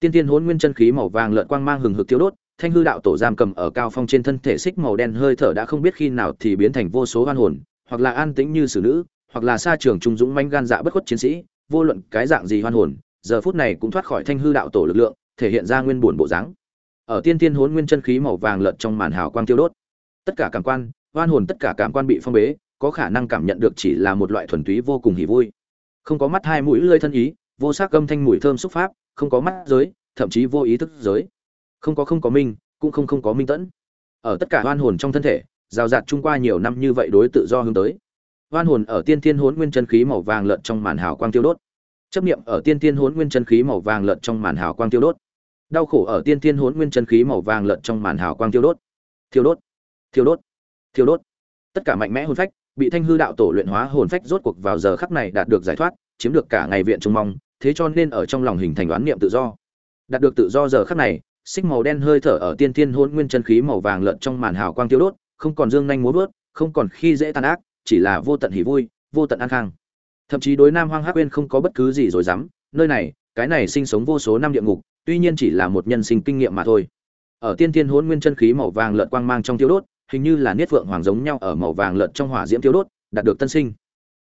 tiên tiên hỗn nguyên chân khí màu vàng lợn quang mang hừng hực thiếu đốt, thanh hư đạo tổ giam cầm ở cao phong trên thân thể xích màu đen hơi thở đã không biết khi nào thì biến thành vô số oan hồn, hoặc là an tĩnh như xử nữ, hoặc là xa trường trung dũng manh gan dạ bất khuất chiến sĩ, vô luận cái dạng gì oan hồn, giờ phút này cũng thoát khỏi thanh hư đạo tổ lực lượng, thể hiện ra nguyên buồn bộ dáng. Ở tiên tiên hỗn nguyên chân khí màu vàng lợn trong màn hào quang tiêu đốt, tất cả cảm quan oan hồn tất cả cảm quan bị phong bế, có khả năng cảm nhận được chỉ là một loại thuần túy vô cùng hỉ vui. Không có mắt hai mũi lưỡi thân ý vô sắc âm thanh mùi thơm xúc pháp, không có mắt giới, thậm chí vô ý thức giới. Không có không có minh, cũng không không có minh tẫn. Ở tất cả oan hồn trong thân thể, rào rạt chung qua nhiều năm như vậy đối tự do hướng tới. Oan hồn ở tiên tiên hốn nguyên chân khí màu vàng lợn trong màn hào quang tiêu đốt. Chấp niệm ở tiên tiên hốn nguyên chân khí màu vàng lợn trong màn hào quang tiêu đốt. Đau khổ ở tiên tiên hốn nguyên chân khí màu vàng lợn trong màn hào quang tiêu đốt. Thiêu đốt thiêu đốt thiêu đốt. Tất cả mạnh mẽ hồn phách, bị thanh hư đạo tổ luyện hóa hồn phách rốt cuộc vào giờ khắc này đạt được giải thoát, chiếm được cả ngày viện trông mong thế cho nên ở trong lòng hình thành đoán niệm tự do. Đạt được tự do giờ khắc này, xích màu đen hơi thở ở tiên tiên hôn nguyên chân khí màu vàng lợn trong màn hào quang tiêu đốt, không còn dương nhanh múa vớt, không còn khi dễ tàn ác, chỉ là vô tận hỉ vui, vô tận an khang. Thậm chí đối nam hoang hắc quên không có bất cứ gì rồi dám, nơi này, cái này sinh sống vô số năm địa ngục, tuy nhiên chỉ là một nhân sinh kinh nghiệm mà thôi. Ở tiên thiên hỗn nguyên chân khí màu vàng lợn quang mang trong tiêu đốt, hình như là niết vượng hoàng giống nhau ở màu vàng lợn trong hỏa diễm tiêu đốt, đạt được tân sinh.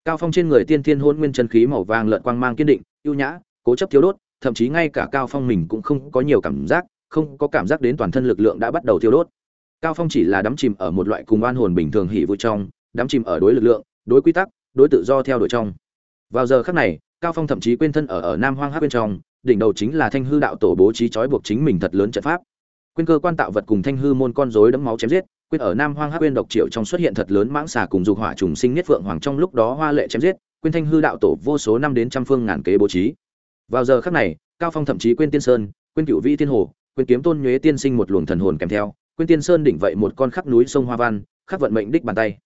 Cao phong trên người tiên thiên hỗn nguyên chân khí màu vàng lợn quang mang kiên định ưu nhã, cố chấp tiêu đốt, thậm chí ngay cả cao phong mình cũng không có nhiều cảm giác, không có cảm giác đến toàn thân lực lượng đã bắt đầu tiêu đốt. Cao phong chỉ là đắm chìm ở một loại cùng oan hồn bình thường hỉ vui trong, đắm chìm ở đối lực lượng, đối quy tắc, đối tự do theo đuổi trong. Vào giờ khắc này, cao phong thậm chí quên thân ở ở nam hoang hát bên trong, đỉnh đầu chính là thanh hư đạo tổ bố trí trói buộc chính mình thật lớn trận pháp. Quên cơ quan tạo vật cùng thanh hư môn con rối đấm máu chém giết, quên ở nam hoang hát bên độc triệu trong xuất hiện thật lớn mãng xà cùng dục hỏa trùng sinh nhất phượng hoàng trong lúc đó hoa lệ chém giết quên thanh hư đạo tổ vô số năm đến trăm phương ngàn kế bố trí. Vào giờ khắc này, cao phong thậm chí quên tiên sơn, quên cựu vĩ tiên hồ, quên kiếm tôn nhuế tiên sinh một luồng thần hồn kèm theo, quên tiên sơn đỉnh vậy một con khắc núi sông hoa văn khắc vận mệnh đích bàn tay.